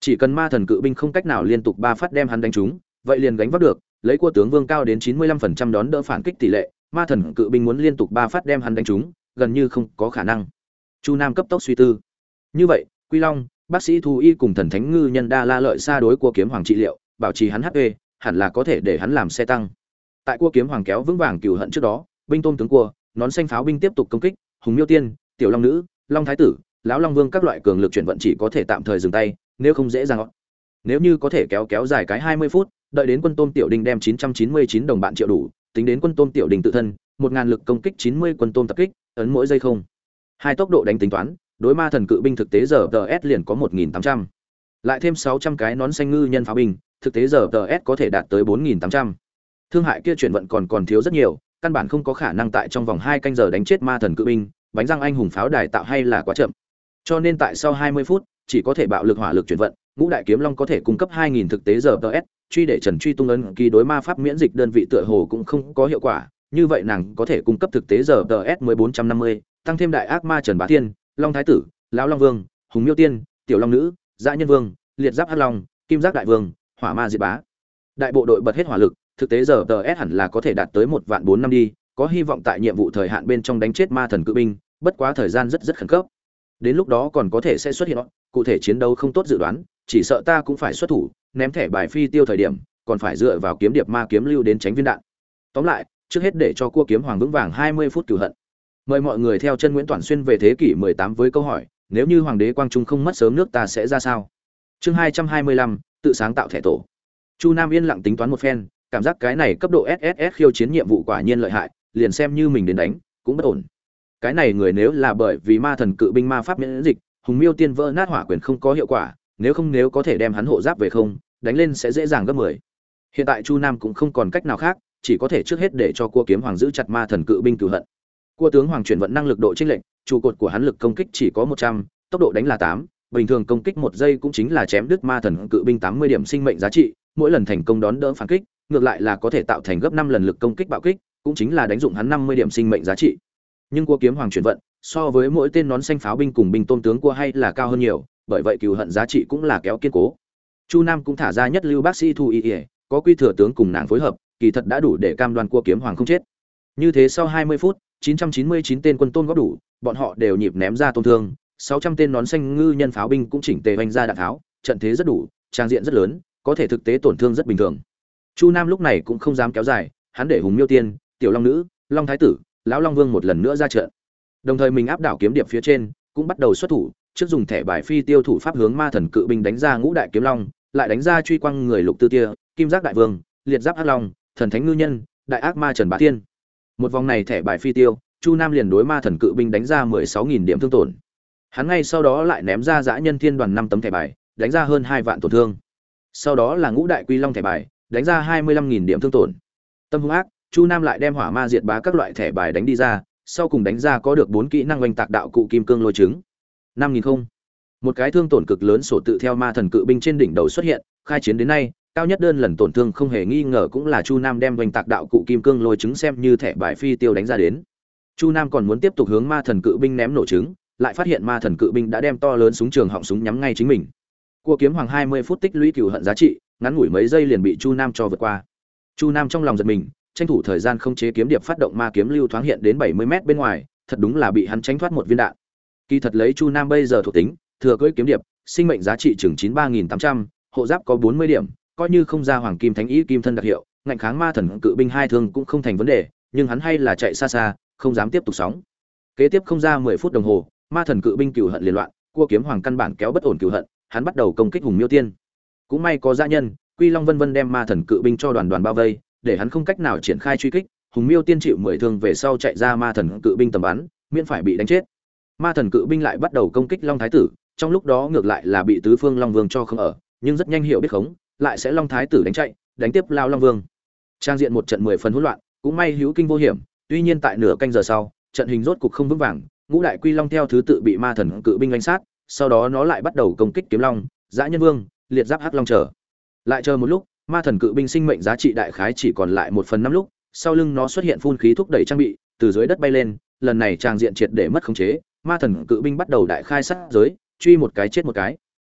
Chỉ cần ma thần cự binh không cách nào liên tục ba phát đem hắn đánh trúng, vậy liền gánh vác được, lấy cua tướng vương cao đến 95% đón đỡ phản kích tỷ lệ, ma thần cự binh muốn liên tục ba phát đem hắn đánh trúng, gần như không có khả năng. Chu Nam cấp tốc suy tư. Như vậy, Quy Long, bác sĩ Thu y cùng thần thánh ngư nhân đa la lợi xa đối của kiếm hoàng trị liệu, bảo trì hắn HP, hẳn là có thể để hắn làm xe tăng tại cua kiếm hoàng kéo vững vàng cừu hận trước đó binh tôm tướng cua nón xanh pháo binh tiếp tục công kích hùng miêu tiên tiểu long nữ long thái tử lão long vương các loại cường lực chuyển vận chỉ có thể tạm thời dừng tay nếu không dễ dàng nếu như có thể kéo kéo dài cái hai mươi phút đợi đến quân tôm tiểu đình đem chín trăm chín mươi chín đồng bạn triệu đủ tính đến quân tôm tiểu đình tự thân một ngàn lực công kích chín mươi quân tôm tập kích ấn mỗi giây không hai tốc độ đánh tính toán đối ma thần cự binh thực tế giờ ts liền có một nghìn tám trăm lại thêm sáu trăm cái nón xanh ngư nhân pháo binh thực tế giờ TS có thể đạt tới 4800. Thương hại kia chuyển vận còn còn thiếu rất nhiều, căn bản không có khả năng tại trong vòng 2 canh giờ đánh chết ma thần cự binh, bánh răng anh hùng pháo đài tạo hay là quá chậm. Cho nên tại sau 20 phút, chỉ có thể bạo lực hỏa lực chuyển vận, ngũ đại kiếm long có thể cung cấp 2000 thực tế giờ TS, truy để Trần truy tung ấn kỳ đối ma pháp miễn dịch đơn vị tựa hồ cũng không có hiệu quả, như vậy nàng có thể cung cấp thực tế giờ ts 1450, tăng thêm đại ác ma trần bá thiên long thái tử lão long vương hùng miêu tiên tiểu long nữ dã nhân vương liệt giáp hắc long kim giác đại vương hỏa ma diệt bá. Đại bộ đội bật hết hỏa lực thực tế giờ ts hẳn là có thể đạt tới một vạn bốn năm đi có hy vọng tại nhiệm vụ thời hạn bên trong đánh chết ma thần cự binh bất quá thời gian rất rất khẩn cấp đến lúc đó còn có thể sẽ xuất hiện, cụ thể chiến đấu không tốt dự đoán, chỉ sợ ta cũng phải xuất thủ, ném thẻ bài phi tiêu thời điểm, còn phải dựa vào kiếm điệp ma kiếm lưu đến tránh viên đạn. Tóm lại, trước hết để cho cua kiếm hoàng vững vàng hai mươi phút cửu hận. Mời mọi người theo chân nguyễn toàn xuyên về thế kỷ mười tám với câu hỏi, nếu như hoàng đế quang trung không mất sớm nước ta sẽ ra sao? Chương hai trăm hai mươi lăm, tự sáng tạo thẻ tổ. Chu nam yên lặng tính toán một phen, cảm giác cái này cấp độ sss khiêu chiến nhiệm vụ quả nhiên lợi hại, liền xem như mình đến đánh, cũng bất ổn cái này người nếu là bởi vì ma thần cự binh ma pháp miễn dịch, hùng miêu tiên vỡ nát hỏa quyền không có hiệu quả, nếu không nếu có thể đem hắn hộ giáp về không, đánh lên sẽ dễ dàng gấp mười. Hiện tại chu nam cũng không còn cách nào khác, chỉ có thể trước hết để cho cua kiếm hoàng giữ chặt ma thần cự binh cửu hận. Cua tướng hoàng chuyển vận năng lực độ trinh lệnh trụ cột của hắn lực công kích chỉ có một trăm, tốc độ đánh là tám, bình thường công kích một giây cũng chính là chém đứt ma thần cự binh tám mươi điểm sinh mệnh giá trị, mỗi lần thành công đón đỡ phản kích, ngược lại là có thể tạo thành gấp năm lần lực công kích bạo kích, cũng chính là đánh dụng hắn năm mươi điểm sinh mệnh giá trị nhưng cua kiếm hoàng chuyển vận, so với mỗi tên nón xanh pháo binh cùng binh tôn tướng cua hay là cao hơn nhiều, bởi vậy cừu hận giá trị cũng là kéo kiên cố. Chu nam cũng thả ra nhất lưu bác sĩ thu y ỉa có quy thừa tướng cùng nàng phối hợp, kỳ thật đã đủ để cam đoan cua kiếm hoàng không chết. Như thế sau 20 phút 999 tên quân tôn góp đủ, bọn họ đều nhịp ném ra tôn thương 600 tên nón xanh ngư nhân pháo binh cũng chỉnh tề vanh ra đạn tháo, trận thế rất đủ, trang diện rất lớn, có thể thực tế tổn thương rất bình thường. Chu nam lúc này cũng không dám kéo dài, hắn để hùng miêu tiên, tiểu long nữ, long thái tử lão long vương một lần nữa ra trận. Đồng thời mình áp đảo kiếm điệp phía trên, cũng bắt đầu xuất thủ, trước dùng thẻ bài phi tiêu thủ pháp hướng ma thần cự binh đánh ra ngũ đại kiếm long, lại đánh ra truy quang người lục tư tia, kim giác đại vương, liệt giáp ác long, thần thánh ngư nhân, đại ác ma trần bá tiên một vòng này thẻ bài phi tiêu, chu nam liền đối ma thần cự binh đánh ra mười sáu nghìn điểm thương tổn. Hắn ngay sau đó lại ném ra giã nhân thiên đoàn năm tấm thẻ bài, đánh ra hơn hai vạn tổn thương. Sau đó là ngũ đại quy long thẻ bài, đánh ra hai mươi lăm nghìn điểm thương tổn. Tâm hung ác chu nam lại đem hỏa ma diệt bá các loại thẻ bài đánh đi ra, sau cùng đánh ra có được bốn kỹ năng oanh tạc đạo cụ kim cương lôi trứng. Năm nghìn không. Một cái thương tổn cực lớn sổ tự theo ma thần cự binh trên đỉnh đầu xuất hiện, khai chiến đến nay, cao nhất đơn lần tổn thương không hề nghi ngờ cũng là chu nam đem oanh tạc đạo cụ kim cương lôi trứng xem như thẻ bài phi tiêu đánh ra đến. Chu nam còn muốn tiếp tục hướng ma thần cự binh ném nổ trứng, lại phát hiện ma thần cự binh đã đem to lớn súng trường họng súng nhắm ngay chính mình. Cua kiếm hoàng hai mươi phút tích lũy cửu hận giá trị, ngắn ngủi mấy giây liền bị chu nam cho vượt qua. Chu nam trong lòng giật mình tranh thủ thời gian không chế kiếm điệp phát động ma kiếm lưu thoáng hiện đến bảy mươi mét bên ngoài, thật đúng là bị hắn tránh thoát một viên đạn. Kỳ thật lấy chu nam bây giờ thuộc tính, thừa cưỡi kiếm điệp, sinh mệnh giá trị chừng chín ba nghìn tám trăm, hộ giáp có bốn mươi điểm, coi như không ra hoàng kim thánh ý kim thân đặc hiệu, ngạnh kháng ma thần cự binh hai thương cũng không thành vấn đề, nhưng hắn hay là chạy xa xa, không dám tiếp tục sóng. Kế tiếp không ra mười phút đồng hồ, ma thần cự binh cừu hận liên loạn, cua kiếm hoàng căn bản kéo bất ổn cừu hận, hắn bắt đầu công kích hùng miêu tiên. Cũng may có gia nhân, quy long vân vân đem ma thần cự binh cho đoàn đoàn bao vây để hắn không cách nào triển khai truy kích, hùng miêu tiên chịu mười thương về sau chạy ra ma thần cự binh tầm bắn, miễn phải bị đánh chết. Ma thần cự binh lại bắt đầu công kích long thái tử, trong lúc đó ngược lại là bị tứ phương long vương cho không ở, nhưng rất nhanh hiểu biết khống, lại sẽ long thái tử đánh chạy, đánh tiếp lao long vương. Trang diện một trận mười phần hỗn loạn, cũng may hữu kinh vô hiểm, tuy nhiên tại nửa canh giờ sau, trận hình rốt cục không vững vàng, ngũ đại quy long theo thứ tự bị ma thần cự binh đánh sát, sau đó nó lại bắt đầu công kích kiếm long, dã nhân vương, liệt giáp hắc long chờ. Lại chờ một lúc ma thần cự binh sinh mệnh giá trị đại khái chỉ còn lại một phần năm lúc, sau lưng nó xuất hiện phun khí thúc đẩy trang bị, từ dưới đất bay lên, lần này trang diện triệt để mất khống chế, ma thần cự binh bắt đầu đại khai sát giới, truy một cái chết một cái.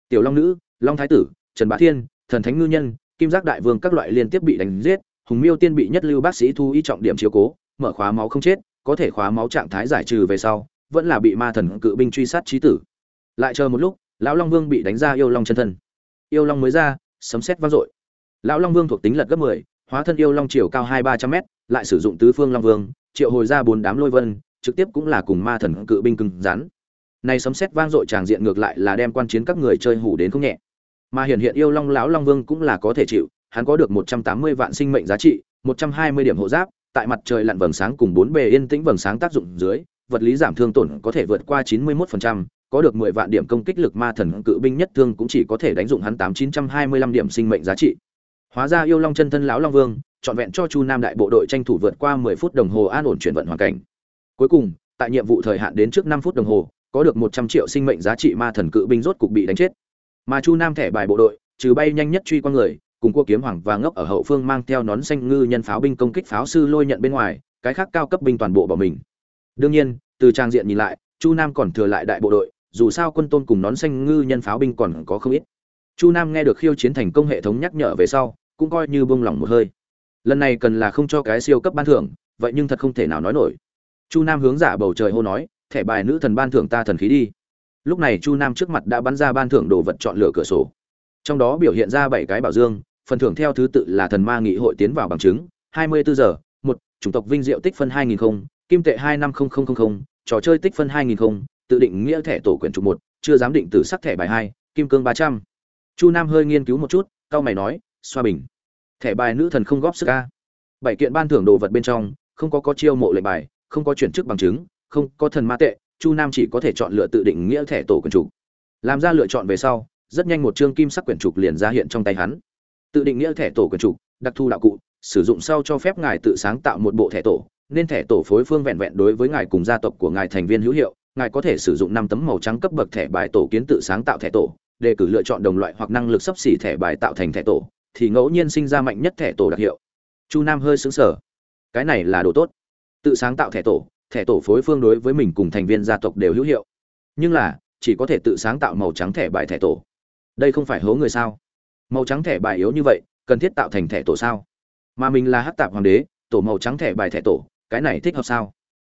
Tiểu long nữ, long thái tử, trần bá thiên, thần thánh ngư nhân, kim giác đại vương các loại liên tiếp bị đánh giết, hùng miêu tiên bị nhất lưu bác sĩ thu y trọng điểm chiếu cố, mở khóa máu không chết, có thể khóa máu trạng thái giải trừ về sau, vẫn là bị ma thần cự binh truy sát trí tử. Lại chờ một lúc, lão long vương bị đánh ra yêu long chân thân. Yêu long mới ra, sấm xét vang dội lão long vương thuộc tính lật gấp mười hóa thân yêu long chiều cao hai ba trăm mét lại sử dụng tứ phương long vương triệu hồi ra bốn đám lôi vân trực tiếp cũng là cùng ma thần cự binh cứng rắn. Này sấm xét vang dội tràng diện ngược lại là đem quan chiến các người chơi hủ đến không nhẹ. Mà hiện hiện yêu long lão long vương cũng là có thể chịu hắn có được một trăm tám mươi vạn sinh mệnh giá trị một trăm hai mươi điểm hộ giáp tại mặt trời lặn vầng sáng cùng bốn bề yên tĩnh vầng sáng tác dụng dưới vật lý giảm thương tổn có thể vượt qua chín mươi 91%, có được mười vạn điểm công kích lực ma thần cự binh nhất thương cũng chỉ có thể đánh dụng hắn tám chín trăm hai mươi lăm điểm sinh mệnh giá trị hóa ra yêu long chân thân lão long vương, trọn vẹn cho chu nam đại bộ đội tranh thủ vượt qua mười phút đồng hồ an ổn chuyển vận hoàn cảnh. Cuối cùng, tại nhiệm vụ thời hạn đến trước năm phút đồng hồ, có được một trăm triệu sinh mệnh giá trị ma thần cự binh rốt cục bị đánh chết. Mà chu nam thẻ bài bộ đội, trừ bay nhanh nhất truy qua người, cùng cua kiếm hoàng và ngốc ở hậu phương mang theo nón xanh ngư nhân pháo binh công kích pháo sư lôi nhận bên ngoài, cái khác cao cấp binh toàn bộ bỏ mình. Đương nhiên, từ trang diện nhìn lại, chu nam còn thừa lại đại bộ đội, dù sao quân tôn cùng nón xanh ngư nhân pháo binh còn có không ít chu nam nghe được khiêu chiến thành công hệ thống nhắc nhở về sau, cũng coi như buông lỏng một hơi. Lần này cần là không cho cái siêu cấp ban thưởng, vậy nhưng thật không thể nào nói nổi. Chu nam hướng giả bầu trời hô nói, thẻ bài nữ thần ban thưởng ta thần khí đi. Lúc này chu nam trước mặt đã bắn ra ban thưởng đồ vật chọn lựa cửa sổ. Trong đó biểu hiện ra bảy cái bảo dương, phần thưởng theo thứ tự là thần ma nghị hội tiến vào bằng chứng 24 giờ, một, chủng tộc vinh diệu tích phân 2000 không, kim tệ 250000 trò chơi tích phân 2000 không, tự định nghĩa thẻ tổ quyển trục một, chưa giám định từ sắc thẻ bài hai, kim cương 300 chu nam hơi nghiên cứu một chút cao mày nói, xoa bình, thẻ bài nữ thần không góp sức a. Bảy kiện ban thưởng đồ vật bên trong, không có có chiêu mộ lệnh bài, không có chuyển chức bằng chứng, không có thần ma tệ, chu nam chỉ có thể chọn lựa tự định nghĩa thẻ tổ quần trục làm ra lựa chọn về sau, rất nhanh một chương kim sắc quyển trục liền ra hiện trong tay hắn. Tự định nghĩa thẻ tổ quyển trục đặc thu đạo cụ, sử dụng sau cho phép ngài tự sáng tạo một bộ thẻ tổ, nên thẻ tổ phối phương vẹn vẹn đối với ngài cùng gia tộc của ngài thành viên hữu hiệu, ngài có thể sử dụng năm tấm màu trắng cấp bậc thẻ bài tổ kiến tự sáng tạo thẻ tổ Đề cử lựa chọn đồng loại hoặc năng lực sắp xỉ thẻ bài tạo thành thẻ tổ, thì ngẫu nhiên sinh ra mạnh nhất thẻ tổ đặc hiệu. Chu nam hơi xứng sở cái này là đồ tốt. Tự sáng tạo thẻ tổ thẻ tổ phối phương đối với mình cùng thành viên gia tộc đều hữu hiệu. Nhưng là, chỉ có thể tự sáng tạo màu trắng thẻ bài thẻ tổ. Đây không phải hố người sao? Màu trắng thẻ bài yếu như vậy, cần thiết tạo thành thẻ tổ sao? Mà mình là hát tạp hoàng đế, tổ màu trắng thẻ bài thẻ tổ, cái này thích hợp sao?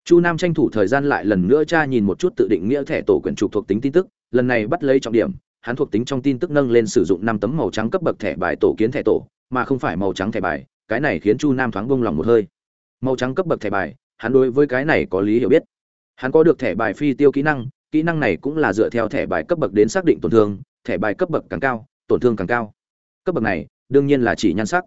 Chu nam tranh thủ thời gian lại lần nữa tra nhìn một chút tự định nghĩa thẻ tổ quyển trục thuộc tính tin tức, lần này bắt lấy trọng điểm hắn thuộc tính trong tin tức nâng lên sử dụng năm tấm màu trắng cấp bậc thẻ bài tổ kiến thẻ tổ, mà không phải màu trắng thẻ bài, cái này khiến chu nam thoáng buông lòng một hơi. Màu trắng cấp bậc thẻ bài, hắn đối với cái này có lý hiểu biết. Hắn có được thẻ bài phi tiêu kỹ năng kỹ năng này cũng là dựa theo thẻ bài cấp bậc đến xác định tổn thương, thẻ bài cấp bậc càng cao, tổn thương càng cao. Cấp bậc này, đương nhiên là chỉ nhan sắc.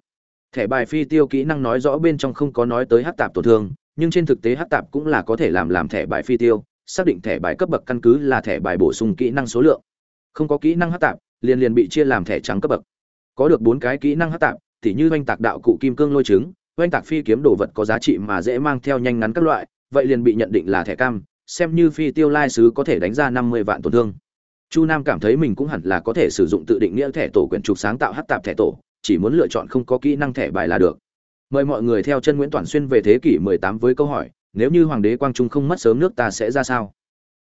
Thẻ bài phi tiêu kỹ năng nói rõ bên trong không có nói tới hắc tạp tổn thương, nhưng trên thực tế hắc tạp cũng là có thể làm làm thẻ bài phi tiêu, xác định thẻ bài cấp bậc căn cứ là thẻ bài bổ sung kỹ năng số lượng không có kỹ năng hát tạp liền liền bị chia làm thẻ trắng cấp bậc. Có được bốn cái kỹ năng hát tạp thì như oanh tạc đạo cụ kim cương lôi trứng oanh tạc phi kiếm đồ vật có giá trị mà dễ mang theo nhanh ngắn các loại vậy liền bị nhận định là thẻ cam xem như phi tiêu lai sứ có thể đánh ra năm mươi vạn tổn thương. Chu nam cảm thấy mình cũng hẳn là có thể sử dụng tự định nghĩa thẻ tổ quyển trục sáng tạo hát tạp thẻ tổ chỉ muốn lựa chọn không có kỹ năng thẻ bài là được. Mời mọi người theo chân nguyễn toàn xuyên về thế kỷ 18 với câu hỏi nếu như hoàng đế quang trung không mất sớm nước ta sẽ ra sao?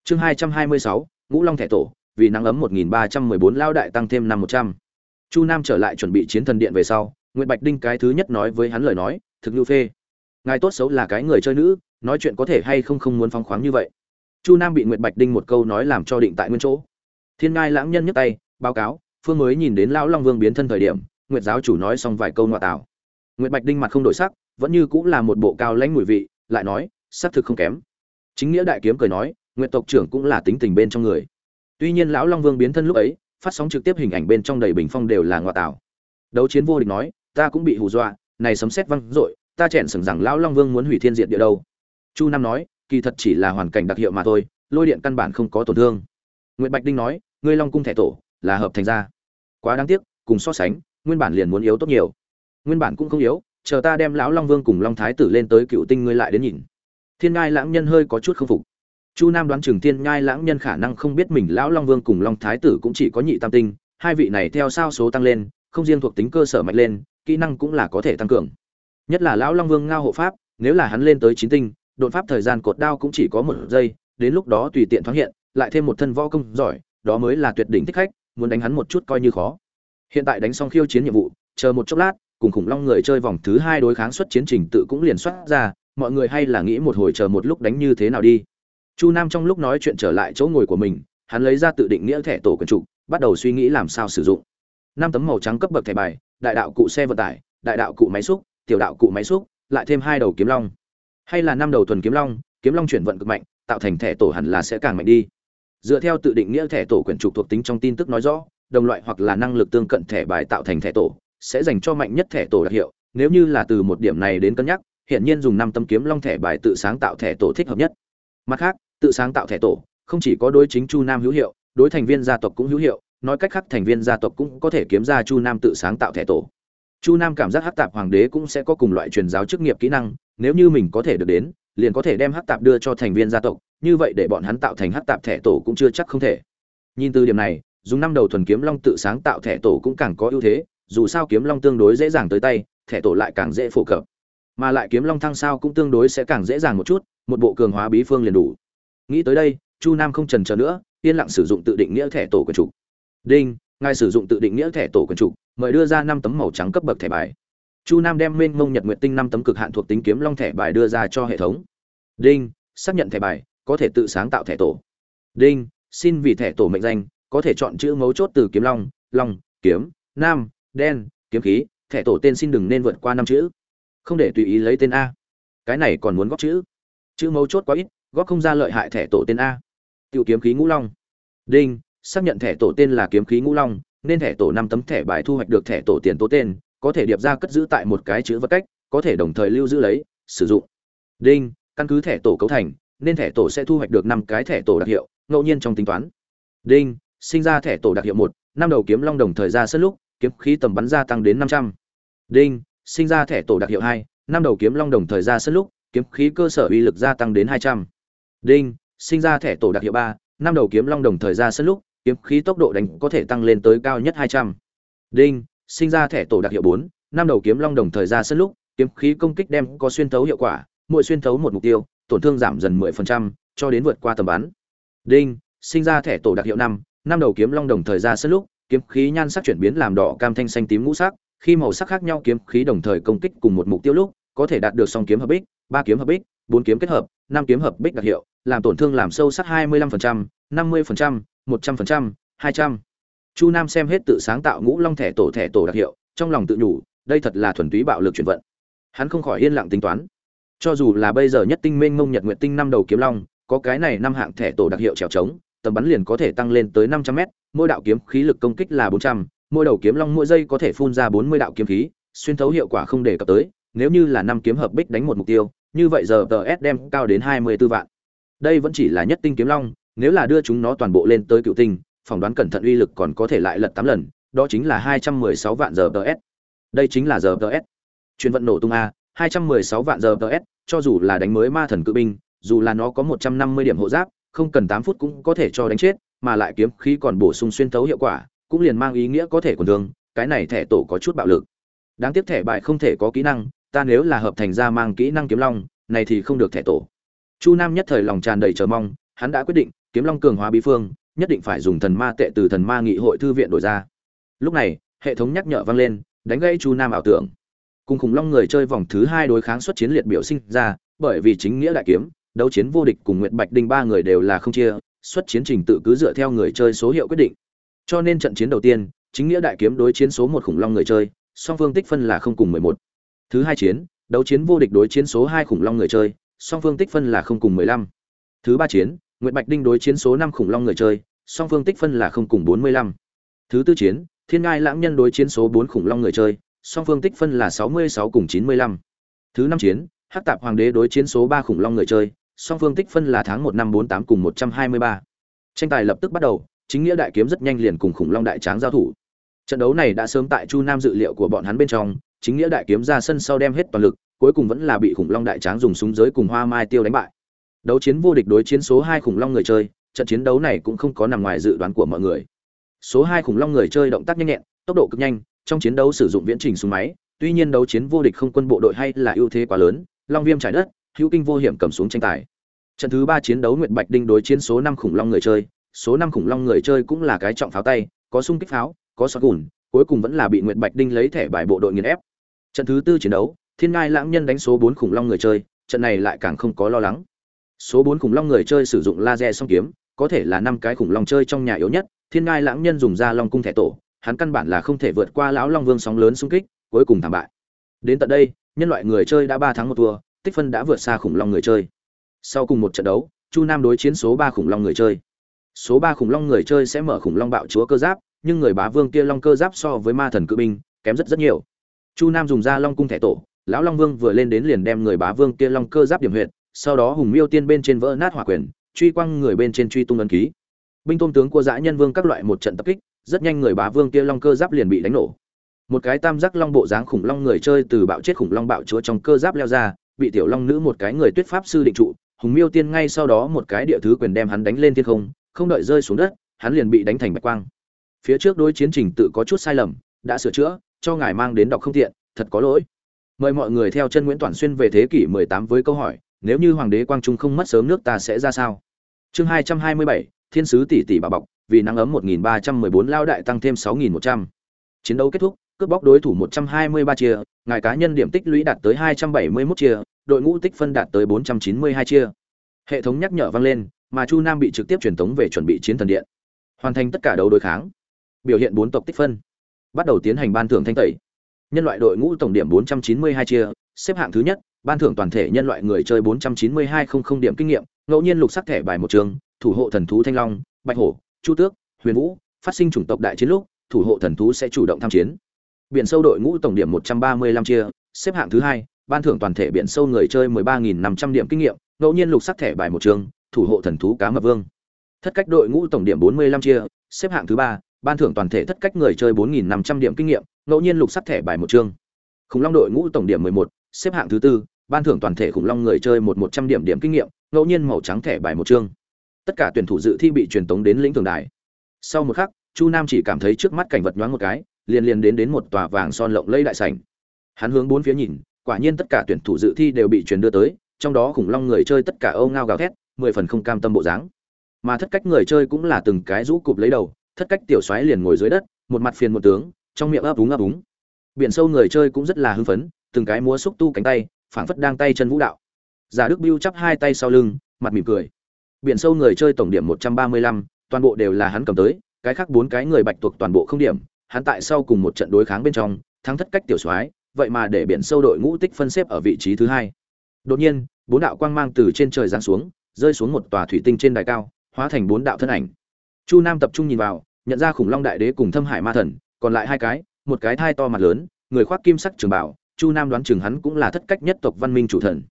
Chương 226, ngũ long thẻ tổ vì nắng ấm 1314 lao đại tăng thêm năm 100. chu nam trở lại chuẩn bị chiến thần điện về sau, Nguyệt bạch đinh cái thứ nhất nói với hắn lời nói, thực lưu phê, ngài tốt xấu là cái người chơi nữ, nói chuyện có thể hay không không muốn phóng khoáng như vậy? Chu nam bị Nguyệt bạch đinh một câu nói làm cho định tại nguyên chỗ. Thiên ngai lãng nhân nhấc tay, báo cáo, phương mới nhìn đến lão long vương biến thân thời điểm, nguyệt giáo chủ nói xong vài câu ngoại tảo. Nguyệt bạch đinh mặt không đổi sắc, vẫn như cũng là một bộ cao lãnh mùi vị, lại nói sát thực không kém. Chính nghĩa đại kiếm cười nói, nguyệt tộc trưởng cũng là tính tình bên trong người tuy nhiên lão long vương biến thân lúc ấy, phát sóng trực tiếp hình ảnh bên trong đầy bình phong đều là ngoại tảo. Đấu chiến vô địch nói, ta cũng bị hù dọa, này sấm sét văng dội, ta chẹn sừng rằng lão long vương muốn hủy thiên diệt địa đâu. Chu nam nói, kỳ thật chỉ là hoàn cảnh đặc hiệu mà thôi, lôi điện căn bản không có tổn thương. Nguyệt bạch đinh nói, ngươi long cung thẻ tổ, là hợp thành ra quá đáng tiếc, cùng so sánh, nguyên bản liền muốn yếu tốt nhiều. Nguyên bản cũng không yếu, chờ ta đem lão long vương cùng long thái tử lên tới cựu tinh ngươi lại đến nhìn. Thiên ngai lãng nhân hơi có chút không phục chu nam đoán Trường thiên nhai lãng nhân khả năng không biết mình lão long vương cùng long thái tử cũng chỉ có nhị tam tinh, hai vị này theo sao số tăng lên, không riêng thuộc tính cơ sở mạnh lên, kỹ năng cũng là có thể tăng cường. Nhất là lão long vương ngao hộ pháp, nếu là hắn lên tới chín tinh đột pháp thời gian cột đao cũng chỉ có một giây, đến lúc đó tùy tiện thoáng hiện, lại thêm một thân võ công giỏi, đó mới là tuyệt đỉnh thích khách, muốn đánh hắn một chút coi như khó. Hiện tại đánh xong khiêu chiến nhiệm vụ, chờ một chốc lát, cùng khủng long người chơi vòng thứ hai đối kháng xuất chiến trình tự cũng liền xuất ra, mọi người hay là nghĩ một hồi chờ một lúc đánh như thế nào đi chu nam trong lúc nói chuyện trở lại chỗ ngồi của mình, hắn lấy ra tự định nghĩa thẻ tổ quần trụ, bắt đầu suy nghĩ làm sao sử dụng. Năm tấm màu trắng cấp bậc thẻ bài, đại đạo cụ xe vận tải, đại đạo cụ máy xúc, tiểu đạo cụ máy xúc, lại thêm hai đầu kiếm long. Hay là năm đầu thuần kiếm long kiếm long chuyển vận cực mạnh, tạo thành thẻ tổ hẳn là sẽ càng mạnh đi. Dựa theo tự định nghĩa thẻ tổ quyển trục thuộc tính trong tin tức nói rõ, đồng loại hoặc là năng lực tương cận thẻ bài tạo thành thẻ tổ, sẽ dành cho mạnh nhất thẻ tổ đặc hiệu. Nếu như là từ một điểm này đến cân nhắc hiện nhiên dùng năm tấm kiếm long thẻ bài tự sáng tạo thẻ tổ thích hợp nhất. Mặt khác tự sáng tạo thẻ tổ, không chỉ có đối chính chu nam hữu hiệu, đối thành viên gia tộc cũng hữu hiệu, nói cách khác thành viên gia tộc cũng có thể kiếm ra chu nam tự sáng tạo thẻ tổ. Chu nam cảm giác hát tạp hoàng đế cũng sẽ có cùng loại truyền giáo chức nghiệp kỹ năng, nếu như mình có thể được đến, liền có thể đem hát tạp đưa cho thành viên gia tộc, như vậy để bọn hắn tạo thành hát tạp thẻ tổ cũng chưa chắc không thể. Nhìn từ điểm này, dùng năm đầu thuần kiếm long tự sáng tạo thẻ tổ cũng càng có ưu thế, dù sao kiếm long tương đối dễ dàng tới tay, thẻ tổ lại càng dễ phổ cập. Mà lại kiếm long thăng sao cũng tương đối sẽ càng dễ dàng một chút, một bộ cường hóa bí phương liền đủ nghĩ tới đây, chu nam không trần chờ nữa, yên lặng sử dụng tự định nghĩa thẻ tổ quần trục. Đinh, ngài sử dụng tự định nghĩa thẻ tổ quần trục, mời đưa ra năm tấm màu trắng cấp bậc thẻ bài. Chu nam đem mênh mông nhật nguyện tinh năm tấm cực hạn thuộc tính kiếm long thẻ bài đưa ra cho hệ thống. Đinh, xác nhận thẻ bài, có thể tự sáng tạo thẻ tổ. Đinh, xin vì thẻ tổ mệnh danh, có thể chọn chữ mấu chốt từ kiếm long long, kiếm, nam, đen, kiếm khí, thẻ tổ tên xin đừng nên vượt qua năm chữ. Không để tùy ý lấy tên a. Cái này còn muốn góp chữ. Chữ mấu chốt quá ít góp không ra lợi hại thẻ tổ tên a. Tiểu kiếm khí ngũ long. Đinh, xác nhận thẻ tổ tên là kiếm khí ngũ long, nên thẻ tổ năm tấm thẻ bài thu hoạch được thẻ tổ tiền tố tên, có thể điệp ra cất giữ tại một cái chữ vật cách, có thể đồng thời lưu giữ lấy, sử dụng. Đinh, căn cứ thẻ tổ cấu thành, nên thẻ tổ sẽ thu hoạch được năm cái thẻ tổ đặc hiệu, ngẫu nhiên trong tính toán. Đinh, sinh ra thẻ tổ đặc hiệu một, năm đầu kiếm long đồng thời ra sân lúc, kiếm khí tầm bắn gia tăng đến năm trăm. Đinh, sinh ra thẻ tổ đặc hiệu hai, năm đầu kiếm long đồng thời ra sân lúc, kiếm khí cơ sở uy lực gia tăng đến hai trăm đinh, sinh ra thẻ tổ đặc hiệu ba, năm đầu kiếm long đồng thời ra sân lúc, kiếm khí tốc độ đánh có thể tăng lên tới cao nhất hai trăm. Đinh, sinh ra thẻ tổ đặc hiệu bốn, năm đầu kiếm long đồng thời ra sân lúc, kiếm khí công kích đem có xuyên thấu hiệu quả, mỗi xuyên thấu một mục tiêu, tổn thương giảm dần mười phần trăm, cho đến vượt qua tầm bắn. Đinh, sinh ra thẻ tổ đặc hiệu năm năm đầu kiếm long đồng thời ra sân lúc, kiếm khí nhan sắc chuyển biến làm đỏ, cam thanh xanh tím ngũ sắc, khi màu sắc khác nhau kiếm khí đồng thời công kích cùng một mục tiêu lúc, có thể đạt được song kiếm hợp bích, ba kiếm hợp bích bốn kiếm kết hợp, năm kiếm hợp bích đặc hiệu, làm tổn thương làm sâu sắc hai mươi lăm phần trăm, năm mươi phần trăm, một trăm phần trăm, hai trăm. Chu nam xem hết tự sáng tạo ngũ long thẻ tổ thẻ tổ đặc hiệu, trong lòng tự nhủ, đây thật là thuần túy bạo lực chuyển vận. Hắn không khỏi yên lặng tính toán. Cho dù là bây giờ nhất tinh minh ngông nhật nguyệt tinh năm đầu kiếm long, có cái này năm hạng thẻ tổ đặc hiệu trèo trống, tầm bắn liền có thể tăng lên tới năm trăm mét, mỗi đạo kiếm khí lực công kích là bốn trăm, mỗi đầu kiếm long mỗi giây có thể phun ra bốn mươi đạo kiếm khí, xuyên thấu hiệu quả không đề cập tới, nếu như là năm kiếm hợp bích đánh một mục tiêu như vậy giờ tờ s đem cao đến hai mươi 24 vạn. Đây vẫn chỉ là nhất tinh kiếm long, nếu là đưa chúng nó toàn bộ lên tới cựu tinh, phỏng đoán cẩn thận uy lực còn có thể lại lật tám lần, đó chính là hai trăm mười sáu vạn giờ tờ s. Đây chính là giờ tờ s. Chuyên vận nổ tung a, hai trăm mười sáu vạn giờ tờ s, cho dù là đánh mới ma thần cự binh, dù là nó có một trăm năm mươi điểm hộ giáp, không cần tám phút cũng có thể cho đánh chết, mà lại kiếm khí còn bổ sung xuyên thấu hiệu quả, cũng liền mang ý nghĩa có thể còn thương cái này thẻ tổ có chút bạo lực. Đáng tiếc thẻ bài không thể có kỹ năng ta nếu là hợp thành ra mang kỹ năng kiếm long, này thì không được thẻ tổ. Chu nam nhất thời lòng tràn đầy chờ mong, hắn đã quyết định, kiếm long cường hóa bí phương, nhất định phải dùng thần ma tệ từ thần ma nghị hội thư viện đổi ra. Lúc này, hệ thống nhắc nhở vang lên, đánh gãy chu nam ảo tưởng. Cùng khủng long người chơi vòng thứ hai đối kháng xuất chiến liệt biểu sinh ra, bởi vì chính nghĩa đại kiếm, đấu chiến vô địch cùng nguyệt bạch đinh ba người đều là không chia xuất chiến trình tự cứ dựa theo người chơi số hiệu quyết định. Cho nên trận chiến đầu tiên, chính nghĩa đại kiếm đối chiến số một khủng long người chơi, song phương tích phân là không cùng mười một thứ hai chiến, đấu chiến vô địch đối chiến số hai khủng long người chơi, song phương tích phân là không cùng mười lăm. Thứ ba chiến, nguyệt bạch đinh đối chiến số năm khủng long người chơi, song phương tích phân là không cùng bốn mươi lăm. Thứ tư chiến, thiên ngai lãng nhân đối chiến số bốn khủng long người chơi, song phương tích phân là sáu mươi sáu cùng chín mươi lăm. Thứ năm chiến, hắc tạp hoàng đế đối chiến số ba khủng long người chơi, song phương tích phân là tháng một năm bốn tám cùng một trăm hai mươi ba. Tranh tài lập tức bắt đầu, chính nghĩa đại kiếm rất nhanh liền cùng khủng long đại tráng giao thủ. Trận đấu này đã sớm tại chu nam dự liệu của bọn hắn bên trong chính nghĩa đại kiếm ra sân sau đem hết toàn lực, cuối cùng vẫn là bị khủng long đại tráng dùng súng giới cùng hoa mai tiêu đánh bại. Đấu chiến vô địch đối chiến số hai khủng long người chơi, trận chiến đấu này cũng không có nằm ngoài dự đoán của mọi người. Số hai khủng long người chơi động tác nhanh nhẹn, tốc độ cực nhanh, trong chiến đấu sử dụng viễn trình súng máy, tuy nhiên đấu chiến vô địch không quân bộ đội hay là ưu thế quá lớn, long viêm trải đất, hữu kinh vô hiểm cầm xuống tranh tài. Trận thứ ba chiến đấu nguyệt bạch đinh đối chiến số năm khủng long người chơi, số năm khủng long người chơi cũng là cái trọng pháo tay, có xung kích pháo, có sọt gùn, cuối cùng vẫn là bị nguyệt bạch đinh lấy thẻ bài bộ đội nghiền ép trận thứ tư chiến đấu, thiên ngai lãng nhân đánh số bốn khủng long người chơi, trận này lại càng không có lo lắng. Số bốn khủng long người chơi sử dụng laser song kiếm, có thể là năm cái khủng long chơi trong nhà yếu nhất, thiên ngai lãng nhân dùng ra long cung thẻ tổ, hắn căn bản là không thể vượt qua lão long vương sóng lớn xung kích, cuối cùng thảm bại. Đến tận đây, nhân loại người chơi đã ba tháng một thua, tích phân đã vượt xa khủng long người chơi. Sau cùng một trận đấu, chu nam đối chiến số ba khủng long người chơi. Số ba khủng long người chơi sẽ mở khủng long bạo chúa cơ giáp, nhưng người bá vương kia long cơ giáp so với ma thần cự binh, kém rất rất nhiều chu nam dùng ra long cung thẻ tổ, lão long vương vừa lên đến liền đem người bá vương kia long cơ giáp điểm huyệt, sau đó hùng miêu tiên bên trên vỡ nát hỏa quyền, truy quăng người bên trên truy tung ấn ký. Binh tôm tướng của dã nhân vương các loại một trận tập kích, rất nhanh người bá vương kia long cơ giáp liền bị đánh nổ. Một cái tam giác long bộ dáng khủng long người chơi từ bạo chết khủng long bạo chúa trong cơ giáp leo ra, bị tiểu long nữ một cái người tuyết pháp sư định trụ. Hùng miêu tiên ngay sau đó một cái địa thứ quyền đem hắn đánh lên thiên không không đợi rơi xuống đất, hắn liền bị đánh thành bạch quang. Phía trước đối chiến trình tự có chút sai lầm, đã sửa chữa cho ngài mang đến đọc không tiện thật có lỗi. Mời mọi người theo chân nguyễn toàn xuyên về thế kỷ 18 với câu hỏi nếu như hoàng đế quang trung không mất sớm nước ta sẽ ra sao? Chương 227, thiên sứ tỷ tỷ bà bọc vì nắng ấm 1314 lao đại tăng thêm 6100. chiến đấu kết thúc cướp bóc đối thủ 123 chia ngài cá nhân điểm tích lũy đạt tới 271 chia đội ngũ tích phân đạt tới 492 chia. Hệ thống nhắc nhở vang lên mà chu nam bị trực tiếp truyền tống về chuẩn bị chiến thần điện. Hoàn thành tất cả đấu đối kháng. Biểu hiện bốn tộc tích phân bắt đầu tiến hành ban thưởng thanh tẩy. Nhân loại đội ngũ tổng điểm 492 chia, xếp hạng thứ nhất, ban thưởng toàn thể nhân loại người chơi 49200 điểm kinh nghiệm, ngẫu nhiên lục sắc thẻ bài một trường, thủ hộ thần thú thanh long, bạch hổ, chu tước, huyền vũ, phát sinh chủng tộc đại chiến lúc, thủ hộ thần thú sẽ chủ động tham chiến. Biển sâu đội ngũ tổng điểm 135 chia, xếp hạng thứ hai, ban thưởng toàn thể biển sâu người chơi 13.500 điểm kinh nghiệm, ngẫu nhiên lục sắc thẻ bài một trường, thủ hộ thần thú cá mập vương. Thất cách đội ngũ tổng điểm 45 chia, xếp hạng thứ ba ban thưởng toàn thể thất cách người chơi 4.500 điểm kinh nghiệm ngẫu nhiên lục sắc thẻ bài một chương. Khủng long đội ngũ tổng điểm 11, xếp hạng thứ tư ban thưởng toàn thể khủng long người chơi một 100 điểm điểm kinh nghiệm ngẫu nhiên màu trắng thẻ bài một chương. Tất cả tuyển thủ dự thi bị truyền tống đến lĩnh thường đài. Sau một khắc chu nam chỉ cảm thấy trước mắt cảnh vật nhoáng một cái liền liền đến đến một tòa vàng son lộng lẫy đại sảnh. Hắn hướng bốn phía nhìn quả nhiên tất cả tuyển thủ dự thi đều bị truyền đưa tới trong đó khủng long người chơi tất cả âu ngao gào thét mười phần không cam tâm bộ dáng. Mà thất cách người chơi cũng là từng cái rũ cụp lấy đầu thất cách tiểu soái liền ngồi dưới đất, một mặt phiền một tướng, trong miệng ấp úng ấp úng. Biển sâu người chơi cũng rất là hưng phấn, từng cái múa xúc tu cánh tay, phảng phất đang tay chân vũ đạo. Giả đức Bưu chắp hai tay sau lưng, mặt mỉm cười. Biển sâu người chơi tổng điểm một trăm ba mươi lăm, toàn bộ đều là hắn cầm tới, cái khác bốn cái người bạch tuộc toàn bộ không điểm, hắn tại sau cùng một trận đối kháng bên trong, thắng thất cách tiểu soái, vậy mà để biển sâu đội ngũ tích phân xếp ở vị trí thứ hai. Đột nhiên, bốn đạo quang mang từ trên trời giáng xuống, rơi xuống một tòa thủy tinh trên đài cao, hóa thành bốn đạo thân ảnh chu nam tập trung nhìn vào, nhận ra khủng long đại đế cùng thâm hải ma thần, còn lại hai cái, một cái thai to mặt lớn, người khoác kim sắc trường bảo, chu nam đoán chừng hắn cũng là thất cách nhất tộc văn minh chủ thần.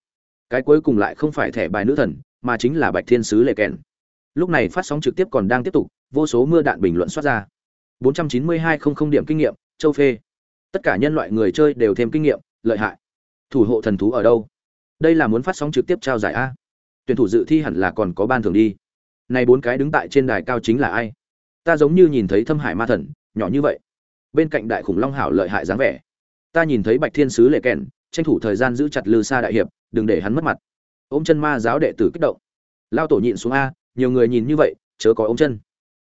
Cái cuối cùng lại không phải thẻ bài nữ thần, mà chính là bạch thiên sứ lệ kèn. Lúc này phát sóng trực tiếp còn đang tiếp tục, vô số mưa đạn bình luận xuất ra. 492 điểm kinh nghiệm, châu phê. Tất cả nhân loại người chơi đều thêm kinh nghiệm, lợi hại. Thủ hộ thần thú ở đâu? Đây là muốn phát sóng trực tiếp trao giải a. Tuyển thủ dự thi hẳn là còn có ban thưởng đi này bốn cái đứng tại trên đài cao chính là ai? Ta giống như nhìn thấy thâm hải ma thần, nhỏ như vậy. Bên cạnh đại khủng long hảo lợi hại dáng vẻ. Ta nhìn thấy bạch thiên sứ lệ kèn, tranh thủ thời gian giữ chặt lư xa đại hiệp, đừng để hắn mất mặt. Ôm chân ma giáo đệ tử kích động. Lao tổ nhịn xuống a, nhiều người nhìn như vậy, chớ có ôm chân.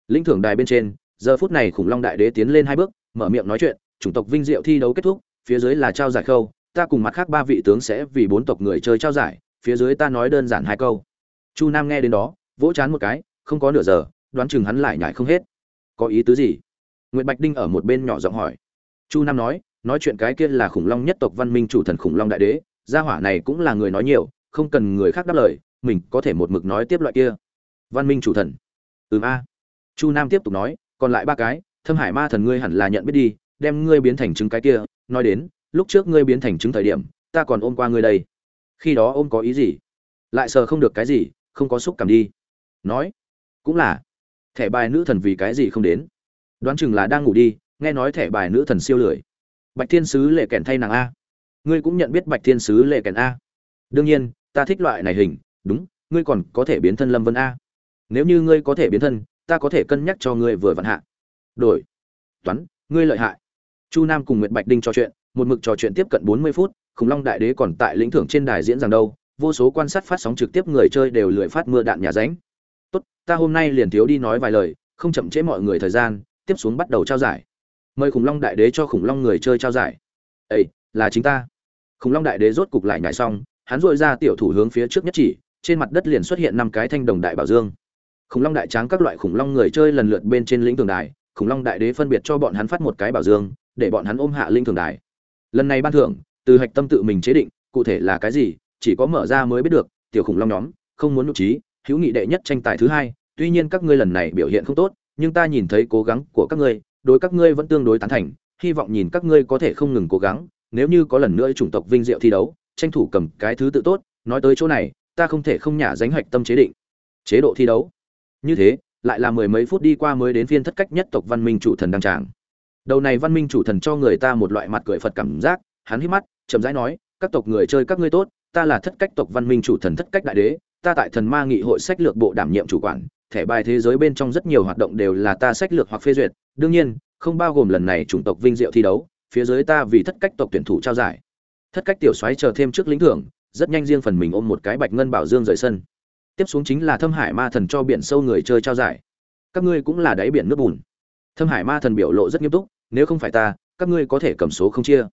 Linh thưởng đài bên trên, giờ phút này khủng long đại đế tiến lên hai bước, mở miệng nói chuyện, chủng tộc vinh diệu thi đấu kết thúc, phía dưới là trao giải khâu, ta cùng mặt khác ba vị tướng sẽ vì bốn tộc người chơi trao giải, phía dưới ta nói đơn giản hai câu. Chu nam nghe đến đó vỗ chán một cái, không có nửa giờ, đoán chừng hắn lại nhải không hết. Có ý tứ gì? Nguyễn bạch đinh ở một bên nhỏ giọng hỏi. Chu nam nói nói chuyện cái kia là khủng long nhất tộc văn minh chủ thần khủng long đại đế, gia hỏa này cũng là người nói nhiều, không cần người khác đáp lời, mình có thể một mực nói tiếp loại kia. Văn minh chủ thần. Ừm a. Chu nam tiếp tục nói, còn lại ba cái, thâm hải ma thần ngươi hẳn là nhận biết đi, đem ngươi biến thành trứng cái kia, nói đến, lúc trước ngươi biến thành trứng thời điểm, ta còn ôm qua ngươi đây. Khi đó ôm có ý gì? Lại sờ không được cái gì, không có xúc cảm đi nói, cũng là. Thẻ bài nữ thần vì cái gì không đến? Đoán chừng là đang ngủ đi, nghe nói thẻ bài nữ thần siêu lười. Bạch thiên sứ lệ kèn thay nàng a. Ngươi cũng nhận biết bạch thiên sứ lệ kèn a. Đương nhiên, ta thích loại này hình, đúng, ngươi còn có thể biến thân lâm vân a. Nếu như ngươi có thể biến thân, ta có thể cân nhắc cho ngươi vừa vặn hạ. Đổi. Toán, ngươi lợi hại. Chu nam cùng nguyệt bạch đinh trò chuyện, một mực trò chuyện tiếp cận bốn mươi phút, khủng long đại đế còn tại lĩnh thưởng trên đài diễn rằng đâu, vô số quan sát phát sóng trực tiếp người chơi đều lười phát mưa đạn nhà ránh ta hôm nay liền thiếu đi nói vài lời, không chậm trễ mọi người thời gian, tiếp xuống bắt đầu trao giải. Mời khủng long đại đế cho khủng long người chơi trao giải. Ây là chính ta. Khủng long đại đế rốt cục lại nhảy xong, hắn dội ra tiểu thủ hướng phía trước nhất chỉ, trên mặt đất liền xuất hiện năm cái thanh đồng đại bảo dương. Khủng long đại tráng các loại khủng long người chơi lần lượt bên trên lĩnh thường đài, khủng long đại đế phân biệt cho bọn hắn phát một cái bảo dương, để bọn hắn ôm hạ linh thường đài. Lần này ban thưởng, từ hạch tâm tự mình chế định, cụ thể là cái gì, chỉ có mở ra mới biết được, tiểu khủng long nhóm, không muốn nhục trí hữu nghị đệ nhất tranh tài thứ hai, tuy nhiên các ngươi lần này biểu hiện không tốt, nhưng ta nhìn thấy cố gắng của các ngươi, đối các ngươi vẫn tương đối tán thành, hy vọng nhìn các ngươi có thể không ngừng cố gắng, nếu như có lần nữa chủng tộc vinh diệu thi đấu, tranh thủ cầm cái thứ tự tốt, nói tới chỗ này, ta không thể không nhả danh hoạch tâm chế định. Chế độ thi đấu. Như thế, lại là mười mấy phút đi qua mới đến phiên thất cách nhất tộc văn minh chủ thần đăng tràng. Đầu này văn minh chủ thần cho người ta một loại mặt cười phật cảm giác, hắn hít mắt, chậm rãi nói, các tộc người chơi các ngươi tốt, ta là thất cách tộc văn minh chủ thần thất cách đại đế ta tại thần ma nghị hội sách lược bộ đảm nhiệm chủ quản, thẻ bài thế giới bên trong rất nhiều hoạt động đều là ta sách lược hoặc phê duyệt. Đương nhiên, không bao gồm lần này chủng tộc vinh diệu thi đấu, phía dưới ta vì thất cách tộc tuyển thủ trao giải. Thất cách tiểu xoáy chờ thêm trước lĩnh thưởng, rất nhanh riêng phần mình ôm một cái bạch ngân bảo dương rời sân. Tiếp xuống chính là thâm hải ma thần cho biển sâu người chơi trao giải. Các ngươi cũng là đáy biển nước bùn. Thâm hải ma thần biểu lộ rất nghiêm túc, nếu không phải ta, các ngươi có thể cầm số không chia.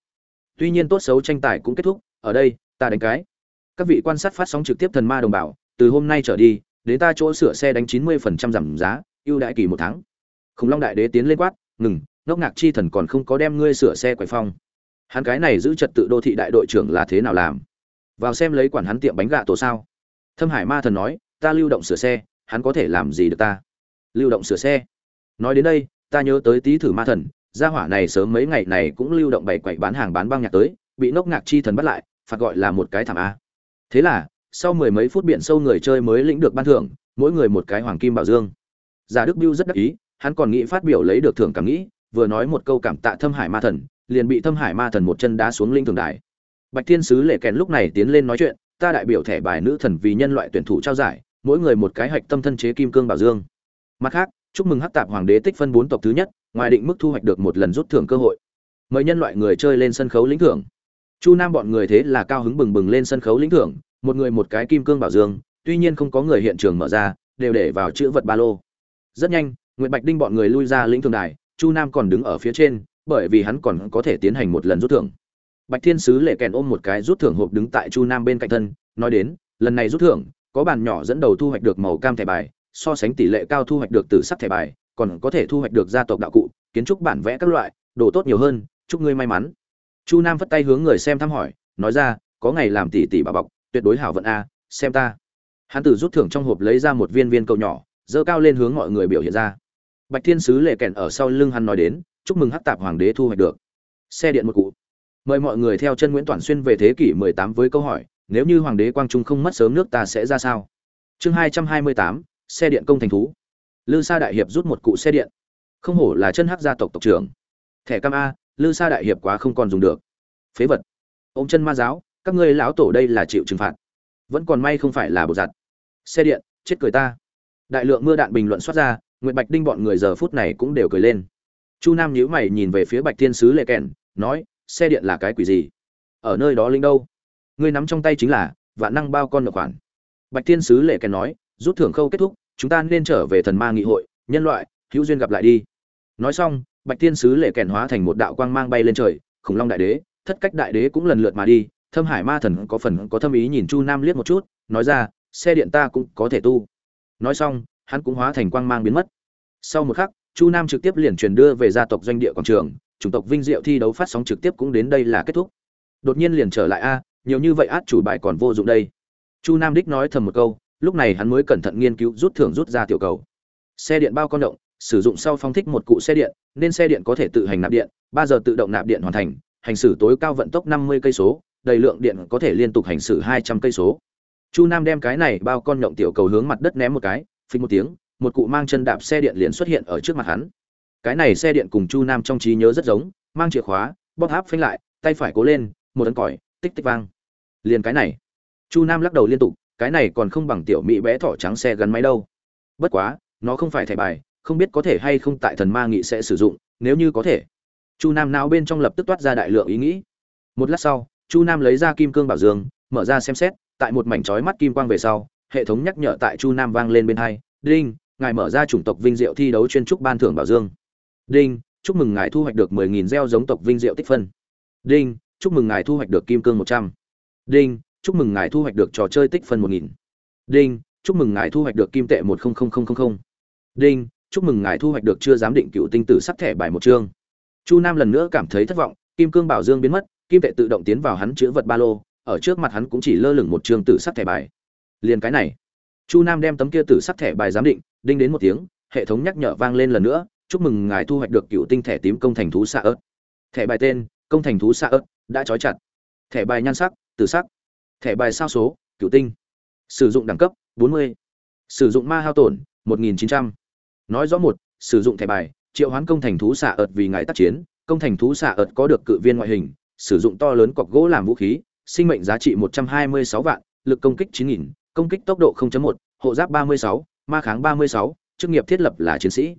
Tuy nhiên tốt xấu tranh tài cũng kết thúc, ở đây, ta đánh cái. Các vị quan sát phát sóng trực tiếp thần ma đồng bào từ hôm nay trở đi đến ta chỗ sửa xe đánh chín mươi phần trăm giảm giá, ưu đãi kỳ một tháng. Khủng long đại đế tiến lên quát, ngừng, ngốc ngạc chi thần còn không có đem ngươi sửa xe quậy phong. Hắn cái này giữ trật tự đô thị đại đội trưởng là thế nào làm? Vào xem lấy quản hắn tiệm bánh gà tổ sao. Thâm hải ma thần nói, ta lưu động sửa xe, hắn có thể làm gì được ta? Lưu động sửa xe? Nói đến đây, ta nhớ tới tý thử ma thần, gia hỏa này sớm mấy ngày này cũng lưu động bày quậy bán hàng bán băng nhạc tới, bị nốc ngạc chi thần bắt lại, phạt gọi là một cái thảm a. Thế là sau mười mấy phút biển sâu người chơi mới lĩnh được ban thưởng, mỗi người một cái hoàng kim bảo dương. Giả đức biêu rất đắc ý, hắn còn nghĩ phát biểu lấy được thưởng cảm nghĩ, vừa nói một câu cảm tạ thâm hải ma thần, liền bị thâm hải ma thần một chân đá xuống linh thường đài. Bạch thiên sứ lệ kèn lúc này tiến lên nói chuyện, ta đại biểu thẻ bài nữ thần vì nhân loại tuyển thủ trao giải, mỗi người một cái hạch tâm thân chế kim cương bảo dương. Mặt khác, chúc mừng hắc tạp hoàng đế tích phân bốn tộc thứ nhất, ngoài định mức thu hoạch được một lần rút thưởng cơ hội. Mời nhân loại người chơi lên sân khấu lĩnh thưởng. Chu nam bọn người thế là cao hứng bừng bừng lên sân khấu lĩnh thưởng một người một cái kim cương bảo dương, tuy nhiên không có người hiện trường mở ra, đều để vào chữ vật ba lô. Rất nhanh nguyễn bạch đinh bọn người lui ra lĩnh thường đài, chu nam còn đứng ở phía trên, bởi vì hắn còn có thể tiến hành một lần rút thưởng. Bạch thiên sứ lệ kèn ôm một cái rút thưởng hộp đứng tại chu nam bên cạnh thân, nói đến, lần này rút thưởng, có bàn nhỏ dẫn đầu thu hoạch được màu cam thẻ bài, so sánh tỷ lệ cao thu hoạch được từ sắc thẻ bài, còn có thể thu hoạch được gia tộc đạo cụ, kiến trúc bản vẽ các loại, đồ tốt nhiều hơn, chúc ngươi may mắn. Chu nam vất tay hướng người xem thăm hỏi, nói ra, có ngày làm tỷ tỷ bà bọc tuyệt đối hảo vận a xem ta. Hắn từ rút thưởng trong hộp lấy ra một viên viên cầu nhỏ dơ cao lên hướng mọi người biểu hiện ra. Bạch thiên sứ lệ kèn ở sau lưng hắn nói đến chúc mừng hắc tạp hoàng đế thu hoạch được. Xe điện một cụ. Mời mọi người theo chân nguyễn toàn xuyên về thế kỷ 18 với câu hỏi nếu như hoàng đế quang trung không mất sớm nước ta sẽ ra sao? Chương 228, xe điện công thành thú. Lư sa đại hiệp rút một cụ xe điện. Không hổ là chân hắc gia tộc tộc trưởng. Thẻ cam a lư sa đại hiệp quá không còn dùng được. Phế vật. Ông chân ma giáo các ngươi lão tổ đây là chịu trừng phạt. Vẫn còn may không phải là bột giặt xe điện, chết cười ta. Đại lượng mưa đạn bình luận xuất ra nguyễn bạch đinh bọn người giờ phút này cũng đều cười lên. Chu nam nhíu mày nhìn về phía bạch thiên sứ lệ kèn, nói, xe điện là cái quỷ gì? Ở nơi đó linh đâu? Ngươi nắm trong tay chính là vạn năng bao con nợ khoản. Bạch thiên sứ lệ kèn nói, rút thưởng khâu kết thúc, chúng ta nên trở về thần ma nghị hội, nhân loại, hữu duyên gặp lại đi. Nói xong, bạch thiên sứ lệ kèn hóa thành một đạo quang mang bay lên trời, khủng long đại đế, thất cách đại đế cũng lần lượt mà đi thâm hải ma thần có phần có thâm ý nhìn chu nam liếc một chút, nói ra, xe điện ta cũng có thể tu. Nói xong, hắn cũng hóa thành quang mang biến mất. Sau một khắc, chu nam trực tiếp liền truyền đưa về gia tộc doanh địa quảng trường, chủng tộc vinh diệu thi đấu phát sóng trực tiếp cũng đến đây là kết thúc. Đột nhiên liền trở lại, a, nhiều như vậy át chủ bài còn vô dụng đây. Chu nam đích nói thầm một câu, lúc này hắn mới cẩn thận nghiên cứu rút thưởng rút ra tiểu cầu. Xe điện bao con động, sử dụng sau phong thích một cụ xe điện, nên xe điện có thể tự hành nạp điện, ba giờ tự động nạp điện hoàn thành, hành xử tối cao vận tốc năm mươi cây số đầy lượng điện có thể liên tục hành xử hai trăm cây số. Chu nam đem cái này bao con nhộng tiểu cầu hướng mặt đất ném một cái, phình một tiếng, một cụ mang chân đạp xe điện liền xuất hiện ở trước mặt hắn. Cái này xe điện cùng chu nam trong trí nhớ rất giống, mang chìa khóa, bóp áp phanh lại, tay phải cố lên, một ấn còi, tích tích vang. Liền cái này. Chu nam lắc đầu liên tục, cái này còn không bằng tiểu mỹ bé thỏ trắng xe gắn máy đâu. Bất quá, nó không phải thẻ bài, không biết có thể hay không tại thần ma nghị sẽ sử dụng, nếu như có thể. Chu nam não bên trong lập tức toát ra đại lượng ý nghĩ. Một lát sau chu nam lấy ra kim cương bảo dương, mở ra xem xét, tại một mảnh trói mắt kim quang về sau, hệ thống nhắc nhở tại chu nam vang lên bên hai, đinh, ngài mở ra chủng tộc vinh diệu thi đấu chuyên trúc ban thưởng bảo dương đinh, chúc mừng ngài thu hoạch được mười nghìn gieo giống tộc vinh diệu tích phân đinh, chúc mừng ngài thu hoạch được kim cương 100. đinh, chúc mừng ngài thu hoạch được trò chơi tích phân 1.000. đinh, chúc mừng ngài thu hoạch được kim tệ 100000. đinh, chúc mừng ngài thu hoạch được chưa giám định cựu tinh tử sắc thẻ bài một chương chu nam lần nữa cảm thấy thất vọng, kim cương bảo dương biến mất kim tệ tự động tiến vào hắn chữ vật ba lô, ở trước mặt hắn cũng chỉ lơ lửng một trường tử sắc thẻ bài. Liền cái này. Chu nam đem tấm kia tử sắc thẻ bài giám định, đinh đến một tiếng, hệ thống nhắc nhở vang lên lần nữa, chúc mừng ngài thu hoạch được cựu tinh thẻ tím công thành thú xạ ớt. Thẻ bài tên, công thành thú xạ ớt, đã trói chặt. Thẻ bài nhan sắc, tử sắc. Thẻ bài sao số, cựu tinh. Sử dụng đẳng cấp 40. sử dụng ma hao tổn 1900. nói rõ một, sử dụng thẻ bài, triệu hoán công thành thú xạ ớt vì ngài tác chiến, công thành thú xạ ớt có được cự viên ngoại hình sử dụng to lớn cọc gỗ làm vũ khí sinh mệnh giá trị 126 vạn lực công kích 9000, công kích tốc độ 0.1, hộ giáp 36, ma kháng 36, chức nghiệp thiết lập là chiến sĩ.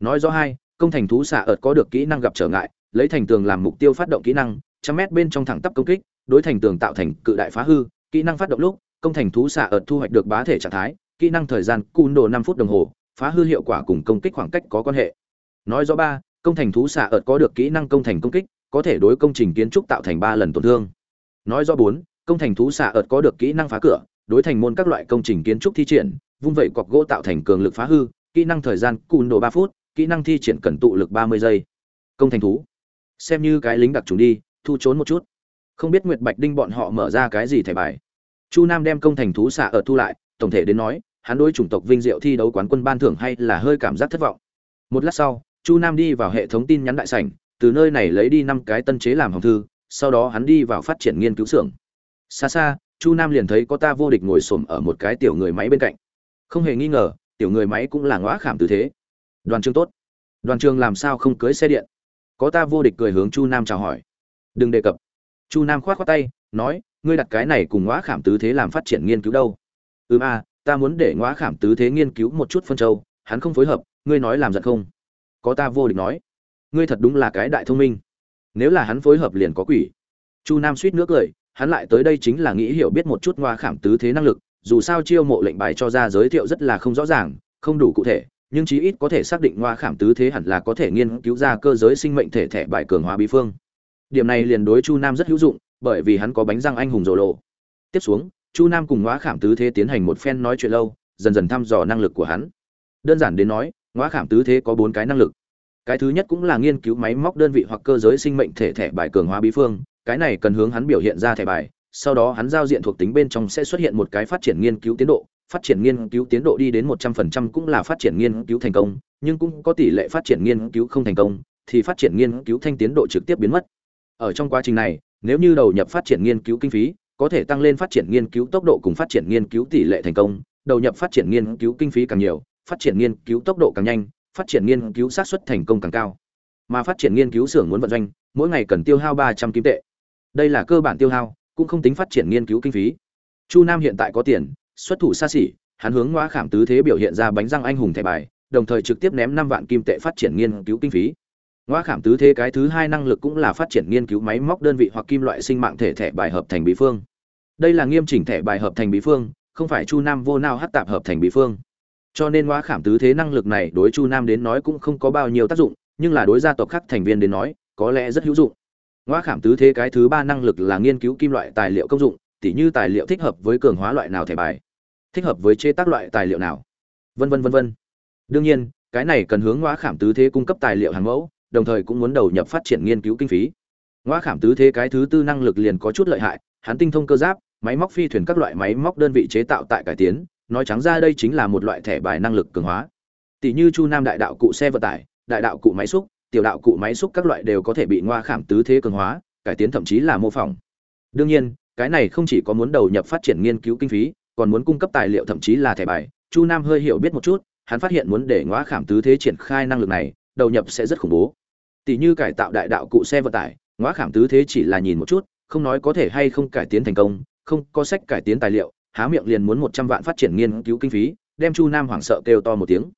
Nói rõ hai công thành thú xạ ợt có được kỹ năng gặp trở ngại lấy thành tường làm mục tiêu phát động kỹ năng trăm mét bên trong thẳng tắp công kích đối thành tường tạo thành cự đại phá hư kỹ năng phát động lúc công thành thú xạ ợt thu hoạch được bá thể trạng thái kỹ năng thời gian cooldown đồ năm phút đồng hồ phá hư hiệu quả cùng công kích khoảng cách có quan hệ. Nói rõ ba công thành thú xạ ợt có được kỹ năng công thành công kích có thể đối công trình kiến trúc tạo thành ba lần tổn thương. Nói rõ bốn, công thành thú xạ ợt có được kỹ năng phá cửa, đối thành môn các loại công trình kiến trúc thi triển, vung vẩy cọc gỗ tạo thành cường lực phá hư, kỹ năng thời gian cùn đồ ba phút, kỹ năng thi triển cần tụ lực ba mươi giây. Công thành thú. Xem như cái lính đặc trùng đi, thu trốn một chút. Không biết nguyệt bạch đinh bọn họ mở ra cái gì thẻ bài. Chu nam đem công thành thú xạ ở thu lại, tổng thể đến nói, hắn đối chủng tộc vinh diệu thi đấu quán quân ban thưởng hay là hơi cảm giác thất vọng. Một lát sau, chu nam đi vào hệ thống tin nhắn đại sảnh từ nơi này lấy đi năm cái tân chế làm hồng thư, sau đó hắn đi vào phát triển nghiên cứu xưởng. Xa xa, chu nam liền thấy có ta vô địch ngồi xổm ở một cái tiểu người máy bên cạnh. Không hề nghi ngờ, tiểu người máy cũng là ngõ khảm tư thế. Đoàn trường tốt. Đoàn trường làm sao không cưới xe điện? Có ta vô địch cười hướng chu nam chào hỏi. Đừng đề cập. Chu nam khoát khoát tay, nói, ngươi đặt cái này cùng ngõ khảm tứ thế làm phát triển nghiên cứu đâu? Ừm a, ta muốn để ngõ khảm tứ thế nghiên cứu một chút phân châu, hắn không phối hợp, ngươi nói làm giận không? Có ta vô địch nói ngươi thật đúng là cái đại thông minh. Nếu là hắn phối hợp liền có quỷ. Chu nam suýt nước cười, hắn lại tới đây chính là nghĩ hiểu biết một chút ngoa khảm tứ thế năng lực, dù sao chiêu mộ lệnh bài cho ra giới thiệu rất là không rõ ràng, không đủ cụ thể, nhưng chí ít có thể xác định ngoa khảm tứ thế hẳn là có thể nghiên cứu ra cơ giới sinh mệnh thể thể bài cường hóa bí phương. Điểm này liền đối chu nam rất hữu dụng, bởi vì hắn có bánh răng anh hùng rồ lộ. Tiếp xuống, chu nam cùng ngoa khảm tứ thế tiến hành một phen nói chuyện lâu, dần dần thăm dò năng lực của hắn. Đơn giản đến nói, ngoa khảm tứ thế có bốn cái năng lực cái thứ nhất cũng là nghiên cứu máy móc đơn vị hoặc cơ giới sinh mệnh thể thẻ bài cường hóa bí phương cái này cần hướng hắn biểu hiện ra thẻ bài sau đó hắn giao diện thuộc tính bên trong sẽ xuất hiện một cái phát triển nghiên cứu tiến độ phát triển nghiên cứu tiến độ đi đến một trăm phần trăm cũng là phát triển nghiên cứu thành công nhưng cũng có tỷ lệ phát triển nghiên cứu không thành công thì phát triển nghiên cứu thanh tiến độ trực tiếp biến mất ở trong quá trình này nếu như đầu nhập phát triển nghiên cứu kinh phí có thể tăng lên phát triển nghiên cứu tốc độ cùng phát triển nghiên cứu tỷ lệ thành công đầu nhập phát triển nghiên cứu kinh phí càng nhiều phát triển nghiên cứu tốc độ càng nhanh phát triển nghiên cứu xác suất thành công càng cao. Mà phát triển nghiên cứu xưởng muốn vận doanh, mỗi ngày cần tiêu hao ba trăm kim tệ. Đây là cơ bản tiêu hao, cũng không tính phát triển nghiên cứu kinh phí. Chu nam hiện tại có tiền, xuất thủ xa xỉ, hắn hướng ngoa khảm tứ thế biểu hiện ra bánh răng anh hùng thẻ bài, đồng thời trực tiếp ném năm vạn kim tệ phát triển nghiên cứu kinh phí. Ngoa khảm tứ thế cái thứ hai năng lực cũng là phát triển nghiên cứu máy móc đơn vị hoặc kim loại sinh mạng thể thẻ bài hợp thành bí phương. Đây là nghiêm chỉnh thẻ bài hợp thành bí phương, không phải chu nam vô nào hắc tạp hợp thành bí phương cho nên ngoa khảm tứ thế năng lực này đối chu nam đến nói cũng không có bao nhiêu tác dụng, nhưng là đối gia tộc khác thành viên đến nói, có lẽ rất hữu dụng. Ngoa khảm tứ thế cái thứ ba năng lực là nghiên cứu kim loại tài liệu công dụng, tỉ như tài liệu thích hợp với cường hóa loại nào thẻ bài, thích hợp với chế tác loại tài liệu nào, vân vân vân vân. Đương nhiên, cái này cần hướng ngoa khảm tứ thế cung cấp tài liệu hàng mẫu, đồng thời cũng muốn đầu nhập phát triển nghiên cứu kinh phí. Ngoa khảm tứ thế cái thứ tư năng lực liền có chút lợi hại, hắn tinh thông cơ giáp, máy móc phi thuyền các loại máy móc đơn vị chế tạo tại cải tiến nói trắng ra đây chính là một loại thẻ bài năng lực cường hóa. Tỷ như chu nam đại đạo cụ xe vận tải, đại đạo cụ máy xúc, tiểu đạo cụ máy xúc các loại đều có thể bị ngoa khảm tứ thế cường hóa, cải tiến thậm chí là mô phỏng. Đương nhiên, cái này không chỉ có muốn đầu nhập phát triển nghiên cứu kinh phí, còn muốn cung cấp tài liệu thậm chí là thẻ bài. Chu nam hơi hiểu biết một chút, hắn phát hiện muốn để ngoa khảm tứ thế triển khai năng lực này, đầu nhập sẽ rất khủng bố. Tỷ như cải tạo đại đạo cụ xe vận tải, ngoa khảm tứ thế chỉ là nhìn một chút, không nói có thể hay không cải tiến thành công, không có sách cải tiến tài liệu há miệng liền muốn một trăm vạn phát triển nghiên cứu kinh phí, đem chu nam hoảng sợ kêu to một tiếng.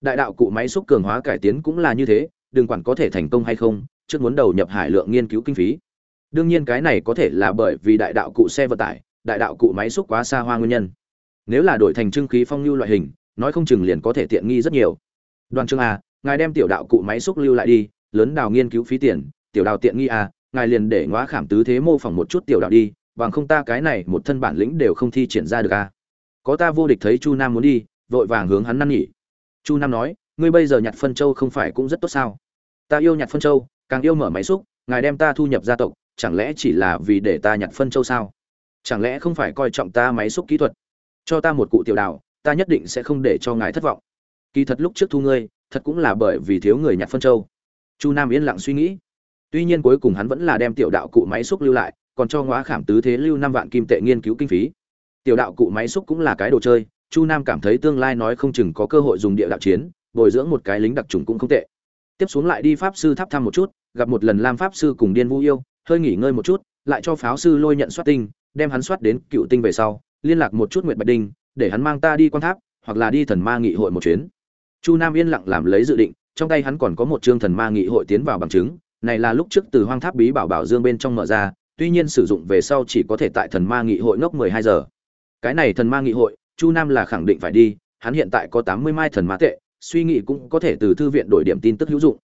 Đại đạo cụ máy xúc cường hóa cải tiến cũng là như thế, đừng quản có thể thành công hay không, trước muốn đầu nhập hải lượng nghiên cứu kinh phí. Đương nhiên cái này có thể là bởi vì đại đạo cụ xe vận tải, đại đạo cụ máy xúc quá xa hoa nguyên nhân. Nếu là đổi thành trưng khí phong lưu loại hình, nói không chừng liền có thể tiện nghi rất nhiều. Đoàn trương a, ngài đem tiểu đạo cụ máy xúc lưu lại đi, lớn đào nghiên cứu phí tiền, tiểu đào tiện nghi a, ngài liền để ngóa khảm tứ thế mô phỏng một chút tiểu đạo đi bằng không ta cái này một thân bản lĩnh đều không thi triển ra được a có ta vô địch thấy chu nam muốn đi, vội vàng hướng hắn năn nhỉ chu nam nói, ngươi bây giờ nhặt phân châu không phải cũng rất tốt sao? Ta yêu nhặt phân châu, càng yêu mở máy xúc, ngài đem ta thu nhập gia tộc, chẳng lẽ chỉ là vì để ta nhặt phân châu sao? Chẳng lẽ không phải coi trọng ta máy xúc kỹ thuật? Cho ta một cụ tiểu đào, ta nhất định sẽ không để cho ngài thất vọng. Kỳ thật lúc trước thu ngươi, thật cũng là bởi vì thiếu người nhặt phân châu. Chu nam yên lặng suy nghĩ. Tuy nhiên cuối cùng hắn vẫn là đem tiểu đạo cụ máy xúc lưu lại còn cho ngõ khảm tứ thế lưu năm vạn kim tệ nghiên cứu kinh phí. Tiểu đạo cụ máy xúc cũng là cái đồ chơi, chu nam cảm thấy tương lai nói không chừng có cơ hội dùng địa đạo chiến, bồi dưỡng một cái lính đặc trùng cũng không tệ. Tiếp xuống lại đi pháp sư tháp thăm một chút, gặp một lần lam pháp sư cùng điên vũ yêu, hơi nghỉ ngơi một chút, lại cho pháo sư lôi nhận soát tinh, đem hắn soát đến cựu tinh về sau, liên lạc một chút nguyệt bạch đinh, để hắn mang ta đi quan tháp, hoặc là đi thần ma nghị hội một chuyến. Chu nam yên lặng làm lấy dự định, trong tay hắn còn có một chương thần ma nghị hội tiến vào bằng chứng, này là lúc trước từ hoang tháp bí bảo bảo dương bên trong mở ra tuy nhiên sử dụng về sau chỉ có thể tại thần ma nghị hội ngốc 12 giờ. Cái này thần ma nghị hội, Chu Nam là khẳng định phải đi, hắn hiện tại có 80 mai thần ma tệ, suy nghĩ cũng có thể từ thư viện đổi điểm tin tức hữu dụng.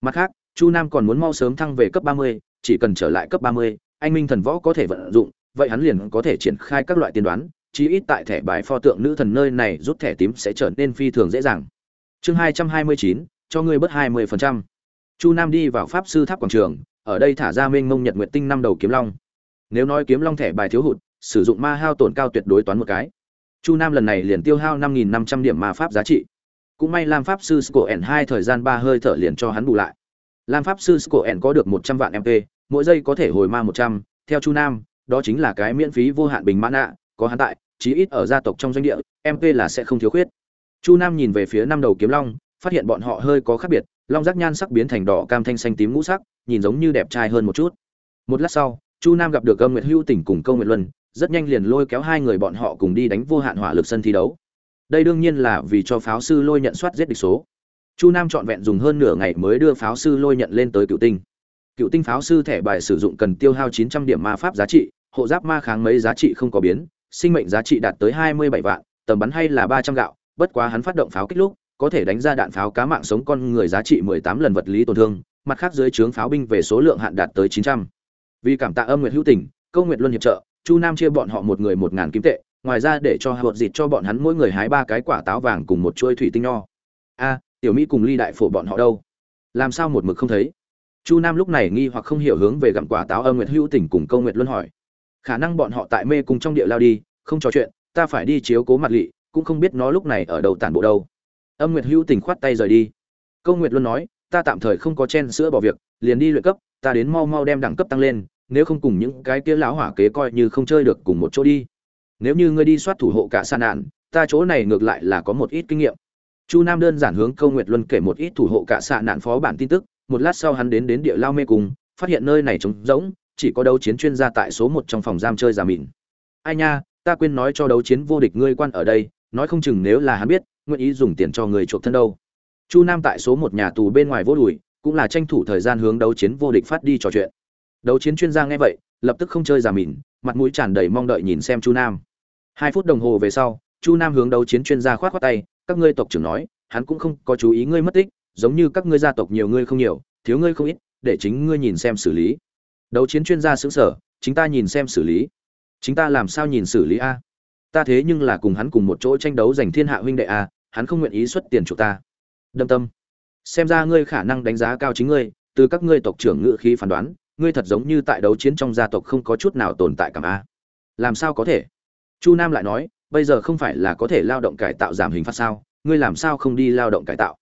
Mặt khác, Chu Nam còn muốn mau sớm thăng về cấp 30, chỉ cần trở lại cấp 30, anh minh thần võ có thể vận dụng, vậy hắn liền có thể triển khai các loại tiên đoán, chí ít tại thẻ bài pho tượng nữ thần nơi này rút thẻ tím sẽ trở nên phi thường dễ dàng. Chương 229, cho ngươi bớt 20%. Chu Nam đi vào pháp sư tháp quảng trường, ở đây thả ra mênh mông nhật nguyệt tinh năm đầu kiếm long. Nếu nói kiếm long thẻ bài thiếu hụt, sử dụng ma hao tổn cao tuyệt đối toán một cái. Chu Nam lần này liền tiêu hao 5500 điểm ma pháp giá trị. Cũng may Lam pháp sư Scoen hai thời gian ba hơi thở liền cho hắn bù lại. Lam pháp sư Scoen có được 100 vạn MP, mỗi giây có thể hồi ma 100, theo Chu Nam, đó chính là cái miễn phí vô hạn bình mãn ạ, có hắn tại, chí ít ở gia tộc trong doanh địa, MP là sẽ không thiếu khuyết. Chu Nam nhìn về phía năm đầu kiếm long, phát hiện bọn họ hơi có khác biệt, long giác nhan sắc biến thành đỏ cam thanh xanh tím ngũ sắc, nhìn giống như đẹp trai hơn một chút. Một lát sau, Chu Nam gặp được Âm Nguyệt Hưu Tỉnh cùng Câu Nguyệt Luân, rất nhanh liền lôi kéo hai người bọn họ cùng đi đánh vô hạn hỏa lực sân thi đấu. Đây đương nhiên là vì cho pháo sư lôi nhận soát giết địch số. Chu Nam trọn vẹn dùng hơn nửa ngày mới đưa pháo sư lôi nhận lên tới cựu tinh. Cựu tinh pháo sư thẻ bài sử dụng cần tiêu hao 900 điểm ma pháp giá trị, hộ giáp ma kháng mấy giá trị không có biến, sinh mệnh giá trị đạt tới 27 vạn, tầm bắn hay là 300 gạo, bất quá hắn phát động pháo kích lúc, có thể đánh ra đạn pháo cá mạng sống con người giá trị 18 lần vật lý tổn thương, mặt khác dưới trướng pháo binh về số lượng hạn đạt tới 900. Vì cảm tạ âm nguyệt hữu tình, câu nguyệt luân hiệp trợ, Chu Nam chia bọn họ một người 1000 kim tệ, ngoài ra để cho hợp dịt cho bọn hắn mỗi người hái ba cái quả táo vàng cùng một chuôi thủy tinh nho. A, tiểu mỹ cùng ly đại phổ bọn họ đâu? Làm sao một mực không thấy? Chu Nam lúc này nghi hoặc không hiểu hướng về gặm quả táo âm nguyệt hữu tình cùng câu nguyệt luân hỏi. Khả năng bọn họ tại mê cùng trong địa lao đi, không trò chuyện, ta phải đi chiếu cố mặt lị, cũng không biết nó lúc này ở đầu tản bộ đâu âm nguyệt hữu tình khoát tay rời đi. Câu nguyệt luôn nói, ta tạm thời không có chen sữa bỏ việc, liền đi luyện cấp, ta đến mau mau đem đẳng cấp tăng lên, nếu không cùng những cái kia lão hỏa kế coi như không chơi được cùng một chỗ đi. Nếu như ngươi đi soát thủ hộ cả san nạn ta chỗ này ngược lại là có một ít kinh nghiệm. Chu nam đơn giản hướng câu nguyệt luân kể một ít thủ hộ cả xạ nạn phó bản tin tức, một lát sau hắn đến đến địa lao mê cùng phát hiện nơi này trống rỗng, chỉ có đấu chiến chuyên gia tại số một trong phòng giam chơi giả mịn ai nha, ta quên nói cho đấu chiến vô địch ngươi quan ở đây, nói không chừng nếu là hắn biết nguyện ý dùng tiền cho người chuộc thân đâu. Chu nam tại số một nhà tù bên ngoài vô đùi, cũng là tranh thủ thời gian hướng đấu chiến vô địch phát đi trò chuyện. Đấu chiến chuyên gia nghe vậy, lập tức không chơi giả mìn, mặt mũi tràn đầy mong đợi nhìn xem chu nam. Hai phút đồng hồ về sau, chu nam hướng đấu chiến chuyên gia khoát khoát tay, các ngươi tộc trưởng nói, hắn cũng không có chú ý ngươi mất tích, giống như các ngươi gia tộc nhiều ngươi không nhiều, thiếu ngươi không ít, để chính ngươi nhìn xem xử lý. Đấu chiến chuyên gia xứng sở chính ta nhìn xem xử lý. Chính ta làm sao nhìn xử lý a? Ta thế nhưng là cùng hắn cùng một chỗ tranh đấu giành thiên hạ huynh đệ a hắn không nguyện ý xuất tiền chuộc ta. Đâm tâm. Xem ra ngươi khả năng đánh giá cao chính ngươi, từ các ngươi tộc trưởng ngự khí phán đoán, ngươi thật giống như tại đấu chiến trong gia tộc không có chút nào tồn tại cảm a. Làm sao có thể? Chu nam lại nói, bây giờ không phải là có thể lao động cải tạo giảm hình phạt sao, ngươi làm sao không đi lao động cải tạo?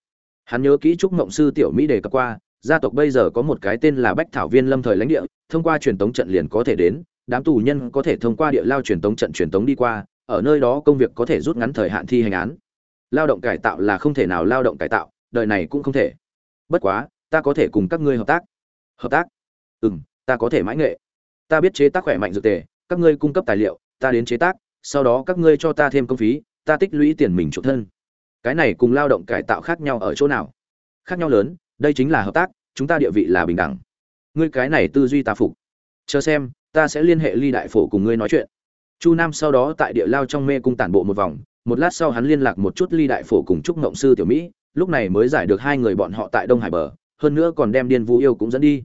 Hắn nhớ kỹ trúc mộng sư tiểu mỹ đề cập qua, gia tộc bây giờ có một cái tên là bách thảo viên lâm thời lãnh địa, thông qua truyền tống trận liền có thể đến, đám tù nhân có thể thông qua địa lao truyền tống trận truyền tống đi qua, ở nơi đó công việc có thể rút ngắn thời hạn thi hành án lao động cải tạo là không thể nào lao động cải tạo, đời này cũng không thể. Bất quá, ta có thể cùng các ngươi hợp tác. Hợp tác? Ừ m ta có thể mãi nghệ. Ta biết chế tác khỏe mạnh dược tề, các ngươi cung cấp tài liệu, ta đến chế tác, sau đó các ngươi cho ta thêm công phí, ta tích lũy tiền mình chủ thân. Cái này cùng lao động cải tạo khác nhau ở chỗ nào? Khác nhau lớn, đây chính là hợp tác, chúng ta địa vị là bình đẳng. Ngươi cái này tư duy ta phục. Chờ xem, ta sẽ liên hệ ly đại phổ cùng ngươi nói chuyện. Chu nam sau đó tại địa lao trong mê cung tản bộ một vòng một lát sau hắn liên lạc một chút ly đại phổ cùng trúc ngộng sư tiểu mỹ, lúc này mới giải được hai người bọn họ tại đông hải bờ, hơn nữa còn đem điên vũ yêu cũng dẫn đi.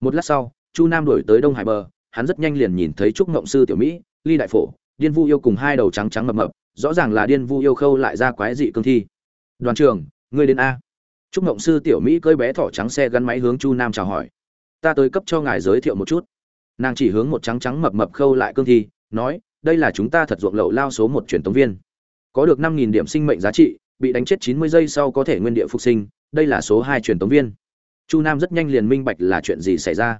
Một lát sau, chu nam đổi tới đông hải bờ, hắn rất nhanh liền nhìn thấy trúc ngộng sư tiểu mỹ, ly đại phổ điên vu yêu cùng hai đầu trắng trắng mập mập, rõ ràng là điên vu yêu khâu lại ra quái dị cương thi. Đoàn trưởng, ngươi đến a? Trúc ngộng sư tiểu mỹ cơi bé thỏ trắng xe gắn máy hướng chu nam chào hỏi. Ta tới cấp cho ngài giới thiệu một chút. Nàng chỉ hướng một trắng trắng mập mập khâu lại cương thi, nói, đây là chúng ta thật ruộng lậu lao số một truyền tống viên có được năm nghìn điểm sinh mệnh giá trị, bị đánh chết chín mươi giây sau có thể nguyên địa phục sinh, đây là số hai truyền tống viên. Chu nam rất nhanh liền minh bạch là chuyện gì xảy ra.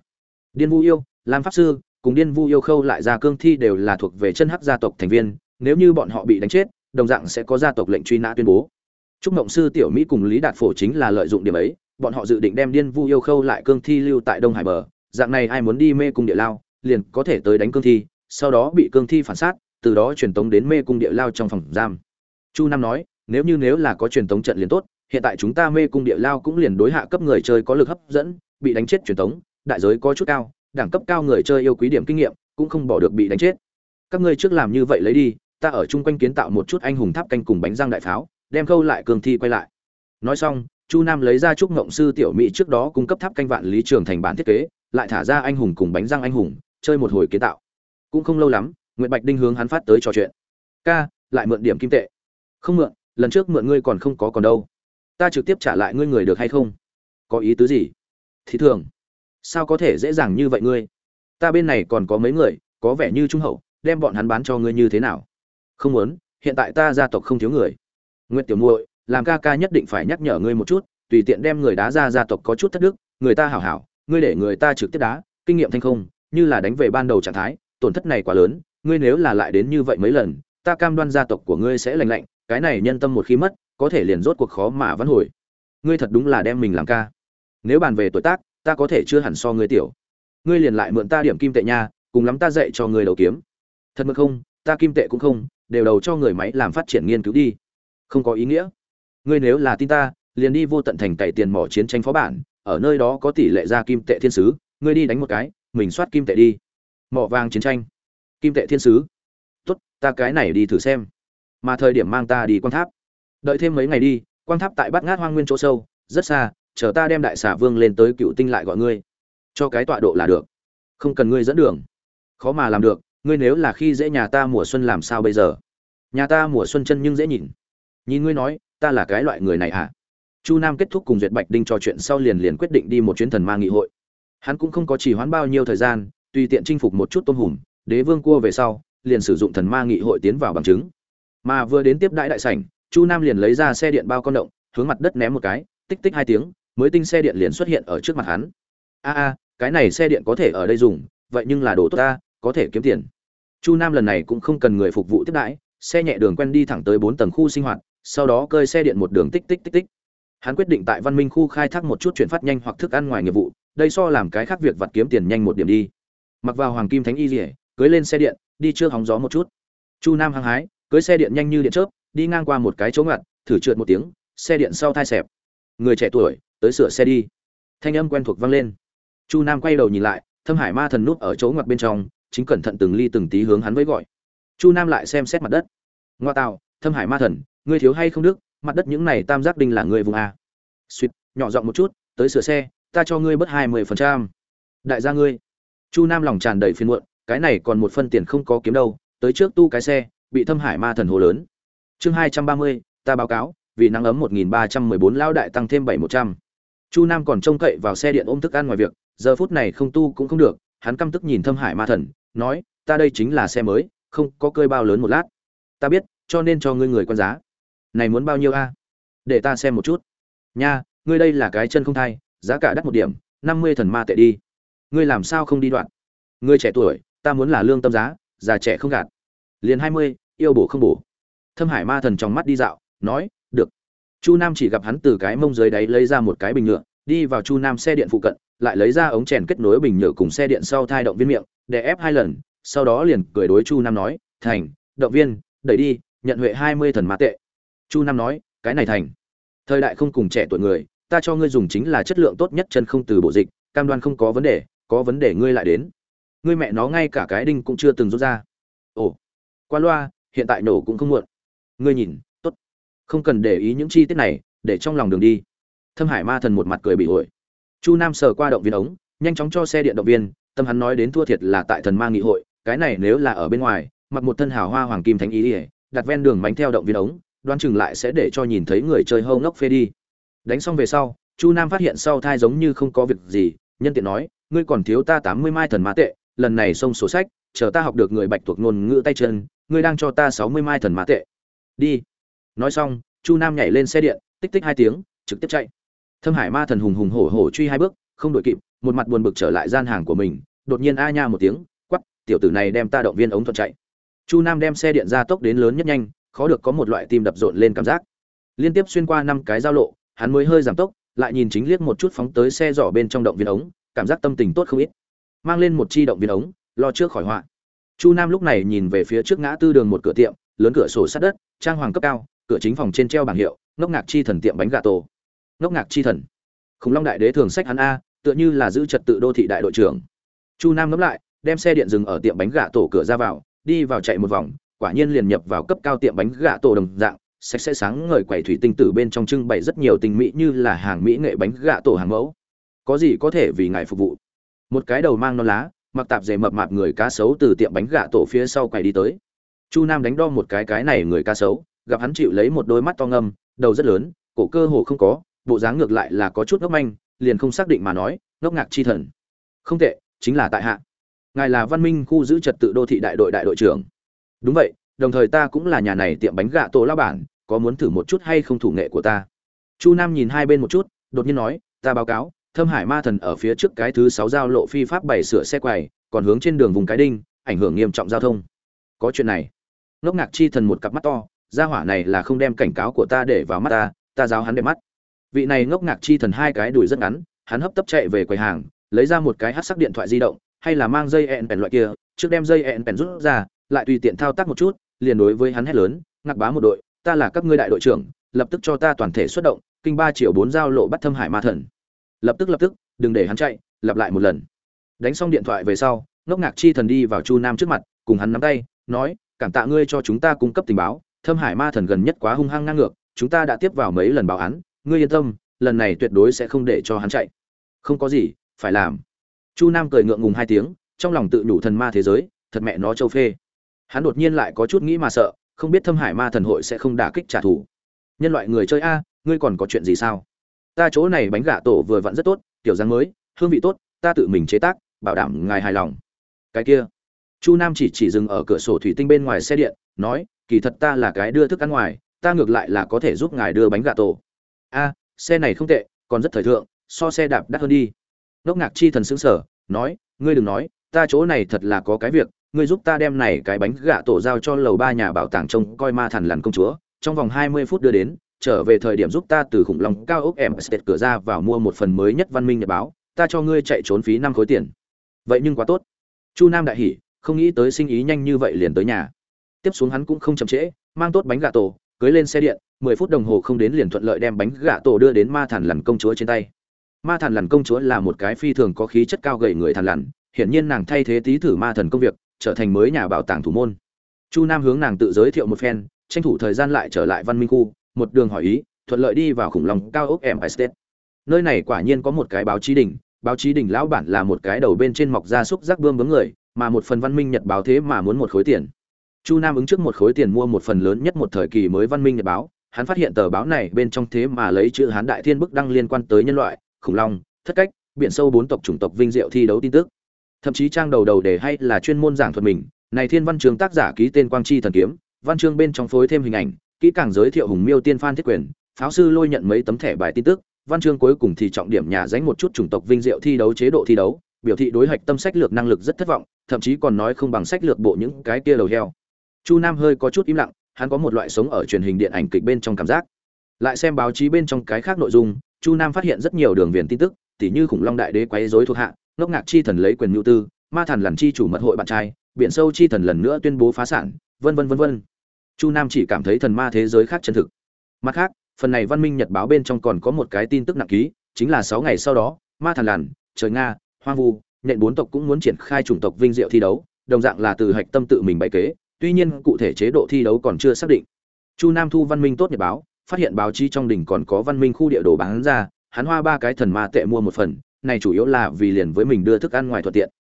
Điên vu yêu, lam pháp sư, cùng điên vu yêu khâu lại ra cương thi đều là thuộc về chân hắc gia tộc thành viên, nếu như bọn họ bị đánh chết, đồng dạng sẽ có gia tộc lệnh truy nã tuyên bố. Trúc mộng sư, tiểu mỹ cùng lý đạt phổ chính là lợi dụng điểm ấy, bọn họ dự định đem điên vu yêu khâu lại cương thi lưu tại đông hải bờ. Dạng này ai muốn đi mê cung địa lao, liền có thể tới đánh cương thi, sau đó bị cương thi phản sát từ đó truyền tống đến mê cung địa lao trong phòng giam. Chu nam nói, nếu như nếu là có truyền tống trận liền tốt, hiện tại chúng ta mê cung địa lao cũng liền đối hạ cấp người chơi có lực hấp dẫn, bị đánh chết truyền tống, đại giới có chút cao, đẳng cấp cao người chơi yêu quý điểm kinh nghiệm cũng không bỏ được bị đánh chết. Các ngươi trước làm như vậy lấy đi, ta ở chung quanh kiến tạo một chút anh hùng tháp canh cùng bánh răng đại pháo, đem khâu lại cường thi quay lại. Nói xong, chu nam lấy ra trúc ngộng sư tiểu mỹ trước đó cung cấp tháp canh vạn lý trường thành bản thiết kế, lại thả ra anh hùng cùng bánh răng anh hùng, chơi một hồi kiến tạo. Cũng không lâu lắm nguyễn bạch đinh hướng hắn phát tới trò chuyện. Ca, lại mượn điểm kim tệ. Không mượn, lần trước mượn ngươi còn không có còn đâu. Ta trực tiếp trả lại ngươi người được hay không? Có ý tứ gì? Thì thường. Sao có thể dễ dàng như vậy ngươi? Ta bên này còn có mấy người, có vẻ như trung hậu, đem bọn hắn bán cho ngươi như thế nào? Không muốn, hiện tại ta gia tộc không thiếu người. Nguyệt tiểu muội, làm ca ca nhất định phải nhắc nhở ngươi một chút, tùy tiện đem người đá ra gia tộc có chút thất đức, người ta hảo hảo, ngươi để người ta trực tiếp đá, kinh nghiệm thanh không, như là đánh về ban đầu trạng thái, tổn thất này quá lớn ngươi nếu là lại đến như vậy mấy lần, ta cam đoan gia tộc của ngươi sẽ lành lạnh, cái này nhân tâm một khi mất, có thể liền rốt cuộc khó mà vãn hồi. Ngươi thật đúng là đem mình làm ca. Nếu bàn về tuổi tác, ta có thể chưa hẳn so ngươi tiểu. Ngươi liền lại mượn ta điểm kim tệ nha, cùng lắm ta dạy cho ngươi đầu kiếm. Thật mà không, ta kim tệ cũng không, đều đầu cho người máy làm phát triển nghiên cứu đi. Không có ý nghĩa. Ngươi nếu là tin ta, liền đi vô tận thành cày tiền mỏ chiến tranh phó bản, ở nơi đó có tỷ lệ ra kim tệ thiên sứ, ngươi đi đánh một cái, mình soát kim tệ đi. Mỏ vàng chiến tranh kim tệ thiên sứ. Tốt, ta cái này đi thử xem. Mà thời điểm mang ta đi quan tháp. Đợi thêm mấy ngày đi quan tháp tại bát ngát hoang nguyên chỗ sâu, rất xa, chờ ta đem đại xà vương lên tới cựu tinh lại gọi ngươi. Cho cái tọa độ là được. Không cần ngươi dẫn đường. Khó mà làm được, ngươi nếu là khi dễ nhà ta mùa xuân làm sao bây giờ? Nhà ta mùa xuân chân nhưng dễ nhìn. Nhìn ngươi nói, ta là cái loại người này à chu nam kết thúc cùng duyệt bạch đinh trò chuyện sau liền liền quyết định đi một chuyến thần ma nghị hội. Hắn cũng không có chỉ hoãn bao nhiêu thời gian, tùy tiện chinh phục một chút tôm hùm đế vương cua về sau, liền sử dụng thần ma nghị hội tiến vào bằng chứng. Mà vừa đến tiếp đại đại sảnh, chu nam liền lấy ra xe điện bao con động, hướng mặt đất ném một cái, tích tích hai tiếng, mới tinh xe điện liền xuất hiện ở trước mặt hắn. A a, cái này xe điện có thể ở đây dùng, vậy nhưng là đồ tốt ta, có thể kiếm tiền. Chu nam lần này cũng không cần người phục vụ tiếp đãi, xe nhẹ đường quen đi thẳng tới bốn tầng khu sinh hoạt, sau đó cơi xe điện một đường tích tích tích tích. Hắn quyết định tại văn minh khu khai thác một chút chuyển phát nhanh hoặc thức ăn ngoài nghiệp vụ, đây so làm cái khác việc vặt kiếm tiền nhanh một điểm đi. Mặc vào hoàng kim thánh y rỉa cưới lên xe điện, đi trước hóng gió một chút. Chu nam hăng hái, cưới xe điện nhanh như điện chớp, đi ngang qua một cái chỗ ngặt, thử trượt một tiếng, xe điện sau thai xẹp. Người trẻ tuổi, tới sửa xe đi. Thanh âm quen thuộc vang lên. Chu nam quay đầu nhìn lại, thâm hải ma thần núp ở chỗ ngoặt bên trong, chính cẩn thận từng ly từng tí hướng hắn với gọi. Chu nam lại xem xét mặt đất. Ngoa tạo, thâm hải ma thần, ngươi thiếu hay không đức, mặt đất những này tam giác đinh là người vùng a. Suýt nhỏ giọng một chút, tới sửa xe, ta cho ngươi bớt hai mươi phần trăm. Đại gia ngươi. Chu nam lòng tràn đầy phiền muộn cái này còn một phân tiền không có kiếm đâu, tới trước tu cái xe, bị thâm hải ma thần hồ lớn. Chương hai trăm ba mươi, ta báo cáo, vì nắng ấm một nghìn ba trăm mười bốn lao đại tăng thêm bảy một trăm. Chu nam còn trông cậy vào xe điện ôm thức ăn ngoài việc, giờ phút này không tu cũng không được, hắn căm tức nhìn thâm hải ma thần, nói, ta đây chính là xe mới, không có cơi bao lớn một lát. Ta biết, cho nên cho ngươi người con giá. Này muốn bao nhiêu a? Để ta xem một chút. Nha, ngươi đây là cái chân không thay giá cả đắt một điểm, năm mươi thần ma tệ đi. Ngươi làm sao không đi đoạn? Ngươi trẻ tuổi ta muốn là lương tâm giá, già trẻ không gạt. Liền hai mươi, yêu bổ không bổ. Thâm hải ma thần trong mắt đi dạo, nói, được. Chu nam chỉ gặp hắn từ cái mông dưới đáy lấy ra một cái bình nhựa, đi vào chu nam xe điện phụ cận, lại lấy ra ống chèn kết nối bình nhựa cùng xe điện sau thai động viên miệng, để ép hai lần, sau đó liền cười đối chu nam nói, thành, động viên, đẩy đi, nhận huệ hai mươi thần ma tệ. Chu nam nói, cái này thành. Thời đại không cùng trẻ tuổi người, ta cho ngươi dùng chính là chất lượng tốt nhất chân không từ bộ dịch, cam đoan không có vấn đề, có vấn đề ngươi lại đến ngươi mẹ nó ngay cả cái đinh cũng chưa từng rút ra. Ồ, qua loa, hiện tại nổ cũng không muộn. Ngươi nhìn, tốt. Không cần để ý những chi tiết này, để trong lòng đường đi. Thâm hải ma thần một mặt cười bị ổi chu nam sờ qua động viên ống, nhanh chóng cho xe điện động viên, tâm hắn nói đến thua thiệt là tại thần ma nghị hội, cái này nếu là ở bên ngoài, mặc một thân hào hoa hoàng kim thánh ý ỉa đặt ven đường bánh theo động viên ống đoan chừng lại sẽ để cho nhìn thấy người chơi hâu ngốc phê đi. Đánh xong về sau, chu nam phát hiện sau thai giống như không có việc gì, nhân tiện nói, ngươi còn thiếu ta tám mươi mai thần Ma tệ lần này xông sổ sách, chờ ta học được người bạch thuộc ngôn ngữ tay chân, ngươi đang cho ta sáu mươi mai thần mã tệ. Đi. Nói xong, chu nam nhảy lên xe điện, tích tích hai tiếng, trực tiếp chạy. Thâm hải ma thần hùng hùng hổ hổ truy hai bước, không đuổi kịp, một mặt buồn bực trở lại gian hàng của mình, đột nhiên a nha một tiếng quắp tiểu tử này đem ta động viên ống thuận chạy. Chu nam đem xe điện ra tốc đến lớn nhất nhanh, khó được có một loại tim đập rộn lên cảm giác. Liên tiếp xuyên qua năm cái giao lộ, hắn mới hơi giảm tốc, lại nhìn chính liếc một chút phóng tới xe giỏ bên trong động viên ống, cảm giác tâm tình tốt không ít mang lên một chi động viên ống, lo trước khỏi họa. Chu nam lúc này nhìn về phía trước ngã tư đường một cửa tiệm, lớn cửa sổ sát đất, trang hoàng cấp cao, cửa chính phòng trên treo bảng hiệu, ngốc ngạc chi thần tiệm bánh gà tổ. Ngốc ngạc chi thần. Khủng long đại đế thường sách hắn a, tựa như là giữ trật tự đô thị đại đội trưởng. Chu nam ngẫm lại, đem xe điện dừng ở tiệm bánh gà tổ cửa ra vào, đi vào chạy một vòng, quả nhiên liền nhập vào cấp cao tiệm bánh gà tổ đồng dạng, sạch sẽ sáng ngời quẩy thủy tinh tử bên trong trưng bày rất nhiều tình mỹ như là hàng mỹ nghệ bánh gà tổ hàng mẫu. Có gì có thể vì ngài phục vụ? Một cái đầu mang non lá, mặc tạp dề mập mạp người cá sấu từ tiệm bánh gà tổ phía sau quầy đi tới. Chu nam đánh đo một cái cái này người cá sấu, gặp hắn chịu lấy một đôi mắt to ngâm, đầu rất lớn, cổ cơ hồ không có, bộ dáng ngược lại là có chút ngốc manh, liền không xác định mà nói, ngốc ngạc chi thần. Không tệ, chính là tại hạ. Ngài là văn minh khu giữ trật tự đô thị đại đội đại đội trưởng. Đúng vậy, đồng thời ta cũng là nhà này tiệm bánh gà tổ la bản, có muốn thử một chút hay không thủ nghệ của ta? Chu nam nhìn hai bên một chút, đột nhiên nói, ta báo cáo thâm hải ma thần ở phía trước cái thứ sáu giao lộ phi pháp bày sửa xe quầy, còn hướng trên đường vùng cái đinh, ảnh hưởng nghiêm trọng giao thông. Có chuyện này. Ngốc ngạc chi thần một cặp mắt to, gia hỏa này là không đem cảnh cáo của ta để vào mắt ta ta giáo hắn đẹp mắt. Vị này ngốc ngạc chi thần hai cái đùi rất ngắn, hắn hấp tấp chạy về quầy hàng, lấy ra một cái hát sắc điện thoại di động, hay là mang dây ẹn pèn loại kia, trước đem dây ẹn pèn rút ra, lại tùy tiện thao tác một chút, liền đối với hắn hét lớn, ngạc bá một đội, ta là các ngươi đại đội trưởng, lập tức cho ta toàn thể xuất động, kinh ba triệu bốn giao lộ bắt thâm hải ma thần lập tức lập tức, đừng để hắn chạy, lặp lại một lần. Đánh xong điện thoại về sau, ngốc ngạc chi thần đi vào chu nam trước mặt, cùng hắn nắm tay, nói, cảm tạ ngươi cho chúng ta cung cấp tình báo, thâm hải ma thần gần nhất quá hung hăng ngang ngược, chúng ta đã tiếp vào mấy lần báo án, ngươi yên tâm, lần này tuyệt đối sẽ không để cho hắn chạy. Không có gì, phải làm. Chu nam cười ngượng ngùng hai tiếng, trong lòng tự nhủ thần ma thế giới, thật mẹ nó châu phê. Hắn đột nhiên lại có chút nghĩ mà sợ, không biết thâm hải ma thần hội sẽ không đả kích trả thù. Nhân loại người chơi a, ngươi còn có chuyện gì sao? Ta chỗ này bánh gà tổ vừa vặn rất tốt, tiểu dáng mới, hương vị tốt, ta tự mình chế tác, bảo đảm ngài hài lòng. Cái kia, chu nam chỉ chỉ dừng ở cửa sổ thủy tinh bên ngoài xe điện, nói, kỳ thật ta là cái đưa thức ăn ngoài, ta ngược lại là có thể giúp ngài đưa bánh gà tổ. A, xe này không tệ, còn rất thời thượng, so xe đạp đắt hơn đi. Ngốc ngạc chi thần xứng sở nói, ngươi đừng nói, ta chỗ này thật là có cái việc, ngươi giúp ta đem này cái bánh gà tổ giao cho lầu ba nhà bảo tàng trông coi ma thần lằn công chúa, trong vòng hai mươi phút đưa đến trở về thời điểm giúp ta từ khủng long cao ốc em state cửa ra vào mua một phần mới nhất văn minh nhật báo, ta cho ngươi chạy trốn phí năm khối tiền. Vậy nhưng quá tốt. Chu nam đại hỉ, không nghĩ tới sinh ý nhanh như vậy liền tới nhà. Tiếp xuống hắn cũng không chậm trễ, mang tốt bánh gà tổ, cưới lên xe điện, mười phút đồng hồ không đến liền thuận lợi đem bánh gà tổ đưa đến ma thần lằn công chúa trên tay. Ma thần lằn công chúa là một cái phi thường có khí chất cao gầy người thần lằn, hiển nhiên nàng thay thế tí thử ma thần công việc, trở thành mới nhà bảo tàng thủ môn. Chu nam hướng nàng tự giới thiệu một phen, tranh thủ thời gian lại trở lại văn minh khu một đường hỏi ý, thuận lợi đi vào khủng long cao ốc em state. Nơi này quả nhiên có một cái báo chí đỉnh, báo chí đỉnh lão bản là một cái đầu bên trên mọc ra xúc giác bươm bướm người, mà một phần văn minh nhật báo thế mà muốn một khối tiền. Chu nam ứng trước một khối tiền mua một phần lớn nhất một thời kỳ mới văn minh nhật báo, hắn phát hiện tờ báo này bên trong thế mà lấy chữ hán đại thiên bức đăng liên quan tới nhân loại, khủng long, thất cách, biển sâu bốn tộc chủng tộc vinh diệu thi đấu tin tức. Thậm chí trang đầu đầu đề hay là chuyên môn giảng thuật mình, này thiên văn trường tác giả ký tên quang chi thần kiếm, văn chương bên trong phối thêm hình ảnh kỹ càng giới thiệu hùng miêu tiên phan thiết quyền, pháo sư lôi nhận mấy tấm thẻ bài tin tức, văn chương cuối cùng thì trọng điểm nhà dánh một chút chủng tộc vinh diệu thi đấu chế độ thi đấu, biểu thị đối hạch tâm sách lược năng lực rất thất vọng, thậm chí còn nói không bằng sách lược bộ những cái kia đầu heo. Chu nam hơi có chút im lặng, hắn có một loại sống ở truyền hình điện ảnh kịch bên trong cảm giác. Lại xem báo chí bên trong cái khác nội dung, chu nam phát hiện rất nhiều đường viền tin tức, tỉ như khủng long đại đế quấy rối thuộc hạ, ngốc ngạc chi thần lấy quyền nhu tư, ma thần lần chi chủ mật hội bạn trai, biển sâu chi thần lần nữa tuyên bố phá sản, vân vân vân vân chu nam chỉ cảm thấy thần ma thế giới khác chân thực. Mặt khác, phần này văn minh nhật báo bên trong còn có một cái tin tức nặng ký, chính là sáu ngày sau đó, ma thần làn, trời nga, hoang vu, nhện bốn tộc cũng muốn triển khai chủng tộc vinh diệu thi đấu, đồng dạng là từ hạch tâm tự mình bày kế, tuy nhiên cụ thể chế độ thi đấu còn chưa xác định. Chu nam thu văn minh tốt nhật báo, phát hiện báo chí trong đỉnh còn có văn minh khu địa đồ bán ra, hắn hoa ba cái thần ma tệ mua một phần, này chủ yếu là vì liền với mình đưa thức ăn ngoài thuận tiện.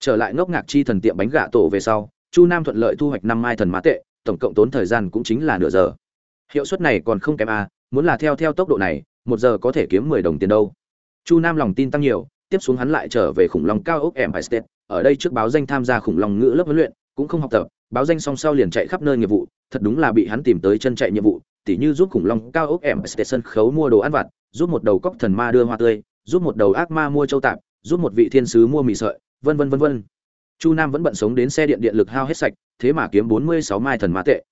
Trở lại ngốc ngạc chi thần tiệm bánh gà tổ về sau, chu nam thuận lợi thu hoạch năm mai thần ma tệ tổng cộng tốn thời gian cũng chính là nửa giờ. Hiệu suất này còn không kém a muốn là theo theo tốc độ này, một giờ có thể kiếm mười đồng tiền đâu. Chu nam lòng tin tăng nhiều, tiếp xuống hắn lại trở về khủng long cao ốc empire state. Ở đây trước báo danh tham gia khủng long ngữ lớp huấn luyện, cũng không học tập, báo danh xong sau liền chạy khắp nơi nghiệp vụ, thật đúng là bị hắn tìm tới chân chạy nhiệm vụ, tỉ như giúp khủng long cao ốc empire state sân khấu mua đồ ăn vặt, giúp một đầu cóc thần ma đưa hoa tươi, giúp một đầu ác ma mua châu tạp, giúp một vị thiên sứ mua mì sợi, vân vân vân vân. Chu nam vẫn bận sống đến xe điện điện lực hao hết sạch thế mà kiếm bốn mươi sáu mai thần mã tệ.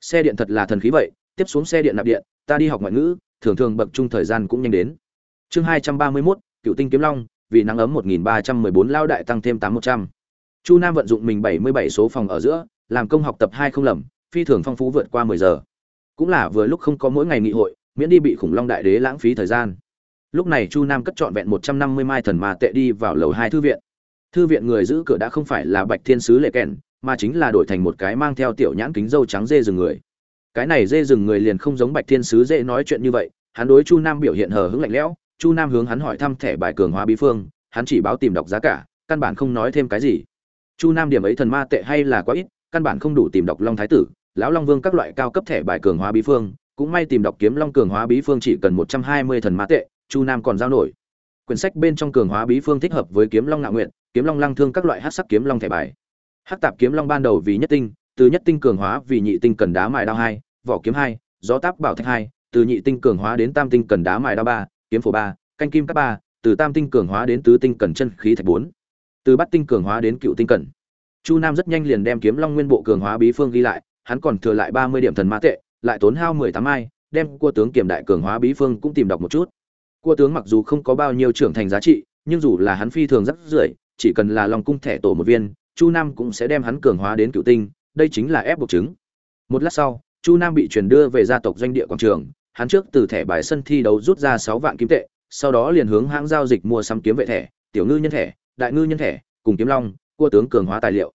Xe điện thật là thần khí vậy, tiếp xuống xe điện nạp điện, ta đi học ngoại ngữ, thường thường bậc chung thời gian cũng nhanh đến. Chương hai trăm ba mươi mốt, cựu tinh kiếm long, vì nắng ấm một nghìn ba trăm mười bốn lao đại tăng thêm tám một trăm. Chu nam vận dụng mình bảy mươi bảy số phòng ở giữa, làm công học tập hai không lầm, phi thường phong phú vượt qua mười giờ. Cũng là vừa lúc không có mỗi ngày nghị hội, miễn đi bị khủng long đại đế lãng phí thời gian. Lúc này chu nam cất trọn vẹn một trăm năm mươi mai thần ma tệ đi vào lầu hai thư viện. Thư viện người giữ cửa đã không phải là bạch thiên sứ lệ kèn mà chính là đổi thành một cái mang theo tiểu nhãn kính dâu trắng dê rừng người. Cái này dê rừng người liền không giống bạch thiên sứ dễ nói chuyện như vậy, hắn đối chu nam biểu hiện hờ hững lạnh lẽo, chu nam hướng hắn hỏi thăm thẻ bài cường hóa bí phương, hắn chỉ báo tìm đọc giá cả, căn bản không nói thêm cái gì. Chu nam điểm ấy thần ma tệ hay là quá ít, căn bản không đủ tìm đọc long thái tử, lão long vương các loại cao cấp thẻ bài cường hóa bí phương, cũng may tìm đọc kiếm long cường hóa bí phương chỉ cần một trăm hai mươi thần ma tệ, chu nam còn giao nổi. Quyển sách bên trong cường hóa bí phương thích hợp với kiếm long ngạo nguyện kiếm long lăng thương các loại hát sắc kiếm long thẻ bài. Hắc tạp kiếm long ban đầu vì nhất tinh, từ nhất tinh cường hóa vì nhị tinh cần đá mài đao hai, vỏ kiếm hai, gió táp bảo thạch hai, từ nhị tinh cường hóa đến tam tinh cần đá mài đao ba, kiếm phổ ba, canh kim các ba, từ tam tinh cường hóa đến tứ tinh cần chân khí thạch bốn, từ bát tinh cường hóa đến cựu tinh cần. Chu nam rất nhanh liền đem kiếm long nguyên bộ cường hóa bí phương ghi lại, hắn còn thừa lại ba mươi điểm thần mã tệ, lại tốn hao mười tám mai, đem cua tướng kiểm đại cường hóa bí phương cũng tìm đọc một chút. Cua tướng mặc dù không có bao nhiêu trưởng thành giá trị, nhưng dù là hắn phi thường rất rưỡi, chỉ cần là lòng cung thẻ tổ một viên chu nam cũng sẽ đem hắn cường hóa đến cựu tinh, đây chính là ép buộc chứng. Một lát sau, chu nam bị chuyển đưa về gia tộc doanh địa quảng trường, hắn trước từ thẻ bài sân thi đấu rút ra sáu vạn kim tệ, sau đó liền hướng hãng giao dịch mua sắm kiếm vệ thẻ, tiểu ngư nhân thẻ, đại ngư nhân thẻ, cùng kiếm long, cua tướng cường hóa tài liệu.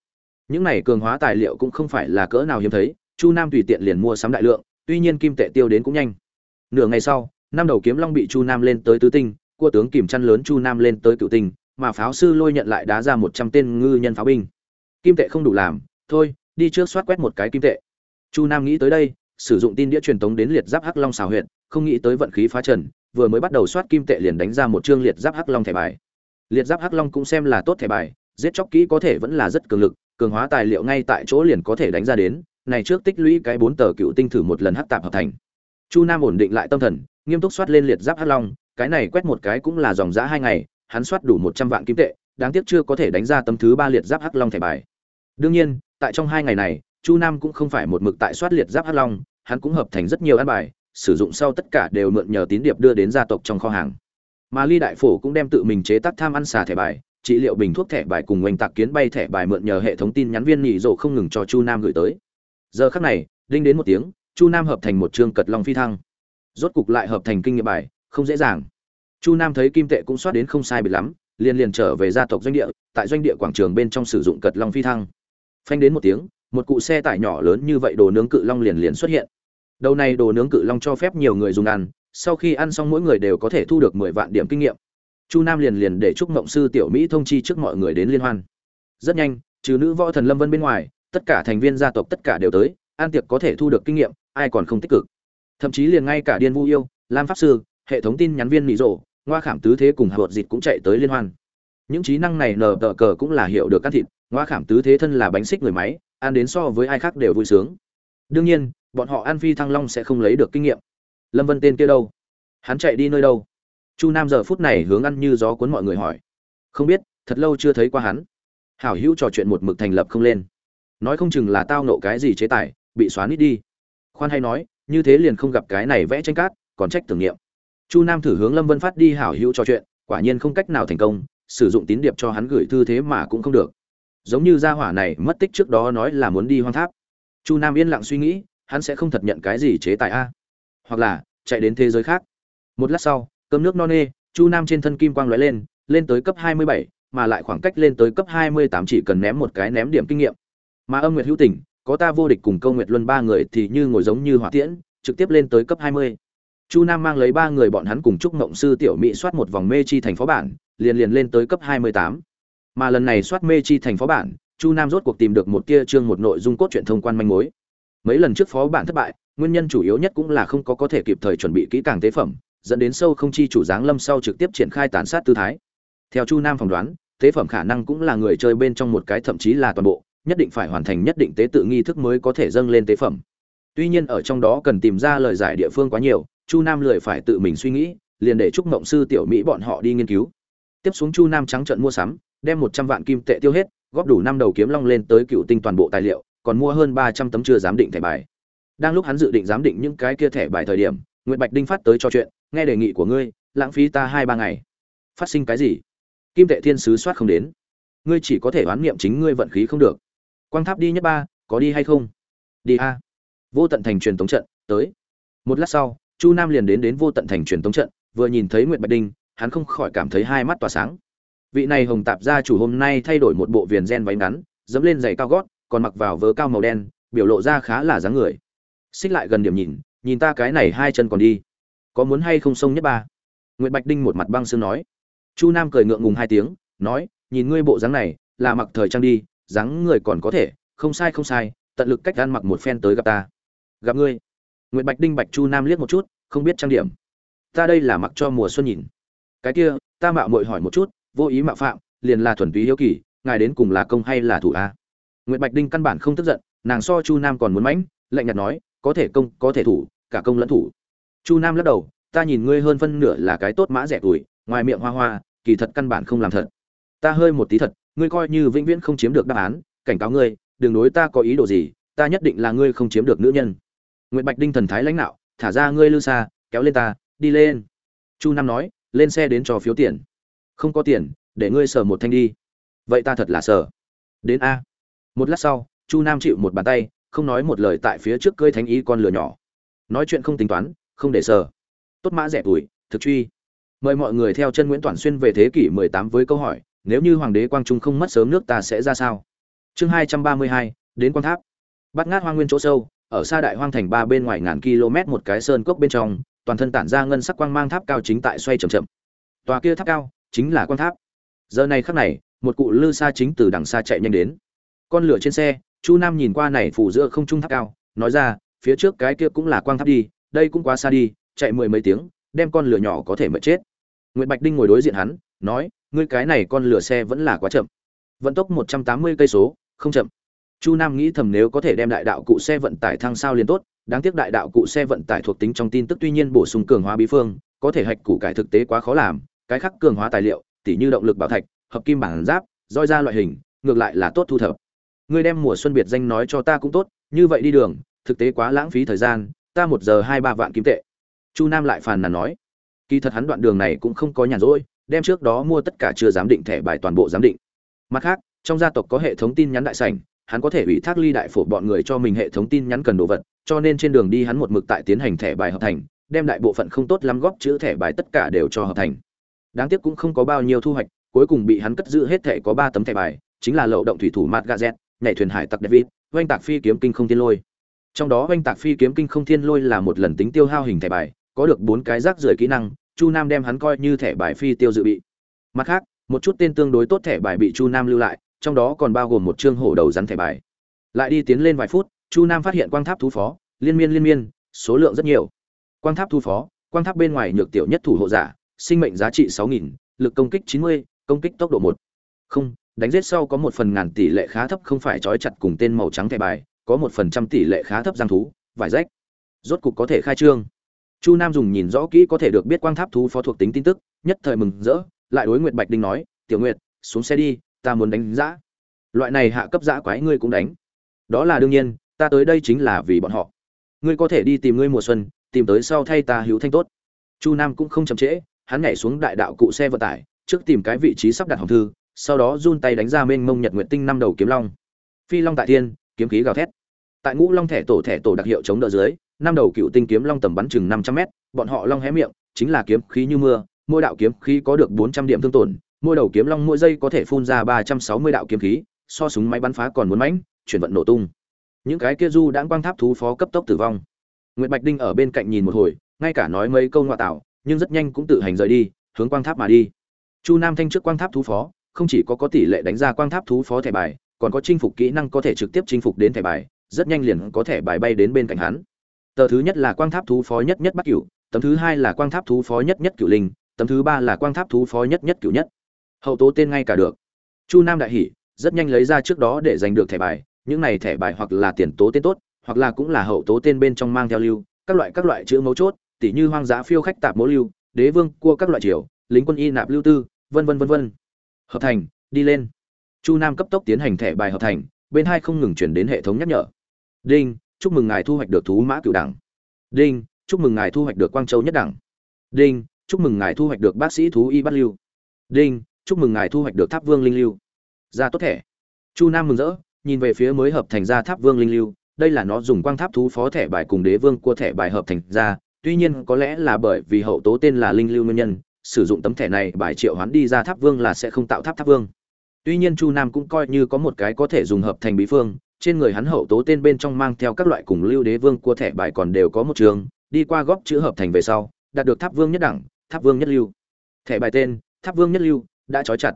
Những này cường hóa tài liệu cũng không phải là cỡ nào hiếm thấy, chu nam tùy tiện liền mua sắm đại lượng, tuy nhiên kim tệ tiêu đến cũng nhanh. Nửa ngày sau, năm đầu kiếm long bị chu nam lên tới tứ tinh, cua tướng kìm chăn lớn chu nam lên tới cựu tinh mà pháo sư lôi nhận lại đá ra một trăm tên ngư nhân pháo binh. Kim tệ không đủ làm, thôi, đi trước soát quét một cái kim tệ. Chu nam nghĩ tới đây, sử dụng tin đĩa truyền tống đến liệt giáp hắc long xào huyện không nghĩ tới vận khí phá trần, vừa mới bắt đầu soát kim tệ liền đánh ra một chương liệt giáp hắc long thẻ bài. Liệt giáp hắc long cũng xem là tốt thẻ bài, giết chóc kỹ có thể vẫn là rất cường lực, cường hóa tài liệu ngay tại chỗ liền có thể đánh ra đến, này trước tích lũy cái bốn tờ cựu tinh thử một lần hắc tạp hợp thành. Chu nam ổn định lại tâm thần, nghiêm túc soát lên liệt giáp hắc long, cái này quét một cái cũng là dòng dã hai ngày hắn soát đủ một trăm vạn kim tệ, đáng tiếc chưa có thể đánh ra tấm thứ ba liệt giáp hắc long thẻ bài. Đương nhiên, tại trong hai ngày này, chu nam cũng không phải một mực tại soát liệt giáp hắc long, hắn cũng hợp thành rất nhiều ăn bài, sử dụng sau tất cả đều mượn nhờ tín điệp đưa đến gia tộc trong kho hàng. Mà ly đại phổ cũng đem tự mình chế tác tham ăn xà thẻ bài, trị liệu bình thuốc thẻ bài cùng oanh tạc kiến bay thẻ bài mượn nhờ hệ thống tin nhắn viên nhị rộ không ngừng cho chu nam gửi tới. Giờ khắc này, đinh đến một tiếng, chu nam hợp thành một chương cật long phi thăng. Rốt cục lại hợp thành kinh nghiệm bài, không dễ dàng chu nam thấy kim tệ cũng soát đến không sai biệt lắm, liền liền trở về gia tộc doanh địa, tại doanh địa quảng trường bên trong sử dụng cật long phi thăng. Phanh đến một tiếng, một cụ xe tải nhỏ lớn như vậy đồ nướng cự long liền liền xuất hiện. Đầu này đồ nướng cự long cho phép nhiều người dùng ăn, sau khi ăn xong mỗi người đều có thể thu được mười vạn điểm kinh nghiệm. Chu nam liền liền để chúc mộng sư tiểu mỹ thông chi trước mọi người đến liên hoan. Rất nhanh, trừ nữ võ thần lâm vân bên ngoài, tất cả thành viên gia tộc tất cả đều tới an tiệc có thể thu được kinh nghiệm, ai còn không tích cực. Thậm chí liền ngay cả điên vu yêu, lam pháp sư, hệ thống tin nhắn viên mỹ rộ ngoa khảm tứ thế cùng hạ vợt dịt cũng chạy tới liên hoan. Những trí năng này nờ tờ cờ cũng là hiểu được cắt thịt, ngoa khảm tứ thế thân là bánh xích người máy, ăn đến so với ai khác đều vui sướng. Đương nhiên, bọn họ ăn phi thăng long sẽ không lấy được kinh nghiệm. Lâm vân tên kia đâu? Hắn chạy đi nơi đâu? Chu nam giờ phút này hướng ăn như gió cuốn mọi người hỏi. Không biết, thật lâu chưa thấy qua hắn. Hảo hữu trò chuyện một mực thành lập không lên. Nói không chừng là tao nộ cái gì chế tài, bị xóa nít đi. Khoan hay nói, như thế liền không gặp cái này vẽ tranh cát, còn trách tưởng niệm chu nam thử hướng lâm vân phát đi hảo hữu trò chuyện, quả nhiên không cách nào thành công, sử dụng tín điệp cho hắn gửi thư thế mà cũng không được. Giống như gia hỏa này mất tích trước đó nói là muốn đi hoang tháp. Chu nam yên lặng suy nghĩ, hắn sẽ không thật nhận cái gì chế tài a. Hoặc là, chạy đến thế giới khác. Một lát sau, cơm nước no nê, chu nam trên thân kim quang lóe lên lên tới cấp hai mươi bảy, mà lại khoảng cách lên tới cấp hai mươi tám chỉ cần ném một cái ném điểm kinh nghiệm. Mà âm nguyệt hữu tình có ta vô địch cùng câu nguyệt luân ba người thì như ngồi giống như hỏa tiễn, trực tiếp lên tới cấp hai mươi chu nam mang lấy ba người bọn hắn cùng chúc mộng sư tiểu mỹ soát một vòng mê chi thành phó bản, liền liền lên tới cấp hai mươi tám. Mà lần này soát mê chi thành phó bản, chu nam rốt cuộc tìm được một tia chương một nội dung cốt truyện thông quan manh mối. Mấy lần trước phó bản thất bại, nguyên nhân chủ yếu nhất cũng là không có có thể kịp thời chuẩn bị kỹ càng tế phẩm, dẫn đến sâu không chi chủ giáng lâm sau trực tiếp triển khai tàn sát tư thái. Theo chu nam phỏng đoán, tế phẩm khả năng cũng là người chơi bên trong một cái thậm chí là toàn bộ, nhất định phải hoàn thành nhất định tế tự nghi thức mới có thể dâng lên tế phẩm. Tuy nhiên ở trong đó cần tìm ra lời giải địa phương quá nhiều chu nam lười phải tự mình suy nghĩ, liền để chúc mộng sư, tiểu mỹ bọn họ đi nghiên cứu. Tiếp xuống chu nam trắng trận mua sắm, đem một trăm vạn kim tệ tiêu hết, góp đủ năm đầu kiếm long lên tới cựu tinh toàn bộ tài liệu, còn mua hơn ba trăm tấm chưa giám định thẻ bài. Đang lúc hắn dự định giám định những cái kia thẻ bài thời điểm nguyễn bạch đinh phát tới cho chuyện, nghe đề nghị của ngươi, lãng phí ta hai ba ngày. Phát sinh cái gì? Kim tệ thiên sứ soát không đến. Ngươi chỉ có thể oán niệm chính ngươi vận khí không được. Quang tháp đi nhất ba, có đi hay không? Đi a. Vô tận thành truyền tống trận, tới. Một lát sau chu nam liền đến đến vô tận thành truyền tống trận, vừa nhìn thấy nguyệt bạch đinh, hắn không khỏi cảm thấy hai mắt tỏa sáng. Vị này hồng tạp gia chủ hôm nay thay đổi một bộ viền gen váy ngắn, dẫm lên giày cao gót, còn mặc vào vớ cao màu đen, biểu lộ ra khá là dáng người. Xích lại gần điểm nhìn nhìn ta cái này hai chân còn đi. Có muốn hay không sông nhất ba? Nguyệt bạch đinh một mặt băng sương nói. Chu nam cười ngượng ngùng hai tiếng, nói, nhìn ngươi bộ dáng này, là mặc thời trang đi, dáng người còn có thể, không sai không sai, tận lực cách ăn mặc một phen tới gặp ta. Gặp ngươi. Nguyệt bạch đinh bạch chu nam liếc một chút, không biết trang điểm. Ta đây là mặc cho mùa xuân nhìn. Cái kia, ta mạo muội hỏi một chút, vô ý mạo phạm, liền là thuần túy hiếu kỳ, ngài đến cùng là công hay là thủ a? Nguyệt bạch đinh căn bản không tức giận, nàng so chu nam còn muốn mãnh, lạnh nhạt nói, có thể công, có thể thủ, cả công lẫn thủ. Chu nam lắc đầu, ta nhìn ngươi hơn phân nửa là cái tốt mã rẻ tuổi, ngoài miệng hoa hoa, kỳ thật căn bản không làm thật. Ta hơi một tí thật, ngươi coi như vĩnh viễn không chiếm được đáp án, cảnh cáo ngươi đừng đối ta có ý đồ gì, ta nhất định là ngươi không chiếm được nữ nhân nguyễn bạch đinh thần thái lãnh nạo, thả ra ngươi lưu xa kéo lên ta đi lên. Chu nam nói lên xe đến cho phiếu tiền. Không có tiền để ngươi sở một thanh đi. Vậy ta thật là sở. đến a. Một lát sau chu nam chịu một bàn tay không nói một lời tại phía trước cơi thánh ý con lửa nhỏ. Nói chuyện không tính toán không để sở. tốt mã rẻ tuổi thực truy. Mời mọi người theo chân nguyễn toàn xuyên về thế kỷ 18 với câu hỏi nếu như hoàng đế quang trung không mất sớm nước ta sẽ ra sao? Chương 232, đến quan tháp. Bắt ngát hoang nguyên chỗ sâu ở xa đại hoang thành ba bên ngoài ngàn km một cái sơn cốc bên trong, toàn thân tản ra ngân sắc quang mang tháp cao chính tại xoay chậm chậm. Tòa kia tháp cao chính là quan tháp. Giờ này khắc này, một cụ lư xa chính từ đằng xa chạy nhanh đến. Con lửa trên xe, chu nam nhìn qua này phủ giữa không trung tháp cao, nói ra, phía trước cái kia cũng là quang tháp đi, đây cũng quá xa đi, chạy mười mấy tiếng, đem con lửa nhỏ có thể mệt chết. Nguyễn bạch đinh ngồi đối diện hắn, nói, ngươi cái này con lửa xe vẫn là quá chậm. Vận tốc một trăm tám mươi cây số, không chậm chu nam nghĩ thầm nếu có thể đem đại đạo cụ xe vận tải thăng sao liền tốt, đáng tiếc đại đạo cụ xe vận tải thuộc tính trong tin tức tuy nhiên bổ sung cường hóa bí phương, có thể hạch củ cải thực tế quá khó làm, cái khác cường hóa tài liệu, tỉ như động lực bảo thạch, hợp kim bản giáp, roi ra loại hình, ngược lại là tốt thu thập. Ngươi đem mùa xuân biệt danh nói cho ta cũng tốt, như vậy đi đường, thực tế quá lãng phí thời gian, ta một giờ hai ba vạn kim tệ. Chu nam lại phàn nàn nói. Kỳ thật hắn đoạn đường này cũng không có nhàn rỗi, đem trước đó mua tất cả chưa giám định thẻ bài toàn bộ giám định. Mặt khác, trong gia tộc có hệ thống tin nhắn đại sảnh hắn có thể ủy thác ly đại phổ bọn người cho mình hệ thống tin nhắn cần đồ vật, cho nên trên đường đi hắn một mực tại tiến hành thẻ bài hợp thành, đem đại bộ phận không tốt lắm góp chữ thẻ bài tất cả đều cho hợp thành. Đáng tiếc cũng không có bao nhiêu thu hoạch, cuối cùng bị hắn cất giữ hết thẻ có ba tấm thẻ bài, chính là lậu động thủy thủ mạt gazet, nhảy thuyền hải tặc david, oanh tạc phi kiếm kinh không thiên lôi. Trong đó oanh tạc phi kiếm kinh không thiên lôi là một lần tính tiêu hao hình thẻ bài, có được bốn cái rác rưởi kỹ năng, chu nam đem hắn coi như thẻ bài phi tiêu dự bị. Mặt khác, một chút tên tương đối tốt thẻ bài bị chu nam lưu lại trong đó còn bao gồm một chương hổ đầu rắn thẻ bài. Lại đi tiến lên vài phút, chu nam phát hiện quang tháp thú phó, liên miên liên miên, số lượng rất nhiều. Quang tháp thú phó, quang tháp bên ngoài nhược tiểu nhất thủ hộ giả, sinh mệnh giá trị sáu nghìn, lực công kích chín mươi, công kích tốc độ một. Không, đánh giết sau có một phần ngàn tỷ lệ khá thấp không phải trói chặt cùng tên màu trắng thẻ bài, có một phần trăm tỷ lệ khá thấp giang thú, vải rách. Rốt cục có thể khai trương. Chu nam dùng nhìn rõ kỹ có thể được biết quang tháp thú phó thuộc tính tin tức, nhất thời mừng rỡ, lại đối nguyệt bạch đinh nói, tiểu nguyệt, xuống xe đi ta muốn đánh giã. Loại này hạ cấp giã quái ngươi cũng đánh. Đó là đương nhiên, ta tới đây chính là vì bọn họ. Ngươi có thể đi tìm ngươi mùa xuân, tìm tới sau thay ta hữu thanh tốt. Chu nam cũng không chậm trễ, hắn nhảy xuống đại đạo cụ xe vận tải, trước tìm cái vị trí sắp đặt hòm thư, sau đó run tay đánh ra mênh mông nhật nguyện tinh năm đầu kiếm long. Phi long tại thiên, kiếm khí gào thét. Tại ngũ long thẻ tổ thẻ tổ đặc hiệu chống đỡ dưới, năm đầu cựu tinh kiếm long tầm bắn chừng năm trăm mét, bọn họ long hé miệng, chính là kiếm khí như mưa, mỗi đạo kiếm khí có được bốn trăm điểm thương tổn mỗi đầu kiếm long mỗi giây có thể phun ra ba trăm sáu mươi đạo kiếm khí, so súng máy bắn phá còn muốn mãnh, chuyển vận nổ tung. Những cái kia du đãng quang tháp thú phó cấp tốc tử vong. Nguyễn bạch đinh ở bên cạnh nhìn một hồi, ngay cả nói mấy câu ngoại tạo, nhưng rất nhanh cũng tự hành rời đi, hướng quang tháp mà đi. Chu nam thanh trước quang tháp thú phó, không chỉ có có tỷ lệ đánh ra quang tháp thú phó thẻ bài, còn có chinh phục kỹ năng có thể trực tiếp chinh phục đến thẻ bài, rất nhanh liền có thẻ bài bay đến bên cạnh hắn. Tờ thứ nhất là quang tháp thú phó nhất nhất bắc cửu, tấm thứ hai là quang tháp thú phó nhất nhất cửu linh, tấm thứ ba là quang tháp thú phó nhất nhất cửu nhất hậu tố tên ngay cả được. Chu nam đại hỷ rất nhanh lấy ra trước đó để giành được thẻ bài, những này thẻ bài hoặc là tiền tố tên tốt, hoặc là cũng là hậu tố tên bên trong mang theo lưu, các loại các loại chữ mấu chốt, tỉ như hoang dã phiêu khách tạp mỗ lưu, đế vương, cua các loại triều, lính quân y nạp lưu tư, vân vân vân vân. Hợp thành, đi lên. Chu nam cấp tốc tiến hành thẻ bài hợp thành, bên hai không ngừng chuyển đến hệ thống nhắc nhở. Đinh, chúc mừng ngài thu hoạch được thú mã cựu đẳng. Đinh, chúc mừng ngài thu hoạch được quang châu nhất đẳng. Đinh, chúc mừng ngài thu hoạch được bác sĩ thú y bắt lưu. Đinh chúc mừng ngài thu hoạch được tháp vương linh lưu. Ra tốt thẻ. Chu nam mừng rỡ, nhìn về phía mới hợp thành ra tháp vương linh lưu. Đây là nó dùng quang tháp thú phó thẻ bài cùng đế vương của thẻ bài hợp thành ra. Tuy nhiên, có lẽ là bởi vì hậu tố tên là linh lưu nguyên nhân, sử dụng tấm thẻ này bài triệu hoán đi ra tháp vương là sẽ không tạo tháp tháp vương. Tuy nhiên, chu nam cũng coi như có một cái có thể dùng hợp thành bí phương. Trên người hắn hậu tố tên bên trong mang theo các loại cùng lưu đế vương của thẻ bài còn đều có một trường. Đi qua góp chữ hợp thành về sau, đạt được tháp vương nhất đẳng, tháp vương nhất lưu. Thẻ bài tên, tháp vương nhất lưu đã trói chặt.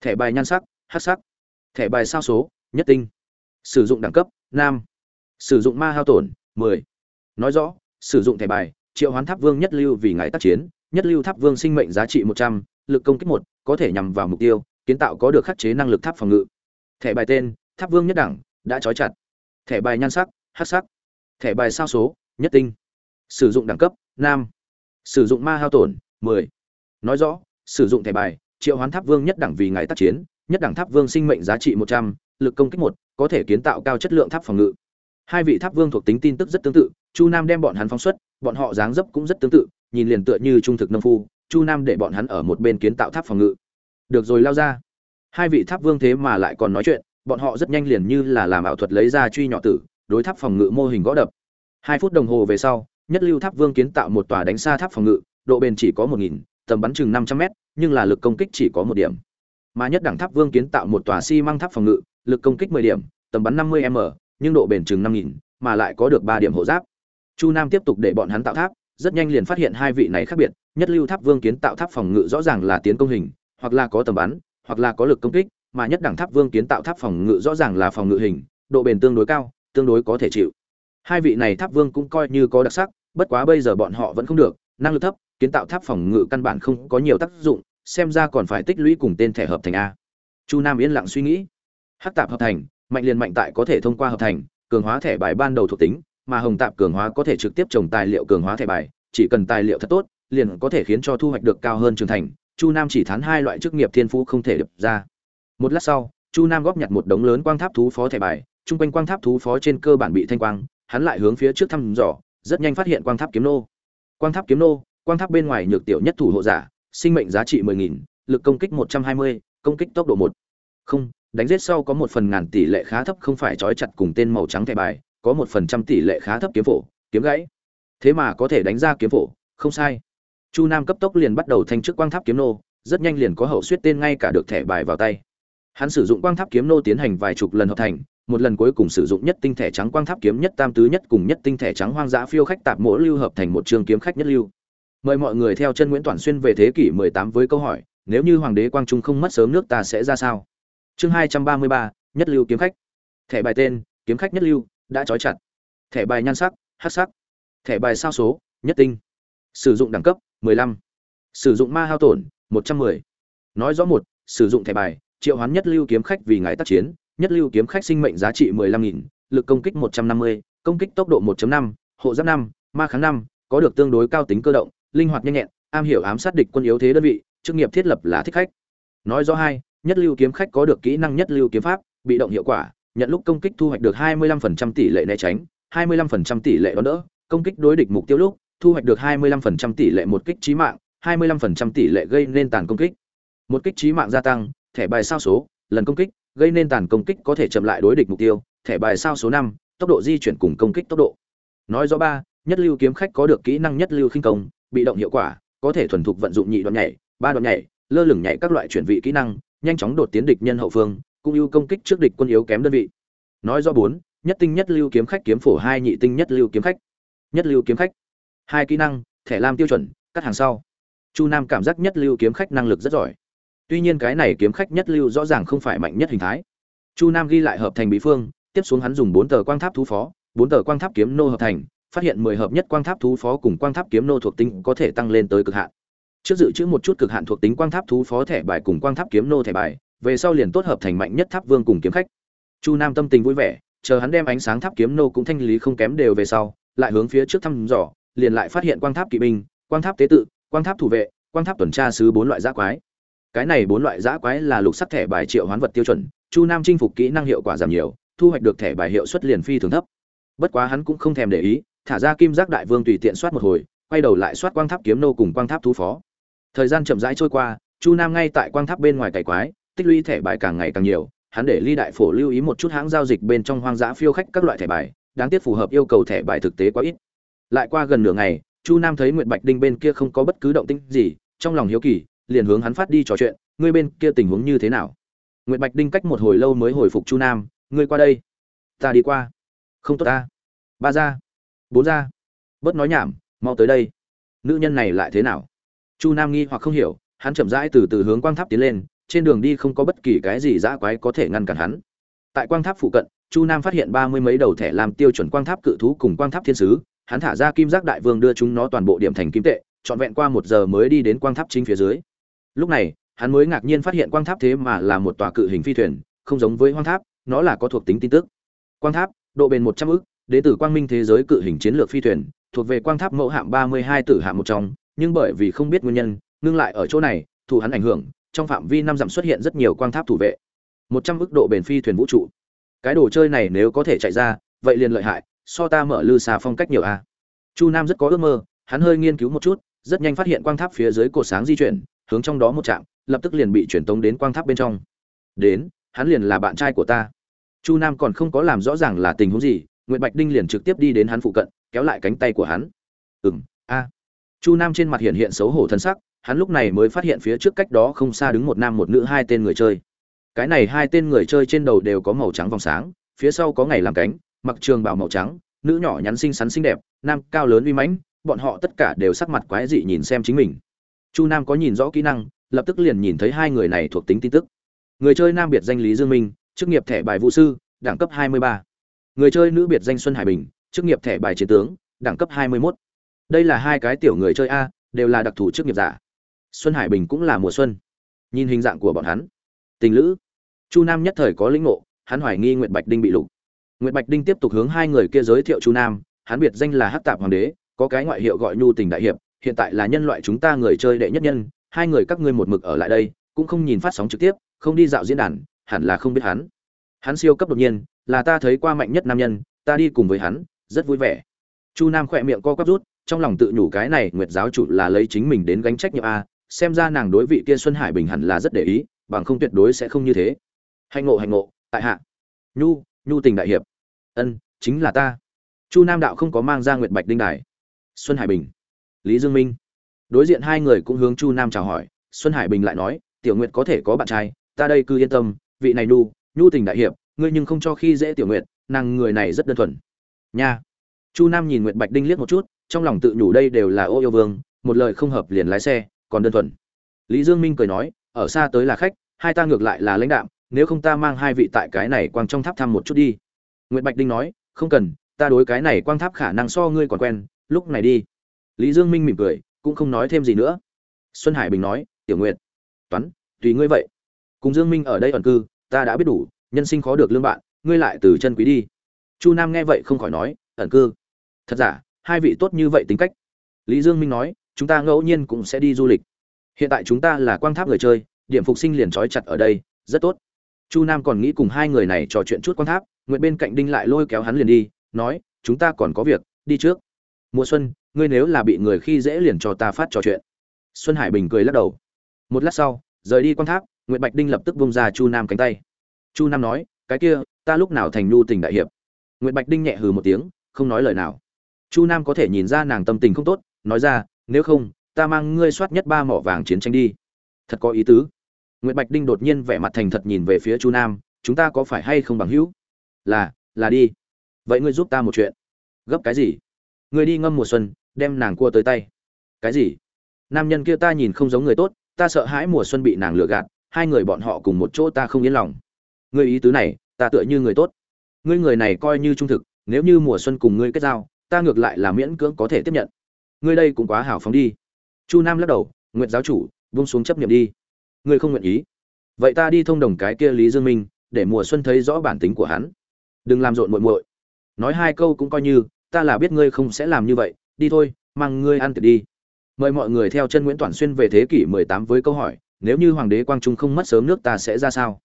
Thẻ bài nhan sắc hát sắc. Thẻ bài sao số nhất tinh. Sử dụng đẳng cấp nam. Sử dụng ma hao tổn 10. nói rõ sử dụng thẻ bài triệu hoán tháp vương nhất lưu vì ngài tác chiến nhất lưu tháp vương sinh mệnh giá trị 100, lực công kích một có thể nhằm vào mục tiêu kiến tạo có được khắc chế năng lực tháp phòng ngự. Thẻ bài tên tháp vương nhất đẳng đã trói chặt. Thẻ bài nhan sắc hát sắc. Thẻ bài sao số nhất tinh. Sử dụng đẳng cấp nam. Sử dụng ma hao tổn 10. nói rõ sử dụng thẻ bài triệu hoán tháp vương nhất đẳng vì ngài tác chiến nhất đẳng tháp vương sinh mệnh giá trị 100, lực công kích một có thể kiến tạo cao chất lượng tháp phòng ngự. Hai vị tháp vương thuộc tính tin tức rất tương tự chu nam đem bọn hắn phóng xuất bọn họ dáng dấp cũng rất tương tự nhìn liền tựa như trung thực nông phu chu nam để bọn hắn ở một bên kiến tạo tháp phòng ngự. Được rồi lao ra. Hai vị tháp vương thế mà lại còn nói chuyện bọn họ rất nhanh liền như là làm ảo thuật lấy ra truy nhỏ tử đối tháp phòng ngự mô hình gõ đập. Hai phút đồng hồ về sau nhất lưu tháp vương kiến tạo một tòa đánh xa tháp phòng ngự độ bền chỉ có một nghìn tầm bắn chừng năm trăm m nhưng là lực công kích chỉ có một điểm. Mà nhất đẳng tháp vương kiến tạo một tòa xi măng tháp phòng ngự, lực công kích mười điểm, tầm bắn năm mươi m, nhưng độ bền chừng năm nghìn, mà lại có được ba điểm hộ giáp. Chu nam tiếp tục để bọn hắn tạo tháp, rất nhanh liền phát hiện hai vị này khác biệt, nhất lưu tháp vương kiến tạo tháp phòng ngự rõ ràng là tiến công hình, hoặc là có tầm bắn, hoặc là có lực công kích, mà nhất đẳng tháp vương kiến tạo tháp phòng ngự rõ ràng là phòng ngự hình, độ bền tương đối cao, tương đối có thể chịu. Hai vị này tháp vương cũng coi như có đặc sắc, bất quá bây giờ bọn họ vẫn không được, năng lực thấp kiến tạo tháp phòng ngự căn bản không có nhiều tác dụng, xem ra còn phải tích lũy cùng tên thẻ hợp thành a. Chu nam yên lặng suy nghĩ. Hắc tạp hợp thành, mạnh liền mạnh tại có thể thông qua hợp thành, cường hóa thẻ bài ban đầu thuộc tính, mà hồng tạp cường hóa có thể trực tiếp trồng tài liệu cường hóa thẻ bài, chỉ cần tài liệu thật tốt, liền có thể khiến cho thu hoạch được cao hơn trưởng thành. Chu nam chỉ thán hai loại chức nghiệp thiên phú không thể đập ra. Một lát sau, chu nam góp nhặt một đống lớn quang tháp thú phó thẻ bài, chung quanh quang tháp thú phó trên cơ bản bị thanh quang, hắn lại hướng phía trước thăm dò, rất nhanh phát hiện quang tháp kiếm nô. Quang tháp kiếm nô quang tháp bên ngoài nhược tiểu nhất thủ hộ giả, sinh mệnh giá trị mười nghìn, lực công kích một trăm hai mươi, công kích tốc độ một. Không, đánh giết sau có một phần ngàn tỷ lệ khá thấp không phải trói chặt cùng tên màu trắng thẻ bài, có một phần trăm tỷ lệ khá thấp kiếm phổ, kiếm gãy. Thế mà có thể đánh ra kiếm phổ, không sai. Chu nam cấp tốc liền bắt đầu thanh chức quang tháp kiếm nô, rất nhanh liền có hậu suýt tên ngay cả được thẻ bài vào tay. Hắn sử dụng quang tháp kiếm nô tiến hành vài chục lần hợp thành, một lần cuối cùng sử dụng nhất tinh thẻ trắng quang tháp kiếm nhất tam tứ nhất cùng nhất tinh thẻ trắng hoang dã phiêu khách tạp mỗ lưu hợp thành một trường kiếm khách nhất lưu mời mọi người theo chân nguyễn toàn xuyên về thế kỷ 18 với câu hỏi nếu như hoàng đế quang trung không mất sớm nước ta sẽ ra sao? Chương 233, nhất lưu kiếm khách. Thẻ bài tên kiếm khách nhất lưu đã trói chặt. Thẻ bài nhan sắc hắc sắc. Thẻ bài sao số nhất tinh. Sử dụng đẳng cấp 15. sử dụng ma hao tổn 110. nói rõ một sử dụng thẻ bài triệu hoán nhất lưu kiếm khách vì ngài tác chiến. Nhất lưu kiếm khách sinh mệnh giá trị 15.000, lực công kích 150, công kích tốc độ 1.5, hộ giáp 5, ma kháng 5, có được tương đối cao tính cơ động, linh hoạt nhanh nhẹn, am hiểu ám sát địch quân yếu thế đơn vị, chức nghiệp thiết lập là thích khách. Nói rõ hai, nhất lưu kiếm khách có được kỹ năng nhất lưu kiếm pháp, bị động hiệu quả, nhận lúc công kích thu hoạch được 25% tỷ lệ né tránh, 25% tỷ lệ đón đỡ, công kích đối địch mục tiêu lúc, thu hoạch được 25% tỷ lệ một kích trí mạng, 25% tỷ lệ gây nên tàn công kích. Một kích trí mạng gia tăng, thẻ bài sao số, lần công kích, gây nên tàn công kích có thể chậm lại đối địch mục tiêu, thẻ bài sao số 5, tốc độ di chuyển cùng công kích tốc độ. Nói rõ ba, nhất lưu kiếm khách có được kỹ năng nhất lưu khinh công, bị động hiệu quả, có thể thuần thục vận dụng nhị đoạn nhảy, ba đoạn nhảy, lơ lửng nhảy các loại chuyển vị kỹ năng, nhanh chóng đột tiến địch nhân hậu phương, cũng ưu công kích trước địch quân yếu kém đơn vị. Nói rõ bốn, nhất tinh nhất lưu kiếm khách kiếm phổ hai nhị tinh nhất lưu kiếm khách. Nhất lưu kiếm khách. Hai kỹ năng, thẻ lam tiêu chuẩn, cắt hàng sau. Chu Nam cảm giác nhất lưu kiếm khách năng lực rất giỏi. Tuy nhiên cái này kiếm khách nhất lưu rõ ràng không phải mạnh nhất hình thái. Chu Nam ghi lại hợp thành bí phương, tiếp xuống hắn dùng bốn tờ quang tháp thú phó, bốn tờ quang tháp kiếm nô hợp thành, phát hiện mười hợp nhất quang tháp thú phó cùng quang tháp kiếm nô thuộc tính có thể tăng lên tới cực hạn. Trước dự trữ một chút cực hạn thuộc tính quang tháp thú phó thẻ bài cùng quang tháp kiếm nô thẻ bài, về sau liền tốt hợp thành mạnh nhất tháp vương cùng kiếm khách. Chu Nam tâm tình vui vẻ, chờ hắn đem ánh sáng tháp kiếm nô cũng thanh lý không kém đều về sau, lại hướng phía trước thăm dò, liền lại phát hiện quang tháp kỵ binh, quang tháp tế tự, quang tháp thủ vệ, quang tháp tuần tra sứ bốn loại giã quái. Cái này bốn loại giã quái là lục sắc thẻ bài triệu hoán vật tiêu chuẩn, Chu Nam chinh phục kỹ năng hiệu quả giảm nhiều, thu hoạch được thẻ bài hiệu suất liền phi thường thấp. Bất quá hắn cũng không thèm để ý, thả ra kim giác đại vương tùy tiện soát một hồi, quay đầu lại soát quang tháp kiếm nô cùng quang tháp thú phó. Thời gian chậm rãi trôi qua, Chu Nam ngay tại quang tháp bên ngoài cày quái, tích lũy thẻ bài càng ngày càng nhiều, hắn để Ly Đại Phổ lưu ý một chút hãng giao dịch bên trong hoang dã phiêu khách các loại thẻ bài, đáng tiếc phù hợp yêu cầu thẻ bài thực tế quá ít. Lại qua gần nửa ngày, Chu Nam thấy Nguyệt Bạch Đinh bên kia không có bất cứ động tĩnh gì, trong lòng hiếu kỳ liền hướng hắn phát đi trò chuyện ngươi bên kia tình huống như thế nào? Nguyệt bạch đinh cách một hồi lâu mới hồi phục chu nam ngươi qua đây. Ta đi qua. Không tốt ta. Ba ra bốn ra. Bớt nói nhảm, mau tới đây. Nữ nhân này lại thế nào? Chu nam nghi hoặc không hiểu, hắn chậm rãi từ từ hướng quang tháp tiến lên, trên đường đi không có bất kỳ cái gì dã quái có thể ngăn cản hắn. Tại quang tháp phụ cận, chu nam phát hiện ba mươi mấy đầu thẻ làm tiêu chuẩn quang tháp cự thú cùng quang tháp thiên sứ. Hắn thả ra kim giác đại vương đưa chúng nó toàn bộ điểm thành kim tệ, trọn vẹn qua một giờ mới đi đến quang tháp chính phía dưới. Lúc này, hắn mới ngạc nhiên phát hiện quang tháp thế mà là một tòa cự hình phi thuyền, không giống với hoang tháp, nó là có thuộc tính tin tức. Quang tháp, độ bền một trăm ức đến từ quang minh thế giới cự hình chiến lược phi thuyền, thuộc về quang tháp mẫu hạm ba mươi hai tử hạm một trong, nhưng bởi vì không biết nguyên nhân, ngưng lại ở chỗ này thụ hắn ảnh hưởng, trong phạm vi năm dặm xuất hiện rất nhiều quang tháp thủ vệ. Một trăm ức độ bền phi thuyền vũ trụ. Cái đồ chơi này nếu có thể chạy ra, vậy liền lợi hại, so ta mở lư xà phong cách nhiều a. Chu nam rất có ước mơ, hắn hơi nghiên cứu một chút, rất nhanh phát hiện quang tháp phía dưới cột sáng di chuyển, hướng trong đó một trạm, lập tức liền bị chuyển tống đến quang tháp bên trong. Đến, hắn liền là bạn trai của ta. Chu nam còn không có làm rõ ràng là tình huống gì nguyễn bạch đinh liền trực tiếp đi đến hắn phụ cận kéo lại cánh tay của hắn. Ừm, a. Chu nam trên mặt hiện hiện xấu hổ thân sắc hắn lúc này mới phát hiện phía trước cách đó không xa đứng một nam một nữ hai tên người chơi. Cái này hai tên người chơi trên đầu đều có màu trắng vòng sáng phía sau có ngày làm cánh mặc trường bào màu trắng nữ nhỏ nhắn xinh xắn xinh đẹp nam cao lớn uy mãnh bọn họ tất cả đều sắc mặt quái dị nhìn xem chính mình. Chu nam có nhìn rõ kỹ năng lập tức liền nhìn thấy hai người này thuộc tính tin tức. Người chơi nam biệt danh lý dương minh chức nghiệp thẻ bài vũ sư đẳng cấp 23 người chơi nữ biệt danh xuân hải bình, chức nghiệp thẻ bài chiến tướng, đẳng cấp 21. đây là hai cái tiểu người chơi a, đều là đặc thù chức nghiệp giả. Xuân hải bình cũng là mùa xuân. Nhìn hình dạng của bọn hắn. Tình lữ. Chu nam nhất thời có lĩnh ngộ, hắn hoài nghi nguyệt bạch đinh bị lục. Nguyệt bạch đinh tiếp tục hướng hai người kia giới thiệu chu nam, hắn biệt danh là hắc tạp hoàng đế, có cái ngoại hiệu gọi nhu tình đại hiệp, hiện tại là nhân loại chúng ta người chơi đệ nhất nhân, hai người các ngươi một mực ở lại đây, cũng không nhìn phát sóng trực tiếp, không đi dạo diễn đàn, hẳn là không biết hắn. Hắn siêu cấp đột nhiên là ta thấy qua mạnh nhất nam nhân, ta đi cùng với hắn, rất vui vẻ. Chu nam khỏe miệng co quắp rút, trong lòng tự nhủ cái này nguyệt giáo chủ là lấy chính mình đến gánh trách nhiệm a, xem ra nàng đối vị kia xuân hải bình hẳn là rất để ý, bằng không tuyệt đối sẽ không như thế. Hạnh ngộ hạnh ngộ, tại hạ. Nhu nhu tình đại hiệp. Ân, chính là ta. Chu nam đạo không có mang ra nguyệt bạch đinh đài. Xuân hải bình. Lý dương minh. Đối diện hai người cũng hướng chu nam chào hỏi, xuân hải bình lại nói, tiểu nguyệt có thể có bạn trai, ta đây cứ yên tâm, vị này nhu nhu tình đại hiệp ngươi nhưng không cho khi dễ tiểu nguyệt, nàng người này rất đơn thuần. Nha. Chu nam nhìn nguyệt bạch đinh liếc một chút, trong lòng tự nhủ đây đều là ô yêu vương, một lời không hợp liền lái xe, còn đơn thuần. Lý dương minh cười nói, ở xa tới là khách, hai ta ngược lại là lãnh đạm, nếu không ta mang hai vị tại cái này quang trong tháp thăm một chút đi. Nguyệt bạch đinh nói, không cần, ta đối cái này quang tháp khả năng so ngươi còn quen, lúc này đi. Lý dương minh mỉm cười, cũng không nói thêm gì nữa. Xuân hải bình nói, tiểu nguyệt, toán, tùy ngươi vậy. Cùng dương minh ở đây ẩn cư, ta đã biết đủ nhân sinh khó được lương bạn, ngươi lại từ chân quý đi. Chu nam nghe vậy không khỏi nói, ẩn cư. Thật giả? Hai vị tốt như vậy tính cách. Lý dương minh nói, chúng ta ngẫu nhiên cũng sẽ đi du lịch. Hiện tại chúng ta là quang tháp người chơi, điểm phục sinh liền trói chặt ở đây, rất tốt. Chu nam còn nghĩ cùng hai người này trò chuyện chút quang tháp nguyện bên cạnh đinh lại lôi kéo hắn liền đi, nói, chúng ta còn có việc, đi trước. Mùa xuân, ngươi nếu là bị người khi dễ liền cho ta phát trò chuyện. Xuân hải bình cười lắc đầu. Một lát sau, rời đi quang tháp nguyễn bạch đinh lập tức bông ra chu nam cánh tay chu nam nói, cái kia, ta lúc nào thành nhu tình đại hiệp? Nguyễn bạch đinh nhẹ hừ một tiếng, không nói lời nào. Chu nam có thể nhìn ra nàng tâm tình không tốt, nói ra, nếu không, ta mang ngươi soát nhất ba mỏ vàng chiến tranh đi. Thật có ý tứ. Nguyễn bạch đinh đột nhiên vẻ mặt thành thật nhìn về phía chu nam, chúng ta có phải hay không bằng hữu? Là là đi. Vậy ngươi giúp ta một chuyện. Gấp cái gì? Ngươi đi ngâm mùa xuân, đem nàng cua tới tay. Cái gì? Nam nhân kia ta nhìn không giống người tốt, ta sợ hãi mùa xuân bị nàng lừa gạt, hai người bọn họ cùng một chỗ ta không yên lòng ngươi ý tứ này, ta tựa như người tốt. Ngươi người này coi như trung thực, nếu như mùa xuân cùng ngươi kết giao, ta ngược lại là miễn cưỡng có thể tiếp nhận. Ngươi đây cũng quá hào phóng đi. Chu nam lắc đầu nguyện giáo chủ vung xuống chấp nhận đi. Ngươi không nguyện ý. Vậy ta đi thông đồng cái kia lý dương minh, để mùa xuân thấy rõ bản tính của hắn. Đừng làm rộn muội muội. Nói hai câu cũng coi như, ta là biết ngươi không sẽ làm như vậy, đi thôi, mang ngươi ăn tiệc đi. Mời mọi người theo chân nguyễn toàn xuyên về thế kỷ 18 với câu hỏi, nếu như hoàng đế quang trung không mất sớm nước ta sẽ ra sao?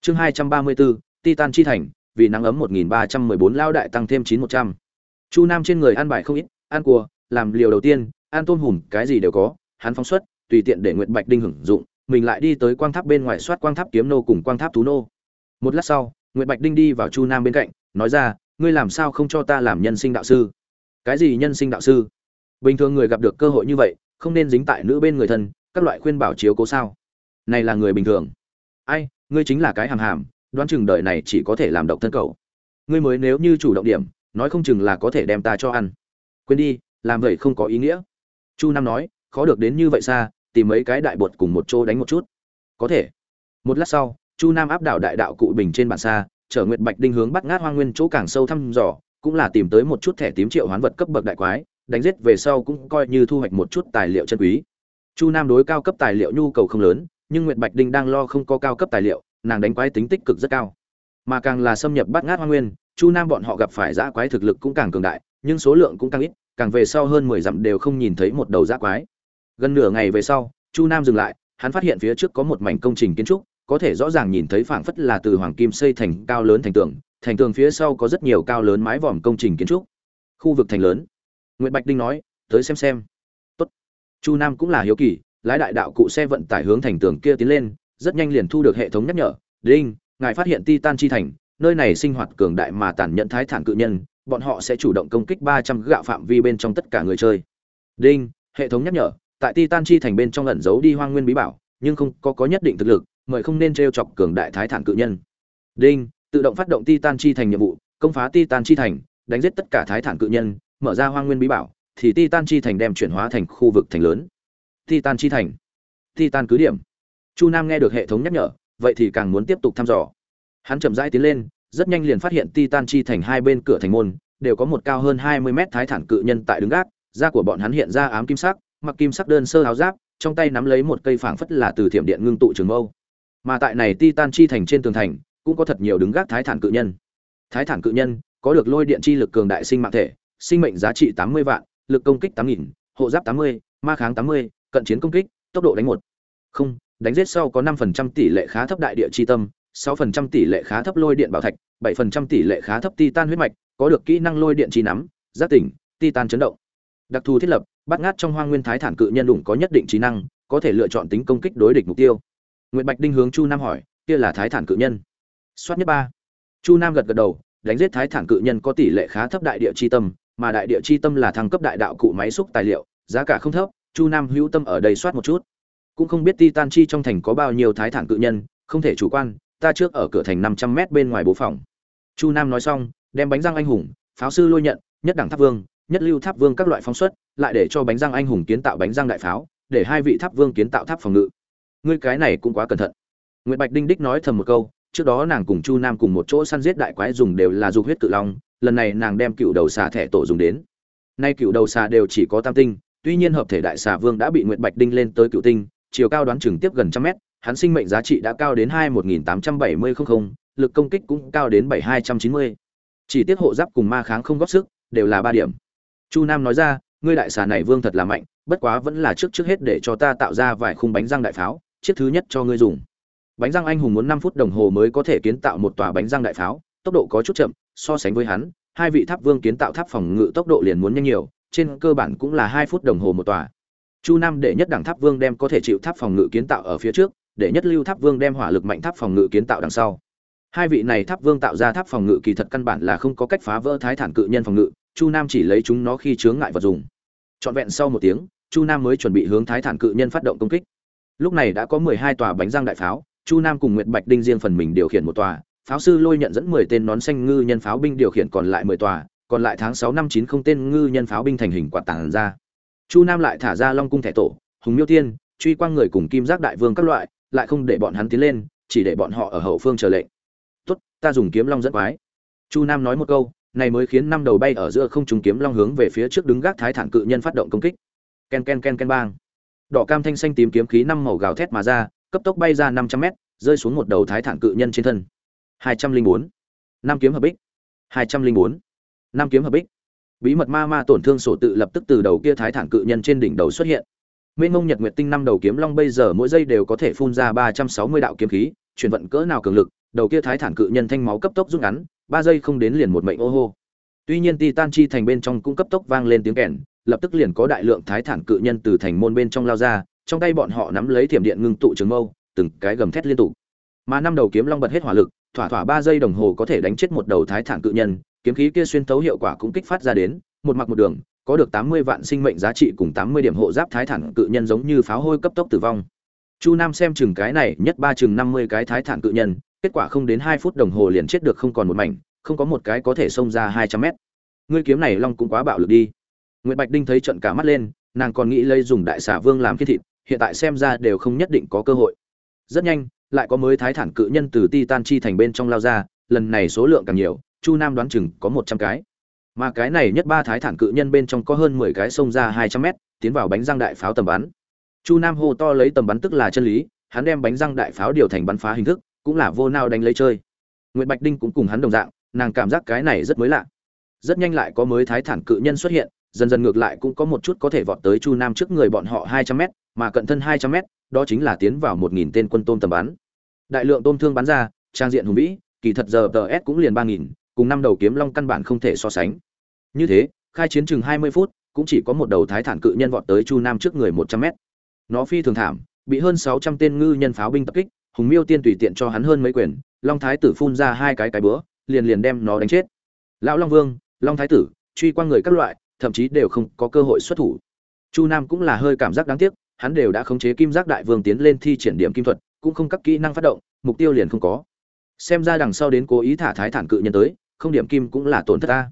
Chương 234, titan chi thành vì nắng ấm 1314 lao đại tăng thêm 9100. chu nam trên người ăn bài không ít ăn cua làm liều đầu tiên ăn tôm hùm cái gì đều có hắn phóng xuất tùy tiện để nguyệt bạch đinh hưởng dụng mình lại đi tới quang tháp bên ngoài soát quang tháp kiếm nô cùng quang tháp thú nô. Một lát sau nguyệt bạch đinh đi vào chu nam bên cạnh nói ra ngươi làm sao không cho ta làm nhân sinh đạo sư? Cái gì nhân sinh đạo sư? Bình thường người gặp được cơ hội như vậy không nên dính tại nữ bên người thân các loại khuyên bảo chiếu cố sao? Này là người bình thường. Ai ngươi chính là cái hàm hàm, đoán chừng đời này chỉ có thể làm độc thân cầu. Ngươi mới nếu như chủ động điểm, nói không chừng là có thể đem ta cho ăn. Quên đi, làm vậy không có ý nghĩa. Chu nam nói, khó được đến như vậy xa, tìm mấy cái đại bột cùng một chỗ đánh một chút. Có thể. Một lát sau, chu nam áp đảo đại đạo cụ bình trên bản xa, chở nguyệt bạch đinh hướng bắt ngát hoang nguyên chỗ càng sâu thăm dò, cũng là tìm tới một chút thẻ tím triệu hoán vật cấp bậc đại quái, đánh giết về sau cũng coi như thu hoạch một chút tài liệu chân quý. Chu nam đối cao cấp tài liệu nhu cầu không lớn nhưng nguyệt bạch đinh đang lo không có cao cấp tài liệu, nàng đánh quái tính tích cực rất cao. Mà càng là xâm nhập bắt ngát hoang nguyên, chu nam bọn họ gặp phải dã quái thực lực cũng càng cường đại, nhưng số lượng cũng càng ít, càng về sau hơn mười dặm đều không nhìn thấy một đầu dã quái. Gần nửa ngày về sau, chu nam dừng lại, hắn phát hiện phía trước có một mảnh công trình kiến trúc, có thể rõ ràng nhìn thấy phảng phất là từ hoàng kim xây thành cao lớn thành tường thành tường phía sau có rất nhiều cao lớn mái vòm công trình kiến trúc. Khu vực thành lớn. Nguyệt bạch đinh nói, tới xem xem. Tốt. chu nam cũng là hiếu kỳ lái đại đạo cụ xe vận tải hướng thành tường kia tiến lên, rất nhanh liền thu được hệ thống nhắc nhở, đinh, ngài phát hiện titan chi thành, nơi này sinh hoạt cường đại mà tàn nhẫn thái thản cự nhân, bọn họ sẽ chủ động công kích ba trăm gạo phạm vi bên trong tất cả người chơi. Đinh, hệ thống nhắc nhở, tại titan chi thành bên trong ẩn giấu đi hoang nguyên bí bảo, nhưng không có có nhất định thực lực, mời không nên t chọc cường đại thái thản cự nhân. Đinh, tự động phát động titan chi thành nhiệm vụ, công phá titan chi thành, đánh giết tất cả thái thản cự nhân, mở ra hoang nguyên bí bảo, thì titan chi thành đem chuyển hóa thành khu vực thành lớn titan chi thành. Titan cứ điểm. Chu nam nghe được hệ thống nhắc nhở, vậy thì càng muốn tiếp tục thăm dò. Hắn chậm rãi tiến lên, rất nhanh liền phát hiện titan chi thành hai bên cửa thành môn, đều có một cao hơn hai mươi mét thái thản cự nhân tại đứng gác, da của bọn hắn hiện ra ám kim sắc, mặc kim sắc đơn sơ áo giáp, trong tay nắm lấy một cây phảng phất là từ thiểm điện ngưng tụ trường mâu. Mà tại này titan chi thành trên tường thành, cũng có thật nhiều đứng gác thái thản cự nhân. Thái thản cự nhân có được lôi điện chi lực cường đại sinh mạng thể, sinh mệnh giá trị tám mươi vạn, lực công kích tám nghìn, hộ giáp tám mươi, ma kháng tám mươi cận chiến công kích tốc độ đánh một không đánh giết sau có năm phần trăm tỷ lệ khá thấp đại địa chi tâm sáu phần trăm tỷ lệ khá thấp lôi điện bảo thạch bảy phần trăm tỷ lệ khá thấp titan huyết mạch có được kỹ năng lôi điện chi nắm giác tỉnh titan chấn động đặc thù thiết lập bắt ngát trong hoang nguyên thái thản cự nhân đủng có nhất định trí năng có thể lựa chọn tính công kích đối địch mục tiêu Nguyệt Bạch Đinh hướng Chu Nam hỏi, kia là Thái Thản cự nhân. Soát nhất ba. Chu Nam gật gật đầu, đánh giết Thái Thản cự nhân có tỷ lệ khá thấp đại địa chi tâm, mà đại địa chi tâm là thăng cấp đại đạo cụ máy xúc tài liệu, giá cả không thấp, Chu Nam hữu tâm ở đây soát một chút. Cũng không biết Titan chi trong thành có bao nhiêu Thái Thản cự nhân, không thể chủ quan, ta trước ở cửa thành năm trăm mét bên ngoài bố phòng. Chu Nam nói xong, đem bánh răng anh hùng, pháo sư lôi nhận, nhất đẳng tháp vương, nhất lưu tháp vương các loại phóng xuất, lại để cho bánh răng anh hùng kiến tạo bánh răng đại pháo, để hai vị tháp vương kiến tạo tháp phòng ngự ngươi cái này cũng quá cẩn thận nguyễn bạch đinh đích nói thầm một câu trước đó nàng cùng chu nam cùng một chỗ săn giết đại quái dùng đều là dục huyết cự long lần này nàng đem cựu đầu xà thẻ tổ dùng đến nay cựu đầu xà đều chỉ có tam tinh tuy nhiên hợp thể đại xà vương đã bị nguyệt bạch đinh lên tới cựu tinh, chiều cao đoán chừng tiếp gần trăm mét, hắn sinh mệnh giá trị đã cao đến hai một nghìn tám trăm bảy mươi không lực công kích cũng cao đến bảy hai trăm chín mươi. Chỉ tiết hộ giáp cùng ma kháng không góp sức, đều là ba điểm. Chu nam nói ra, ngươi đại xà này vương thật là mạnh, bất quá vẫn là trước trước hết để cho ta tạo ra vài khung bánh răng đại pháo, chiếc thứ nhất cho ngươi dùng. Bánh răng anh hùng muốn năm phút đồng hồ mới có thể kiến tạo một tòa bánh răng đại pháo, tốc độ có chút chậm, so sánh với hắn, hai vị tháp vương kiến tạo tháp phòng ngự tốc độ liền muốn nhanh nhiều trên cơ bản cũng là hai phút đồng hồ một tòa. Chu nam đệ nhất đẳng tháp vương đem có thể chịu tháp phòng ngự kiến tạo ở phía trước, đệ nhất lưu tháp vương đem hỏa lực mạnh tháp phòng ngự kiến tạo đằng sau. Hai vị này tháp vương tạo ra tháp phòng ngự kỳ thật căn bản là không có cách phá vỡ thái thản cự nhân phòng ngự, chu nam chỉ lấy chúng nó khi chướng ngại vật dùng. Trọn vẹn sau một tiếng, chu nam mới chuẩn bị hướng thái thản cự nhân phát động công kích. Lúc này đã có mười hai tòa bánh răng đại pháo, chu nam cùng nguyệt bạch đinh riêng phần mình điều khiển một tòa, pháo sư lôi nhận dẫn mười tên nón xanh ngư nhân pháo binh điều khiển còn lại mười tòa còn lại tháng sáu năm chín không tên ngư nhân pháo binh thành hình quạt tàng ra. Chu nam lại thả ra long cung thẻ tổ, hùng miêu tiên, truy quang người cùng kim giác đại vương các loại, lại không để bọn hắn tiến lên, chỉ để bọn họ ở hậu phương chờ lệnh. Tốt, ta dùng kiếm long dẫn quái. Chu nam nói một câu, này mới khiến năm đầu bay ở giữa không trùng kiếm long hướng về phía trước đứng gác thái thản cự nhân phát động công kích. Ken ken ken ken, bang. Đỏ cam thanh xanh tím kiếm khí năm màu gào thét mà ra, cấp tốc bay ra năm trăm mét, rơi xuống một đầu thái thản cự nhân trên thân. Hai trăm linh bốn. Năm kiếm hợp bích. Hai trăm linh bốn. Nam kiếm hợp bích. Bí mật ma ma tổn thương sổ tự lập tức từ đầu kia thái thản cự nhân trên đỉnh đầu xuất hiện. Mênh mông nhật nguyệt tinh năm đầu kiếm long bây giờ mỗi giây đều có thể phun ra ba trăm sáu mươi đạo kiếm khí, chuyển vận cỡ nào cường lực, đầu kia thái thản cự nhân thanh máu cấp tốc rút ngắn, ba giây không đến liền một mệnh ô hô. Tuy nhiên titan chi thành bên trong cũng cấp tốc vang lên tiếng kèn, lập tức liền có đại lượng thái thản cự nhân từ thành môn bên trong lao ra, trong tay bọn họ nắm lấy thiểm điện ngưng tụ trường mâu, từng cái gầm thét liên tục. Mà năm đầu kiếm long bật hết hỏa lực, thỏa thỏa ba giây đồng hồ có thể đánh chết một đầu thái thản cự nhân kiếm khí kia xuyên thấu hiệu quả cũng kích phát ra đến, một mặt một đường, có được tám mươi vạn sinh mệnh giá trị cùng tám mươi điểm hộ giáp thái thản cự nhân giống như pháo hôi cấp tốc tử vong. Chu nam xem chừng cái này, nhất ba chừng năm mươi cái thái thản cự nhân, kết quả không đến hai phút đồng hồ liền chết được không còn một mảnh, không có một cái có thể xông ra hai trăm mét. Ngươi kiếm này long cũng quá bạo lực đi. Nguyệt bạch đinh thấy trận cả mắt lên, nàng còn nghĩ lấy dùng đại xà vương làm khiết thịt, hiện tại xem ra đều không nhất định có cơ hội. Rất nhanh, lại có mới thái thản cự nhân từ titan chi thành bên trong lao ra, lần này số lượng càng nhiều chu nam đoán chừng có một trăm cái. Mà cái này nhất ba thái thản cự nhân bên trong có hơn mười cái xông ra hai trăm mét, tiến vào bánh răng đại pháo tầm bắn. Chu nam hô to lấy tầm bắn tức là chân lý, hắn đem bánh răng đại pháo điều thành bắn phá hình thức, cũng là vô nao đánh lấy chơi. Nguyễn bạch đinh cũng cùng hắn đồng dạng, nàng cảm giác cái này rất mới lạ. Rất nhanh lại có mới thái thản cự nhân xuất hiện, dần dần ngược lại cũng có một chút có thể vọt tới chu nam trước người bọn họ hai trăm mét, mà cận thân hai trăm mét, đó chính là tiến vào một nghìn tên quân tôm tầm bắn. Đại lượng tôm thương bắn ra, trang diện hùng vĩ, kỳ thật giờ tờ s cũng liền ba nghìn cùng năm đầu kiếm long căn bản không thể so sánh. Như thế, khai chiến chừng hai mươi phút, cũng chỉ có một đầu thái thản cự nhân vọt tới chu nam trước người một trăm mét. Nó phi thường thảm, bị hơn sáu trăm tên ngư nhân pháo binh tập kích, hùng miêu tiên tùy tiện cho hắn hơn mấy quyền, long thái tử phun ra hai cái cái bữa, liền liền đem nó đánh chết. Lão long vương, long thái tử, truy qua người các loại, thậm chí đều không có cơ hội xuất thủ. Chu nam cũng là hơi cảm giác đáng tiếc, hắn đều đã khống chế kim giác đại vương tiến lên thi triển điểm kim thuật, cũng không cấp kỹ năng phát động, mục tiêu liền không có. Xem ra đằng sau đến cố ý thả thái thản cự nhân tới không điểm kim cũng là tổn thất ta.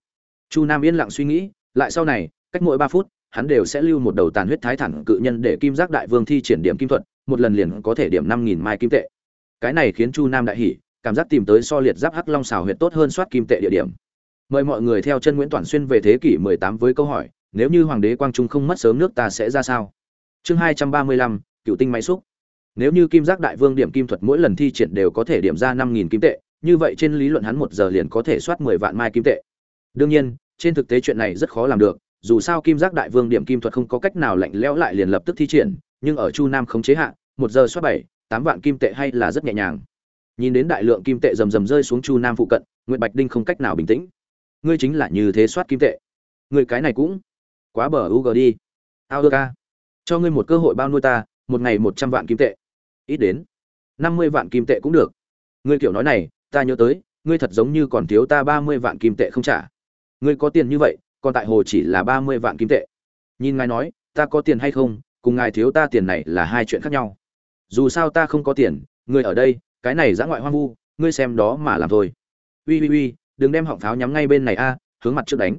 Chu nam yên lặng suy nghĩ lại sau này cách mỗi ba phút hắn đều sẽ lưu một đầu tàn huyết thái thẳng cự nhân để kim giác đại vương thi triển điểm kim thuật một lần liền có thể điểm năm nghìn mai kim tệ. Cái này khiến chu nam đại hỉ cảm giác tìm tới so liệt giáp hắc long xào huyệt tốt hơn soát kim tệ địa điểm. Mời mọi người theo chân nguyễn toàn xuyên về thế kỷ 18 với câu hỏi nếu như hoàng đế quang trung không mất sớm nước ta sẽ ra sao? Chương 235, cựu tinh máy xúc. Nếu như kim giác đại vương điểm kim thuật mỗi lần thi triển đều có thể điểm ra 5.000 kim tệ như vậy trên lý luận hắn một giờ liền có thể soát 10 vạn mai kim tệ. Đương nhiên, trên thực tế chuyện này rất khó làm được, dù sao kim giác đại vương điểm kim thuật không có cách nào lạnh lẽo lại liền lập tức thi triển, nhưng ở chu nam không chế hạn một giờ soát bảy, tám vạn kim tệ hay là rất nhẹ nhàng. Nhìn đến đại lượng kim tệ rầm rầm rơi xuống chu nam phụ cận nguyễn bạch đinh không cách nào bình tĩnh. Ngươi chính là như thế soát kim tệ. Ngươi cái này cũng quá bờ u g đi. Ao ơ ca cho ngươi một cơ hội bao nuôi ta, một ngày một trăm vạn kim tệ. Ít đến năm mươi vạn kim tệ cũng được. Ngươi kiểu nói này ta nhớ tới, ngươi thật giống như còn thiếu ta ba mươi vạn kim tệ không trả. Ngươi có tiền như vậy, còn tại hồ chỉ là ba mươi vạn kim tệ. Nhìn ngài nói, ta có tiền hay không, cùng ngài thiếu ta tiền này là hai chuyện khác nhau. Dù sao ta không có tiền, ngươi ở đây, cái này giã ngoại hoang vu, ngươi xem đó mà làm thôi. Uy uy uy, đừng đem họng pháo nhắm ngay bên này a, hướng mặt trước đánh.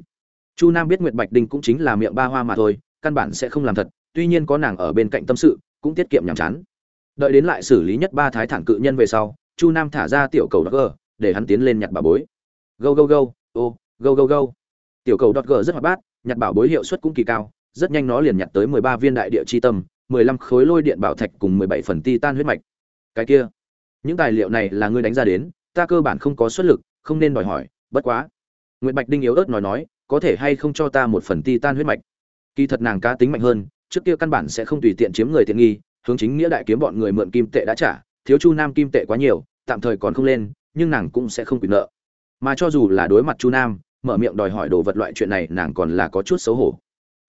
Chu nam biết nguyệt bạch đình cũng chính là miệng ba hoa mà thôi, căn bản sẽ không làm thật, tuy nhiên có nàng ở bên cạnh tâm sự, cũng tiết kiệm nhàm chán. Đợi đến lại xử lý nhất ba thái thản cự nhân về sau chu nam thả ra tiểu cầu đọc gờ để hắn tiến lên nhặt bà bối. Go go go, ô, go go go. Tiểu cầu đọt gờ rất hoạt bát, nhặt bảo bối hiệu suất cũng kỳ cao, rất nhanh nó liền nhặt tới mười ba viên đại địa chi tâm, mười lăm khối lôi điện bảo thạch cùng mười bảy phần ti tan huyết mạch. Cái kia, những tài liệu này là ngươi đánh ra đến, ta cơ bản không có xuất lực, không nên đòi hỏi, bất quá. Nguyễn bạch đinh yếu ớt nói nói, có thể hay không cho ta một phần ti tan huyết mạch? Kỳ thật nàng cá tính mạnh hơn, trước kia căn bản sẽ không tùy tiện chiếm người tiện nghi, hướng chính nghĩa đại kiếm bọn người mượn kim tệ đã trả thiếu chu nam kim tệ quá nhiều tạm thời còn không lên nhưng nàng cũng sẽ không quyền nợ mà cho dù là đối mặt chu nam mở miệng đòi hỏi đồ vật loại chuyện này nàng còn là có chút xấu hổ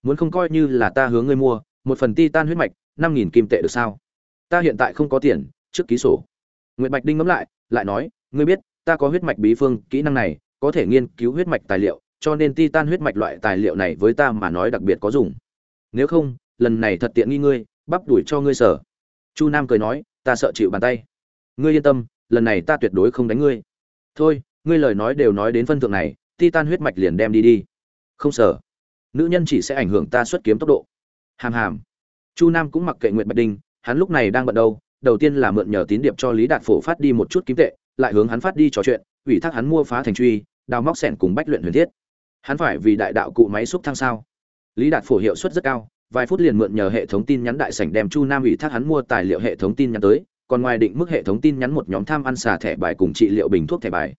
muốn không coi như là ta hướng ngươi mua một phần ti tan huyết mạch năm nghìn kim tệ được sao ta hiện tại không có tiền trước ký sổ Nguyệt Bạch Đinh ngẫm lại, lại nói, ngươi biết, ta có huyết mạch bí phương, kỹ năng này có thể nghiên cứu huyết mạch tài liệu, cho nên titan huyết mạch loại tài liệu này với ta mà nói đặc biệt có dùng. Nếu không, lần này thật tiện nghi ngươi, bắp đuổi cho ngươi sở. Chu Nam cười nói, ta sợ chịu bàn tay. Ngươi yên tâm, lần này ta tuyệt đối không đánh ngươi. Thôi, ngươi lời nói đều nói đến phân thượng này, titan huyết mạch liền đem đi đi. Không sợ. Nữ nhân chỉ sẽ ảnh hưởng ta xuất kiếm tốc độ. Hàm hàm. Chu Nam cũng mặc kệ Nguyệt Bạch Đinh, hắn lúc này đang bận đâu, đầu tiên là mượn nhờ tín điệp cho Lý Đạt Phổ phát đi một chút kiếm tệ, lại hướng hắn phát đi trò chuyện, ủy thác hắn mua phá thành truy, đào móc sẹn cùng bách luyện huyền thiết. Hắn phải vì đại đạo cụ máy xúc thăng sao? Lý Đạt Phổ hiệu suất rất cao, vài phút liền mượn nhờ hệ thống tin nhắn đại sảnh đem Chu Nam ủy thác hắn mua tài liệu hệ thống tin nhắn tới, còn ngoài định mức hệ thống tin nhắn một nhóm tham ăn xà thẻ bài cùng trị liệu bình thuốc thẻ bài.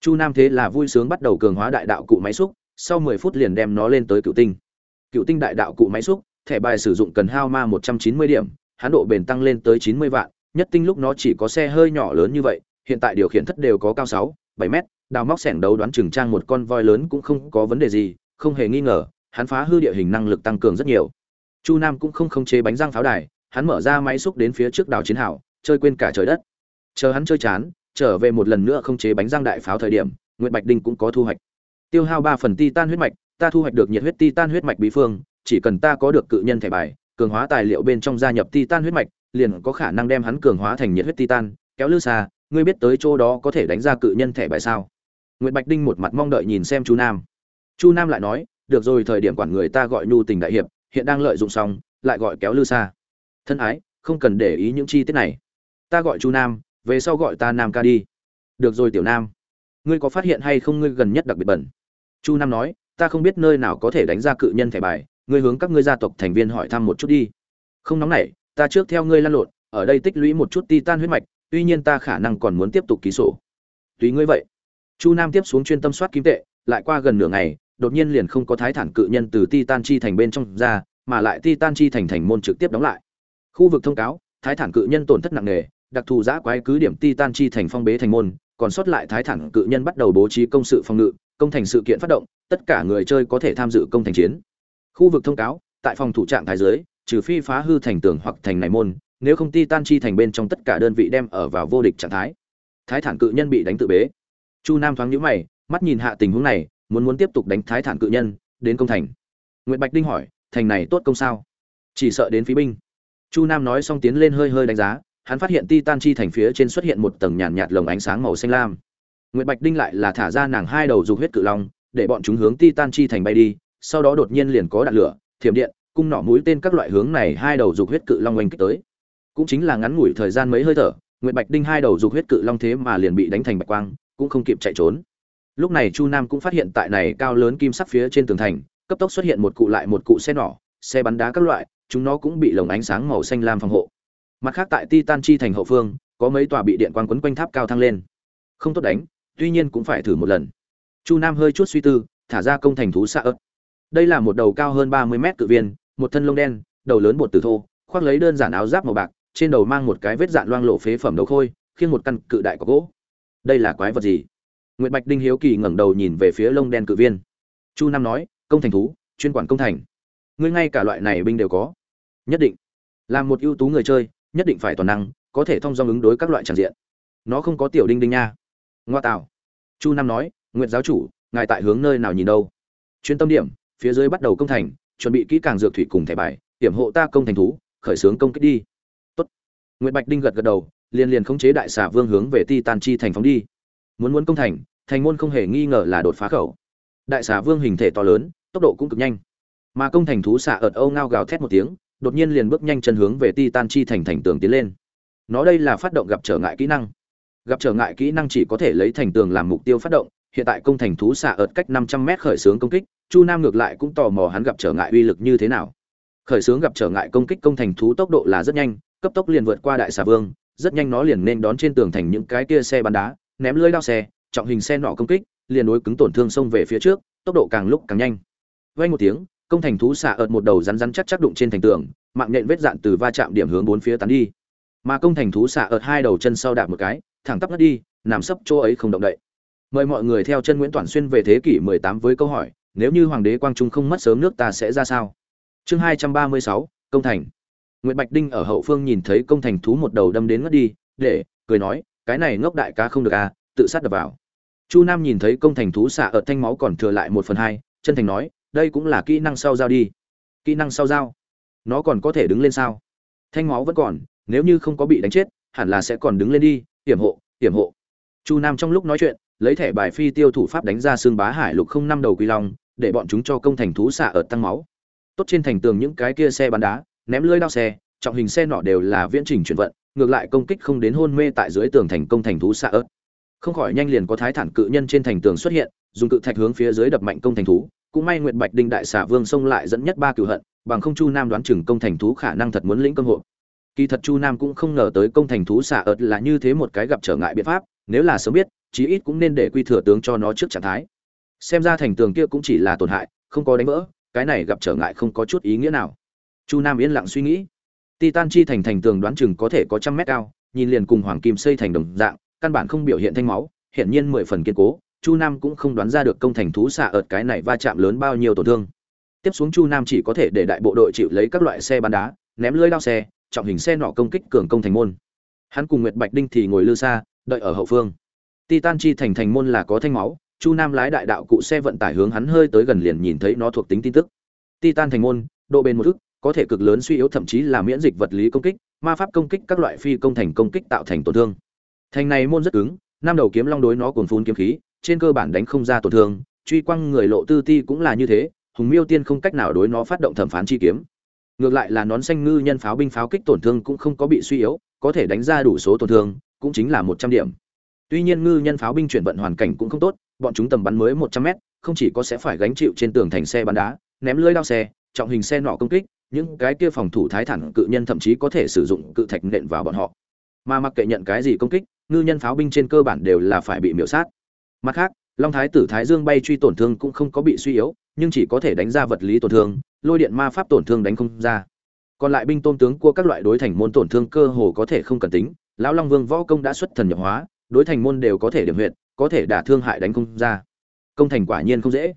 Chu Nam thế là vui sướng bắt đầu cường hóa đại đạo cụ máy xúc, sau 10 phút liền đem nó lên tới cựu tinh. Cựu tinh đại đạo cụ máy xúc, thẻ bài sử dụng cần hao ma 190 điểm, hắn độ bền tăng lên tới 90 vạn, nhất tinh lúc nó chỉ có xe hơi nhỏ lớn như vậy, hiện tại điều khiển thất đều có cao 6, 7 mét, đào móc xẻng đấu đoán chừng trang một con voi lớn cũng không có vấn đề gì, không hề nghi ngờ, hắn phá hư địa hình năng lực tăng cường rất nhiều. Chu Nam cũng không khống chế bánh răng pháo đài, hắn mở ra máy xúc đến phía trước đảo chiến hào, chơi quên cả trời đất. Chờ hắn chơi chán, trở về một lần nữa không chế bánh răng đại pháo thời điểm, Nguyệt Bạch Đinh cũng có thu hoạch. Tiêu hao ba phần titan huyết mạch, ta thu hoạch được nhiệt huyết titan huyết mạch bí phương chỉ cần ta có được cự nhân thẻ bài cường hóa tài liệu bên trong gia nhập titan huyết mạch liền có khả năng đem hắn cường hóa thành nhiệt huyết titan kéo lư xa ngươi biết tới chỗ đó có thể đánh ra cự nhân thẻ bài sao nguyễn bạch đinh một mặt mong đợi nhìn xem chu nam chu nam lại nói được rồi thời điểm quản người ta gọi nhu tình đại hiệp hiện đang lợi dụng xong, lại gọi kéo lư xa thân ái, không cần để ý những chi tiết này. Ta gọi chu nam, về sau gọi ta nam ca đi. Được rồi tiểu nam. Ngươi có phát hiện hay không ngươi gần nhất đặc biệt bẩn? Chu nam nói, ta không biết nơi nào có thể đánh ra cự nhân thẻ bài, ngươi hướng các ngươi gia tộc thành viên hỏi thăm một chút đi. Không nóng nảy, ta trước theo ngươi lăn lộn, ở đây tích lũy một chút titan huyết mạch, tuy nhiên ta khả năng còn muốn tiếp tục ký sổ. Tùy ngươi vậy. Chu nam tiếp xuống chuyên tâm soát kim tệ, lại qua gần nửa ngày đột nhiên liền không có thái thản cự nhân từ titan chi thành bên trong ra, mà lại titan chi thành thành môn trực tiếp đóng lại. Khu vực thông cáo, thái thản cự nhân tổn thất nặng nề, đặc thù giã quái cứ điểm titan chi thành phong bế thành môn, còn sót lại thái thản cự nhân bắt đầu bố trí công sự phòng ngự, công thành sự kiện phát động, tất cả người chơi có thể tham dự công thành chiến. Khu vực thông cáo, tại phòng thủ trạng thái giới trừ phi phá hư thành tường hoặc thành này môn, nếu không titan chi thành bên trong tất cả đơn vị đem ở vào vô địch trạng thái. Thái thản cự nhân bị đánh tự bế. Chu nam thoáng nhíu mày, mắt nhìn hạ tình huống này muốn muốn tiếp tục đánh thái thản cự nhân đến công thành. Nguyễn bạch đinh hỏi thành này tốt công sao? Chỉ sợ đến phí binh. Chu nam nói xong tiến lên hơi hơi đánh giá hắn phát hiện titan chi thành phía trên xuất hiện một tầng nhàn nhạt, nhạt lồng ánh sáng màu xanh lam. Nguyễn bạch đinh lại là thả ra nàng hai đầu dục huyết cự long để bọn chúng hướng titan chi thành bay đi sau đó đột nhiên liền có đạn lửa thiểm điện cung nỏ mũi tên các loại hướng này hai đầu dục huyết cự long oanh kích tới. Cũng chính là ngắn ngủi thời gian mấy hơi thở nguyễn bạch đinh hai đầu dục huyết cự long thế mà liền bị đánh thành bạch quang cũng không kịp chạy trốn lúc này chu nam cũng phát hiện tại này cao lớn kim sắc phía trên tường thành, cấp tốc xuất hiện một cụ lại một cụ xe nỏ, xe bắn đá các loại, chúng nó cũng bị lồng ánh sáng màu xanh lam phòng hộ. Mặt khác tại titan chi thành hậu phương, có mấy tòa bị điện quang quấn quanh tháp cao thăng lên. Không tốt đánh, tuy nhiên cũng phải thử một lần. Chu nam hơi chút suy tư, thả ra công thành thú xa ớt. Đây là một đầu cao hơn ba mươi mét cự viên, một thân lông đen, đầu lớn bột từ thô, khoác lấy đơn giản áo giáp màu bạc, trên đầu mang một cái vết dạn loang lộ phế phẩm đầu khôi, khiêng một căn cự đại có gỗ. Đây là quái vật gì? Nguyệt Bạch Đinh hiếu kỳ ngẩng đầu nhìn về phía lông đen cự viên. Chu Nam nói, công thành thú, chuyên quản công thành. Ngươi ngay cả loại này binh đều có. Nhất định. Làm một ưu tú người chơi, nhất định phải toàn năng, có thể thông dong ứng đối các loại trận diện. Nó không có tiểu đinh đinh nha. Ngoa tạo. Chu Nam nói, Nguyệt giáo chủ, ngài tại hướng nơi nào nhìn đâu? Chuyên tâm điểm, phía dưới bắt đầu công thành, chuẩn bị kỹ càng dược thủy cùng thẻ bài, hiểm hộ ta công thành thú, khởi xướng công kích đi. Tốt. Nguyệt Bạch Đinh gật gật đầu, liền liền khống chế đại xà vương hướng về Titan chi thành phóng đi. Muốn muốn công thành, thành môn không hề nghi ngờ là đột phá khẩu. Đại xà vương hình thể to lớn, tốc độ cũng cực nhanh. Mà công thành thú xạ ợt âu ngao gào thét một tiếng, đột nhiên liền bước nhanh chân hướng về titan chi thành thành tường tiến lên. Nó đây là phát động gặp trở ngại kỹ năng. Gặp trở ngại kỹ năng chỉ có thể lấy thành tường làm mục tiêu phát động, hiện tại công thành thú xạ ợt cách 500 mét khởi xướng công kích, chu nam ngược lại cũng tò mò hắn gặp trở ngại uy lực như thế nào. Khởi xướng gặp trở ngại công kích công thành thú tốc độ là rất nhanh, cấp tốc liền vượt qua đại xà vương, rất nhanh nó liền nên đón trên tường thành những cái kia xe bắn đá, ném lưới đao xe trọng hình xe nọ công kích liền đối cứng tổn thương xông về phía trước tốc độ càng lúc càng nhanh. Vay một tiếng công thành thú xạ ợt một đầu rắn rắn chắc chắc đụng trên thành tường mạng nhện vết dạn từ va chạm điểm hướng bốn phía tán đi. Mà công thành thú xạ ợt hai đầu chân sau đạp một cái thẳng tắp ngất đi nằm sấp chỗ ấy không động đậy. Mời mọi người theo chân nguyễn toàn xuyên về thế kỷ 18 với câu hỏi nếu như hoàng đế quang trung không mất sớm nước ta sẽ ra sao? Chương 236, công thành. Nguyễn bạch đinh ở hậu phương nhìn thấy công thành thú một đầu đâm đến ngất đi để cười nói cái này ngốc đại ca không được à tự sát đập vào chu nam nhìn thấy công thành thú xạ ở thanh máu còn thừa lại một phần hai, chân thành nói, đây cũng là kỹ năng sau giao đi. Kỹ năng sau giao? Nó còn có thể đứng lên sao? Thanh máu vẫn còn, nếu như không có bị đánh chết, hẳn là sẽ còn đứng lên đi, hiểm hộ hiểm hộ. Chu nam trong lúc nói chuyện, lấy thẻ bài phi tiêu thủ pháp đánh ra xương bá hải lục không năm đầu quy long, để bọn chúng cho công thành thú xạ ở tăng máu. Tốt trên thành tường những cái kia xe bắn đá, ném lưỡi đao xe, trọng hình xe nọ đều là viễn trình chuyển vận, ngược lại công kích không đến hôn mê tại dưới tường thành công thành thú xạ ớt không khỏi nhanh liền có thái thản cự nhân trên thành tường xuất hiện, dùng cự thạch hướng phía dưới đập mạnh công thành thú, cũng may nguyệt bạch đinh đại xà vương xông lại dẫn nhất ba cựu hận, bằng không chu nam đoán chừng công thành thú khả năng thật muốn lĩnh công hộ. Kỳ thật chu nam cũng không ngờ tới công thành thú xả ợt là như thế một cái gặp trở ngại biện pháp, nếu là sớm biết, chí ít cũng nên để quy thừa tướng cho nó trước trạng thái. Xem ra thành tường kia cũng chỉ là tổn hại, không có đánh vỡ, cái này gặp trở ngại không có chút ý nghĩa nào. Chu nam yên lặng suy nghĩ. Titan chi thành thành tường đoán chừng có thể có trăm mét cao, nhìn liền cùng hoàng kim xây thành đồng dạng căn bản không biểu hiện thanh máu, hiển nhiên mười phần kiên cố, chu nam cũng không đoán ra được công thành thú xạ ợt cái này va chạm lớn bao nhiêu tổn thương. Tiếp xuống chu nam chỉ có thể để đại bộ đội chịu lấy các loại xe bắn đá, ném lưới đao xe, trọng hình xe nọ công kích cường công thành môn. Hắn cùng nguyệt bạch đinh thì ngồi lư xa, đợi ở hậu phương. Titan chi thành thành môn là có thanh máu, chu nam lái đại đạo cụ xe vận tải hướng hắn hơi tới gần liền nhìn thấy nó thuộc tính tin tức. Titan thành môn, độ bền một thức, có thể cực lớn suy yếu thậm chí là miễn dịch vật lý công kích, ma pháp công kích các loại phi công thành công kích tạo thành tổn thương thành này môn rất cứng, năm đầu kiếm long đối nó cuồn phun kiếm khí, trên cơ bản đánh không ra tổn thương, truy quăng người lộ tư ti cũng là như thế, hùng miêu tiên không cách nào đối nó phát động thẩm phán chi kiếm. Ngược lại là nón xanh ngư nhân pháo binh pháo kích tổn thương cũng không có bị suy yếu, có thể đánh ra đủ số tổn thương, cũng chính là một trăm điểm. Tuy nhiên ngư nhân pháo binh chuyển vận hoàn cảnh cũng không tốt, bọn chúng tầm bắn mới một trăm mét, không chỉ có sẽ phải gánh chịu trên tường thành xe bắn đá, ném lưới đao xe, trọng hình xe nọ công kích, những cái kia phòng thủ thái thản cự nhân thậm chí có thể sử dụng cự thạch nện vào bọn họ. Mà mặc kệ nhận cái gì công kích ngư nhân pháo binh trên cơ bản đều là phải bị miểu sát. Mặt khác, long thái tử thái dương bay truy tổn thương cũng không có bị suy yếu, nhưng chỉ có thể đánh ra vật lý tổn thương, lôi điện ma pháp tổn thương đánh không ra. Còn lại binh tôn tướng của các loại đối thành môn tổn thương cơ hồ có thể không cần tính, lão long vương võ công đã xuất thần nhập hóa, đối thành môn đều có thể điểm huyện có thể đả thương hại đánh không ra. Công thành quả nhiên không dễ.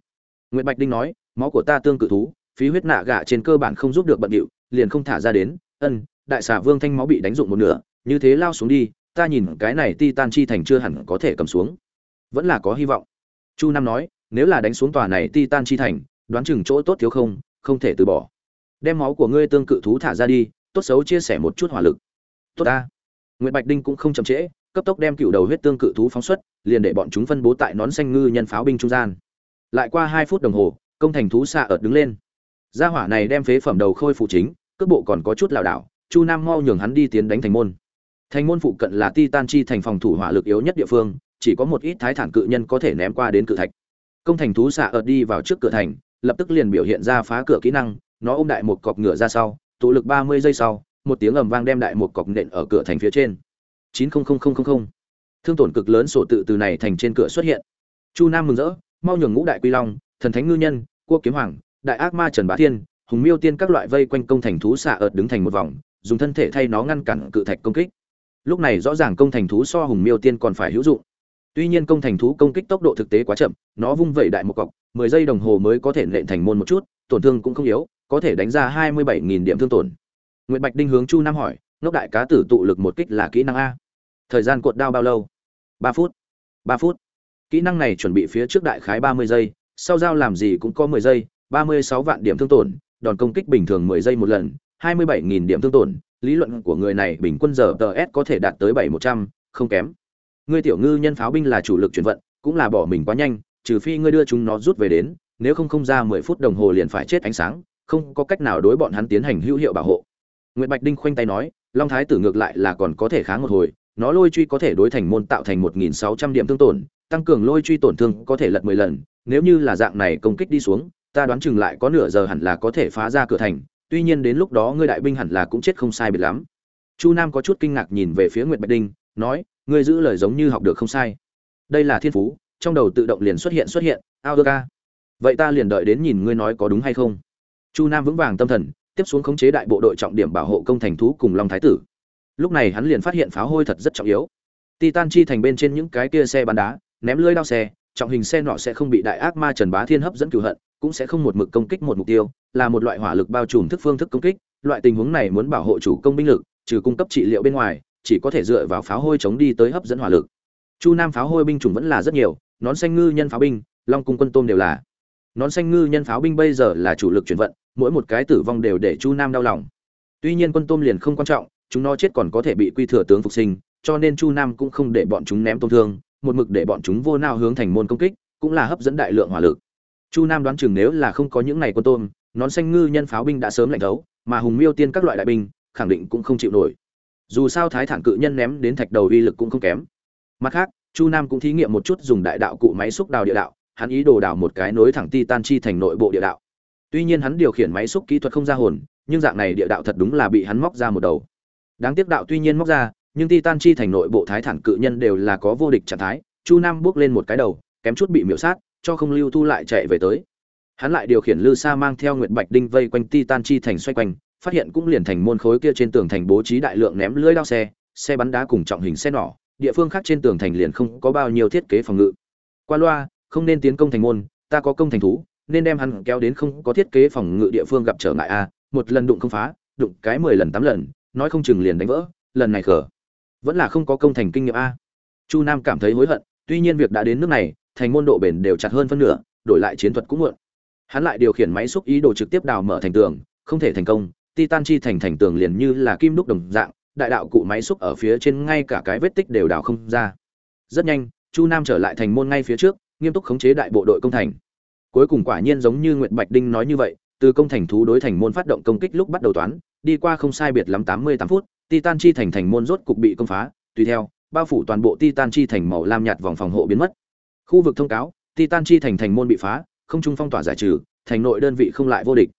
Nguyễn bạch đinh nói, máu của ta tương cự thú, phí huyết nạ gạ trên cơ bản không giúp được bận điệu, liền không thả ra đến. Ân, đại xà vương thanh máu bị đánh dụng một nửa, như thế lao xuống đi ta nhìn cái này ti tan chi thành chưa hẳn có thể cầm xuống. Vẫn là có hy vọng. Chu nam nói, nếu là đánh xuống tòa này ti tan chi thành, đoán chừng chỗ tốt thiếu không không thể từ bỏ. Đem máu của ngươi tương cự thú thả ra đi, tốt xấu chia sẻ một chút hỏa lực. Tốt ta. Nguyễn bạch đinh cũng không chậm trễ, cấp tốc đem cựu đầu huyết tương cự thú phóng xuất, liền để bọn chúng phân bố tại nón xanh ngư nhân pháo binh trung gian. Lại qua hai phút đồng hồ, công thành thú xạ ợt đứng lên. Gia hỏa này đem phế phẩm đầu khôi phụ chính, cước bộ còn có chút lảo đảo, chu nam mau nhường hắn đi tiến đánh thành môn thành môn phụ cận là titan chi thành phòng thủ hỏa lực yếu nhất địa phương, chỉ có một ít thái thản cự nhân có thể ném qua đến cự thạch. Công thành thú xạ ợt đi vào trước cửa thành, lập tức liền biểu hiện ra phá cửa kỹ năng, nó ôm đại một cọc ngựa ra sau, tụ lực ba mươi giây sau, một tiếng ầm vang đem đại một cọc nện ở cửa thành phía trên. Chín thương tổn cực lớn sổ tự từ này thành trên cửa xuất hiện. Chu nam mừng rỡ, mau nhường ngũ đại quy long, thần thánh ngư nhân quốc kiếm hoàng, đại ác ma trần bá thiên, hùng miêu tiên các loại vây quanh công thành thú xạ ợt đứng thành một vòng, dùng thân thể thay nó ngăn cản cự thạch công kích lúc này rõ ràng công thành thú so hùng miêu tiên còn phải hữu dụng. Tuy nhiên công thành thú công kích tốc độ thực tế quá chậm, nó vung vẩy đại một cọc, mười giây đồng hồ mới có thể nện thành môn một chút, tổn thương cũng không yếu, có thể đánh ra hai mươi bảy nghìn điểm thương tổn. Nguyễn bạch đinh hướng chu nam hỏi, ngốc đại cá tử tụ lực một kích là kỹ năng a? Thời gian cột đao bao lâu? Ba phút. Ba phút. Kỹ năng này chuẩn bị phía trước đại khái ba mươi giây, sau giao làm gì cũng có mười giây, ba mươi sáu vạn điểm thương tổn, đòn công kích bình thường mười giây một lần, hai mươi bảy nghìn điểm thương tổn lý luận của người này bình quân giờ tờ s có thể đạt tới bảy một trăm, không kém. Ngươi tiểu ngư nhân pháo binh là chủ lực chuyển vận, cũng là bỏ mình quá nhanh, trừ phi ngươi đưa chúng nó rút về đến, nếu không không ra mười phút đồng hồ liền phải chết ánh sáng, không có cách nào đối bọn hắn tiến hành hữu hiệu bảo hộ. Nguyễn bạch đinh khoanh tay nói, long thái tử ngược lại là còn có thể kháng một hồi, nó lôi truy có thể đối thành môn tạo thành một nghìn sáu trăm điểm thương tổn, tăng cường lôi truy tổn thương có thể lật mười lần, nếu như là dạng này công kích đi xuống, ta đoán chừng lại có nửa giờ hẳn là có thể phá ra cửa thành tuy nhiên đến lúc đó ngươi đại binh hẳn là cũng chết không sai biệt lắm. Chu nam có chút kinh ngạc nhìn về phía nguyệt bạch đinh, nói, ngươi giữ lời giống như học được không sai. Đây là thiên phú, trong đầu tự động liền xuất hiện xuất hiện, ao ca vậy ta liền đợi đến nhìn ngươi nói có đúng hay không. Chu nam vững vàng tâm thần, tiếp xuống khống chế đại bộ đội trọng điểm bảo hộ công thành thú cùng long thái tử. Lúc này hắn liền phát hiện pháo hôi thật rất trọng yếu. Titan chi thành bên trên những cái kia xe bắn đá, ném lưới đao xe, trọng hình xe nọ sẽ không bị đại ác ma trần bá thiên hấp dẫn cửu hận, cũng sẽ không một mực công kích một mục tiêu là một loại hỏa lực bao trùm thức phương thức công kích, loại tình huống này muốn bảo hộ chủ công binh lực, trừ cung cấp trị liệu bên ngoài, chỉ có thể dựa vào pháo hôi chống đi tới hấp dẫn hỏa lực. Chu nam pháo hôi binh chủng vẫn là rất nhiều, nón xanh ngư nhân pháo binh, long cung quân tôm đều là. Nón xanh ngư nhân pháo binh bây giờ là chủ lực chuyển vận, mỗi một cái tử vong đều để chu nam đau lòng. Tuy nhiên quân tôm liền không quan trọng, chúng nó chết còn có thể bị quy thừa tướng phục sinh, cho nên chu nam cũng không để bọn chúng ném tôm thương, một mực để bọn chúng vô nao hướng thành môn công kích, cũng là hấp dẫn đại lượng hỏa lực. Chu nam đoán chừng nếu là không có những này quân tôm nón xanh ngư nhân pháo binh đã sớm lạnh thấu, mà hùng miêu tiên các loại đại binh, khẳng định cũng không chịu nổi. Dù sao thái thản cự nhân ném đến thạch đầu uy lực cũng không kém. Mặt khác, chu nam cũng thí nghiệm một chút dùng đại đạo cụ máy xúc đào địa đạo, hắn ý đồ đào một cái nối thẳng titan chi thành nội bộ địa đạo. Tuy nhiên hắn điều khiển máy xúc kỹ thuật không ra hồn, nhưng dạng này địa đạo thật đúng là bị hắn móc ra một đầu. Đáng tiếc đạo tuy nhiên móc ra, nhưng titan chi thành nội bộ thái thản cự nhân đều là có vô địch trạng thái, chu nam bước lên một cái đầu, kém chút bị miễu sát, cho không lưu thu lại chạy về tới hắn lại điều khiển lư sa mang theo nguyệt bạch đinh vây quanh titan chi thành xoay quanh, phát hiện cũng liền thành môn khối kia trên tường thành bố trí đại lượng ném lưỡi đao xe xe bắn đá cùng trọng hình xe nỏ, địa phương khác trên tường thành liền không có bao nhiêu thiết kế phòng ngự. Qua loa, không nên tiến công thành môn, ta có công thành thú, nên đem hắn kéo đến không có thiết kế phòng ngự địa phương gặp trở ngại a một lần đụng không phá, đụng cái mười lần tám lần, nói không chừng liền đánh vỡ, lần này khở vẫn là không có công thành kinh nghiệm a chu nam cảm thấy hối hận, tuy nhiên việc đã đến nước này, thành môn độ bền đều chặt hơn phân nửa, đổi lại chiến thuật cũng muộn hắn lại điều khiển máy xúc ý đồ trực tiếp đào mở thành tường, không thể thành công, titan chi thành thành tường liền như là kim đúc đồng dạng, đại đạo cụ máy xúc ở phía trên ngay cả cái vết tích đều đào không ra. Rất nhanh, chu nam trở lại thành môn ngay phía trước, nghiêm túc khống chế đại bộ đội công thành. Cuối cùng quả nhiên giống như nguyệt bạch đinh nói như vậy, từ công thành thú đối thành môn phát động công kích lúc bắt đầu toán, đi qua không sai biệt lắm tám mươi tám phút, titan chi thành thành môn rốt cục bị công phá, tùy theo, bao phủ toàn bộ titan chi thành màu lam nhạt vòng phòng hộ biến mất. Khu vực thông cáo, titan chi thành thành môn bị phá không trung phong tỏa giải trừ thành nội đơn vị không lại vô địch.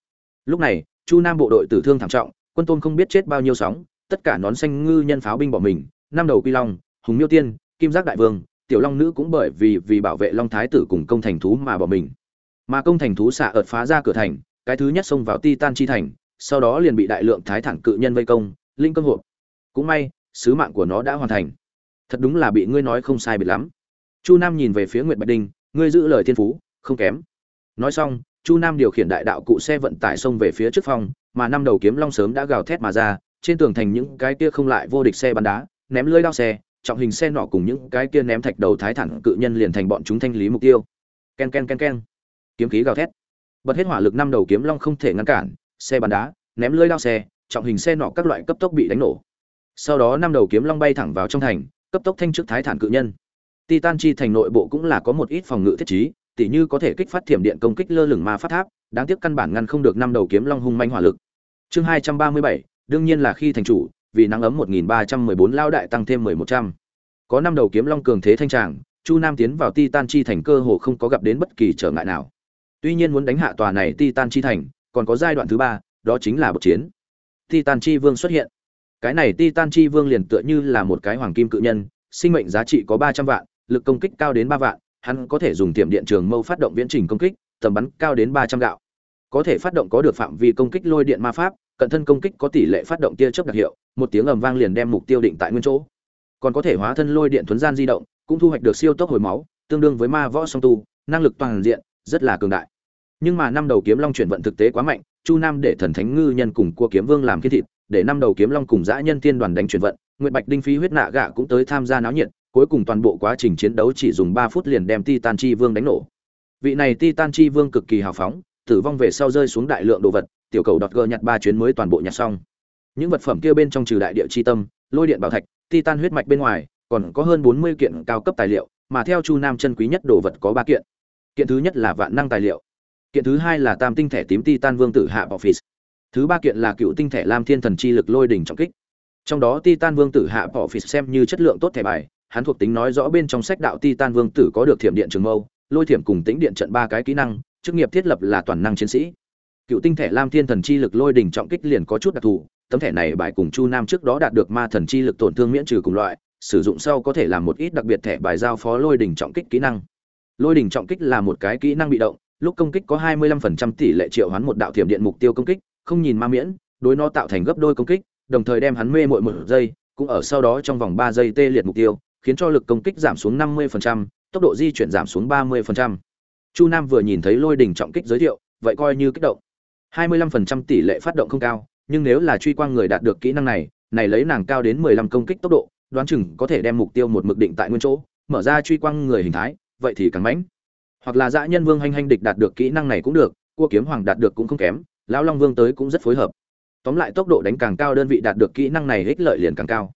Lúc này chu nam bộ đội tử thương thảm trọng quân tôn không biết chết bao nhiêu sóng tất cả nón xanh ngư nhân pháo binh bỏ mình năm đầu quy long hùng miêu tiên kim giác đại vương tiểu long nữ cũng bởi vì vì bảo vệ long thái tử cùng công thành thú mà bỏ mình. Mà công thành thú xạ ợt phá ra cửa thành cái thứ nhất xông vào titan chi thành sau đó liền bị đại lượng thái thẳng cự nhân vây công linh công hộp. Cũng may sứ mạng của nó đã hoàn thành. Thật đúng là bị ngươi nói không sai biệt lắm. Chu nam nhìn về phía nguyệt bạch Đình, ngươi giữ lời thiên phú không kém nói xong, chu nam điều khiển đại đạo cụ xe vận tải xông về phía trước phòng mà năm đầu kiếm long sớm đã gào thét mà ra, trên tường thành những cái kia không lại vô địch xe bắn đá, ném lưới đao xe, trọng hình xe nọ cùng những cái kia ném thạch đầu thái thẳng cự nhân liền thành bọn chúng thanh lý mục tiêu. Ken ken ken ken. Kiếm khí gào thét. Bật hết hỏa lực năm đầu kiếm long không thể ngăn cản, xe bắn đá, ném lưới đao xe, trọng hình xe nọ các loại cấp tốc bị đánh nổ. Sau đó năm đầu kiếm long bay thẳng vào trong thành, cấp tốc thanh trước thái thản cự nhân. Titan chi thành nội bộ cũng là có một ít phòng ngự thiết trí tỉ như có thể kích phát thiểm điện công kích lơ lửng ma phát tháp, đáng tiếc căn bản ngăn không được năm đầu kiếm long hung manh hỏa lực. Chương hai trăm ba mươi bảy, đương nhiên là khi thành chủ, vì nắng ấm một nghìn ba trăm mười bốn lao đại tăng thêm mười một trăm. Có năm đầu kiếm long cường thế thanh tràng, chu nam tiến vào titan chi thành cơ hồ không có gặp đến bất kỳ trở ngại nào. Tuy nhiên muốn đánh hạ tòa này titan chi thành, còn có giai đoạn thứ ba, đó chính là bậc chiến. Titan chi vương xuất hiện. Cái này titan chi vương liền tựa như là một cái hoàng kim cự nhân, sinh mệnh giá trị có ba trăm vạn, lực công kích cao đến ba vạn hắn có thể dùng tiệm điện trường mâu phát động viễn trình công kích, tầm bắn cao đến ba trăm gạo. Có thể phát động có được phạm vi công kích lôi điện ma pháp, cận thân công kích có tỷ lệ phát động tia chớp đặc hiệu, một tiếng ầm vang liền đem mục tiêu định tại nguyên chỗ. Còn có thể hóa thân lôi điện thuấn gian di động, cũng thu hoạch được siêu tốc hồi máu, tương đương với ma võ song tu, năng lực toàn diện, rất là cường đại. Nhưng mà năm đầu kiếm long chuyển vận thực tế quá mạnh, chu nam để thần thánh ngư nhân cùng cua kiếm vương làm kiên thịt, để năm đầu kiếm long cùng dã nhân tiên đoàn đánh chuyển vận, nguyệt bạch đinh phí huyết nạ gạ cũng tới tham gia náo nhiệt cuối cùng toàn bộ quá trình chiến đấu chỉ dùng ba phút liền đem titan chi vương đánh nổ. Vị này titan chi vương cực kỳ hào phóng, tử vong về sau rơi xuống đại lượng đồ vật, tiểu cầu đọt gờ nhặt ba chuyến mới toàn bộ nhặt xong. Những vật phẩm kia bên trong trừ đại địa chi tâm, lôi điện bảo thạch, titan huyết mạch bên ngoài, còn có hơn bốn mươi kiện cao cấp tài liệu, mà theo chu nam chân quý nhất đồ vật có ba kiện. Kiện thứ nhất là vạn năng tài liệu, kiện thứ hai là tam tinh thẻ tím titan vương tử hạ office thứ ba kiện là cựu tinh thẻ lam thiên thần chi lực lôi đỉnh trọng kích. Trong đó titan vương tử hạ office xem như chất lượng tốt thẻ bài hắn thuộc tính nói rõ bên trong sách đạo titan vương tử có được thiểm điện trường mâu, lôi thiểm cùng tính điện trận ba cái kỹ năng, chức nghiệp thiết lập là toàn năng chiến sĩ. Cựu tinh thể lam thiên thần chi lực lôi đỉnh trọng kích liền có chút đặc thù, tấm thẻ này bài cùng chu nam trước đó đạt được ma thần chi lực tổn thương miễn trừ cùng loại, sử dụng sau có thể làm một ít đặc biệt thẻ bài giao phó lôi đỉnh trọng kích kỹ năng. Lôi đỉnh trọng kích là một cái kỹ năng bị động, lúc công kích có 25% tỷ lệ triệu hoán một đạo thiểm điện mục tiêu công kích, không nhìn ma miễn, đối nó tạo thành gấp đôi công kích, đồng thời đem hắn mê muội một giây, cũng ở sau đó trong vòng 3 giây tê liệt mục tiêu khiến cho lực công kích giảm xuống 50%, tốc độ di chuyển giảm xuống 30%. Chu Nam vừa nhìn thấy lôi đỉnh trọng kích giới thiệu, vậy coi như kích động. 25% tỷ lệ phát động không cao, nhưng nếu là truy quang người đạt được kỹ năng này, này lấy nàng cao đến 15 công kích tốc độ, đoán chừng có thể đem mục tiêu một mực định tại nguyên chỗ, mở ra truy quang người hình thái, vậy thì càng mãnh. Hoặc là dã nhân vương hành hành địch đạt được kỹ năng này cũng được, cua kiếm hoàng đạt được cũng không kém, lão long vương tới cũng rất phối hợp. Tóm lại tốc độ đánh càng cao đơn vị đạt được kỹ năng này ích lợi liền càng cao.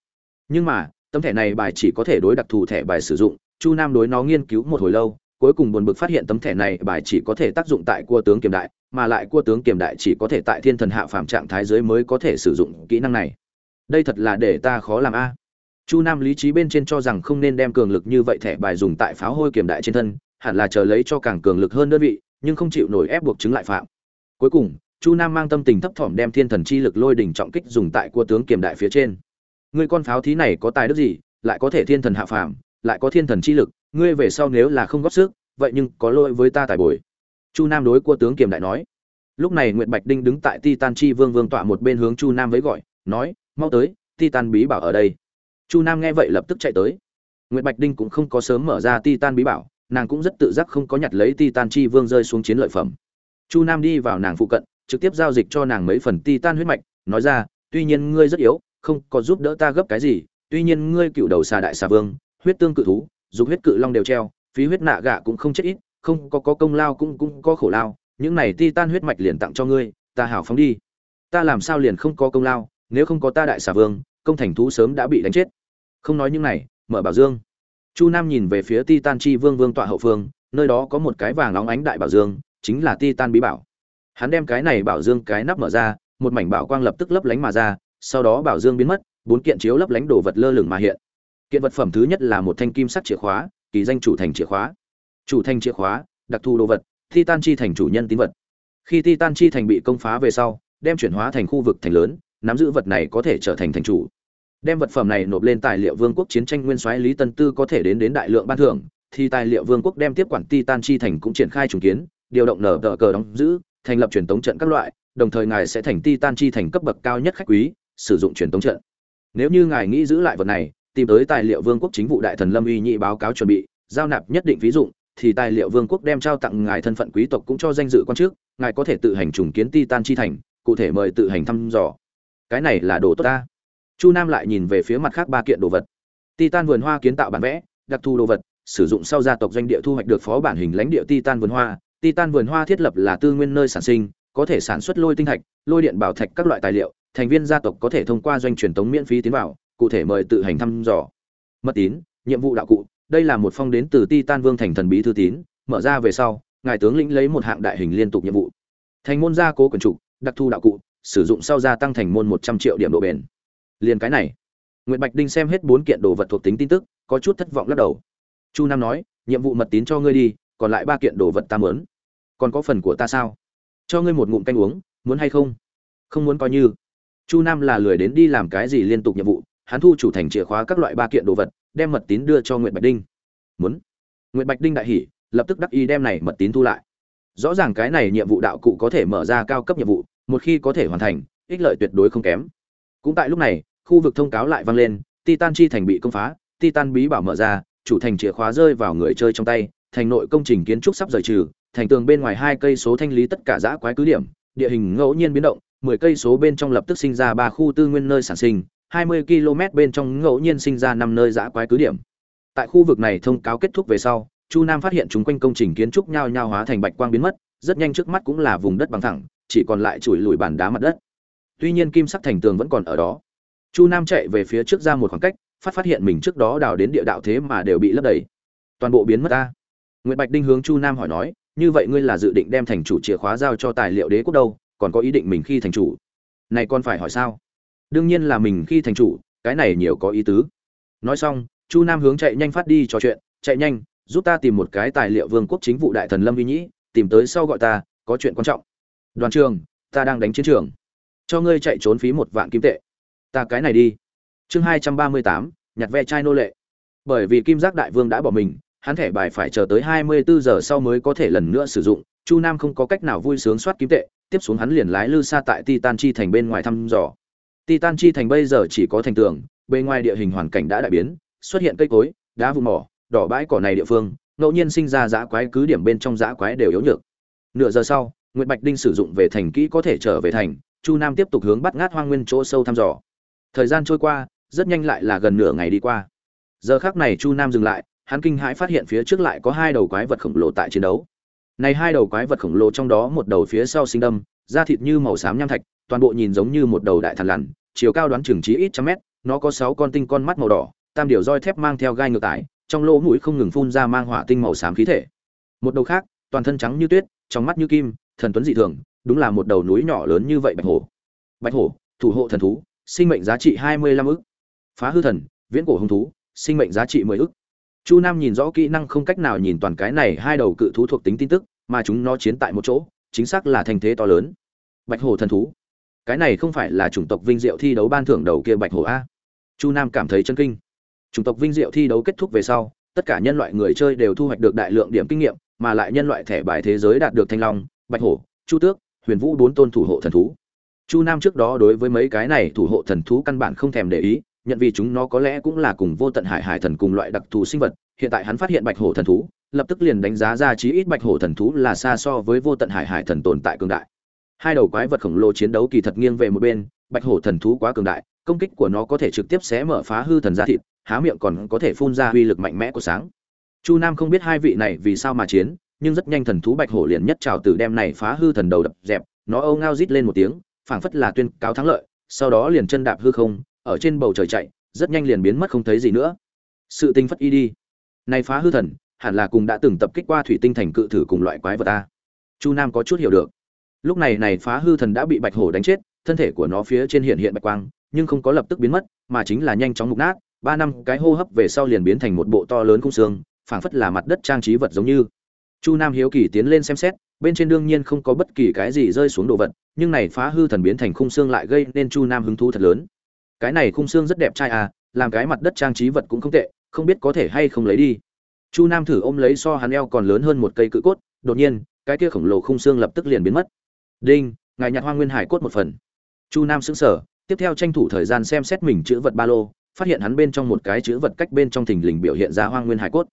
Nhưng mà, tấm thẻ này bài chỉ có thể đối đặc thù thẻ bài sử dụng, Chu Nam đối nó nghiên cứu một hồi lâu, cuối cùng buồn bực phát hiện tấm thẻ này bài chỉ có thể tác dụng tại cua tướng kiềm đại, mà lại cua tướng kiềm đại chỉ có thể tại thiên thần hạ phàm trạng thái dưới mới có thể sử dụng kỹ năng này. Đây thật là để ta khó làm a. Chu Nam lý trí bên trên cho rằng không nên đem cường lực như vậy thẻ bài dùng tại pháo hôi kiềm đại trên thân, hẳn là chờ lấy cho càng cường lực hơn đơn vị, nhưng không chịu nổi ép buộc chứng lại phạm. Cuối cùng, Chu Nam mang tâm tình thấp thỏm đem thiên thần chi lực lôi đỉnh trọng kích dùng tại cua tướng kiềm đại phía trên. Ngươi con pháo thí này có tài đức gì, lại có thể thiên thần hạ phàm, lại có thiên thần chi lực, ngươi về sau nếu là không góp sức, vậy nhưng có lỗi với ta tài bồi. Chu Nam đối cua tướng kiềm đại nói. Lúc này Nguyệt Bạch Đinh đứng tại Titan Chi Vương Vương tọa một bên hướng Chu Nam với gọi, nói: "Mau tới, Titan bí bảo ở đây." Chu Nam nghe vậy lập tức chạy tới. Nguyệt Bạch Đinh cũng không có sớm mở ra Titan bí bảo, nàng cũng rất tự giác không có nhặt lấy Titan Chi Vương rơi xuống chiến lợi phẩm. Chu Nam đi vào nàng phụ cận, trực tiếp giao dịch cho nàng mấy phần Titan huyết mạch, nói ra: "Tuy nhiên ngươi rất yếu, không có giúp đỡ ta gấp cái gì, tuy nhiên ngươi cựu đầu xà đại xà vương, huyết tương cự thú, dục huyết cự long đều treo, phí huyết nạ gạ cũng không chết ít không có có công lao cũng cũng có khổ lao những này ti tan huyết mạch liền tặng cho ngươi ta hảo phóng đi. Ta làm sao liền không có công lao nếu không có ta đại xà vương công thành thú sớm đã bị đánh chết. Không nói những này mở bảo dương. Chu nam nhìn về phía ti tan chi vương vương tọa hậu phương nơi đó có một cái vàng óng ánh đại bảo dương chính là ti tan bí bảo. Hắn đem cái này bảo dương cái nắp mở ra một mảnh bảo quang lập tức lấp lánh mà ra sau đó bảo dương biến mất, bốn kiện chiếu lấp lánh đồ vật lơ lửng mà hiện. Kiện vật phẩm thứ nhất là một thanh kim sắt chìa khóa, kỳ danh chủ thành chìa khóa. Chủ thành chìa khóa, đặc thù đồ vật thi tan chi thành chủ nhân tín vật. Khi titan chi thành bị công phá về sau, đem chuyển hóa thành khu vực thành lớn, nắm giữ vật này có thể trở thành thành chủ. Đem vật phẩm này nộp lên tài liệu vương quốc chiến tranh nguyên soái lý tân tư có thể đến đến đại lượng ban thưởng, thì tài liệu vương quốc đem tiếp quản titan chi thành cũng triển khai trùng kiến, điều động nở tờ cờ đóng giữ, thành lập truyền tống trận các loại, đồng thời ngài sẽ thành titan chi thành cấp bậc cao nhất khách quý sử dụng truyền tống trận. Nếu như ngài nghĩ giữ lại vật này tìm tới tài liệu vương quốc chính vụ đại thần lâm uy nhị báo cáo chuẩn bị giao nạp nhất định ví dụ thì tài liệu vương quốc đem trao tặng ngài thân phận quý tộc cũng cho danh dự quan chức, ngài có thể tự hành trùng kiến titan chi thành cụ thể mời tự hành thăm dò. Cái này là đồ tốt ta. Chu nam lại nhìn về phía mặt khác ba kiện đồ vật. Titan vườn hoa kiến tạo bản vẽ đặc thù đồ vật sử dụng sau gia tộc doanh địa thu hoạch được phó bản hình lãnh địa titan vườn hoa. Titan vườn hoa thiết lập là tư nguyên nơi sản sinh có thể sản xuất lôi tinh thạch lôi điện bảo thạch các loại tài liệu thành viên gia tộc có thể thông qua doanh truyền tống miễn phí tiến vào cụ thể mời tự hành thăm dò. Mật tín nhiệm vụ đạo cụ đây là một phong đến từ titan vương thành thần bí thư tín mở ra về sau ngài tướng lĩnh lấy một hạng đại hình liên tục nhiệm vụ. Thành môn gia cố quần trụ, đặc thu đạo cụ sử dụng sau gia tăng thành môn một trăm triệu điểm độ bền. Liên cái này Nguyệt bạch đinh xem hết bốn kiện đồ vật thuộc tính tin tức có chút thất vọng lắc đầu. Chu nam nói nhiệm vụ mật tín cho ngươi đi còn lại ba kiện đồ vật ta muốn, còn có phần của ta sao? Cho ngươi một ngụm canh uống muốn hay không? Không muốn coi như chu nam là lười đến đi làm cái gì liên tục nhiệm vụ, hắn thu chủ thành chìa khóa các loại ba kiện đồ vật, đem mật tín đưa cho nguyễn bạch đinh. Muốn. Nguyễn bạch đinh đại hỉ, lập tức đắc ý đem này mật tín thu lại. Rõ ràng cái này nhiệm vụ đạo cụ có thể mở ra cao cấp nhiệm vụ, một khi có thể hoàn thành, ích lợi tuyệt đối không kém. Cũng tại lúc này, khu vực thông cáo lại vang lên, titan chi thành bị công phá, titan bí bảo mở ra, chủ thành chìa khóa rơi vào người chơi trong tay, thành nội công trình kiến trúc sắp rời trừ, thành tường bên ngoài hai cây số thanh lý tất cả giã quái cứ điểm, địa hình ngẫu nhiên biến động mười cây số bên trong lập tức sinh ra ba khu tư nguyên nơi sản sinh, hai mươi km bên trong ngẫu nhiên sinh ra năm nơi dã quái cứ điểm. Tại khu vực này thông cáo kết thúc về sau, chu nam phát hiện chúng quanh công trình kiến trúc nhao nhao hóa thành bạch quang biến mất, rất nhanh trước mắt cũng là vùng đất bằng thẳng, chỉ còn lại chùi lùi bàn đá mặt đất. Tuy nhiên kim sắc thành tường vẫn còn ở đó. Chu nam chạy về phía trước ra một khoảng cách, phát phát hiện mình trước đó đào đến địa đạo thế mà đều bị lấp đầy. Toàn bộ biến mất a. Nguyệt bạch đinh hướng chu nam hỏi nói, như vậy ngươi là dự định đem thành chủ chìa khóa giao cho tài liệu đế quốc đâu? Còn có ý định mình khi thành chủ. Này còn phải hỏi sao? Đương nhiên là mình khi thành chủ, cái này nhiều có ý tứ. Nói xong, chu nam hướng chạy nhanh phát đi trò chuyện, chạy nhanh, giúp ta tìm một cái tài liệu vương quốc chính vụ đại thần lâm vi nhĩ, tìm tới sau gọi ta, có chuyện quan trọng. Đoàn trường, ta đang đánh chiến trường. Cho ngươi chạy trốn phí một vạn kim tệ. Ta cái này đi. Chương hai trăm ba mươi tám, nhặt ve chai nô lệ. Bởi vì kim giác đại vương đã bỏ mình, hắn thẻ bài phải chờ tới hai mươi bốn giờ sau mới có thể lần nữa sử dụng chu nam không có cách nào vui sướng soát kiếm tệ tiếp xuống hắn liền lái lư xa tại titan chi thành bên ngoài thăm dò titan chi thành bây giờ chỉ có thành tường bên ngoài địa hình hoàn cảnh đã đại biến xuất hiện cây cối đá vụn mỏ đỏ bãi cỏ này địa phương ngẫu nhiên sinh ra dã quái cứ điểm bên trong dã quái đều yếu nhược nửa giờ sau Nguyệt Bạch Đinh sử dụng về thành kỹ có thể trở về thành, Chu Nam tiếp tục hướng bắt ngát hoang nguyên chỗ sâu thăm dò. Thời gian trôi qua, rất nhanh lại là gần nửa ngày đi qua. Giờ khắc này Chu Nam dừng lại, hắn kinh hãi phát hiện phía trước lại có hai đầu quái vật khổng lồ tại chiến đấu. Này hai đầu quái vật khổng lồ trong đó một đầu phía sau sinh đâm, da thịt như màu xám nham thạch, toàn bộ nhìn giống như một đầu đại thần lằn, chiều cao đoán chừng chí ít trăm mét, nó có sáu con tinh con mắt màu đỏ, tam điều roi thép mang theo gai ngược tải, trong lỗ mũi không ngừng phun ra mang hỏa tinh màu xám khí thể. Một đầu khác, toàn thân trắng như tuyết, trong mắt như kim, thần tuấn dị thường, đúng là một đầu núi nhỏ lớn như vậy bạch hổ. Bạch hổ, thủ hộ thần thú, sinh mệnh giá trị hai mươi lăm ức. Phá hư thần, viễn cổ hung thú, sinh mệnh giá trị mười ức. Chu Nam nhìn rõ kỹ năng không cách nào nhìn toàn cái này hai đầu cự thú thuộc tính tin tức, mà chúng nó chiến tại một chỗ, chính xác là thành thế to lớn. Bạch hổ thần thú. Cái này không phải là chủng tộc vinh diệu thi đấu ban thưởng đầu kia bạch hổ a. Chu Nam cảm thấy chân kinh. Chủng tộc vinh diệu thi đấu kết thúc về sau, tất cả nhân loại người chơi đều thu hoạch được đại lượng điểm kinh nghiệm, mà lại nhân loại thẻ bài thế giới đạt được thanh long, bạch hổ chu tước huyền vũ bốn tôn thủ hộ thần thú chu nam trước đó đối với mấy cái này thủ hộ thần thú căn bản không thèm để ý nhận vì chúng nó có lẽ cũng là cùng vô tận hải hải thần cùng loại đặc thù sinh vật hiện tại hắn phát hiện bạch hổ thần thú lập tức liền đánh giá ra chí ít bạch hổ thần thú là xa so với vô tận hải hải thần tồn tại cường đại. Hai đầu quái vật khổng lồ chiến đấu kỳ thật nghiêng về một bên, bạch hổ thần thú quá cường đại, công kích của nó có thể trực tiếp xé mở phá hư thần ra thịt, há miệng còn có thể phun ra uy lực mạnh mẽ của sáng. Chu nam không biết hai vị này vì sao mà chiến, nhưng rất nhanh thần thú bạch hổ liền nhất trào tử đem này phá hư thần đầu đập dẹp, nó âu ngao rít lên một tiếng, phảng phất là tuyên cáo thắng lợi, sau đó liền chân đạp hư không, ở trên bầu trời chạy, rất nhanh liền biến mất không thấy gì nữa. Sự tinh phất y đi. Này phá hư thần hẳn là cùng đã từng tập kích qua thủy tinh thành cự thử cùng loại quái vật ta. Chu nam có chút hiểu được. Lúc này này phá hư thần đã bị bạch hổ đánh chết, thân thể của nó phía trên hiện hiện bạch quang, nhưng không có lập tức biến mất, mà chính là nhanh chóng mục nát. Ba năm cái hô hấp về sau liền biến thành một bộ to lớn khung xương, phảng phất là mặt đất trang trí vật giống như. Chu nam hiếu kỳ tiến lên xem xét, bên trên đương nhiên không có bất kỳ cái gì rơi xuống đồ vật, nhưng này phá hư thần biến thành khung xương lại gây nên chu nam hứng thú thật lớn. Cái này khung xương rất đẹp trai à làm cái mặt đất trang trí vật cũng không tệ, không biết có thể hay không lấy đi chu nam thử ôm lấy so hắn eo còn lớn hơn một cây cự cốt, đột nhiên, cái kia khổng lồ khung xương lập tức liền biến mất. Đinh, ngài nhặt hoa nguyên hải cốt một phần. Chu nam sững sờ, tiếp theo tranh thủ thời gian xem xét mình chữ vật ba lô, phát hiện hắn bên trong một cái chữ vật cách bên trong thình lình biểu hiện ra hoa nguyên hải cốt.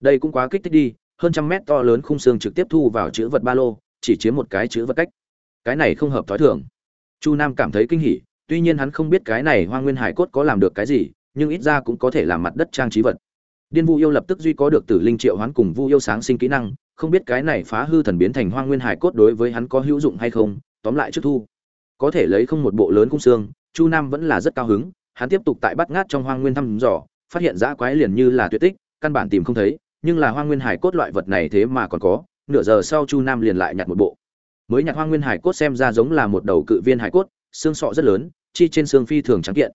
Đây cũng quá kích thích đi, hơn trăm mét to lớn khung xương trực tiếp thu vào chữ vật ba lô, chỉ chiếm một cái chữ vật cách. Cái này không hợp thói thường. Chu nam cảm thấy kinh hỉ, tuy nhiên hắn không biết cái này hoa nguyên hải cốt có làm được cái gì, nhưng ít ra cũng có thể làm mặt đất trang trí vật điên vu yêu lập tức duy có được tử linh triệu hoán cùng vu yêu sáng sinh kỹ năng, không biết cái này phá hư thần biến thành hoa nguyên hải cốt đối với hắn có hữu dụng hay không, tóm lại trước thu. Có thể lấy không một bộ lớn cung xương, chu nam vẫn là rất cao hứng, hắn tiếp tục tại bắt ngát trong hoang nguyên thăm dò, phát hiện dã quái liền như là tuyệt tích, căn bản tìm không thấy, nhưng là hoang nguyên hải cốt loại vật này thế mà còn có, nửa giờ sau chu nam liền lại nhặt một bộ. Mới nhặt hoang nguyên hải cốt xem ra giống là một đầu cự viên hải cốt, xương sọ rất lớn, chi trên xương phi thường trắng kiện.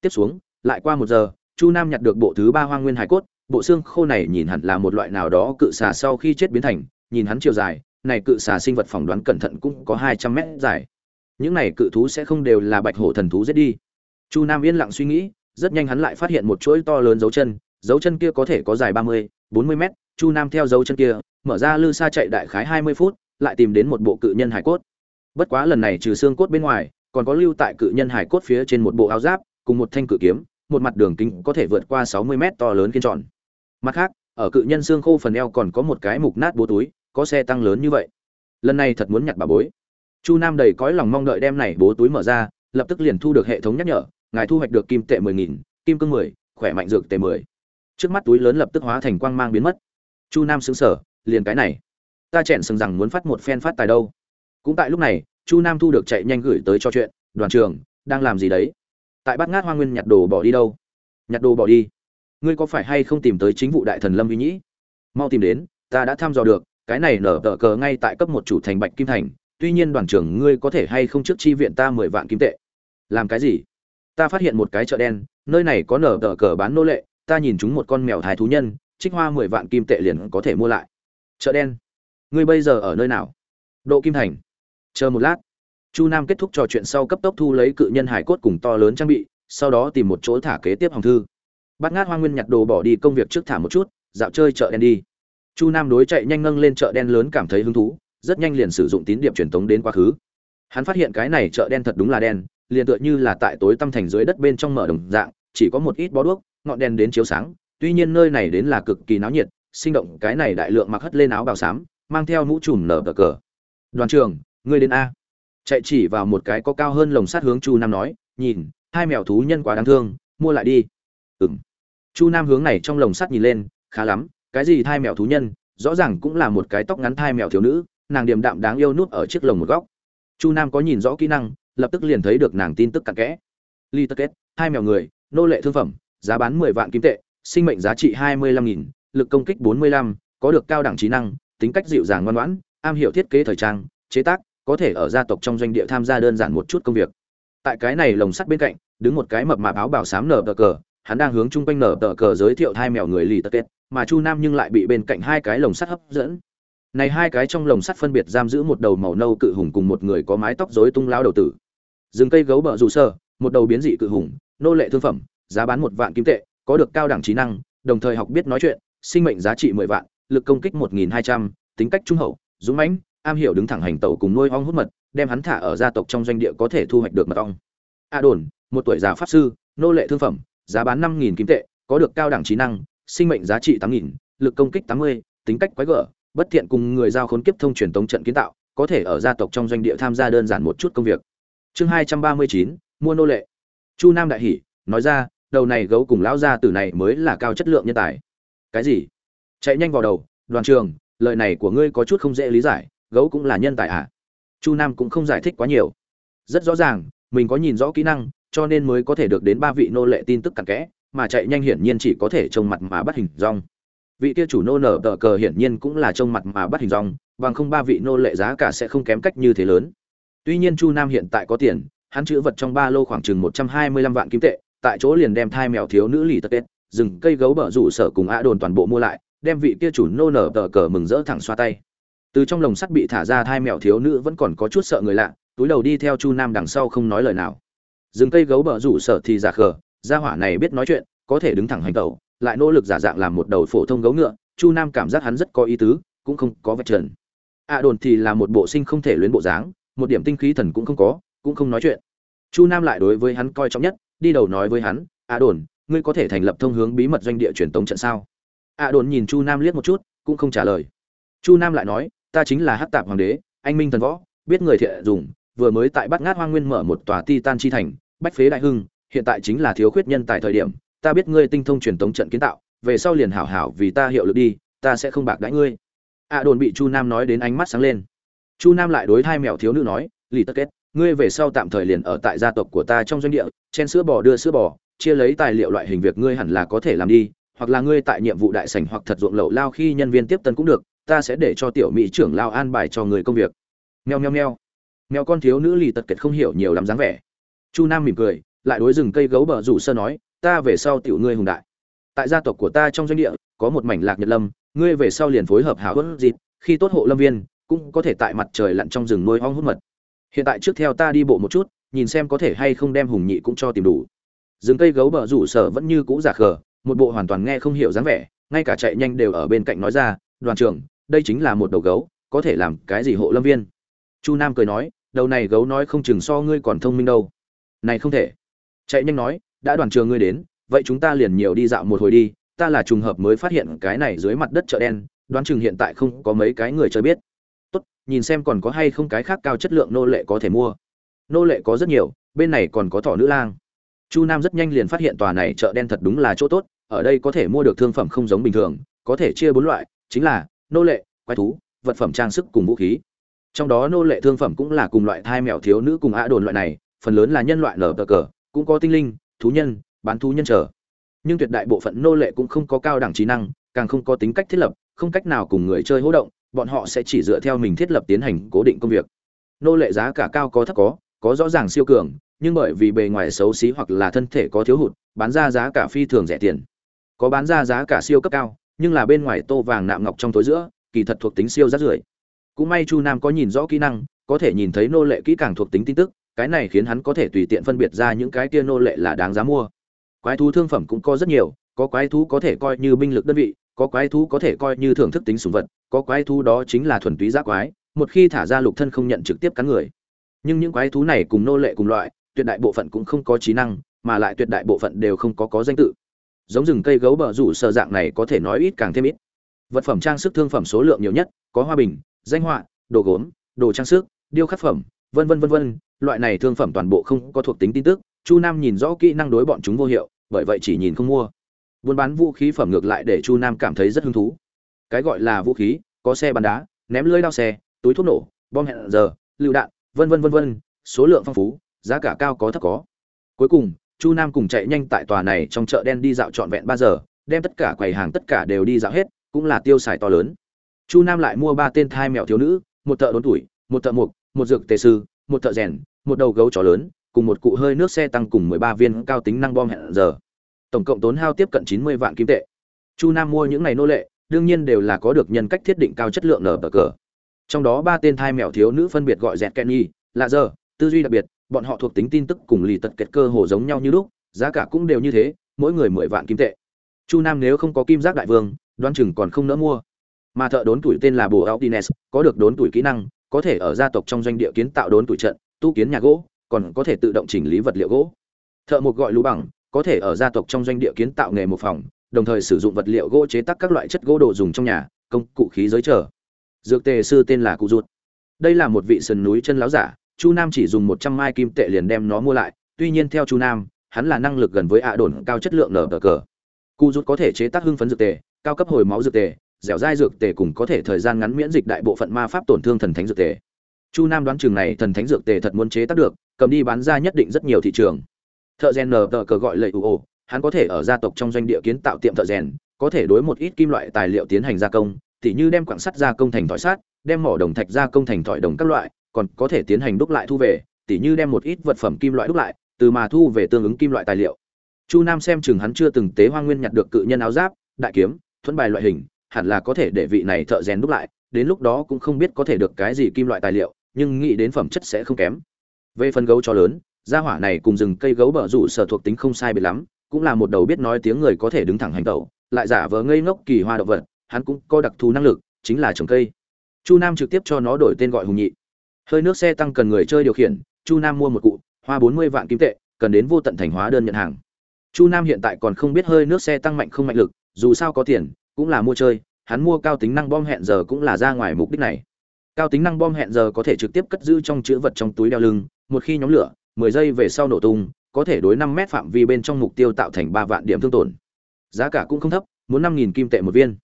Tiếp xuống, lại qua một giờ, chu nam nhặt được bộ thứ ba hoang nguyên hải cốt bộ xương khô này nhìn hẳn là một loại nào đó cự xà sau khi chết biến thành, nhìn hắn chiều dài, này cự xà sinh vật phỏng đoán cẩn thận cũng có hai trăm mét dài. Những này cự thú sẽ không đều là bạch hổ thần thú giết đi. Chu nam yên lặng suy nghĩ, rất nhanh hắn lại phát hiện một chuỗi to lớn dấu chân dấu chân kia có thể có dài ba mươi, bốn mươi mét. Chu nam theo dấu chân kia, mở ra lư xa chạy đại khái hai mươi phút, lại tìm đến một bộ cự nhân hải cốt. Bất quá lần này trừ xương cốt bên ngoài, còn có lưu tại cự nhân hải cốt phía trên một bộ áo giáp, cùng một thanh cự kiếm, một mặt đường kính có thể vượt qua sáu mươi mét to lớn kiên tròn mặt khác, ở cự nhân xương khô phần eo còn có một cái mục nát bố túi, có xe tăng lớn như vậy. Lần này thật muốn nhặt bà bối. Chu nam đầy cõi lòng mong đợi đem này bố túi mở ra, lập tức liền thu được hệ thống nhắc nhở, ngài thu hoạch được kim tệ mười nghìn, kim cương mười, khỏe mạnh dược tệ mười. Trước mắt túi lớn lập tức hóa thành quang mang biến mất. Chu nam xứng sở liền cái này. Ta chẹn sừng rằng muốn phát một phen phát tài đâu. Cũng tại lúc này, chu nam thu được chạy nhanh gửi tới cho chuyện, đoàn trường, đang làm gì đấy? Tại bát ngát hoa nguyên nhặt đồ bỏ đi đâu? Nhặt đồ bỏ đi ngươi có phải hay không tìm tới chính vụ đại thần lâm uy nhĩ? Mau tìm đến, ta đã thăm dò được, cái này nở tờ cờ ngay tại cấp một chủ thành bạch kim thành, tuy nhiên đoàn trưởng ngươi có thể hay không trước chi viện ta mười vạn kim tệ. Làm cái gì? Ta phát hiện một cái chợ đen, nơi này có nở tờ cờ bán nô lệ, ta nhìn chúng một con mèo thái thú nhân, trích hoa mười vạn kim tệ liền có thể mua lại. Chợ đen, ngươi bây giờ ở nơi nào? Độ kim thành. Chờ một lát. Chu nam kết thúc trò chuyện sau cấp tốc thu lấy cự nhân hải cốt cùng to lớn trang bị, sau đó tìm một chỗ thả kế tiếp hòng thư bắt ngát hoa nguyên nhặt đồ bỏ đi công việc trước thả một chút, dạo chơi chợ đen đi. Chu nam đối chạy nhanh nâng lên chợ đen lớn cảm thấy hứng thú, rất nhanh liền sử dụng tín điệp truyền tống đến quá khứ. Hắn phát hiện cái này chợ đen thật đúng là đen, liền tựa như là tại tối tăm thành dưới đất bên trong mở đồng dạng, chỉ có một ít bó đuốc, ngọn đèn đến chiếu sáng, tuy nhiên nơi này đến là cực kỳ náo nhiệt, sinh động, cái này đại lượng mặc hất lên áo bào xám, mang theo mũ trùm nở cờ cờ. Đoàn trường ngươi đến a? Chạy chỉ vào một cái có cao hơn lồng sắt hướng chu nam nói, nhìn, hai mèo thú nhân quá đáng thương, mua lại đi. Ừng chu nam hướng này trong lồng sắt nhìn lên, khá lắm, cái gì thai mèo thú nhân, rõ ràng cũng là một cái tóc ngắn thai mèo thiếu nữ, nàng điềm đạm đáng yêu nút ở chiếc lồng một góc. Chu nam có nhìn rõ kỹ năng, lập tức liền thấy được nàng tin tức cặn kẽ. Li tất kết hai mèo người, nô lệ thương phẩm, giá bán mười vạn kim tệ, sinh mệnh giá trị hai mươi lăm nghìn, lực công kích bốn mươi lăm, có được cao đẳng trí năng, tính cách dịu dàng ngoan ngoãn, am hiểu thiết kế thời trang, chế tác, có thể ở gia tộc trong doanh địa tham gia đơn giản một chút công việc. Tại cái này lồng sắt bên cạnh, đứng một cái mập mạp áo bảo xám nở tờ cờ hắn đang hướng chung quanh nở tờ cờ giới thiệu hai mèo người lì tật kết, mà chu nam nhưng lại bị bên cạnh hai cái lồng sắt hấp dẫn. Này hai cái trong lồng sắt phân biệt giam giữ một đầu màu nâu cự hùng cùng một người có mái tóc rối tung lao đầu tử. Rừng cây gấu bờ rủ sơ, một đầu biến dị cự hùng, nô lệ thương phẩm, giá bán một vạn kim tệ, có được cao đẳng trí năng, đồng thời học biết nói chuyện, sinh mệnh giá trị mười vạn, lực công kích một nghìn hai trăm, tính cách trung hậu, dũng mãnh, am hiểu đứng thẳng hành tẩu cùng nuôi ong hút mật, đem hắn thả ở gia tộc trong doanh địa có thể thu hoạch được mật ong. A đồn, một tuổi già pháp sư, nô lệ thương phẩm giá bán năm nghìn kim tệ, có được cao đẳng trí năng, sinh mệnh giá trị tám nghìn, lực công kích tám mươi, tính cách quái gở, bất thiện cùng người giao khốn kiếp thông truyền tống trận kiến tạo, có thể ở gia tộc trong doanh địa tham gia đơn giản một chút công việc. Chương hai trăm ba mươi chín, mua nô lệ. Chu nam đại hỷ nói ra, đầu này gấu cùng lão gia tử này mới là cao chất lượng nhân tài. Cái gì? Chạy nhanh vào đầu, đoàn trường, lời này của ngươi có chút không dễ lý giải, gấu cũng là nhân tài à? Chu nam cũng không giải thích quá nhiều. Rất rõ ràng, mình có nhìn rõ kỹ năng cho nên mới có thể được đến ba vị nô lệ tin tức cặn kẽ, mà chạy nhanh hiển nhiên chỉ có thể trông mặt mà bắt hình rong vị kia chủ nô nở tờ cờ hiển nhiên cũng là trông mặt mà bắt hình rong bằng không ba vị nô lệ giá cả sẽ không kém cách như thế lớn. Tuy nhiên chu nam hiện tại có tiền, hắn chữ vật trong ba lô khoảng chừng một trăm hai mươi lăm vạn kim tệ, tại chỗ liền đem thai mèo thiếu nữ lì tất tết, rừng cây gấu bờ rủ sở cùng ạ đồn toàn bộ mua lại, đem vị kia chủ nô nở tờ cờ mừng rỡ thẳng xoa tay. Từ trong lồng sắt bị thả ra thai mèo thiếu nữ vẫn còn có chút sợ người lạ, túi đầu đi theo chu nam đằng sau không nói lời nào rừng cây gấu bờ rủ sở thì giả khờ, gia hỏa này biết nói chuyện, có thể đứng thẳng hành tẩu, lại nỗ lực giả dạng làm một đầu phổ thông gấu ngựa, chu nam cảm giác hắn rất có ý tứ, cũng không có vạch trần. Ạ đồn thì là một bộ sinh không thể luyến bộ dáng, một điểm tinh khí thần cũng không có, cũng không nói chuyện. Chu nam lại đối với hắn coi trọng nhất, đi đầu nói với hắn ạ đồn, ngươi có thể thành lập thông hướng bí mật doanh địa truyền tống trận sao? Ạ đồn nhìn chu nam liếc một chút, cũng không trả lời. Chu nam lại nói, ta chính là hát tạp hoàng đế, anh minh thần võ, biết người thiện dùng vừa mới tại bát ngát hoang nguyên mở một tòa ti tan chi thành, bách phế đại hưng, hiện tại chính là thiếu khuyết nhân tại thời điểm, ta biết ngươi tinh thông truyền tống trận kiến tạo, về sau liền hảo hảo vì ta hiệu lực đi, ta sẽ không bạc đãi ngươi. Ạ đồn bị chu nam nói đến ánh mắt sáng lên. Chu nam lại đối hai mèo thiếu nữ nói, lì tất kết, ngươi về sau tạm thời liền ở tại gia tộc của ta trong doanh địa, chen sữa bò đưa sữa bò, chia lấy tài liệu loại hình việc ngươi hẳn là có thể làm đi, hoặc là ngươi tại nhiệm vụ đại sảnh hoặc thật ruộng lậu lao khi nhân viên tiếp tân cũng được, ta sẽ để cho tiểu mỹ trưởng lao an bài cho người công việc. Meo meo meo mèo con thiếu nữ lì tật kiệt không hiểu nhiều lắm dáng vẻ. Chu nam mỉm cười, lại đối rừng cây gấu bờ rủ sơ nói, ta về sau tiểu ngươi hùng đại. Tại gia tộc của ta trong doanh địa, có một mảnh lạc nhật lâm, ngươi về sau liền phối hợp hảo hốt dịp, khi tốt hộ lâm viên, cũng có thể tại mặt trời lặn trong rừng nuôi ong hút mật. Hiện tại trước theo ta đi bộ một chút, nhìn xem có thể hay không đem hùng nhị cũng cho tìm đủ. Rừng cây gấu bờ rủ sở vẫn như cũ giả khờ, một bộ hoàn toàn nghe không hiểu dáng vẻ, ngay cả chạy nhanh đều ở bên cạnh nói ra, đoàn trưởng, đây chính là một đầu gấu, có thể làm cái gì hộ lâm viên? Chu nam cười nói đầu này gấu nói không chừng so ngươi còn thông minh đâu. Này không thể. Chạy nhanh nói, đã đoàn trường ngươi đến, vậy chúng ta liền nhiều đi dạo một hồi đi, ta là trùng hợp mới phát hiện cái này dưới mặt đất chợ đen, đoán chừng hiện tại không có mấy cái người chơi biết. Tốt, nhìn xem còn có hay không cái khác cao chất lượng nô lệ có thể mua. Nô lệ có rất nhiều, bên này còn có thỏ nữ lang. Chu nam rất nhanh liền phát hiện tòa này chợ đen thật đúng là chỗ tốt, ở đây có thể mua được thương phẩm không giống bình thường, có thể chia bốn loại, chính là nô lệ, quái thú, vật phẩm trang sức cùng vũ khí trong đó nô lệ thương phẩm cũng là cùng loại thai mèo thiếu nữ cùng ạ đồn loại này, phần lớn là nhân loại nở tờ cờ, cũng có tinh linh, thú nhân, bán thú nhân trở nhưng tuyệt đại bộ phận nô lệ cũng không có cao đẳng trí năng, càng không có tính cách thiết lập, không cách nào cùng người chơi hỗ động, bọn họ sẽ chỉ dựa theo mình thiết lập tiến hành cố định công việc. Nô lệ giá cả cao có thấp có có rõ ràng siêu cường, nhưng bởi vì bề ngoài xấu xí hoặc là thân thể có thiếu hụt, bán ra giá cả phi thường rẻ tiền. Có bán ra giá cả siêu cấp cao, nhưng là bên ngoài tô vàng nạm ngọc trong tối giữa, kỳ thật thuộc tính siêu rát rưởi cũng may chu nam có nhìn rõ kỹ năng, có thể nhìn thấy nô lệ kỹ càng thuộc tính tin tức, cái này khiến hắn có thể tùy tiện phân biệt ra những cái kia nô lệ là đáng giá mua. Quái thú thương phẩm cũng có rất nhiều, có quái thú có thể coi như binh lực đơn vị, có quái thú có thể coi như thưởng thức tính sùng vật, có quái thú đó chính là thuần túy giác quái, một khi thả ra lục thân không nhận trực tiếp cắn người. Nhưng những quái thú này cùng nô lệ cùng loại, tuyệt đại bộ phận cũng không có trí năng, mà lại tuyệt đại bộ phận đều không có có danh tự. Giống rừng cây gấu bờ rủ sợ dạng này có thể nói ít càng thêm ít. Vật phẩm trang sức thương phẩm số lượng nhiều nhất, có hoa bình danh họa, đồ gốm, đồ trang sức, điêu khắc phẩm, vân vân vân vân. Loại này thương phẩm toàn bộ không có thuộc tính tin tức, chu nam nhìn rõ kỹ năng đối bọn chúng vô hiệu, bởi vậy chỉ nhìn không mua. Buôn bán vũ khí phẩm ngược lại để chu nam cảm thấy rất hứng thú. Cái gọi là vũ khí, có xe bắn đá, ném lưới đao xe, túi thuốc nổ, bom hẹn giờ, lựu đạn, vân vân vân vân, số lượng phong phú, giá cả cao có thấp có. Cuối cùng, chu nam cùng chạy nhanh tại tòa này trong chợ đen đi dạo trọn vẹn ba giờ, đem tất cả quầy hàng tất cả đều đi dạo hết, cũng là tiêu xài to lớn chu nam lại mua ba tên thai mèo thiếu nữ, một thợ đốn tuổi, một thợ mục một dược tề sư, một thợ rèn, một đầu gấu chó lớn, cùng một cụ hơi nước xe tăng cùng mười ba viên cao tính năng bom hẹn giờ. Tổng cộng tốn hao tiếp cận chín mươi vạn kim tệ. Chu nam mua những này nô lệ, đương nhiên đều là có được nhân cách thiết định cao chất lượng nở bờ cờ. Trong đó ba tên thai mèo thiếu nữ phân biệt gọi dẹt kenny là giờ tư duy đặc biệt, bọn họ thuộc tính tin tức cùng lì tật kẹt cơ hồ giống nhau như lúc, giá cả cũng đều như thế, mỗi người mười vạn kim tệ. Chu nam nếu không có kim giác đại vương đoan chừng còn không nỡ mua mà thợ đốn tuổi tên là bồ Altines, có được đốn tuổi kỹ năng có thể ở gia tộc trong doanh địa kiến tạo đốn tuổi trận tu kiến nhà gỗ còn có thể tự động chỉnh lý vật liệu gỗ. Thợ một gọi lũ bằng có thể ở gia tộc trong doanh địa kiến tạo nghề một phòng đồng thời sử dụng vật liệu gỗ chế tác các loại chất gỗ đồ dùng trong nhà công cụ khí giới trở dược tề sư tên là cụ ruột. Đây là một vị sườn núi chân láo giả chu nam chỉ dùng một trăm mai kim tệ liền đem nó mua lại tuy nhiên theo chu nam hắn là năng lực gần với ạ đồn cao chất lượng nở cờ. Cụ rút có thể chế tác hưng phấn dược tề cao cấp hồi máu dược tề dẻo dai dược tề cùng có thể thời gian ngắn miễn dịch đại bộ phận ma pháp tổn thương thần thánh dược tề. Chu nam đoán chừng này thần thánh dược tề thật muốn chế tác được, cầm đi bán ra nhất định rất nhiều thị trường. Thợ rèn nờ tờ cờ gọi lệ ủ ồ, hắn có thể ở gia tộc trong doanh địa kiến tạo tiệm thợ rèn, có thể đối một ít kim loại tài liệu tiến hành gia công, tỉ như đem quặng sắt gia công thành thỏi sắt, đem mỏ đồng thạch gia công thành thỏi đồng các loại, còn có thể tiến hành đúc lại thu về, tỉ như đem một ít vật phẩm kim loại đúc lại, từ mà thu về tương ứng kim loại tài liệu. Chu nam xem chừng hắn chưa từng tế hoa nguyên nhặt được cự nhân áo giáp, đại kiếm, thuẫn bài loại hình hẳn là có thể để vị này thợ rèn đúc lại, đến lúc đó cũng không biết có thể được cái gì kim loại tài liệu, nhưng nghĩ đến phẩm chất sẽ không kém. Về phần gấu cho lớn, gia hỏa này cùng rừng cây gấu bờ rủ sở thuộc tính không sai biệt lắm, cũng là một đầu biết nói tiếng người có thể đứng thẳng hành tẩu, lại giả vờ ngây ngốc kỳ hoa động vật, hắn cũng có đặc thù năng lực, chính là trồng cây. Chu nam trực tiếp cho nó đổi tên gọi hùng nhị. Hơi nước xe tăng cần người chơi điều khiển, chu nam mua một cụ, hoa bốn mươi vạn kim tệ, cần đến vô tận thành hóa đơn nhận hàng. Chu nam hiện tại còn không biết hơi nước xe tăng mạnh không mạnh lực, dù sao có tiền cũng là mua chơi, hắn mua cao tính năng bom hẹn giờ cũng là ra ngoài mục đích này. Cao tính năng bom hẹn giờ có thể trực tiếp cất giữ trong chữ vật trong túi đeo lưng, một khi nhóm lửa, mười giây về sau nổ tung, có thể đối năm mét phạm vi bên trong mục tiêu tạo thành ba vạn điểm thương tổn. Giá cả cũng không thấp, muốn năm nghìn kim tệ một viên.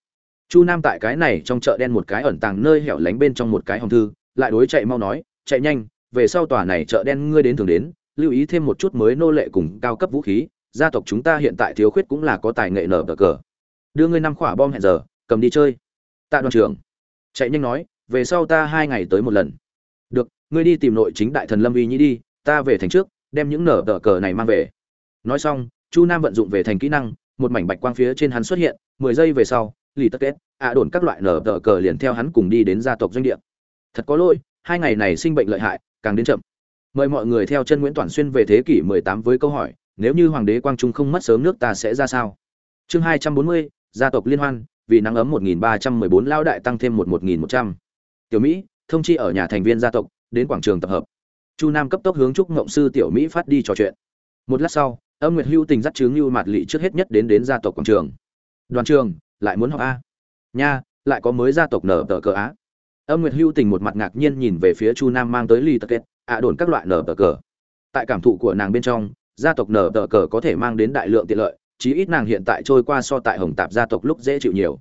Chu nam tại cái này trong chợ đen một cái ẩn tàng nơi hẻo lánh bên trong một cái hòm thư, lại đối chạy mau nói, chạy nhanh, về sau tòa này chợ đen ngươi đến thường đến, lưu ý thêm một chút mới nô lệ cùng cao cấp vũ khí, gia tộc chúng ta hiện tại thiếu khuyết cũng là có tài nghệ nở bờ cờ đưa ngươi năm quả bom hẹn giờ cầm đi chơi. Tạ đoàn trưởng. Chạy nhanh nói về sau ta hai ngày tới một lần. Được ngươi đi tìm nội chính đại thần lâm uy nhĩ đi ta về thành trước đem những nở tờ cờ này mang về. Nói xong chu nam vận dụng về thành kỹ năng một mảnh bạch quang phía trên hắn xuất hiện mười giây về sau lì tất kết ạ đồn các loại nở tờ cờ liền theo hắn cùng đi đến gia tộc doanh địa. Thật có lỗi hai ngày này sinh bệnh lợi hại càng đến chậm. Mời mọi người theo chân nguyễn toàn xuyên về thế kỷ 18 với câu hỏi nếu như hoàng đế quang trung không mất sớm nước ta sẽ ra sao? Chương 240, gia tộc liên hoan, vì nắng ấm 1314 lao đại tăng thêm một 1100. tiểu mỹ, thông chi ở nhà thành viên gia tộc, đến quảng trường tập hợp. Chu nam cấp tốc hướng trúc ngộng sư tiểu mỹ phát đi trò chuyện. Một lát sau, âm nguyệt hưu tình dắt chướng như mạt Lệ trước hết nhất đến đến gia tộc quảng trường. Đoàn trường, lại muốn học a. Nha, lại có mới gia tộc nở tờ cờ á âm nguyệt hưu tình một mặt ngạc nhiên nhìn về phía chu nam mang tới lì tật kết, ạ đồn các loại nở tờ cờ. Tại cảm thụ của nàng bên trong, gia tộc nở tờ cờ có thể mang đến đại lượng tiện lợi chí ít nàng hiện tại trôi qua so tại hồng tạp gia tộc lúc dễ chịu nhiều.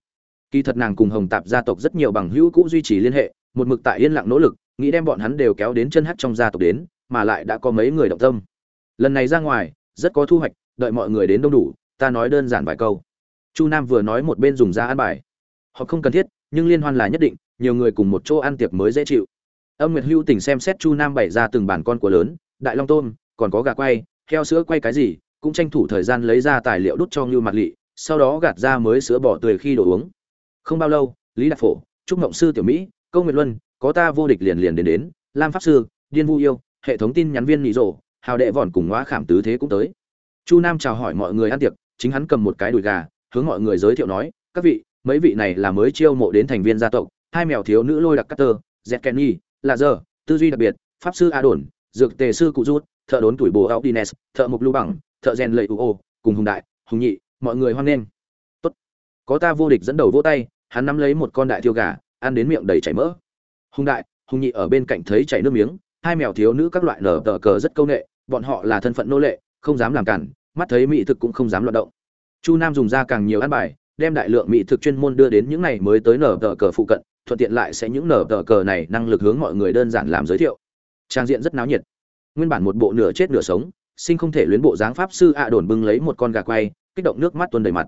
Kỳ thật nàng cùng hồng tạp gia tộc rất nhiều bằng hữu cũ duy trì liên hệ, một mực tại yên lặng nỗ lực, nghĩ đem bọn hắn đều kéo đến chân hắt trong gia tộc đến, mà lại đã có mấy người động tâm. Lần này ra ngoài, rất có thu hoạch, đợi mọi người đến đông đủ, ta nói đơn giản vài câu. Chu nam vừa nói một bên dùng ra ăn bài. Họ không cần thiết, nhưng liên hoan là nhất định, nhiều người cùng một chỗ ăn tiệc mới dễ chịu. Âm nguyệt hưu tỉnh xem xét chu nam bày ra từng bản con của lớn, đại long tôm, còn có gà quay, heo sữa quay cái gì cũng tranh thủ thời gian lấy ra tài liệu đút cho ngưu mặt Lệ, sau đó gạt ra mới sữa bỏ tươi khi đồ uống. Không bao lâu lý đạt phổ trúc ngộng sư tiểu mỹ câu nguyệt luân có ta vô địch liền liền đến đến lam pháp sư điên vu yêu hệ thống tin nhắn viên nhị rổ, hào đệ vòn cùng ngõ khảm tứ thế cũng tới. Chu nam chào hỏi mọi người ăn tiệc chính hắn cầm một cái đùi gà hướng mọi người giới thiệu nói các vị mấy vị này là mới chiêu mộ đến thành viên gia tộc hai mèo thiếu nữ lôi đặc cutter z kenny là giờ tư duy đặc biệt pháp sư a đồn dược tề sư cụ rút thợ đốn tuổi bồ audines thợ mục lưu bằng thợ rèn lầy u ô cùng hùng đại, hùng nhị, mọi người hoan nghênh. Tốt. Có ta vô địch dẫn đầu vỗ tay, hắn nắm lấy một con đại thiêu gà, ăn đến miệng đầy chảy mỡ. Hùng đại, hùng nhị ở bên cạnh thấy chảy nước miếng, hai mèo thiếu nữ các loại nở tờ cờ rất câu nệ, bọn họ là thân phận nô lệ, không dám làm cản, mắt thấy mỹ thực cũng không dám loạt động. Chu nam dùng ra càng nhiều ăn bài, đem đại lượng mỹ thực chuyên môn đưa đến những này mới tới nở tờ cờ phụ cận, thuận tiện lại sẽ những nở tờ cờ này năng lực hướng mọi người đơn giản làm giới thiệu. Trang diện rất náo nhiệt. Nguyên bản một bộ nửa chết nửa sống sinh không thể luyến bộ dáng pháp sư ạ đồn bưng lấy một con gà quay, kích động nước mắt tuôn đầy mặt.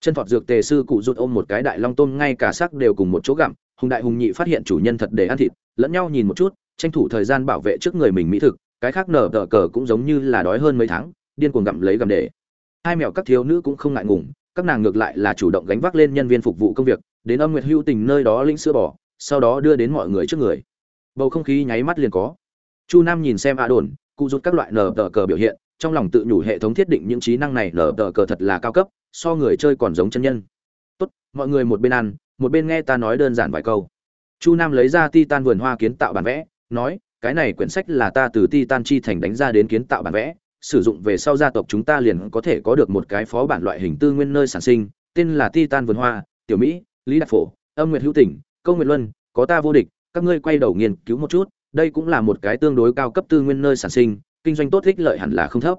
Chân thọt dược tề sư cụ rụt ôm một cái đại long tôm ngay cả xác đều cùng một chỗ gặm, hùng đại hùng nhị phát hiện chủ nhân thật để ăn thịt, lẫn nhau nhìn một chút, tranh thủ thời gian bảo vệ trước người mình mỹ thực, cái khác nở tờ cờ cũng giống như là đói hơn mấy tháng, điên cuồng gặm lấy gặm để. Hai mèo các thiếu nữ cũng không ngại ngùng, các nàng ngược lại là chủ động gánh vác lên nhân viên phục vụ công việc, đến âm nguyệt hữu tình nơi đó lĩnh sữa bò, sau đó đưa đến mọi người trước người. Bầu không khí nháy mắt liền có. Chu nam nhìn xem a đồn cụ rút các loại nở tờ cờ biểu hiện, trong lòng tự nhủ hệ thống thiết định những trí năng này nở tờ cờ thật là cao cấp, so người chơi còn giống chân nhân. Tốt, mọi người một bên ăn, một bên nghe ta nói đơn giản vài câu. Chu nam lấy ra titan vườn hoa kiến tạo bản vẽ, nói, cái này quyển sách là ta từ titan chi thành đánh ra đến kiến tạo bản vẽ, sử dụng về sau gia tộc chúng ta liền có thể có được một cái phó bản loại hình tư nguyên nơi sản sinh, tên là titan vườn hoa, tiểu mỹ, lý đạt phổ, âm nguyệt hữu tỉnh, câu nguyệt luân, có ta vô địch, các ngươi quay đầu nghiên cứu một chút đây cũng là một cái tương đối cao cấp tư nguyên nơi sản sinh, kinh doanh tốt ích lợi hẳn là không thấp.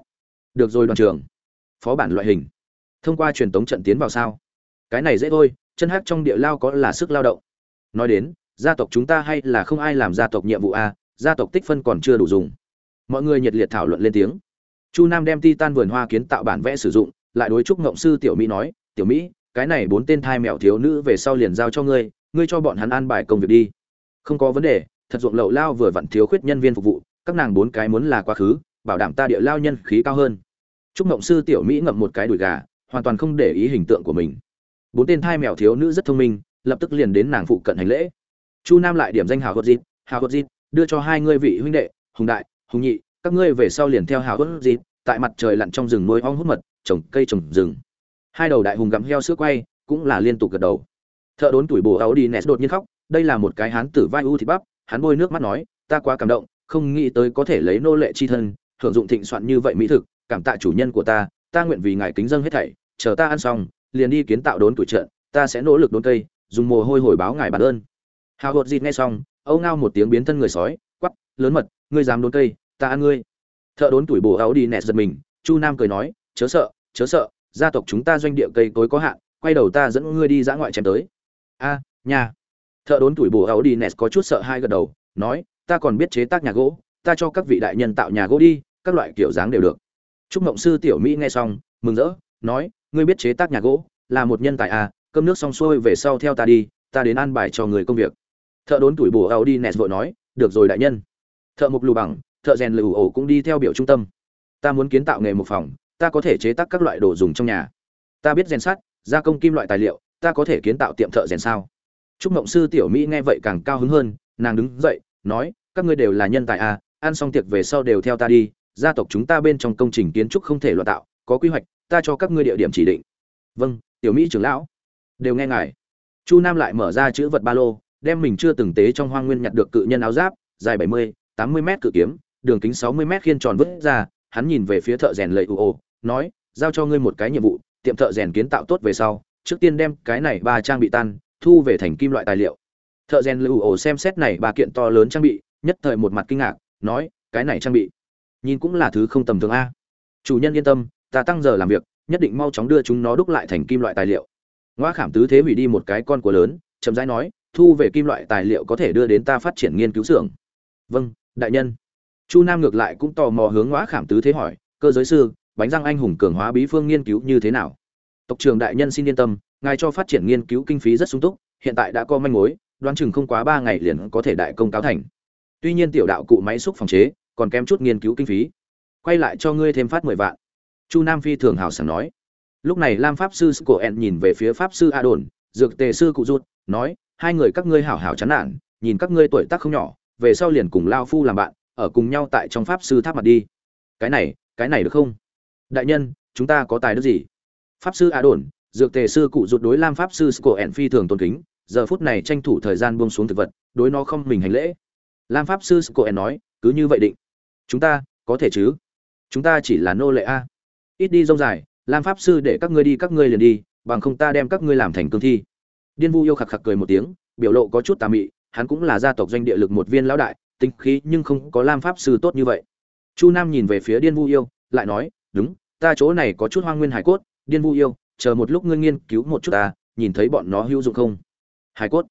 Được rồi đoàn trưởng. Phó bản loại hình. Thông qua truyền tống trận tiến vào sao? Cái này dễ thôi, chân hát trong địa lao có là sức lao động. Nói đến, gia tộc chúng ta hay là không ai làm gia tộc nhiệm vụ a, gia tộc tích phân còn chưa đủ dùng. Mọi người nhiệt liệt thảo luận lên tiếng. Chu nam đem titan vườn hoa kiến tạo bản vẽ sử dụng, lại đối trúc ngộng sư tiểu mỹ nói, tiểu mỹ, cái này bốn tên thai mẹo thiếu nữ về sau liền giao cho ngươi ngươi cho bọn hắn an bài công việc đi. Không có vấn đề thật ruộng lậu lao vừa vặn thiếu khuyết nhân viên phục vụ, các nàng bốn cái muốn là quá khứ, bảo đảm ta địa lao nhân khí cao hơn. Trúc mộng sư tiểu mỹ ngậm một cái đùi gà, hoàn toàn không để ý hình tượng của mình. Bốn tên thai mèo thiếu nữ rất thông minh, lập tức liền đến nàng phụ cận hành lễ. Chu nam lại điểm danh hào hốt dịp, hào hốt dịp, đưa cho hai ngươi vị huynh đệ, hùng đại, hùng nhị, các ngươi về sau liền theo hào hốt dịp, tại mặt trời lặn trong rừng nuôi ong hút mật, trồng cây trồng rừng. Hai đầu đại hùng gặm heo sữa quay, cũng là liên tục gật đầu. Thợ đốn tuổi bồ áo đi nes đột nhiên khóc, đây là một cái hán tử vai u thịt bắp hắn bôi nước mắt nói, ta quá cảm động, không nghĩ tới có thể lấy nô lệ chi thân, hưởng dụng thịnh soạn như vậy mỹ thực, cảm tạ chủ nhân của ta ta nguyện vì ngài kính dân hết thảy, chờ ta ăn xong, liền đi kiến tạo đốn tuổi trận, ta sẽ nỗ lực đốn cây, dùng mồ hôi hồi báo ngài bản ơn. Hào hột dịt nghe xong, âu ngao một tiếng biến thân người sói, quắp, lớn mật, ngươi dám đốn cây, ta ăn ngươi. Thợ đốn tuổi bồ áo đi nẹt giật mình, chu nam cười nói, chớ sợ chớ sợ, gia tộc chúng ta doanh địa cây tối có hạn, quay đầu ta dẫn ngươi đi dã ngoại chém tới. A, nhà thợ đốn tuổi bồ áo đi nes có chút sợ hai gật đầu, nói, ta còn biết chế tác nhà gỗ, ta cho các vị đại nhân tạo nhà gỗ đi, các loại kiểu dáng đều được. Trúc mộng sư tiểu mỹ nghe xong, mừng rỡ, nói, ngươi biết chế tác nhà gỗ, là một nhân tài à cơm nước xong xuôi về sau theo ta đi, ta đến an bài cho người công việc. Thợ đốn tuổi bồ áo đi nes vội nói, được rồi đại nhân. Thợ mục lù bằng, thợ rèn lù ổ cũng đi theo biểu trung tâm. Ta muốn kiến tạo nghề một phòng, ta có thể chế tác các loại đồ dùng trong nhà. Ta biết rèn sắt, gia công kim loại tài liệu, ta có thể kiến tạo tiệm thợ rèn sao? Trúc mộng sư tiểu mỹ nghe vậy càng cao hứng hơn, nàng đứng dậy, nói, các ngươi đều là nhân tài à ăn xong tiệc về sau đều theo ta đi, gia tộc chúng ta bên trong công trình kiến trúc không thể loạn tạo, có quy hoạch, ta cho các ngươi địa điểm chỉ định. Vâng tiểu mỹ trưởng lão. Đều nghe ngài. Chu nam lại mở ra chữ vật ba lô, đem mình chưa từng tế trong hoang nguyên nhặt được cự nhân áo giáp, dài bảy mươi, tám mươi mét cự kiếm, đường kính sáu mươi mét khiên tròn vứt ra, hắn nhìn về phía thợ rèn lầy ồ, nói, giao cho ngươi một cái nhiệm vụ, tiệm thợ rèn kiến tạo tốt về sau, trước tiên đem cái này ba trang bị tan thu về thành kim loại tài liệu. Thợ rèn lưu ổ xem xét này ba kiện to lớn trang bị, nhất thời một mặt kinh ngạc, nói, cái này trang bị, nhìn cũng là thứ không tầm thường a. Chủ nhân yên tâm, ta tăng giờ làm việc, nhất định mau chóng đưa chúng nó đúc lại thành kim loại tài liệu. Ngoa khảm tứ thế hủy đi một cái con của lớn, chậm rãi nói, thu về kim loại tài liệu có thể đưa đến ta phát triển nghiên cứu xưởng. Vâng đại nhân. Chu nam ngược lại cũng tò mò hướng ngoa khảm tứ thế hỏi, cơ giới sư, bánh răng anh hùng cường hóa bí phương nghiên cứu như thế nào? Tộc trưởng đại nhân xin yên tâm ngài cho phát triển nghiên cứu kinh phí rất sung túc, hiện tại đã có manh mối, đoán chừng không quá ba ngày liền có thể đại công cáo thành. Tuy nhiên tiểu đạo cụ máy xúc phòng chế, còn kém chút nghiên cứu kinh phí. Quay lại cho ngươi thêm phát mười vạn. Chu nam phi thường hào sảng nói. Lúc này lam pháp sư cổ ẹn nhìn về phía pháp sư a đồn, dược tề sư cụ rút nói, hai người các ngươi hảo hảo chán nản, nhìn các ngươi tuổi tác không nhỏ, về sau liền cùng lao phu làm bạn, ở cùng nhau tại trong pháp sư tháp mặt đi. Cái này cái này được không? Đại nhân, chúng ta có tài đức gì? Pháp sư a đồn dược tề sư cụ rụt đối lam pháp sư cổ ẹn phi thường tôn kính, giờ phút này tranh thủ thời gian buông xuống thực vật, đối nó không mình hành lễ. Lam pháp sư cổ ẹn nói, cứ như vậy định. Chúng ta, có thể chứ? Chúng ta chỉ là nô lệ a. Ít đi rông dài, lam pháp sư để các ngươi đi, các ngươi liền đi, bằng không ta đem các ngươi làm thành cương thi. Điên vu yêu khạc khạc cười một tiếng, biểu lộ có chút tà mị, hắn cũng là gia tộc doanh địa lực một viên lão đại tinh khí nhưng không có lam pháp sư tốt như vậy. Chu nam nhìn về phía điên vu yêu, lại nói, đúng, ta chỗ này có chút hoang nguyên hải cốt, điên vu yêu chờ một lúc ngươi nghiên cứu một chút ta, nhìn thấy bọn nó hữu dụng không? Hải cốt.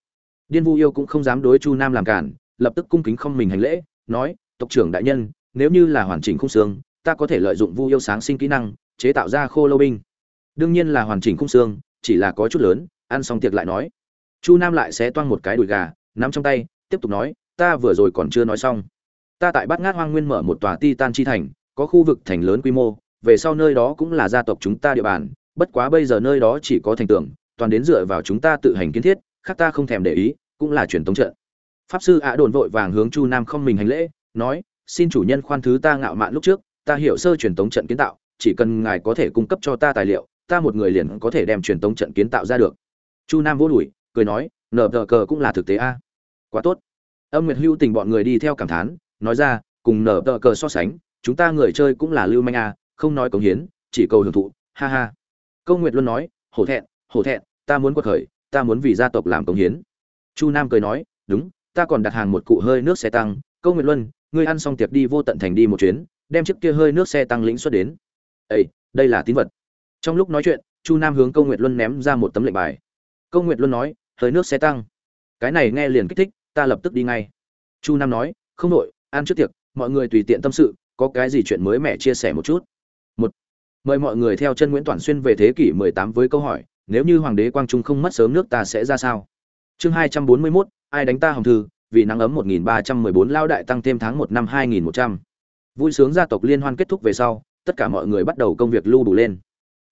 Điên vu yêu cũng không dám đối chu nam làm cản, lập tức cung kính không mình hành lễ, nói, tộc trưởng đại nhân, nếu như là hoàn chỉnh khung xương, ta có thể lợi dụng vu yêu sáng sinh kỹ năng, chế tạo ra khô lâu binh. Đương nhiên là hoàn chỉnh khung xương, chỉ là có chút lớn, ăn xong tiệc lại nói. Chu nam lại sẽ toang một cái đùi gà, nắm trong tay, tiếp tục nói, ta vừa rồi còn chưa nói xong. Ta tại bát ngát hoang nguyên mở một tòa ti tan chi thành, có khu vực thành lớn quy mô, về sau nơi đó cũng là gia tộc chúng ta địa bàn bất quá bây giờ nơi đó chỉ có thành tường, toàn đến dựa vào chúng ta tự hành kiến thiết, khác ta không thèm để ý, cũng là truyền thống trận. Pháp sư ạ đồn vội vàng hướng chu nam không mình hành lễ, nói, xin chủ nhân khoan thứ ta ngạo mạn lúc trước, ta hiểu sơ truyền thống trận kiến tạo, chỉ cần ngài có thể cung cấp cho ta tài liệu, ta một người liền có thể đem truyền thống trận kiến tạo ra được. Chu nam vô đùi cười nói nở tờ cờ cũng là thực tế a. Quá tốt. Âm nguyệt hưu tình bọn người đi theo cảm thán, nói ra, cùng nở tờ cờ so sánh, chúng ta người chơi cũng là lưu manh a, không nói cống hiến, chỉ cầu hưởng thụ, ha ha câu nguyệt luôn nói, hổ thẹn hổ thẹn, ta muốn quật khởi, ta muốn vì gia tộc làm công hiến. Chu nam cười nói, đúng, ta còn đặt hàng một cụ hơi nước xe tăng. Câu nguyệt luân, ngươi ăn xong tiệc đi vô tận thành đi một chuyến, đem chiếc kia hơi nước xe tăng lĩnh xuất đến. Ấy đây là tín vật. Trong lúc nói chuyện, chu nam hướng câu nguyệt luân ném ra một tấm lệnh bài. Câu nguyệt luân nói, hơi nước xe tăng. Cái này nghe liền kích thích, ta lập tức đi ngay. Chu nam nói, không đội ăn trước tiệc, mọi người tùy tiện tâm sự, có cái gì chuyện mới mẻ chia sẻ một chút mời mọi người theo chân nguyễn toàn xuyên về thế kỷ 18 với câu hỏi nếu như hoàng đế quang trung không mất sớm nước ta sẽ ra sao? Chương 241, ai đánh ta hồng thư vì nắng ấm 1314 lao đại tăng thêm tháng 1 năm 2100. vui sướng gia tộc liên hoan kết thúc về sau tất cả mọi người bắt đầu công việc lưu đủ lên.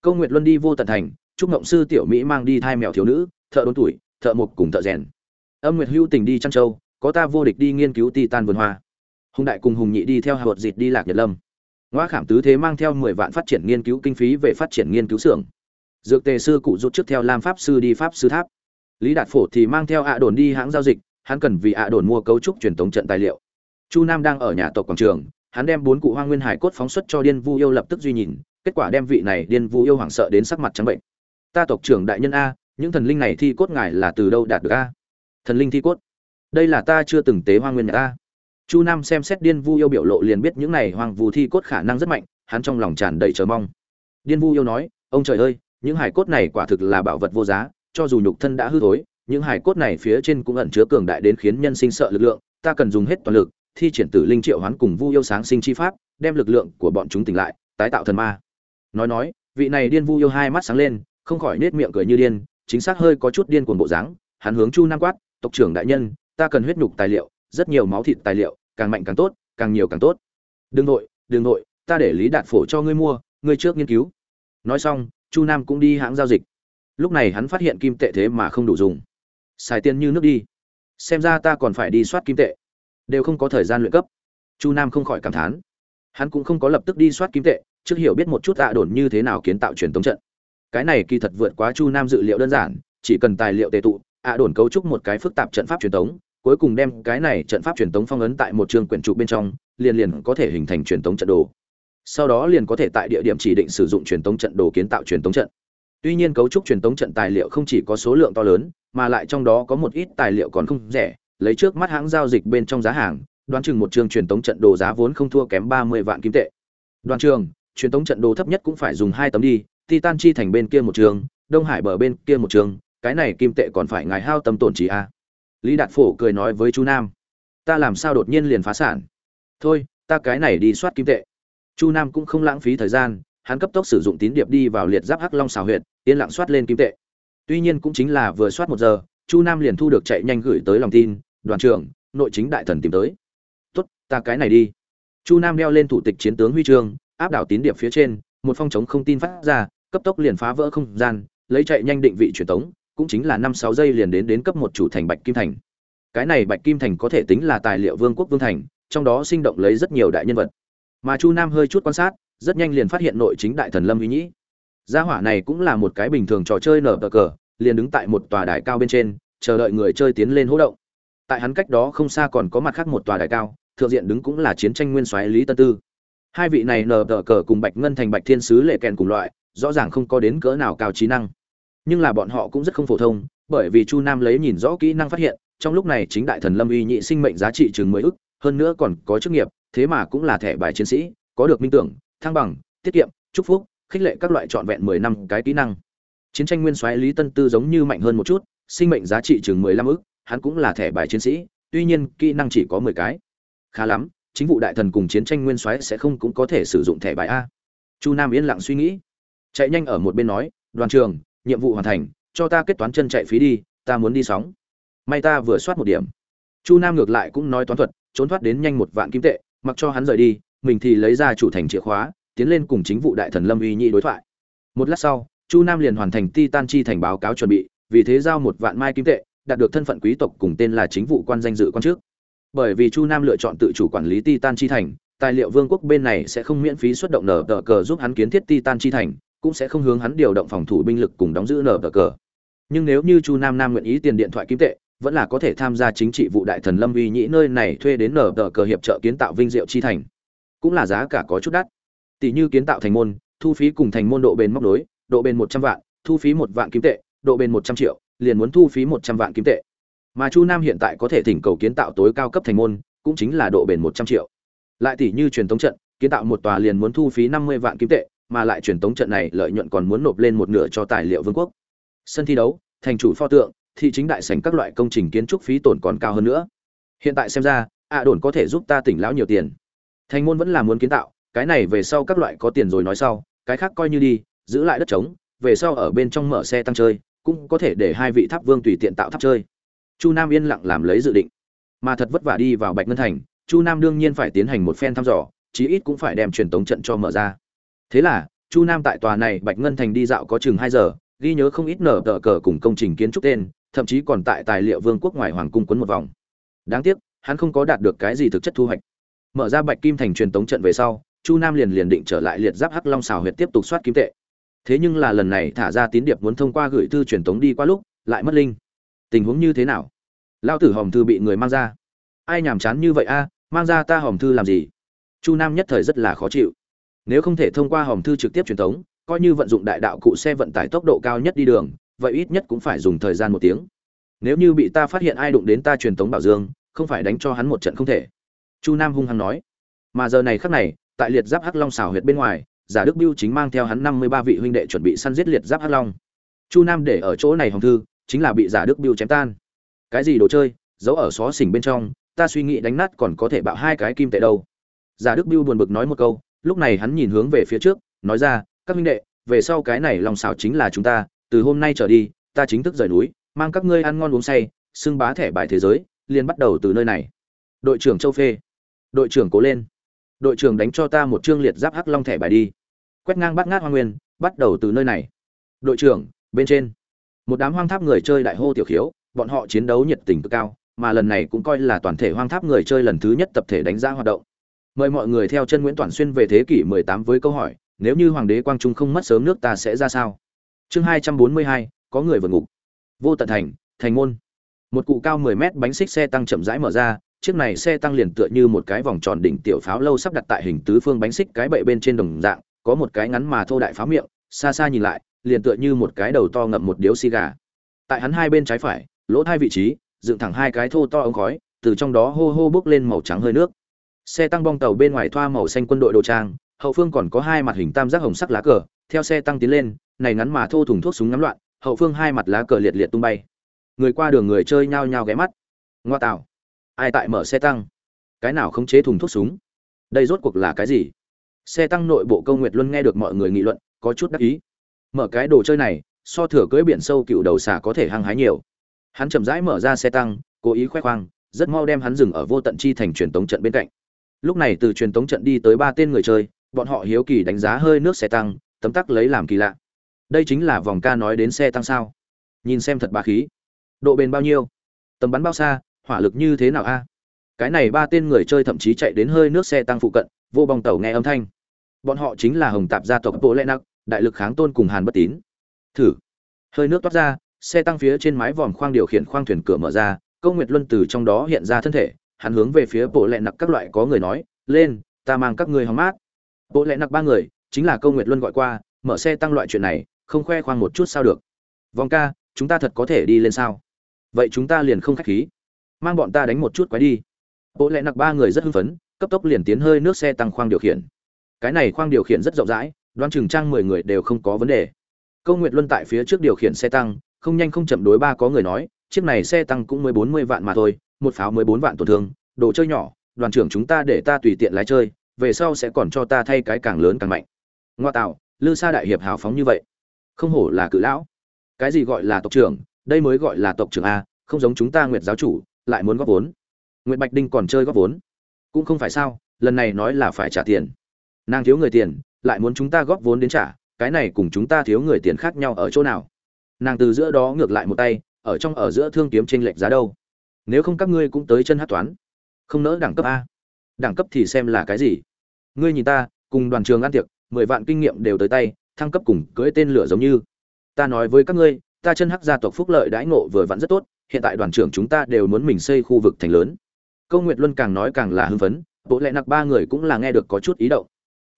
Câu nguyệt luân đi vô tận thành trúc ngộng sư tiểu mỹ mang đi thai mèo thiếu nữ thợ đốn tuổi thợ mộc cùng thợ rèn. Âm nguyệt hưu tình đi trăn châu có ta vô địch đi nghiên cứu titan vườn hoa. Hùng đại cùng hùng nhị đi theo hạ bột dịt đi lạc nhật lâm ngoa khảm tứ thế mang theo mười vạn phát triển nghiên cứu kinh phí về phát triển nghiên cứu xưởng. Dược tề sư cụ rút trước theo lam pháp sư đi pháp sư tháp. Lý đạt phổ thì mang theo ạ đồn đi hãng giao dịch, hắn cần vì ạ đồn mua cấu trúc truyền thống trận tài liệu. Chu nam đang ở nhà tộc quảng trường, hắn đem bốn cụ hoa nguyên hải cốt phóng xuất cho điên vu yêu lập tức duy nhìn, kết quả đem vị này điên vu yêu hoảng sợ đến sắc mặt trắng bệnh. Ta tộc trưởng đại nhân a, những thần linh này thi cốt ngài là từ đâu đạt được a? Thần linh thi cốt? Đây là ta chưa từng tế hoa nguyên nhà a chu nam xem xét điên vu yêu biểu lộ liền biết những này hoàng vù thi cốt khả năng rất mạnh, hắn trong lòng tràn đầy chờ mong. Điên vu yêu nói, ông trời ơi, những hải cốt này quả thực là bảo vật vô giá, cho dù nhục thân đã hư thối, những hải cốt này phía trên cũng ẩn chứa cường đại đến khiến nhân sinh sợ lực lượng, ta cần dùng hết toàn lực, thi triển tử linh triệu hoán cùng vu yêu sáng sinh chi pháp, đem lực lượng của bọn chúng tỉnh lại, tái tạo thần ma. Nói nói, vị này điên vu yêu hai mắt sáng lên, không khỏi nết miệng cười như điên, chính xác hơi có chút điên cuồng bộ dáng, hắn hướng chu nam quát, tộc trưởng đại nhân, ta cần huyết nhục tài liệu rất nhiều máu thịt tài liệu, càng mạnh càng tốt, càng nhiều càng tốt. Đừng nội đừng nội, ta để lý đạt phổ cho ngươi mua, ngươi trước nghiên cứu. Nói xong, chu nam cũng đi hãng giao dịch. Lúc này hắn phát hiện kim tệ thế mà không đủ dùng. Xài tiền như nước đi. Xem ra ta còn phải đi soát kim tệ. Đều không có thời gian luyện cấp. Chu nam không khỏi cảm thán. Hắn cũng không có lập tức đi soát kim tệ, trước hiểu biết một chút tạ đồn như thế nào kiến tạo truyền thống trận. Cái này kỳ thật vượt quá chu nam dự liệu đơn giản, chỉ cần tài liệu tệ tụ, ạ đồn cấu trúc một cái phức tạp trận pháp truyền thống cuối cùng đem cái này trận pháp truyền thống phong ấn tại một trường quyển trụ bên trong, liền liền có thể hình thành truyền thống trận đồ. Sau đó liền có thể tại địa điểm chỉ định sử dụng truyền thống trận đồ kiến tạo truyền thống trận. Tuy nhiên cấu trúc truyền thống trận tài liệu không chỉ có số lượng to lớn, mà lại trong đó có một ít tài liệu còn không rẻ, lấy trước mắt hãng giao dịch bên trong giá hàng, đoán chừng một trường truyền thống trận đồ giá vốn không thua kém ba mươi vạn kim tệ. Đoàn trường truyền thống trận đồ thấp nhất cũng phải dùng hai tấm đi, titan chi thành bên kia một trường, đông hải bờ bên kia một trường, cái này kim tệ còn phải ngài hao tâm tổn trí a lý đạt phổ cười nói với chu nam, ta làm sao đột nhiên liền phá sản? Thôi, ta cái này đi soát kim tệ. Chu nam cũng không lãng phí thời gian, hắn cấp tốc sử dụng tín điệp đi vào liệt giáp hắc long xào huyệt, yên lặng soát lên kim tệ. Tuy nhiên cũng chính là vừa soát một giờ, chu nam liền thu được chạy nhanh gửi tới lòng tin, đoàn trưởng, nội chính đại thần tìm tới. Tốt, ta cái này đi. Chu nam đeo lên thủ tịch chiến tướng huy chương, áp đảo tín điệp phía trên, một phong chống không tin phát ra, cấp tốc liền phá vỡ không gian, lấy chạy nhanh định vị truyền tống cũng chính là năm sáu giây liền đến đến cấp một chủ thành Bạch Kim Thành. Cái này Bạch Kim Thành có thể tính là tài liệu vương quốc vương thành, trong đó sinh động lấy rất nhiều đại nhân vật. Mà Chu Nam hơi chút quan sát, rất nhanh liền phát hiện nội chính đại thần Lâm Uy Nhĩ. Gia hỏa này cũng là một cái bình thường trò chơi nở tờ cờ, liền đứng tại một tòa đài cao bên trên, chờ đợi người chơi tiến lên hỗ động. Tại hắn cách đó không xa còn có mặt khác một tòa đài cao, thượng diện đứng cũng là chiến tranh nguyên soái Lý Tân Tư. Hai vị này nở tờ cờ cùng Bạch Ngân thành Bạch Thiên sứ lệ kèn cùng loại, rõ ràng không có đến cỡ nào cao trí năng nhưng là bọn họ cũng rất không phổ thông, bởi vì chu nam lấy nhìn rõ kỹ năng phát hiện, trong lúc này chính đại thần lâm uy nhị sinh mệnh giá trị chừng mười ức, hơn nữa còn có chức nghiệp, thế mà cũng là thẻ bài chiến sĩ, có được minh tưởng, thăng bằng, tiết kiệm, chúc phúc, khích lệ các loại trọn vẹn mười năm cái kỹ năng. Chiến tranh nguyên soái lý tân tư giống như mạnh hơn một chút, sinh mệnh giá trị chừng mười lăm ức, hắn cũng là thẻ bài chiến sĩ, tuy nhiên kỹ năng chỉ có mười cái. Khá lắm, chính vụ đại thần cùng chiến tranh nguyên soái sẽ không cũng có thể sử dụng thẻ bài a. Chu nam yên lặng suy nghĩ, chạy nhanh ở một bên nói, đoàn trường nhiệm vụ hoàn thành, cho ta kết toán chân chạy phí đi, ta muốn đi sóng. May ta vừa soát một điểm. Chu nam ngược lại cũng nói toán thuật, trốn thoát đến nhanh một vạn kim tệ, mặc cho hắn rời đi, mình thì lấy ra chủ thành chìa khóa, tiến lên cùng chính vụ đại thần lâm uy nhị đối thoại. Một lát sau, chu nam liền hoàn thành ti tan chi thành báo cáo chuẩn bị, vì thế giao một vạn mai kim tệ, đạt được thân phận quý tộc cùng tên là chính vụ quan danh dự quan trước. Bởi vì chu nam lựa chọn tự chủ quản lý ti tan chi thành, tài liệu vương quốc bên này sẽ không miễn phí xuất động nở tờ cờ giúp hắn kiến thiết ti tan chi thành cũng sẽ không hướng hắn điều động phòng thủ binh lực cùng đóng giữ nở bờ cờ. Nhưng nếu như chu nam nam nguyện ý tiền điện thoại kim tệ, vẫn là có thể tham gia chính trị vụ đại thần lâm uy nhĩ nơi này thuê đến nở bờ cờ hiệp trợ kiến tạo vinh diệu chi thành. Cũng là giá cả có chút đắt. Tỷ như kiến tạo thành môn, thu phí cùng thành môn độ bền móc nối, độ bền một trăm vạn, thu phí một vạn kim tệ, độ bền một trăm triệu, liền muốn thu phí một trăm vạn kim tệ. Mà chu nam hiện tại có thể thỉnh cầu kiến tạo tối cao cấp thành môn, cũng chính là độ bền một trăm triệu. Lại tỷ như truyền thống trận, kiến tạo một tòa liền muốn thu phí năm mươi vạn kim tệ mà lại truyền tống trận này lợi nhuận còn muốn nộp lên một nửa cho tài liệu vương quốc. Sân thi đấu, thành chủ pho tượng thị chính đại sảnh các loại công trình kiến trúc phí tổn còn cao hơn nữa. Hiện tại xem ra ạ đồn có thể giúp ta tỉnh lão nhiều tiền. Thành môn vẫn là muốn kiến tạo cái này về sau các loại có tiền rồi nói sau cái khác coi như đi giữ lại đất trống về sau ở bên trong mở xe tăng chơi cũng có thể để hai vị tháp vương tùy tiện tạo tháp chơi. Chu nam yên lặng làm lấy dự định. Mà thật vất vả đi vào bạch ngân thành chu nam đương nhiên phải tiến hành một phen thăm dò chí ít cũng phải đem truyền tống trận cho mở ra thế là, chu nam tại tòa này bạch ngân thành đi dạo có chừng hai giờ, ghi nhớ không ít nở tờ cờ cùng công trình kiến trúc tên, thậm chí còn tại tài liệu vương quốc ngoài hoàng cung quấn một vòng. Đáng tiếc, hắn không có đạt được cái gì thực chất thu hoạch. Mở ra bạch kim thành truyền tống trận về sau, chu nam liền liền định trở lại liệt giáp hắc long xào huyệt tiếp tục soát kim tệ. Thế nhưng là lần này thả ra tín điệp muốn thông qua gửi thư truyền tống đi qua lúc, lại mất linh. Tình huống như thế nào? Lao tử hòm thư bị người mang ra. Ai nhàm chán như vậy a? Mang ra ta hòm thư làm gì? Chu nam nhất thời rất là khó chịu nếu không thể thông qua hòm thư trực tiếp truyền tống coi như vận dụng đại đạo cụ xe vận tải tốc độ cao nhất đi đường, vậy ít nhất cũng phải dùng thời gian một tiếng. Nếu như bị ta phát hiện ai đụng đến ta truyền tống bảo dương, không phải đánh cho hắn một trận không thể. Chu nam hung hăng nói. Mà giờ này khắc này, tại liệt giáp hắc long xào huyệt bên ngoài, giả đức biêu chính mang theo hắn năm mươi ba vị huynh đệ chuẩn bị săn giết liệt giáp hắc long. Chu nam để ở chỗ này hồng thư, chính là bị giả đức biêu chém tan. Cái gì đồ chơi, giấu ở xó xỉnh bên trong, ta suy nghĩ đánh nát còn có thể bạo hai cái kim tệ đâu. Giả đức biêu buồn bực nói một câu lúc này hắn nhìn hướng về phía trước, nói ra, các huynh đệ, về sau cái này lòng xào chính là chúng ta, từ hôm nay trở đi, ta chính thức rời núi, mang các ngươi ăn ngon uống say, xưng bá thẻ bài thế giới, liền bắt đầu từ nơi này. Đội trưởng châu phê. Đội trưởng cố lên. Đội trưởng đánh cho ta một chương liệt giáp hắc long thẻ bài đi. Quét ngang bắt ngát hoa nguyên, bắt đầu từ nơi này. Đội trưởng, bên trên. Một đám hoang tháp người chơi đại hô tiểu khiếu, bọn họ chiến đấu nhiệt tình cực cao, mà lần này cũng coi là toàn thể hoang tháp người chơi lần thứ nhất tập thể đánh giá hoạt động mời mọi người theo chân nguyễn toàn xuyên về thế kỷ 18 với câu hỏi nếu như hoàng đế quang trung không mất sớm nước ta sẽ ra sao? Chương 242, có người vượt ngục. Vô tận thành thành môn. Một cụ cao 10 mét bánh xích xe tăng chậm rãi mở ra chiếc này xe tăng liền tựa như một cái vòng tròn đỉnh tiểu pháo lâu sắp đặt tại hình tứ phương bánh xích cái bệ bên trên đồng dạng có một cái ngắn mà thô đại pháo miệng xa xa nhìn lại liền tựa như một cái đầu to ngậm một điếu xì gà. Tại hắn hai bên trái phải lỗ hai vị trí dựng thẳng hai cái thô to ống khói từ trong đó hô hô bốc lên màu trắng hơi nước xe tăng bong tàu bên ngoài thoa màu xanh quân đội đồ trang, hậu phương còn có hai mặt hình tam giác hồng sắc lá cờ, theo xe tăng tiến lên, này ngắn mà thô thùng thuốc súng ngắm loạn, hậu phương hai mặt lá cờ liệt liệt tung bay. Người qua đường người chơi nhao nhao ghé mắt. Ngoa tạo. Ai tại mở xe tăng? Cái nào khống chế thùng thuốc súng? Đây rốt cuộc là cái gì? Xe tăng nội bộ công nguyệt luân nghe được mọi người nghị luận, có chút đắc ý. Mở cái đồ chơi này, so thừa cưỡi biển sâu cựu đầu xà có thể hăng hái nhiều. Hắn chậm rãi mở ra xe tăng, cố ý khoe khoang, rất mau đem hắn dừng ở vô tận chi thành truyền tống trận bên cạnh lúc này từ truyền tống trận đi tới ba tên người chơi, bọn họ hiếu kỳ đánh giá hơi nước xe tăng, tấm tắc lấy làm kỳ lạ. Đây chính là vòng ca nói đến xe tăng sao? Nhìn xem thật ba khí. Độ bền bao nhiêu? Tầm bắn bao xa, hỏa lực như thế nào a? Cái này ba tên người chơi thậm chí chạy đến hơi nước xe tăng phụ cận, vô bong tàu nghe âm thanh. Bọn họ chính là hồng tạp gia tộc bộ lệ nặc, đại lực kháng tôn cùng hàn bất tín. Thử. Hơi nước toát ra, xe tăng phía trên mái vòm khoang điều khiển khoang thuyền cửa mở ra, câu nguyệt luân từ trong đó hiện ra thân thể hắn hướng về phía bộ lệ nặc các loại có người nói, lên, ta mang các ngươi hóng mát. Bộ lệ nặc ba người, chính là câu nguyệt luân gọi qua, mở xe tăng loại chuyện này, không khoe khoang một chút sao được. Vòng ca, chúng ta thật có thể đi lên sao? Vậy chúng ta liền không khách khí. Mang bọn ta đánh một chút quái đi. Bộ lệ nặc ba người rất hưng phấn, cấp tốc liền tiến hơi nước xe tăng khoang điều khiển. Cái này khoang điều khiển rất rộng rãi, đoan chừng trang mười người đều không có vấn đề. Câu nguyệt luân tại phía trước điều khiển xe tăng, không nhanh không chậm đối ba có người nói, chiếc này xe tăng cũng mới bốn mươi vạn mà thôi một pháo mới bốn vạn tổn thương, đồ chơi nhỏ, đoàn trưởng chúng ta để ta tùy tiện lái chơi, về sau sẽ còn cho ta thay cái càng lớn càng mạnh. Ngoa tạo, lư sa đại hiệp hào phóng như vậy. Không hổ là cự lão. Cái gì gọi là tộc trưởng, đây mới gọi là tộc trưởng a, không giống chúng ta nguyệt giáo chủ, lại muốn góp vốn. Nguyệt bạch đinh còn chơi góp vốn. Cũng không phải sao, lần này nói là phải trả tiền. Nàng thiếu người tiền, lại muốn chúng ta góp vốn đến trả, cái này cùng chúng ta thiếu người tiền khác nhau ở chỗ nào? Nàng từ giữa đó ngược lại một tay, ở trong ở giữa thương kiếm tranh lệch giá đâu? Nếu không các ngươi cũng tới chân hát toán. Không nỡ đẳng cấp a. Đẳng cấp thì xem là cái gì? Ngươi nhìn ta, cùng đoàn trường ăn tiệc, mười vạn kinh nghiệm đều tới tay, thăng cấp cùng cưỡi tên lửa giống như. Ta nói với các ngươi, ta chân hắc gia tộc phúc lợi đãi ngộ vừa vặn rất tốt, hiện tại đoàn trưởng chúng ta đều muốn mình xây khu vực thành lớn. Câu nguyệt luân càng nói càng là hưng phấn, bộ lệ nặc ba người cũng là nghe được có chút ý động.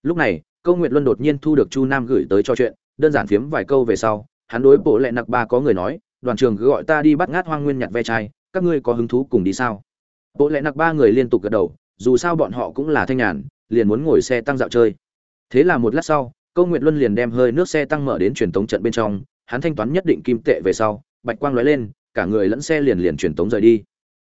Lúc này, câu nguyệt luân đột nhiên thu được chu nam gửi tới cho chuyện, đơn giản phiếm vài câu về sau, hắn đối bộ lệ nặc ba có người nói, đoàn trường cứ gọi ta đi bắt ngát hoang nguyên nhặt ve chai các ngươi có hứng thú cùng đi sao? Bộ lẽ nặc ba người liên tục gật đầu, dù sao bọn họ cũng là thanh nhàn, liền muốn ngồi xe tăng dạo chơi. Thế là một lát sau, câu nguyệt luân liền đem hơi nước xe tăng mở đến truyền tống trận bên trong, hắn thanh toán nhất định kim tệ về sau, bạch quang lóe lên, cả người lẫn xe liền liền truyền tống rời đi.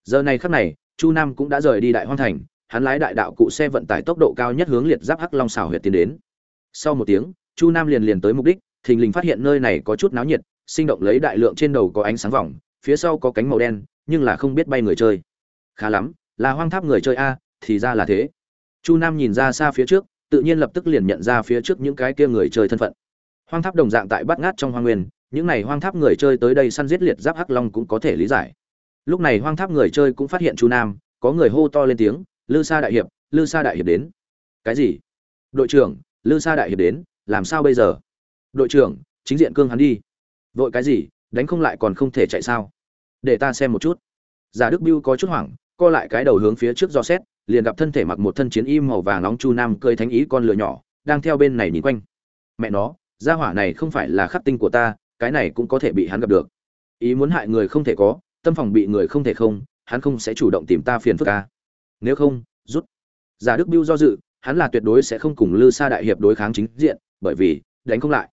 Giờ này khắc này, chu nam cũng đã rời đi đại hoang thành, hắn lái đại đạo cụ xe vận tải tốc độ cao nhất hướng liệt giáp hắc long xảo huyệt tiến đến. Sau một tiếng, chu nam liền liền tới mục đích, thình lình phát hiện nơi này có chút náo nhiệt, sinh động lấy đại lượng trên đầu có ánh sáng vòng, phía sau có cánh màu đen nhưng là không biết bay người chơi. Khá lắm, là hoang tháp người chơi a, thì ra là thế. Chu nam nhìn ra xa phía trước, tự nhiên lập tức liền nhận ra phía trước những cái kia người chơi thân phận. Hoang tháp đồng dạng tại bát ngát trong hoang nguyên, những này hoang tháp người chơi tới đây săn giết liệt giáp hắc long cũng có thể lý giải. Lúc này hoang tháp người chơi cũng phát hiện chu nam, có người hô to lên tiếng, lư sa đại hiệp, lư sa đại hiệp đến. Cái gì? Đội trưởng, lư sa đại hiệp đến, làm sao bây giờ? Đội trưởng, chính diện cương hắn đi. Vội cái gì, đánh không lại còn không thể chạy sao? Để ta xem một chút. Giả đức biêu có chút hoảng, co lại cái đầu hướng phía trước do xét, liền gặp thân thể mặc một thân chiến y màu vàng nóng chu nam cơi thánh ý con lửa nhỏ, đang theo bên này nhìn quanh. Mẹ nó, gia hỏa này không phải là khắc tinh của ta, cái này cũng có thể bị hắn gặp được. Ý muốn hại người không thể có, tâm phòng bị người không thể không, hắn không sẽ chủ động tìm ta phiền phức ca nếu không, rút. Giả đức biêu do dự, hắn là tuyệt đối sẽ không cùng lư sa đại hiệp đối kháng chính diện, bởi vì, đánh không lại.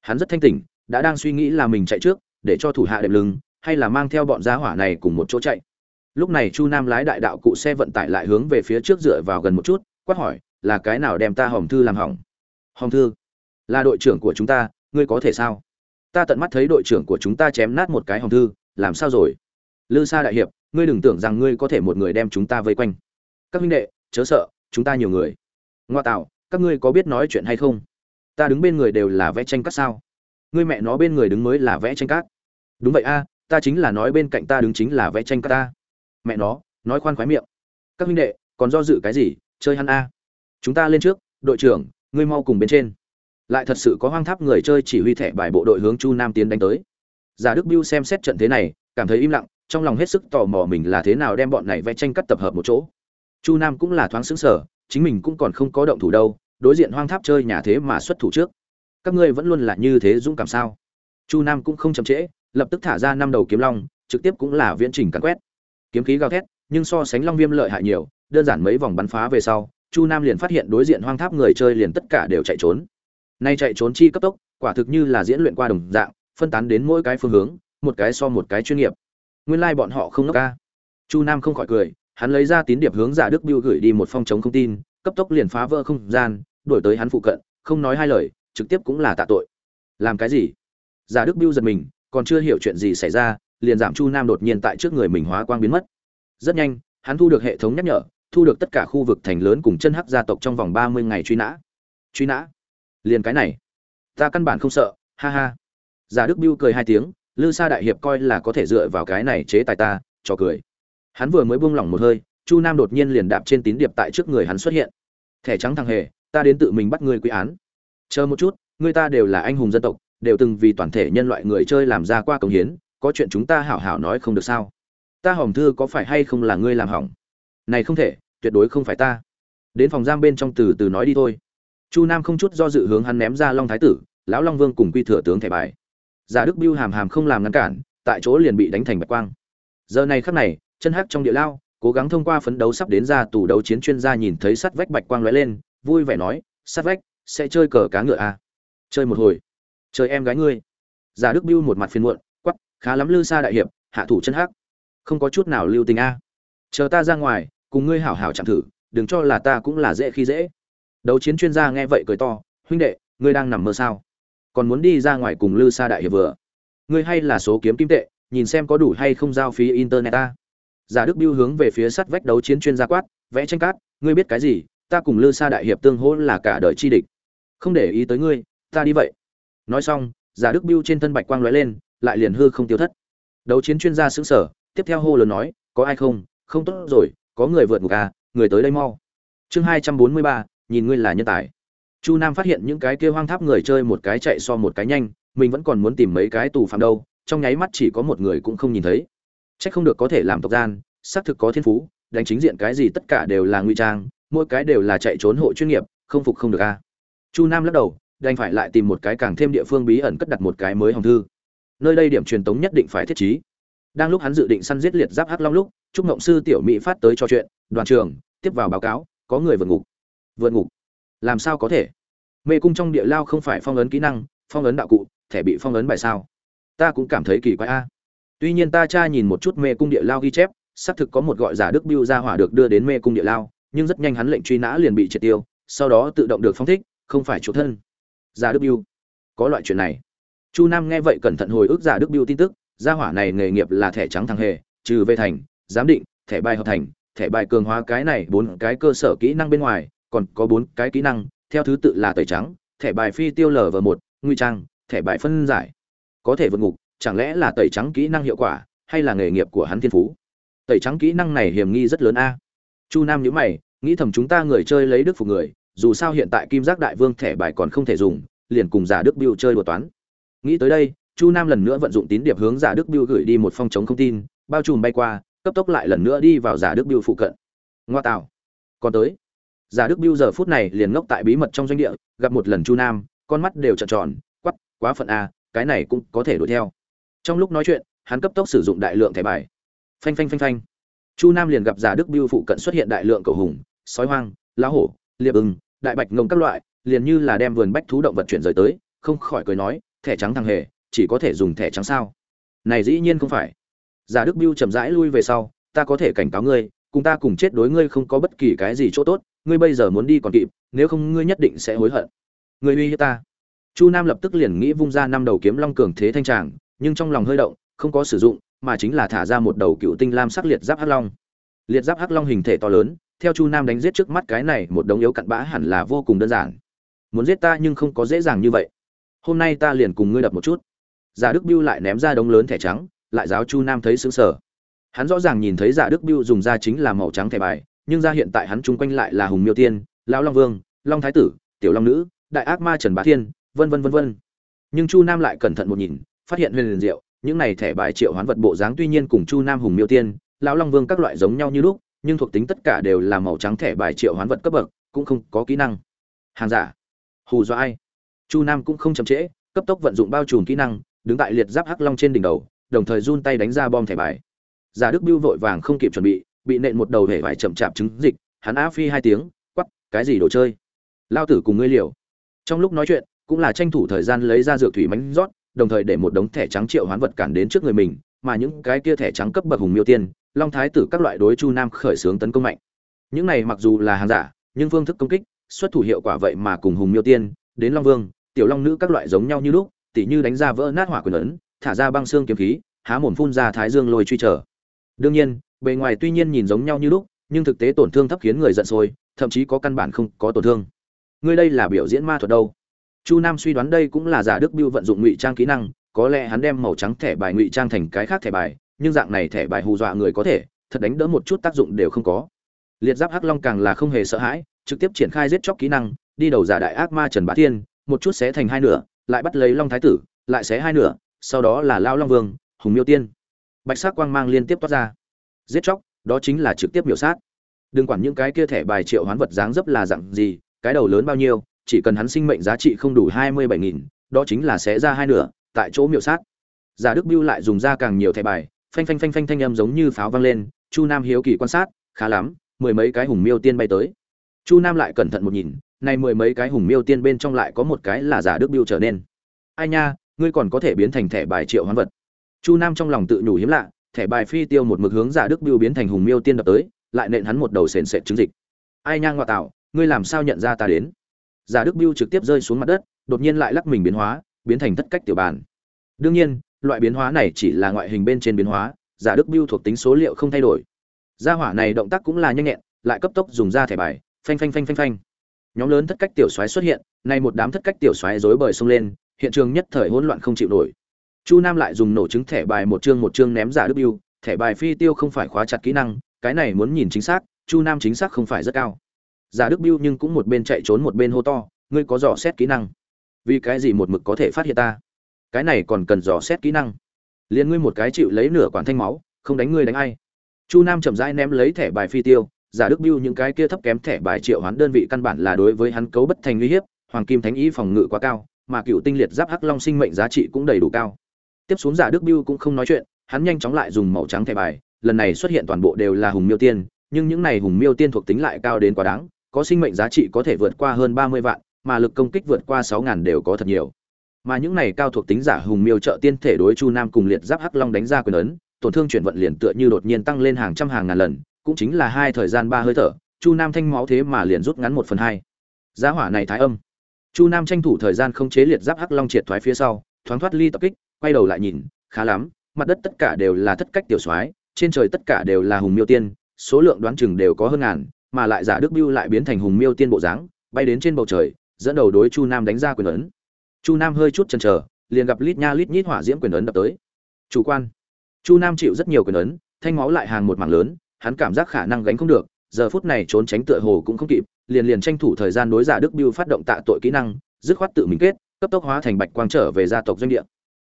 Hắn rất thanh tỉnh, đã đang suy nghĩ là mình chạy trước, để cho thủ hạ đệm lưng hay là mang theo bọn gia hỏa này cùng một chỗ chạy. Lúc này chu nam lái đại đạo cụ xe vận tải lại hướng về phía trước dựa vào gần một chút, quát hỏi, là cái nào đem ta hòm thư làm hỏng? Hòm thư? Là đội trưởng của chúng ta, ngươi có thể sao? Ta tận mắt thấy đội trưởng của chúng ta chém nát một cái hòm thư, làm sao rồi? Lư sa đại hiệp, ngươi đừng tưởng rằng ngươi có thể một người đem chúng ta vây quanh. Các huynh đệ, chớ sợ, chúng ta nhiều người. Ngoa tạo, các ngươi có biết nói chuyện hay không? Ta đứng bên người đều là vẽ tranh cát sao? Ngươi mẹ nó bên người đứng mới là vẽ tranh cát đúng vậy a ta chính là nói bên cạnh ta đứng chính là vẽ tranh cát ta. Mẹ nó, nói khoan khoái miệng. Các huynh đệ, còn do dự cái gì? Chơi hắn a. Chúng ta lên trước, đội trưởng, ngươi mau cùng bên trên. Lại thật sự có hoang tháp người chơi chỉ huy thẻ bài bộ đội hướng chu nam tiến đánh tới. Giả đức biêu xem xét trận thế này, cảm thấy im lặng, trong lòng hết sức tò mò mình là thế nào đem bọn này vẽ tranh cắt tập hợp một chỗ. Chu nam cũng là thoáng xứng sở chính mình cũng còn không có động thủ đâu, đối diện hoang tháp chơi nhà thế mà xuất thủ trước. Các ngươi vẫn luôn là như thế dũng cảm sao? Chu nam cũng không chậm trễ lập tức thả ra năm đầu kiếm long, trực tiếp cũng là viễn trình cắn quét. Kiếm khí gào thét, nhưng so sánh long viêm lợi hại nhiều, đơn giản mấy vòng bắn phá về sau, chu nam liền phát hiện đối diện hoang tháp người chơi liền tất cả đều chạy trốn. Nay chạy trốn chi cấp tốc, quả thực như là diễn luyện qua đồng dạng, phân tán đến mỗi cái phương hướng, một cái so một cái chuyên nghiệp. Nguyên lai bọn họ không ngốc ca. Chu nam không khỏi cười, hắn lấy ra tín điệp hướng giả đức biêu gửi đi một phong chống không tin, cấp tốc liền phá vỡ không gian đuổi tới hắn phụ cận, không nói hai lời, trực tiếp cũng là tạ tội. Làm cái gì? Giả đức biêu giật mình còn chưa hiểu chuyện gì xảy ra, liền giảm chu nam đột nhiên tại trước người mình hóa quang biến mất. Rất nhanh, hắn thu được hệ thống nhắc nhở, thu được tất cả khu vực thành lớn cùng chân hắc gia tộc trong vòng ba mươi ngày truy nã. Truy nã? Liền cái này. Ta căn bản không sợ, ha ha. Giả đức biêu cười hai tiếng, lư sa đại hiệp coi là có thể dựa vào cái này chế tài ta, cho cười. Hắn vừa mới buông lỏng một hơi, chu nam đột nhiên liền đạp trên tín điệp tại trước người hắn xuất hiện. Thẻ trắng thằng hề, ta đến tự mình bắt ngươi quy án. Chờ một chút người ta đều là anh hùng dân tộc đều từng vì toàn thể nhân loại người chơi làm ra qua công hiến, có chuyện chúng ta hảo hảo nói không được sao? Ta hỏng thư có phải hay không là ngươi làm hỏng? Này không thể, tuyệt đối không phải ta. Đến phòng giam bên trong từ từ nói đi thôi. Chu nam không chút do dự hướng hắn ném ra long thái tử, lão long vương cùng quy thừa tướng thẻ bài. Giả đức biêu hàm hàm không làm ngăn cản, tại chỗ liền bị đánh thành bạch quang. Giờ này khắc này, chân hắc trong địa lao, cố gắng thông qua phấn đấu sắp đến ra tù đấu chiến chuyên gia nhìn thấy sắt vách bạch quang lóe lên, vui vẻ nói sắt vách, sẽ chơi cờ cá ngựa à? chơi một hồi trời em gái ngươi. Giả đức biêu một mặt phiền muộn quắp khá lắm lư xa đại hiệp, hạ thủ chân hắc. Không có chút nào lưu tình a. Chờ ta ra ngoài, cùng ngươi hảo hảo chạm thử, đừng cho là ta cũng là dễ khi dễ. Đấu chiến chuyên gia nghe vậy cười to, huynh đệ, ngươi đang nằm mơ sao? Còn muốn đi ra ngoài cùng lư sa đại hiệp vừa? Ngươi hay là số kiếm kim tệ, nhìn xem có đủ hay không giao phí internet ta giả đức biêu hướng về phía sắt vách đấu chiến chuyên gia quát, vẽ tranh cát, ngươi biết cái gì? Ta cùng lư sa đại hiệp tương hỗ là cả đời chi địch. Không để ý tới ngươi, ta đi vậy nói xong, giả đức biêu trên thân bạch quang lóe lên, lại liền hư không tiêu thất. Đấu chiến chuyên gia xứng sở tiếp theo hô lớn nói, có ai không? Không tốt rồi, có người vượt ngục à người tới đây mau. Chương hai trăm bốn mươi ba, nhìn ngươi là nhân tài. Chu nam phát hiện những cái kia hoang tháp người chơi một cái chạy so một cái nhanh, mình vẫn còn muốn tìm mấy cái tù phạm đâu, trong nháy mắt chỉ có một người cũng không nhìn thấy. C h ắ c không được có thể làm tộc gian, xác thực có thiên phú, đánh chính diện cái gì tất cả đều là nguy trang, mỗi cái đều là chạy trốn hộ chuyên nghiệp, không phục không được a à. chu nam lắc đầu đành phải lại tìm một cái càng thêm địa phương bí ẩn cất đặt một cái mới hồng thư. Nơi đây điểm truyền tống nhất định phải thiết trí. Đang lúc hắn dự định săn giết liệt giáp hắc long lúc, trúc ngộng sư tiểu mỹ phát tới cho chuyện, đoàn trường tiếp vào báo cáo, có người vượt ngục. Vượt ngục? Làm sao có thể? Mê cung trong địa lao không phải phong ấn kỹ năng, phong ấn đạo cụ, thẻ bị phong ấn bài sao? Ta cũng cảm thấy kỳ quái a. Tuy nhiên ta tra nhìn một chút mê cung địa lao ghi chép, xác thực có một gọi giả đức biêu ra hỏa được đưa đến mê cung địa lao, nhưng rất nhanh hắn lệnh truy nã liền bị triệt tiêu, sau đó tự động được phóng thích, không phải chủ thân giả đức biêu. Có loại chuyện này. Chu nam nghe vậy cẩn thận hồi ức giả đức biêu tin tức, gia hỏa này nghề nghiệp là thẻ trắng thằng hề, trừ về thành, giám định, thẻ bài hợp thành, thẻ bài cường hóa cái này bốn cái cơ sở kỹ năng bên ngoài, còn có bốn cái kỹ năng, theo thứ tự là tẩy trắng, thẻ bài phi tiêu lv một, nguy trang, thẻ bài phân giải. Có thể vượt ngục, chẳng lẽ là tẩy trắng kỹ năng hiệu quả, hay là nghề nghiệp của hắn thiên phú? Tẩy trắng kỹ năng này hiểm nghi rất lớn a. Chu nam nhữ mày, nghĩ thầm chúng ta người chơi lấy đức phục người dù sao hiện tại kim giác đại vương thẻ bài còn không thể dùng, liền cùng giả đức biêu chơi đùa toán. Nghĩ tới đây, chu nam lần nữa vận dụng tín điệp hướng giả đức biêu gửi đi một phong chống không tin, bao trùm bay qua, cấp tốc lại lần nữa đi vào giả đức biêu phụ cận. Ngoa tạo. Còn tới. Giả đức biêu giờ phút này liền ngốc tại bí mật trong doanh địa, gặp một lần chu nam, con mắt đều trợn tròn quắp quá phận a, cái này cũng có thể đuổi theo. Trong lúc nói chuyện, hắn cấp tốc sử dụng đại lượng thẻ bài. Phanh phanh phanh phanh. Chu nam liền gặp giả đức biêu phụ cận xuất hiện đại lượng cầu hùng, sói hoang, lá hổ, liệp ưng đại bạch ngông các loại, liền như là đem vườn bách thú động vật chuyển rời tới, không khỏi cười nói, thẻ trắng thằng hề, chỉ có thể dùng thẻ trắng sao? Này dĩ nhiên không phải. Giả đức biêu chậm rãi lui về sau, ta có thể cảnh cáo ngươi, cùng ta cùng chết đối ngươi không có bất kỳ cái gì chỗ tốt, ngươi bây giờ muốn đi còn kịp, nếu không ngươi nhất định sẽ hối hận. Ngươi uy hiếp ta. Chu nam lập tức liền nghĩ vung ra năm đầu kiếm long cường thế thanh tràng, nhưng trong lòng hơi động, không có sử dụng, mà chính là thả ra một đầu cựu tinh lam sắc liệt giáp hắc long. Liệt giáp hắc long hình thể to lớn theo chu nam đánh giết trước mắt cái này, một đống yếu cặn bã hẳn là vô cùng đơn giản. Muốn giết ta nhưng không có dễ dàng như vậy. Hôm nay ta liền cùng ngươi đập một chút. Giả đức biêu lại ném ra đống lớn thẻ trắng, lại giáo chu nam thấy xứng sở hắn rõ ràng nhìn thấy giả đức biêu dùng ra chính là màu trắng thẻ bài, nhưng ra hiện tại hắn chung quanh lại là hùng miêu tiên, lão long vương, long thái tử, tiểu long nữ, đại ác ma trần bá thiên, vân vân vân vân. Nhưng chu nam lại cẩn thận một nhìn, phát hiện huyền liền diệu, những này thẻ bài triệu hoán vật bộ dáng tuy nhiên cùng chu nam hùng miêu tiên, lão long vương các loại giống nhau như lúc nhưng thuộc tính tất cả đều là màu trắng thẻ bài triệu hoán vật cấp bậc, cũng không có kỹ năng. Hàng giả. Hù do ai? Chu nam cũng không chậm trễ, cấp tốc vận dụng bao trùm kỹ năng, đứng tại liệt giáp hắc long trên đỉnh đầu, đồng thời run tay đánh ra bom thẻ bài. Giả đức biêu vội vàng không kịp chuẩn bị bị nện một đầu hể vải chậm chạp trứng dịch, hắn á phi hai tiếng quắp cái gì đồ chơi? Lao tử cùng ngươi liều. Trong lúc nói chuyện, cũng là tranh thủ thời gian lấy ra dược thủy mánh rót, đồng thời để một đống thẻ trắng triệu hoán vật cản đến trước người mình, mà những cái kia thẻ trắng cấp bậc hùng miêu tiên long thái tử các loại đối chu nam khởi xướng tấn công mạnh. Những này mặc dù là hàng giả, nhưng phương thức công kích, xuất thủ hiệu quả vậy mà cùng hùng miêu tiên, đến long vương, tiểu long nữ các loại giống nhau như lúc, tỉ như đánh ra vỡ nát hỏa quyền ấn, thả ra băng xương kiếm khí, há mồm phun ra thái dương lôi truy trở. Đương nhiên, bề ngoài tuy nhiên nhìn giống nhau như lúc, nhưng thực tế tổn thương thấp khiến người giận sôi, thậm chí có căn bản không có tổn thương. Ngươi đây là biểu diễn ma thuật đâu? Chu nam suy đoán đây cũng là giả đức biêu vận dụng ngụy trang kỹ năng, có lẽ hắn đem màu trắng thẻ bài ngụy trang thành cái khác thẻ bài nhưng dạng này thẻ bài hù dọa người có thể, thật đánh đỡ một chút tác dụng đều không có. Liệt giáp hắc long càng là không hề sợ hãi, trực tiếp triển khai giết chóc kỹ năng, đi đầu giả đại ác ma trần bá thiên, một chút xé thành hai nửa, lại bắt lấy long thái tử, lại xé hai nửa, sau đó là lao long vương, hùng miêu tiên. Bạch sắc quang mang liên tiếp toát ra. Giết chóc, đó chính là trực tiếp biểu sát. Đừng quản những cái kia thẻ bài triệu hoán vật dáng dấp là dạng gì, cái đầu lớn bao nhiêu, chỉ cần hắn sinh mệnh giá trị không đủ hai mươi bảy nghìn, đó chính là xé ra hai nửa, tại chỗ miểu sát. Giả đức biêu lại dùng ra càng nhiều thẻ bài phanh phanh phanh phanh thanh âm giống như pháo vang lên, chu nam hiếu kỳ quan sát, khá lắm, mười mấy cái hùng miêu tiên bay tới. Chu nam lại cẩn thận một nhìn, nay mười mấy cái hùng miêu tiên bên trong lại có một cái là giả đức biêu trở nên. Ai nha, ngươi còn có thể biến thành thẻ bài triệu hoán vật. Chu nam trong lòng tự nhủ hiếm lạ, thẻ bài phi tiêu một mực hướng giả đức biêu biến thành hùng miêu tiên đập tới, lại nện hắn một đầu sền sệt trứng dịch. Ai nha ngoại tạo, ngươi làm sao nhận ra ta đến? Giả đức biêu trực tiếp rơi xuống mặt đất, đột nhiên lại lắc mình biến hóa, biến thành thất cách tiểu bàn. Đương nhiên loại biến hóa này chỉ là ngoại hình bên trên biến hóa, giả đức biêu thuộc tính số liệu không thay đổi. Gia hỏa này động tác cũng là nhanh nhẹn, lại cấp tốc dùng ra thẻ bài, phanh phanh phanh phanh phanh. Nhóm lớn thất cách tiểu xoáy xuất hiện, nay một đám thất cách tiểu xoáy rối bời xông lên, hiện trường nhất thời hỗn loạn không chịu nổi. Chu nam lại dùng nổ trứng thẻ bài một chương một chương ném giả đức biêu thẻ bài phi tiêu không phải khóa chặt kỹ năng, cái này muốn nhìn chính xác, chu nam chính xác không phải rất cao. Giả đức biêu nhưng cũng một bên chạy trốn một bên hô to, ngươi có dò xét kỹ năng? Vì cái gì một mực có thể phát hiện ta? Cái này còn cần dò xét kỹ năng. Liền ngươi một cái chịu lấy nửa quản thanh máu, không đánh ngươi đánh ai. Chu nam chậm rãi ném lấy thẻ bài phi tiêu, giả đức biêu những cái kia thấp kém thẻ bài triệu hoán đơn vị căn bản là đối với hắn cấu bất thành uy hiếp, hoàng kim thánh ý phòng ngự quá cao, mà cựu tinh liệt giáp hắc long sinh mệnh giá trị cũng đầy đủ cao. Tiếp xuống giả đức biêu cũng không nói chuyện, hắn nhanh chóng lại dùng màu trắng thẻ bài, lần này xuất hiện toàn bộ đều là hùng miêu tiên, nhưng những này hùng miêu tiên thuộc tính lại cao đến quá đáng, có sinh mệnh giá trị có thể vượt qua hơn ba mươi vạn, mà lực công kích vượt qua sáu ngàn đều có thật nhiều mà những này cao thuộc tính giả hùng miêu trợ tiên thể đối chu nam cùng liệt giáp hắc long đánh ra quyền ấn, tổn thương chuyển vận liền tựa như đột nhiên tăng lên hàng trăm hàng ngàn lần, cũng chính là hai thời gian ba hơi thở, chu nam thanh máu thế mà liền rút ngắn một phần hai. Giá hỏa này thái âm. Chu nam tranh thủ thời gian không chế liệt giáp hắc long triệt thoái phía sau, thoáng thoát ly tập kích, quay đầu lại nhìn, khá lắm, mặt đất tất cả đều là thất cách tiểu soái, trên trời tất cả đều là hùng miêu tiên, số lượng đoán chừng đều có hơn ngàn, mà lại giả đức biêu lại biến thành hùng miêu tiên bộ dáng, bay đến trên bầu trời, dẫn đầu đối chu nam đánh ra quyền ấn chu nam hơi chút chần chờ, liền gặp lít nha lít nhít hỏa diễm quyền ấn đập tới. Chủ quan. Chu nam chịu rất nhiều quyền ấn, thanh máu lại hàng một mảng lớn, hắn cảm giác khả năng gánh không được, giờ phút này trốn tránh tựa hồ cũng không kịp, liền liền tranh thủ thời gian đối giả đức biêu phát động tạ tội kỹ năng, dứt khoát tự mình kết, cấp tốc hóa thành bạch quang trở về gia tộc doanh địa.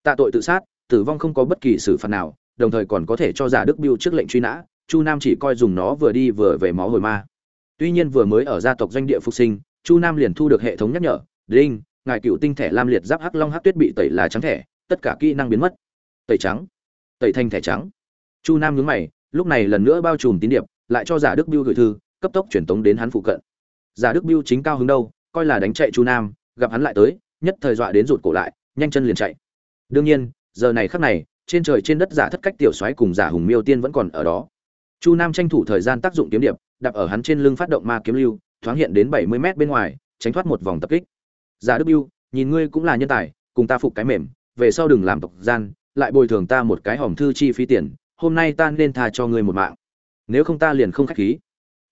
Tạ tội tự sát, tử vong không có bất kỳ xử phạt nào, đồng thời còn có thể cho giả đức biêu trước lệnh truy nã, chu nam chỉ coi dùng nó vừa đi vừa về máu hồi ma. Tuy nhiên vừa mới ở gia tộc doanh địa phục sinh, chu nam liền thu được hệ thống nhắc nhở, đinh ngài cựu tinh thẻ lam liệt giáp hắc long hắc tuyết bị tẩy là trắng thẻ, tất cả kỹ năng biến mất. Tẩy trắng. Tẩy thành thẻ trắng. Chu nam nhướng mày, lúc này lần nữa bao trùm tín điệp, lại cho giả đức biêu gửi thư, cấp tốc truyền tống đến hắn phụ cận. Giả đức biêu chính cao hứng đâu, coi là đánh chạy chu nam, gặp hắn lại tới, nhất thời dọa đến rụt cổ lại, nhanh chân liền chạy. Đương nhiên, giờ này khắc này, trên trời trên đất giả thất cách tiểu soái cùng giả hùng miêu tiên vẫn còn ở đó. Chu nam tranh thủ thời gian tác dụng kiếm điệp, đạp ở hắn trên lưng phát động ma kiếm lưu, thoáng hiện đến bảy mươi mét bên ngoài, tránh thoát một vòng tập kích giả đức biêu nhìn ngươi cũng là nhân tài, cùng ta phục cái mềm, về sau đừng làm tộc gian, lại bồi thường ta một cái hòm thư chi phí tiền, hôm nay ta nên tha cho ngươi một mạng. Nếu không ta liền không khách khí.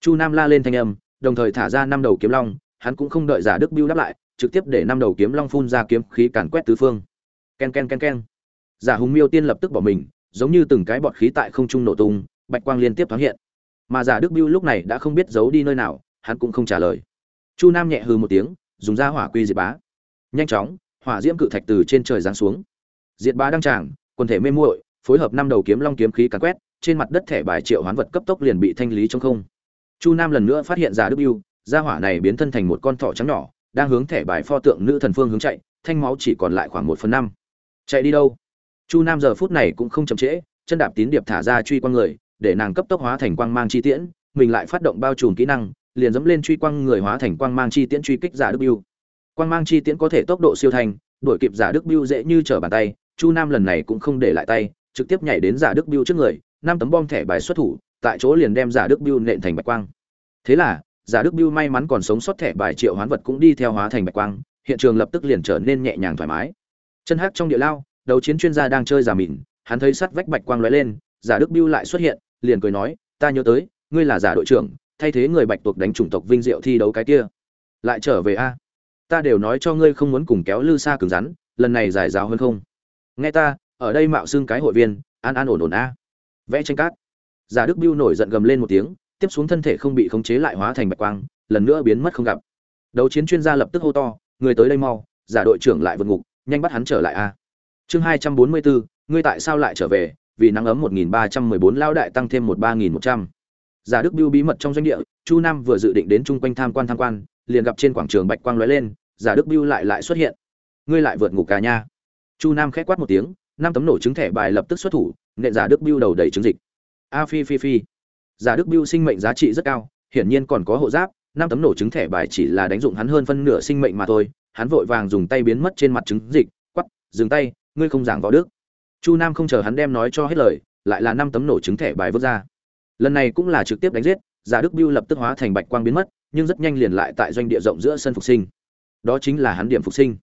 Chu nam la lên thanh âm, đồng thời thả ra năm đầu kiếm long, hắn cũng không đợi giả đức biêu đáp lại, trực tiếp để năm đầu kiếm long phun ra kiếm khí càn quét tứ phương. Ken ken ken ken. Giả hùng miêu tiên lập tức bỏ mình, giống như từng cái bọt khí tại không trung nổ tung, bạch quang liên tiếp thoáng hiện. Mà giả đức biêu lúc này đã không biết giấu đi nơi nào, hắn cũng không trả lời. Chu nam nhẹ hư một tiếng dùng ra hỏa quy diệt bá. Nhanh chóng, hỏa diễm cự thạch từ trên trời giáng xuống. Diệt bá đăng tràng, quần thể mê muội, phối hợp năm đầu kiếm long kiếm khí cắn quét, trên mặt đất thẻ bài triệu hoán vật cấp tốc liền bị thanh lý trong không. Chu nam lần nữa phát hiện giả đức yêu gia hỏa này biến thân thành một con thỏ trắng nhỏ, đang hướng thẻ bài pho tượng nữ thần phương hướng chạy, thanh máu chỉ còn lại khoảng một phần năm. Chạy đi đâu? Chu nam giờ phút này cũng không chậm trễ, chân đạp tín điệp thả ra truy quang người, để nàng cấp tốc hóa thành quang mang chi tiễn, mình lại phát động bao trùm kỹ năng liền dẫm lên truy quang người hóa thành quang mang chi tiễn truy kích giả đức biêu quang mang chi tiễn có thể tốc độ siêu thanh đuổi kịp giả đức biêu dễ như trở bàn tay, chu nam lần này cũng không để lại tay, trực tiếp nhảy đến giả đức biêu trước người, năm tấm bom thẻ bài xuất thủ, tại chỗ liền đem giả đức biêu nện thành bạch quang. Thế là, giả đức biêu may mắn còn sống sót thẻ bài triệu hoán vật cũng đi theo hóa thành bạch quang, hiện trường lập tức liền trở nên nhẹ nhàng thoải mái. Chân hắc trong địa lao đầu chiến chuyên gia đang chơi giả mìn, hắn thấy sắt vách bạch quang lóe lên, giả đức biêu lại xuất hiện, liền cười nói, ta nhớ tới, ngươi là giả đội trưởng thay thế người bạch tuộc đánh chủng tộc vinh diệu thi đấu cái kia. Lại trở về a. Ta đều nói cho ngươi không muốn cùng kéo lư xa cứng rắn, lần này giải giáo hơn không. Nghe ta, ở đây mạo xưng cái hội viên, an an ổn ổn a. Vẽ tranh cát. Giả đức biêu nổi giận gầm lên một tiếng, tiếp xuống thân thể không bị khống chế lại hóa thành bạch quang, lần nữa biến mất không gặp. Đấu chiến chuyên gia lập tức hô to, người tới đây mau, giả đội trưởng lại vượt ngục, nhanh bắt hắn trở lại a. Chương hai trăm bốn mươi bốn ngươi tại sao lại trở về? Vì nắng ấm một nghìn ba trăm mười bốn lao đại tăng thêm một ba nghìn một trăm giả đức biêu bí mật trong doanh địa, chu nam vừa dự định đến chung quanh tham quan tham quan, liền gặp trên quảng trường bạch quang lóe lên, giả đức biêu lại lại xuất hiện. Ngươi lại vượt ngục cả nha chu nam khẽ quát một tiếng, năm tấm nổ trứng thẻ bài lập tức xuất thủ, nện giả đức biêu đầu đầy trứng dịch. A phi phi phi. Giả đức biêu sinh mệnh giá trị rất cao, hiển nhiên còn có hộ giáp, năm tấm nổ trứng thẻ bài chỉ là đánh dụng hắn hơn phân nửa sinh mệnh mà thôi, hắn vội vàng dùng tay biến mất trên mặt trứng dịch, quắp, dừng tay, ngươi không giảng võ đức. Chu nam không chờ hắn đem nói cho hết lời, lại là năm tấm nổ trứng thẻ bài vứt ra lần này cũng là trực tiếp đánh giết, giả đức biêu lập tức hóa thành bạch quang biến mất, nhưng rất nhanh liền lại tại doanh địa rộng giữa sân phục sinh. Đó chính là hắn điểm phục sinh.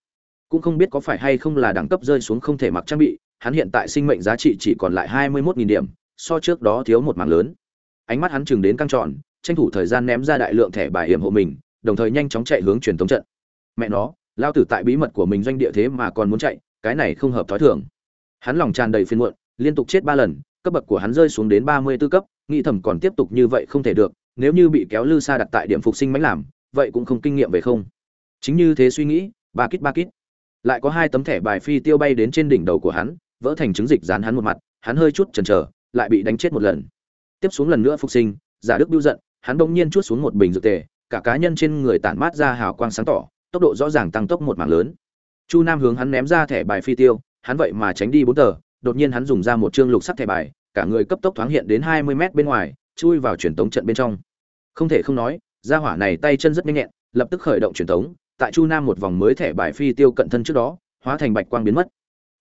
Cũng không biết có phải hay không là đẳng cấp rơi xuống không thể mặc trang bị, hắn hiện tại sinh mệnh giá trị chỉ còn lại hai mươi mốt nghìn điểm, so trước đó thiếu một mảng lớn. Ánh mắt hắn chừng đến căng tròn, tranh thủ thời gian ném ra đại lượng thẻ bài hiểm hộ mình, đồng thời nhanh chóng chạy hướng truyền thống trận. Mẹ nó, lao tử tại bí mật của mình doanh địa thế mà còn muốn chạy, cái này không hợp thói thường. Hắn lòng tràn đầy phiền muộn, liên tục chết ba lần, cấp bậc của hắn rơi xuống đến ba mươi 34 cấp nghĩ thầm còn tiếp tục như vậy không thể được, nếu như bị kéo lư xa đặt tại điểm phục sinh mánh làm, vậy cũng không kinh nghiệm về không. Chính như thế suy nghĩ, ba kít ba kít. Lại có hai tấm thẻ bài phi tiêu bay đến trên đỉnh đầu của hắn, vỡ thành trứng dịch dán hắn một mặt, hắn hơi chút chần chờ, lại bị đánh chết một lần. Tiếp xuống lần nữa phục sinh, giả đức biêu giận, hắn bỗng nhiên chút xuống một bình dược tề, cả cá nhân trên người tản mát ra hào quang sáng tỏ, tốc độ rõ ràng tăng tốc một mảng lớn. Chu nam hướng hắn ném ra thẻ bài phi tiêu, hắn vậy mà tránh đi bốn tờ, đột nhiên hắn dùng ra một chương lục sắc thẻ bài cả người cấp tốc thoáng hiện đến hai mươi mét bên ngoài, chui vào truyền tống trận bên trong. Không thể không nói, gia hỏa này tay chân rất nhanh nhẹn, lập tức khởi động truyền tống, tại chu nam một vòng mới thẻ bài phi tiêu cận thân trước đó, hóa thành bạch quang biến mất.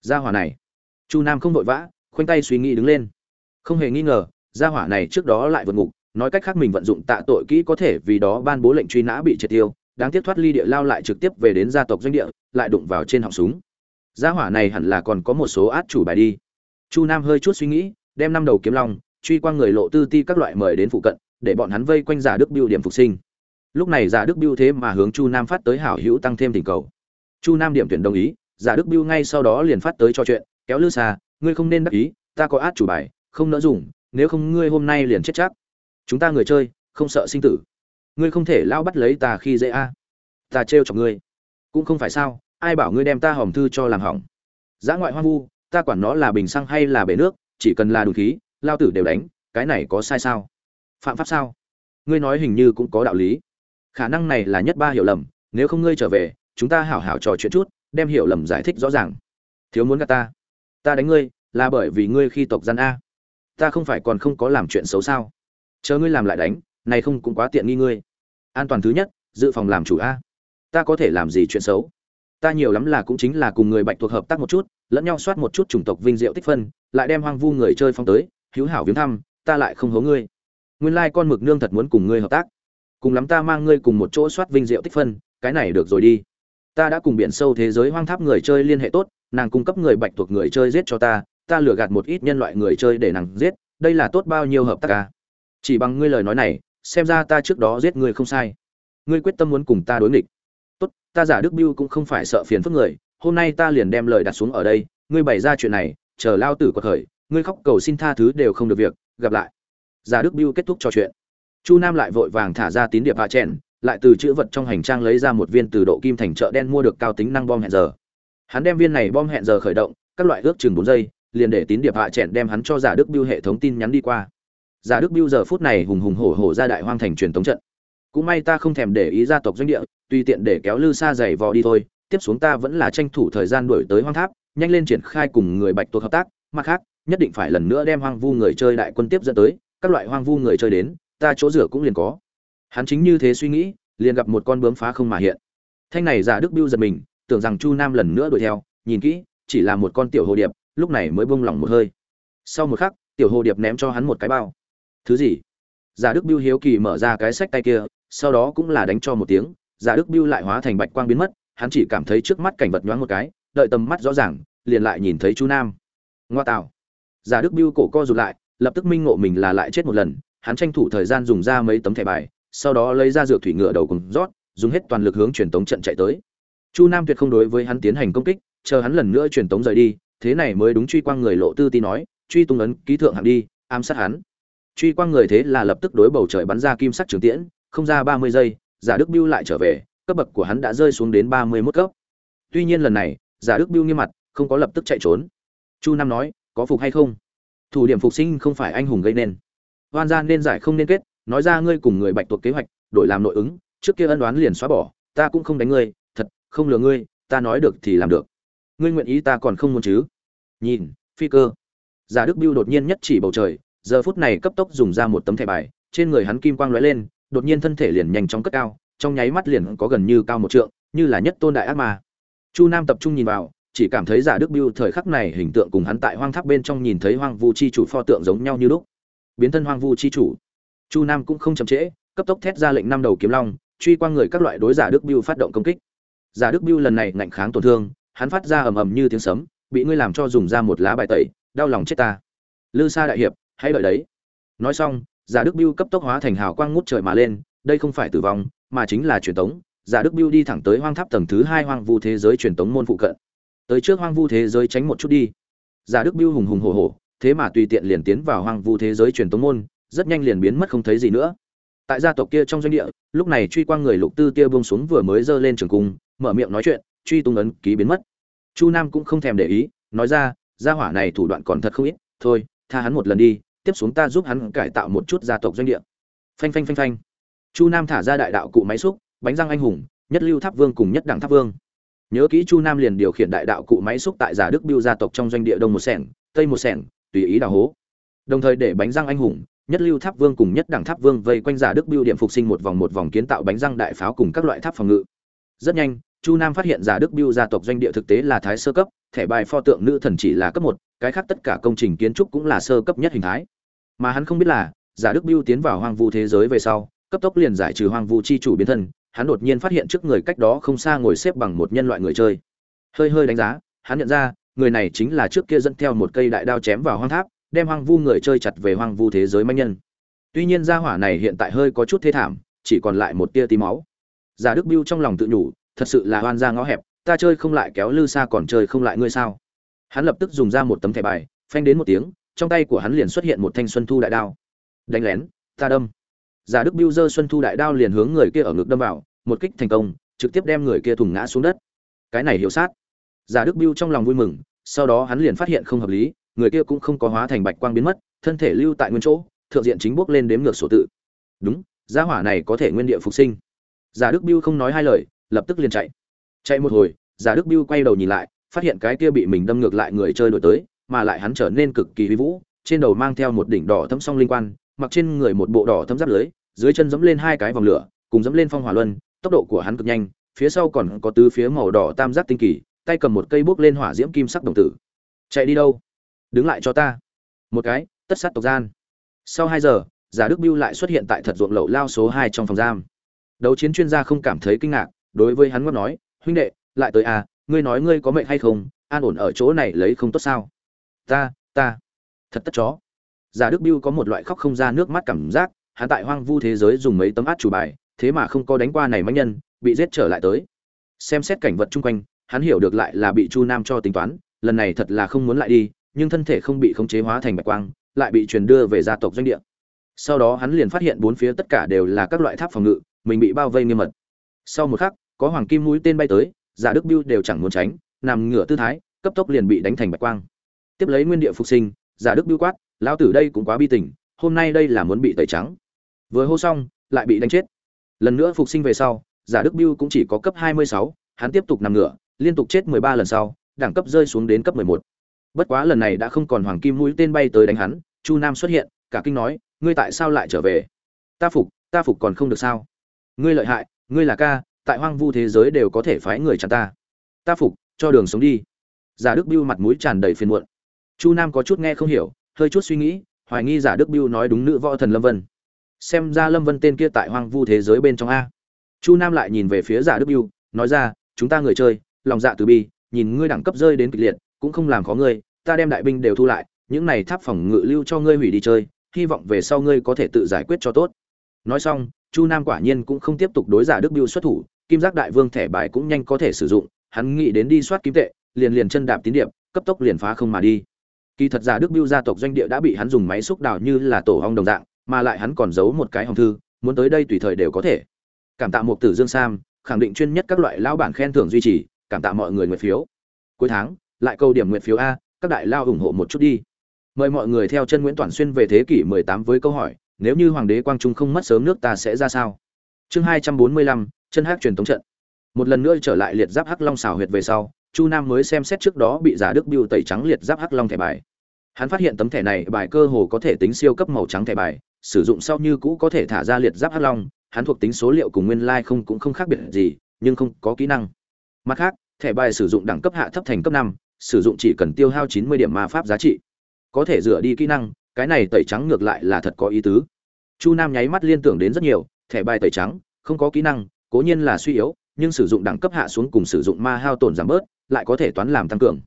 Gia hỏa này. Chu nam không vội vã, khoanh tay suy nghĩ đứng lên. Không hề nghi ngờ, gia hỏa này trước đó lại vượt ngục, nói cách khác mình vận dụng tạ tội kỹ có thể vì đó ban bố lệnh truy nã bị triệt tiêu, đáng tiếc thoát ly địa lao lại trực tiếp về đến gia tộc doanh địa, lại đụng vào trên họng súng. Gia hỏa này hẳn là còn có một số át chủ bài đi. Chu nam hơi chút suy nghĩ đem năm đầu kiếm long, truy qua người lộ tư ti các loại mời đến phụ cận, để bọn hắn vây quanh giả đức biêu điểm phục sinh. Lúc này giả đức biêu thế mà hướng chu nam phát tới hảo hữu tăng thêm tình cầu. Chu nam điểm tuyển đồng ý, giả đức biêu ngay sau đó liền phát tới cho chuyện, kéo lư xa ngươi không nên đắc ý, ta có át chủ bài, không nỡ dùng, nếu không ngươi hôm nay liền chết chắc. Chúng ta người chơi, không sợ sinh tử. Ngươi không thể lao bắt lấy ta khi dễ a. Ta trêu chọc ngươi. Cũng không phải sao, ai bảo ngươi đem ta hòm thư cho làm hỏng. Giã ngoại hoang vu, ta quản nó là bình xăng hay là bể nước chỉ cần là đủ khí, lao tử đều đánh, cái này có sai sao? Phạm pháp sao? Ngươi nói hình như cũng có đạo lý. Khả năng này là nhất ba hiểu lầm, nếu không ngươi trở về, chúng ta hảo hảo trò chuyện chút, đem hiểu lầm giải thích rõ ràng. Thiếu muốn gạt ta? Ta đánh ngươi, là bởi vì ngươi khi tộc gian a. Ta không phải còn không có làm chuyện xấu sao? Chờ ngươi làm lại đánh, này không cũng quá tiện nghi ngươi. An toàn thứ nhất, dự phòng làm chủ a. Ta có thể làm gì chuyện xấu? Ta nhiều lắm là cũng chính là cùng người bạch thuộc hợp tác một chút, lẫn nhau soát một chút chủng tộc vinh diệu tích phân lại đem hoang vu người chơi phong tới, hữu hảo viếng thăm, ta lại không hố ngươi. Nguyên lai con mực nương thật muốn cùng ngươi hợp tác. Cùng lắm ta mang ngươi cùng một chỗ soát vinh diệu tích phân, cái này được rồi đi. Ta đã cùng biển sâu thế giới hoang tháp người chơi liên hệ tốt, nàng cung cấp người bạch thuộc người chơi giết cho ta ta lừa gạt một ít nhân loại người chơi để nàng giết, đây là tốt bao nhiêu hợp tác ca chỉ bằng ngươi lời nói này, xem ra ta trước đó giết ngươi không sai. Ngươi quyết tâm muốn cùng ta đối nghịch. Tốt, ta giả đức biêu cũng không phải sợ phiền phức người, hôm nay ta liền đem lời đặt xuống ở đây, ngươi bày ra chuyện này chờ lao tử quật khởi, ngươi khóc cầu xin tha thứ đều không được việc, gặp lại. Giả đức biêu kết thúc trò chuyện. Chu nam lại vội vàng thả ra tín điệp hạ trẻn lại từ chữ vật trong hành trang lấy ra một viên từ độ kim thành chợ đen mua được cao tính năng bom hẹn giờ. Hắn đem viên này bom hẹn giờ khởi động, các loại ước chừng bốn giây, liền để tín điệp hạ trẻn đem hắn cho giả đức biêu hệ thống tin nhắn đi qua. Giả đức biêu giờ phút này hùng hùng hổ hổ ra đại hoang thành truyền thống trận. Cũng may ta không thèm để ý gia tộc doanh địa, tùy tiện để kéo lư xa dày vò đi thôi, tiếp xuống ta vẫn là tranh thủ thời gian đuổi tới hoang tháp nhanh lên triển khai cùng người bạch tuộc hợp tác, mặt khác, nhất định phải lần nữa đem hoang vu người chơi đại quân tiếp dẫn tới, các loại hoang vu người chơi đến, ta chỗ rửa cũng liền có. Hắn chính như thế suy nghĩ, liền gặp một con bướm phá không mà hiện. Thanh này giả đức biêu giật mình, tưởng rằng chu nam lần nữa đuổi theo, nhìn kỹ, chỉ là một con tiểu hồ điệp, lúc này mới buông lỏng một hơi. Sau một khắc, tiểu hồ điệp ném cho hắn một cái bao. Thứ gì? Giả đức biêu hiếu kỳ mở ra cái sách tay kia, sau đó cũng là đánh cho một tiếng, giả đức biêu lại hóa thành bạch quang biến mất, hắn chỉ cảm thấy trước mắt cảnh vật nhoáng một cái đợi tầm mắt rõ ràng, liền lại nhìn thấy chu nam. Ngoa tạo. Giả đức biêu cổ co rụt lại, lập tức minh ngộ mình là lại chết một lần, hắn tranh thủ thời gian dùng ra mấy tấm thẻ bài, sau đó lấy ra dược thủy ngựa đầu cùng rót, dùng hết toàn lực hướng truyền tống trận chạy tới. Chu nam tuyệt không đối với hắn tiến hành công kích, chờ hắn lần nữa truyền tống rời đi, thế này mới đúng truy quang người lộ tư ti nói, truy tung ấn, ký thượng hạng đi, ám sát hắn. Truy quang người thế là lập tức đối bầu trời bắn ra kim sắc trường tiễn, không ra ba mươi giây, giả đức biêu lại trở về, cấp bậc của hắn đã rơi xuống đến ba mươi mốt cấp. Tuy nhiên lần này giả đức biêu nghiêm mặt, không có lập tức chạy trốn. Chu nam nói, có phục hay không? Thủ điểm phục sinh không phải anh hùng gây nên. Hoan gia nên giải không nên kết, nói ra ngươi cùng người bạch tuộc kế hoạch, đổi làm nội ứng, trước kia ân đoán liền xóa bỏ, ta cũng không đánh ngươi, thật, không lừa ngươi, ta nói được thì làm được. Ngươi nguyện ý ta còn không muốn chứ? Nhìn, phi cơ. Giả đức biêu đột nhiên nhất chỉ bầu trời, giờ phút này cấp tốc dùng ra một tấm thẻ bài, trên người hắn kim quang lóe lên, đột nhiên thân thể liền nhanh chóng cất cao, trong nháy mắt liền có gần như cao một trượng, như là nhất tôn đại ác ma chu nam tập trung nhìn vào, chỉ cảm thấy giả đức biêu thời khắc này hình tượng cùng hắn tại hoang tháp bên trong nhìn thấy hoang vu chi chủ pho tượng giống nhau như lúc. Biến thân hoang vu chi chủ. Chu nam cũng không chậm trễ, cấp tốc thét ra lệnh năm đầu kiếm long, truy qua người các loại đối giả đức biêu phát động công kích. Giả đức biêu lần này ngạnh kháng tổn thương, hắn phát ra ầm ầm như tiếng sấm, bị ngươi làm cho dùng ra một lá bài tẩy, đau lòng chết ta. Lư sa đại hiệp, hãy đợi đấy. Nói xong, giả đức biêu cấp tốc hóa thành hào quang ngút trời mà lên, đây không phải tử vong, mà chính là truyền tống giả đức biêu đi thẳng tới hoang tháp tầng thứ hai hoang vu thế giới truyền tống môn phụ cận. Tới trước hoang vu thế giới tránh một chút đi. Giả đức biêu hùng hùng hổ hổ, thế mà tùy tiện liền tiến vào hoang vu thế giới truyền tống môn, rất nhanh liền biến mất không thấy gì nữa. Tại gia tộc kia trong doanh địa, lúc này truy quang người lục tư kia buông xuống vừa mới giơ lên trường cung, mở miệng nói chuyện, truy tung ấn ký biến mất. Chu nam cũng không thèm để ý, nói ra, gia hỏa này thủ đoạn còn thật không ít, thôi, tha hắn một lần đi, tiếp xuống ta giúp hắn cải tạo một chút gia tộc doanh địa. Phanh phanh phanh phanh. Chu nam thả ra đại đạo cụ máy xúc bánh răng anh hùng, nhất lưu tháp vương cùng nhất đẳng tháp vương. Nhớ kỹ chu nam liền điều khiển đại đạo cụ máy xúc tại giả đức biêu gia tộc trong doanh địa đông một sẻng, tây một sẻng, tùy ý đào hố. Đồng thời để bánh răng anh hùng, nhất lưu tháp vương cùng nhất đẳng tháp vương vây quanh giả đức biêu điểm phục sinh một vòng một vòng kiến tạo bánh răng đại pháo cùng các loại tháp phòng ngự. Rất nhanh, chu nam phát hiện giả đức biêu gia tộc doanh địa thực tế là thái sơ cấp, thẻ bài pho tượng nữ thần chỉ là cấp một, cái khác tất cả công trình kiến trúc cũng là sơ cấp nhất hình thái. Mà hắn không biết là, giả đức biêu tiến vào hoang vu thế giới về sau, cấp tốc liền giải trừ hoang vu chi chủ biến thân hắn đột nhiên phát hiện trước người cách đó không xa ngồi xếp bằng một nhân loại người chơi. Hơi hơi đánh giá, hắn nhận ra, người này chính là trước kia dẫn theo một cây đại đao chém vào hoang tháp, đem hoang vu người chơi chặt về hoang vu thế giới manh nhân. Tuy nhiên gia hỏa này hiện tại hơi có chút thê thảm, chỉ còn lại một tia tí máu. Giả đức biêu trong lòng tự nhủ, thật sự là hoan ra ngõ hẹp, ta chơi không lại kéo lư xa còn chơi không lại ngươi sao? Hắn lập tức dùng ra một tấm thẻ bài, phanh đến một tiếng, trong tay của hắn liền xuất hiện một thanh xuân thu đại đao. Đánh lén, ta đâm giả đức biêu giơ xuân thu đại đao liền hướng người kia ở ngực đâm vào, một kích thành công, trực tiếp đem người kia thùng ngã xuống đất. Cái này hiểu sát. Giả đức biêu trong lòng vui mừng, sau đó hắn liền phát hiện không hợp lý, người kia cũng không có hóa thành bạch quang biến mất, thân thể lưu tại nguyên chỗ, thượng diện chính bước lên đếm ngược sổ tự. Đúng, gia hỏa này có thể nguyên địa phục sinh. Giả đức biêu không nói hai lời, lập tức liền chạy. Chạy một hồi, giả đức biêu quay đầu nhìn lại, phát hiện cái kia bị mình đâm ngược lại người chơi đổi tới, mà lại hắn trở nên cực kỳ huy vũ, trên đầu mang theo một đỉnh đỏ thấm song linh quan mặc trên người một bộ đỏ thấm giáp lưới, dưới chân dẫm lên hai cái vòng lửa, cùng dẫm lên phong hỏa luân, tốc độ của hắn cực nhanh, phía sau còn có tứ phía màu đỏ tam giác tinh kỳ, tay cầm một cây bốc lên hỏa diễm kim sắc đồng tử. Chạy đi đâu? Đứng lại cho ta. Một cái, tất sát tộc gian. Sau hai giờ, giả đức biêu lại xuất hiện tại thật ruộng lậu lao số hai trong phòng giam. Đấu chiến chuyên gia không cảm thấy kinh ngạc, đối với hắn ngót nói, huynh đệ, lại tới à ngươi nói ngươi có mệnh hay không? An ổn ở chỗ này lấy không tốt sao? Ta ta. Thật tất chó giả đức biêu có một loại khóc không ra nước mắt cảm giác, hắn tại hoang vu thế giới dùng mấy tấm át chủ bài, thế mà không có đánh qua này mãnh nhân, bị giết trở lại tới. Xem xét cảnh vật chung quanh, hắn hiểu được lại là bị chu nam cho tính toán, lần này thật là không muốn lại đi, nhưng thân thể không bị khống chế hóa thành bạch quang, lại bị truyền đưa về gia tộc doanh địa. Sau đó hắn liền phát hiện bốn phía tất cả đều là các loại tháp phòng ngự, mình bị bao vây nghiêm mật. Sau một khắc, có hoàng kim mũi tên bay tới, giả đức biêu đều chẳng muốn tránh, nằm ngửa tư thái, cấp tốc liền bị đánh thành bạch quang. Tiếp lấy nguyên địa phục sinh giả đức biêu quát lão tử đây cũng quá bi tình hôm nay đây là muốn bị tẩy trắng. Vừa hô xong lại bị đánh chết. Lần nữa phục sinh về sau giả đức biêu cũng chỉ có cấp 26, hắn tiếp tục nằm ngửa liên tục chết 13 lần sau đẳng cấp rơi xuống đến cấp 11. bất quá lần này đã không còn hoàng kim mũi tên bay tới đánh hắn chu nam xuất hiện cả kinh nói ngươi tại sao lại trở về? Ta phục ta phục còn không được sao? Ngươi lợi hại ngươi là ca tại hoang vu thế giới đều có thể phái người chặn ta. Ta phục cho đường sống đi. Giả đức biêu mặt mũi tràn đầy phiền muộn chu nam có chút nghe không hiểu, hơi chút suy nghĩ, hoài nghi giả đức biêu nói đúng nữ võ thần lâm vân. Xem ra lâm vân tên kia tại hoang vu thế giới bên trong a. Chu nam lại nhìn về phía giả đức biêu nói ra, chúng ta người chơi, lòng dạ từ bi, nhìn ngươi đẳng cấp rơi đến kịch liệt, cũng không làm khó ngươi, ta đem đại binh đều thu lại, những này tháp phòng ngự lưu cho ngươi hủy đi chơi, hy vọng về sau ngươi có thể tự giải quyết cho tốt. Nói xong, chu nam quả nhiên cũng không tiếp tục đối giả đức biêu xuất thủ, kim giác đại vương thẻ bài cũng nhanh có thể sử dụng, hắn nghĩ đến đi soát kim tệ, liền liền chân đạp tín điệp, cấp tốc liền phá không mà đi kỳ thật giả đức biêu gia tộc doanh địa đã bị hắn dùng máy xúc đào như là tổ hong đồng dạng mà lại hắn còn giấu một cái hòng thư muốn tới đây tùy thời đều có thể. Cảm tạ mục tử dương sam khẳng định chuyên nhất các loại lao bản khen thưởng duy trì cảm tạ mọi người nguyện phiếu. Cuối tháng lại câu điểm nguyện phiếu a các đại lao ủng hộ một chút đi. Mời mọi người theo chân nguyễn toàn xuyên về thế kỷ 18 với câu hỏi nếu như hoàng đế quang trung không mất sớm nước ta sẽ ra sao? Chương 245, chân hắc truyền tống trận. Một lần nữa trở lại liệt giáp hắc long xào huyệt về sau chu nam mới xem xét trước đó bị giả đức biêu tẩy trắng liệt giáp hắc long thẻ bài. Hắn phát hiện tấm thẻ này bài cơ hồ có thể tính siêu cấp màu trắng thẻ bài, sử dụng sau như cũ có thể thả ra liệt giáp hắc long, hắn thuộc tính số liệu cùng nguyên lai không cũng không khác biệt gì, nhưng không có kỹ năng. Mặt khác, thẻ bài sử dụng đẳng cấp hạ thấp thành cấp năm, sử dụng chỉ cần tiêu hao chín mươi điểm ma pháp giá trị. Có thể rửa đi kỹ năng, cái này tẩy trắng ngược lại là thật có ý tứ. Chu nam nháy mắt liên tưởng đến rất nhiều, thẻ bài tẩy trắng, không có kỹ năng, cố nhiên là suy yếu, nhưng sử dụng đẳng cấp hạ xuống cùng sử dụng ma hao tổn giảm bớt lại có thể toán làm tăng cường.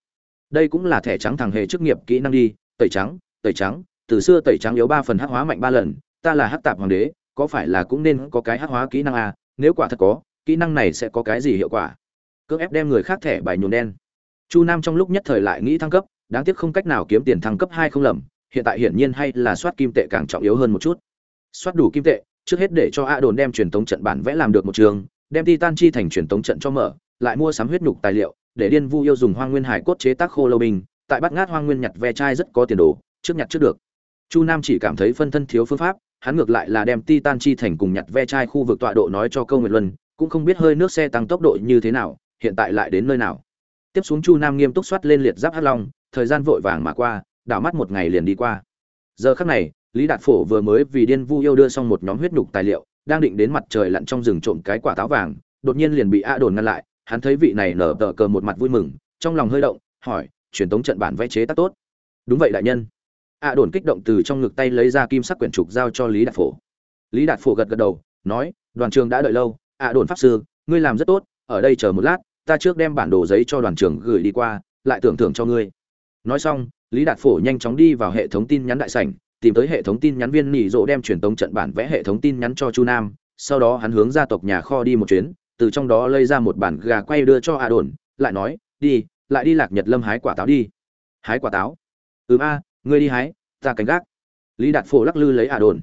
Đây cũng là thẻ trắng thằng hề chức nghiệp kỹ năng đi, tẩy trắng tẩy trắng, từ xưa tẩy trắng yếu ba phần hắc hóa mạnh ba lần, ta là hắc tạp hoàng đế, có phải là cũng nên có cái hắc hóa kỹ năng à? nếu quả thật có, kỹ năng này sẽ có cái gì hiệu quả? Cưỡng ép đem người khác thẻ bài nhuộm đen. Chu nam trong lúc nhất thời lại nghĩ thăng cấp, đáng tiếc không cách nào kiếm tiền thăng cấp hai không lầm, hiện tại hiển nhiên hay là soát kim tệ càng trọng yếu hơn một chút. Soát đủ kim tệ, trước hết để cho a đồn đem truyền tống trận bản vẽ làm được một trường, đem titan chi thành truyền tống trận cho mở, lại mua sắm huyết nhục tài liệu để điên vu yêu dùng hoang nguyên hải cốt chế tác khô lâu bình tại bắt ngát hoang nguyên nhặt ve chai rất có tiền đồ, trước nhặt trước được. Chu nam chỉ cảm thấy phân thân thiếu phương pháp, hắn ngược lại là đem titan chi thành cùng nhặt ve chai khu vực tọa độ nói cho câu nguyệt luân, cũng không biết hơi nước xe tăng tốc độ như thế nào, hiện tại lại đến nơi nào. Tiếp xuống chu nam nghiêm túc soát lên liệt giáp hắc long, thời gian vội vàng mà qua, đảo mắt một ngày liền đi qua. Giờ khắc này, lý đạt phổ vừa mới vì điên vu yêu đưa xong một nhóm huyết nhục tài liệu, đang định đến mặt trời lặn trong rừng trộm cái quả táo vàng, đột nhiên liền bị a đồn ngăn lại hắn thấy vị này nở tờ cờ một mặt vui mừng, trong lòng hơi động, hỏi, truyền tống trận bản vẽ chế tác tốt? Đúng vậy, đại nhân. Ạ đồn kích động từ trong ngực tay lấy ra kim sắc quyển trục giao cho lý đạt phổ. Lý đạt phổ gật gật đầu, nói, đoàn trường đã đợi lâu ạ đồn pháp sư, ngươi làm rất tốt, ở đây chờ một lát, ta trước đem bản đồ giấy cho đoàn trường gửi đi qua, lại tưởng thưởng cho ngươi. Nói xong, lý đạt phổ nhanh chóng đi vào hệ thống tin nhắn đại sảnh, tìm tới hệ thống tin nhắn viên nỉ rộ đem truyền tống trận bản vẽ hệ thống tin nhắn cho chu nam, sau đó hắn hướng gia tộc nhà kho đi một chuyến từ trong đó lấy ra một bản gà quay đưa cho a đồn, lại nói, đi, lại đi lạc nhật lâm hái quả táo đi. Hái quả táo? Ừm a, ngươi đi hái, ta cánh gác. Lý đạt phổ lắc lư lấy a đồn.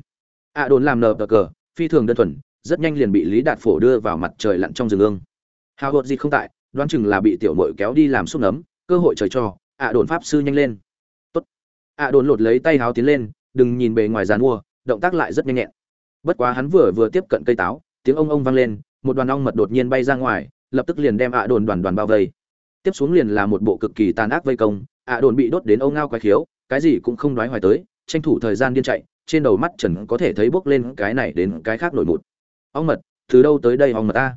A đồn làm nờ cờ cờ, phi thường đơn thuần, rất nhanh liền bị lý đạt phổ đưa vào mặt trời lặn trong rừng ương. Hào hột gì không tại, đoán chừng là bị tiểu mội kéo đi làm xúc nấm, cơ hội trời cho ạ đồn pháp sư nhanh lên. Tốt. Ạ đồn lột lấy tay háo tiến lên, đừng nhìn bề ngoài dàn mua, động tác lại rất nhanh nhẹn. Bất quá hắn vừa vừa tiếp cận cây táo, tiếng ông ông vang lên một đoàn ong mật đột nhiên bay ra ngoài, lập tức liền đem ạ đồn đoàn đoàn bao vây. Tiếp xuống liền là một bộ cực kỳ tàn ác vây công, ạ đồn bị đốt đến âu ngao quái khiếu, cái gì cũng không đoái hoài tới, tranh thủ thời gian điên chạy, trên đầu mắt trần có thể thấy bốc lên cái này đến cái khác nổi mụt. Ong mật, từ đâu tới đây ong mật ta?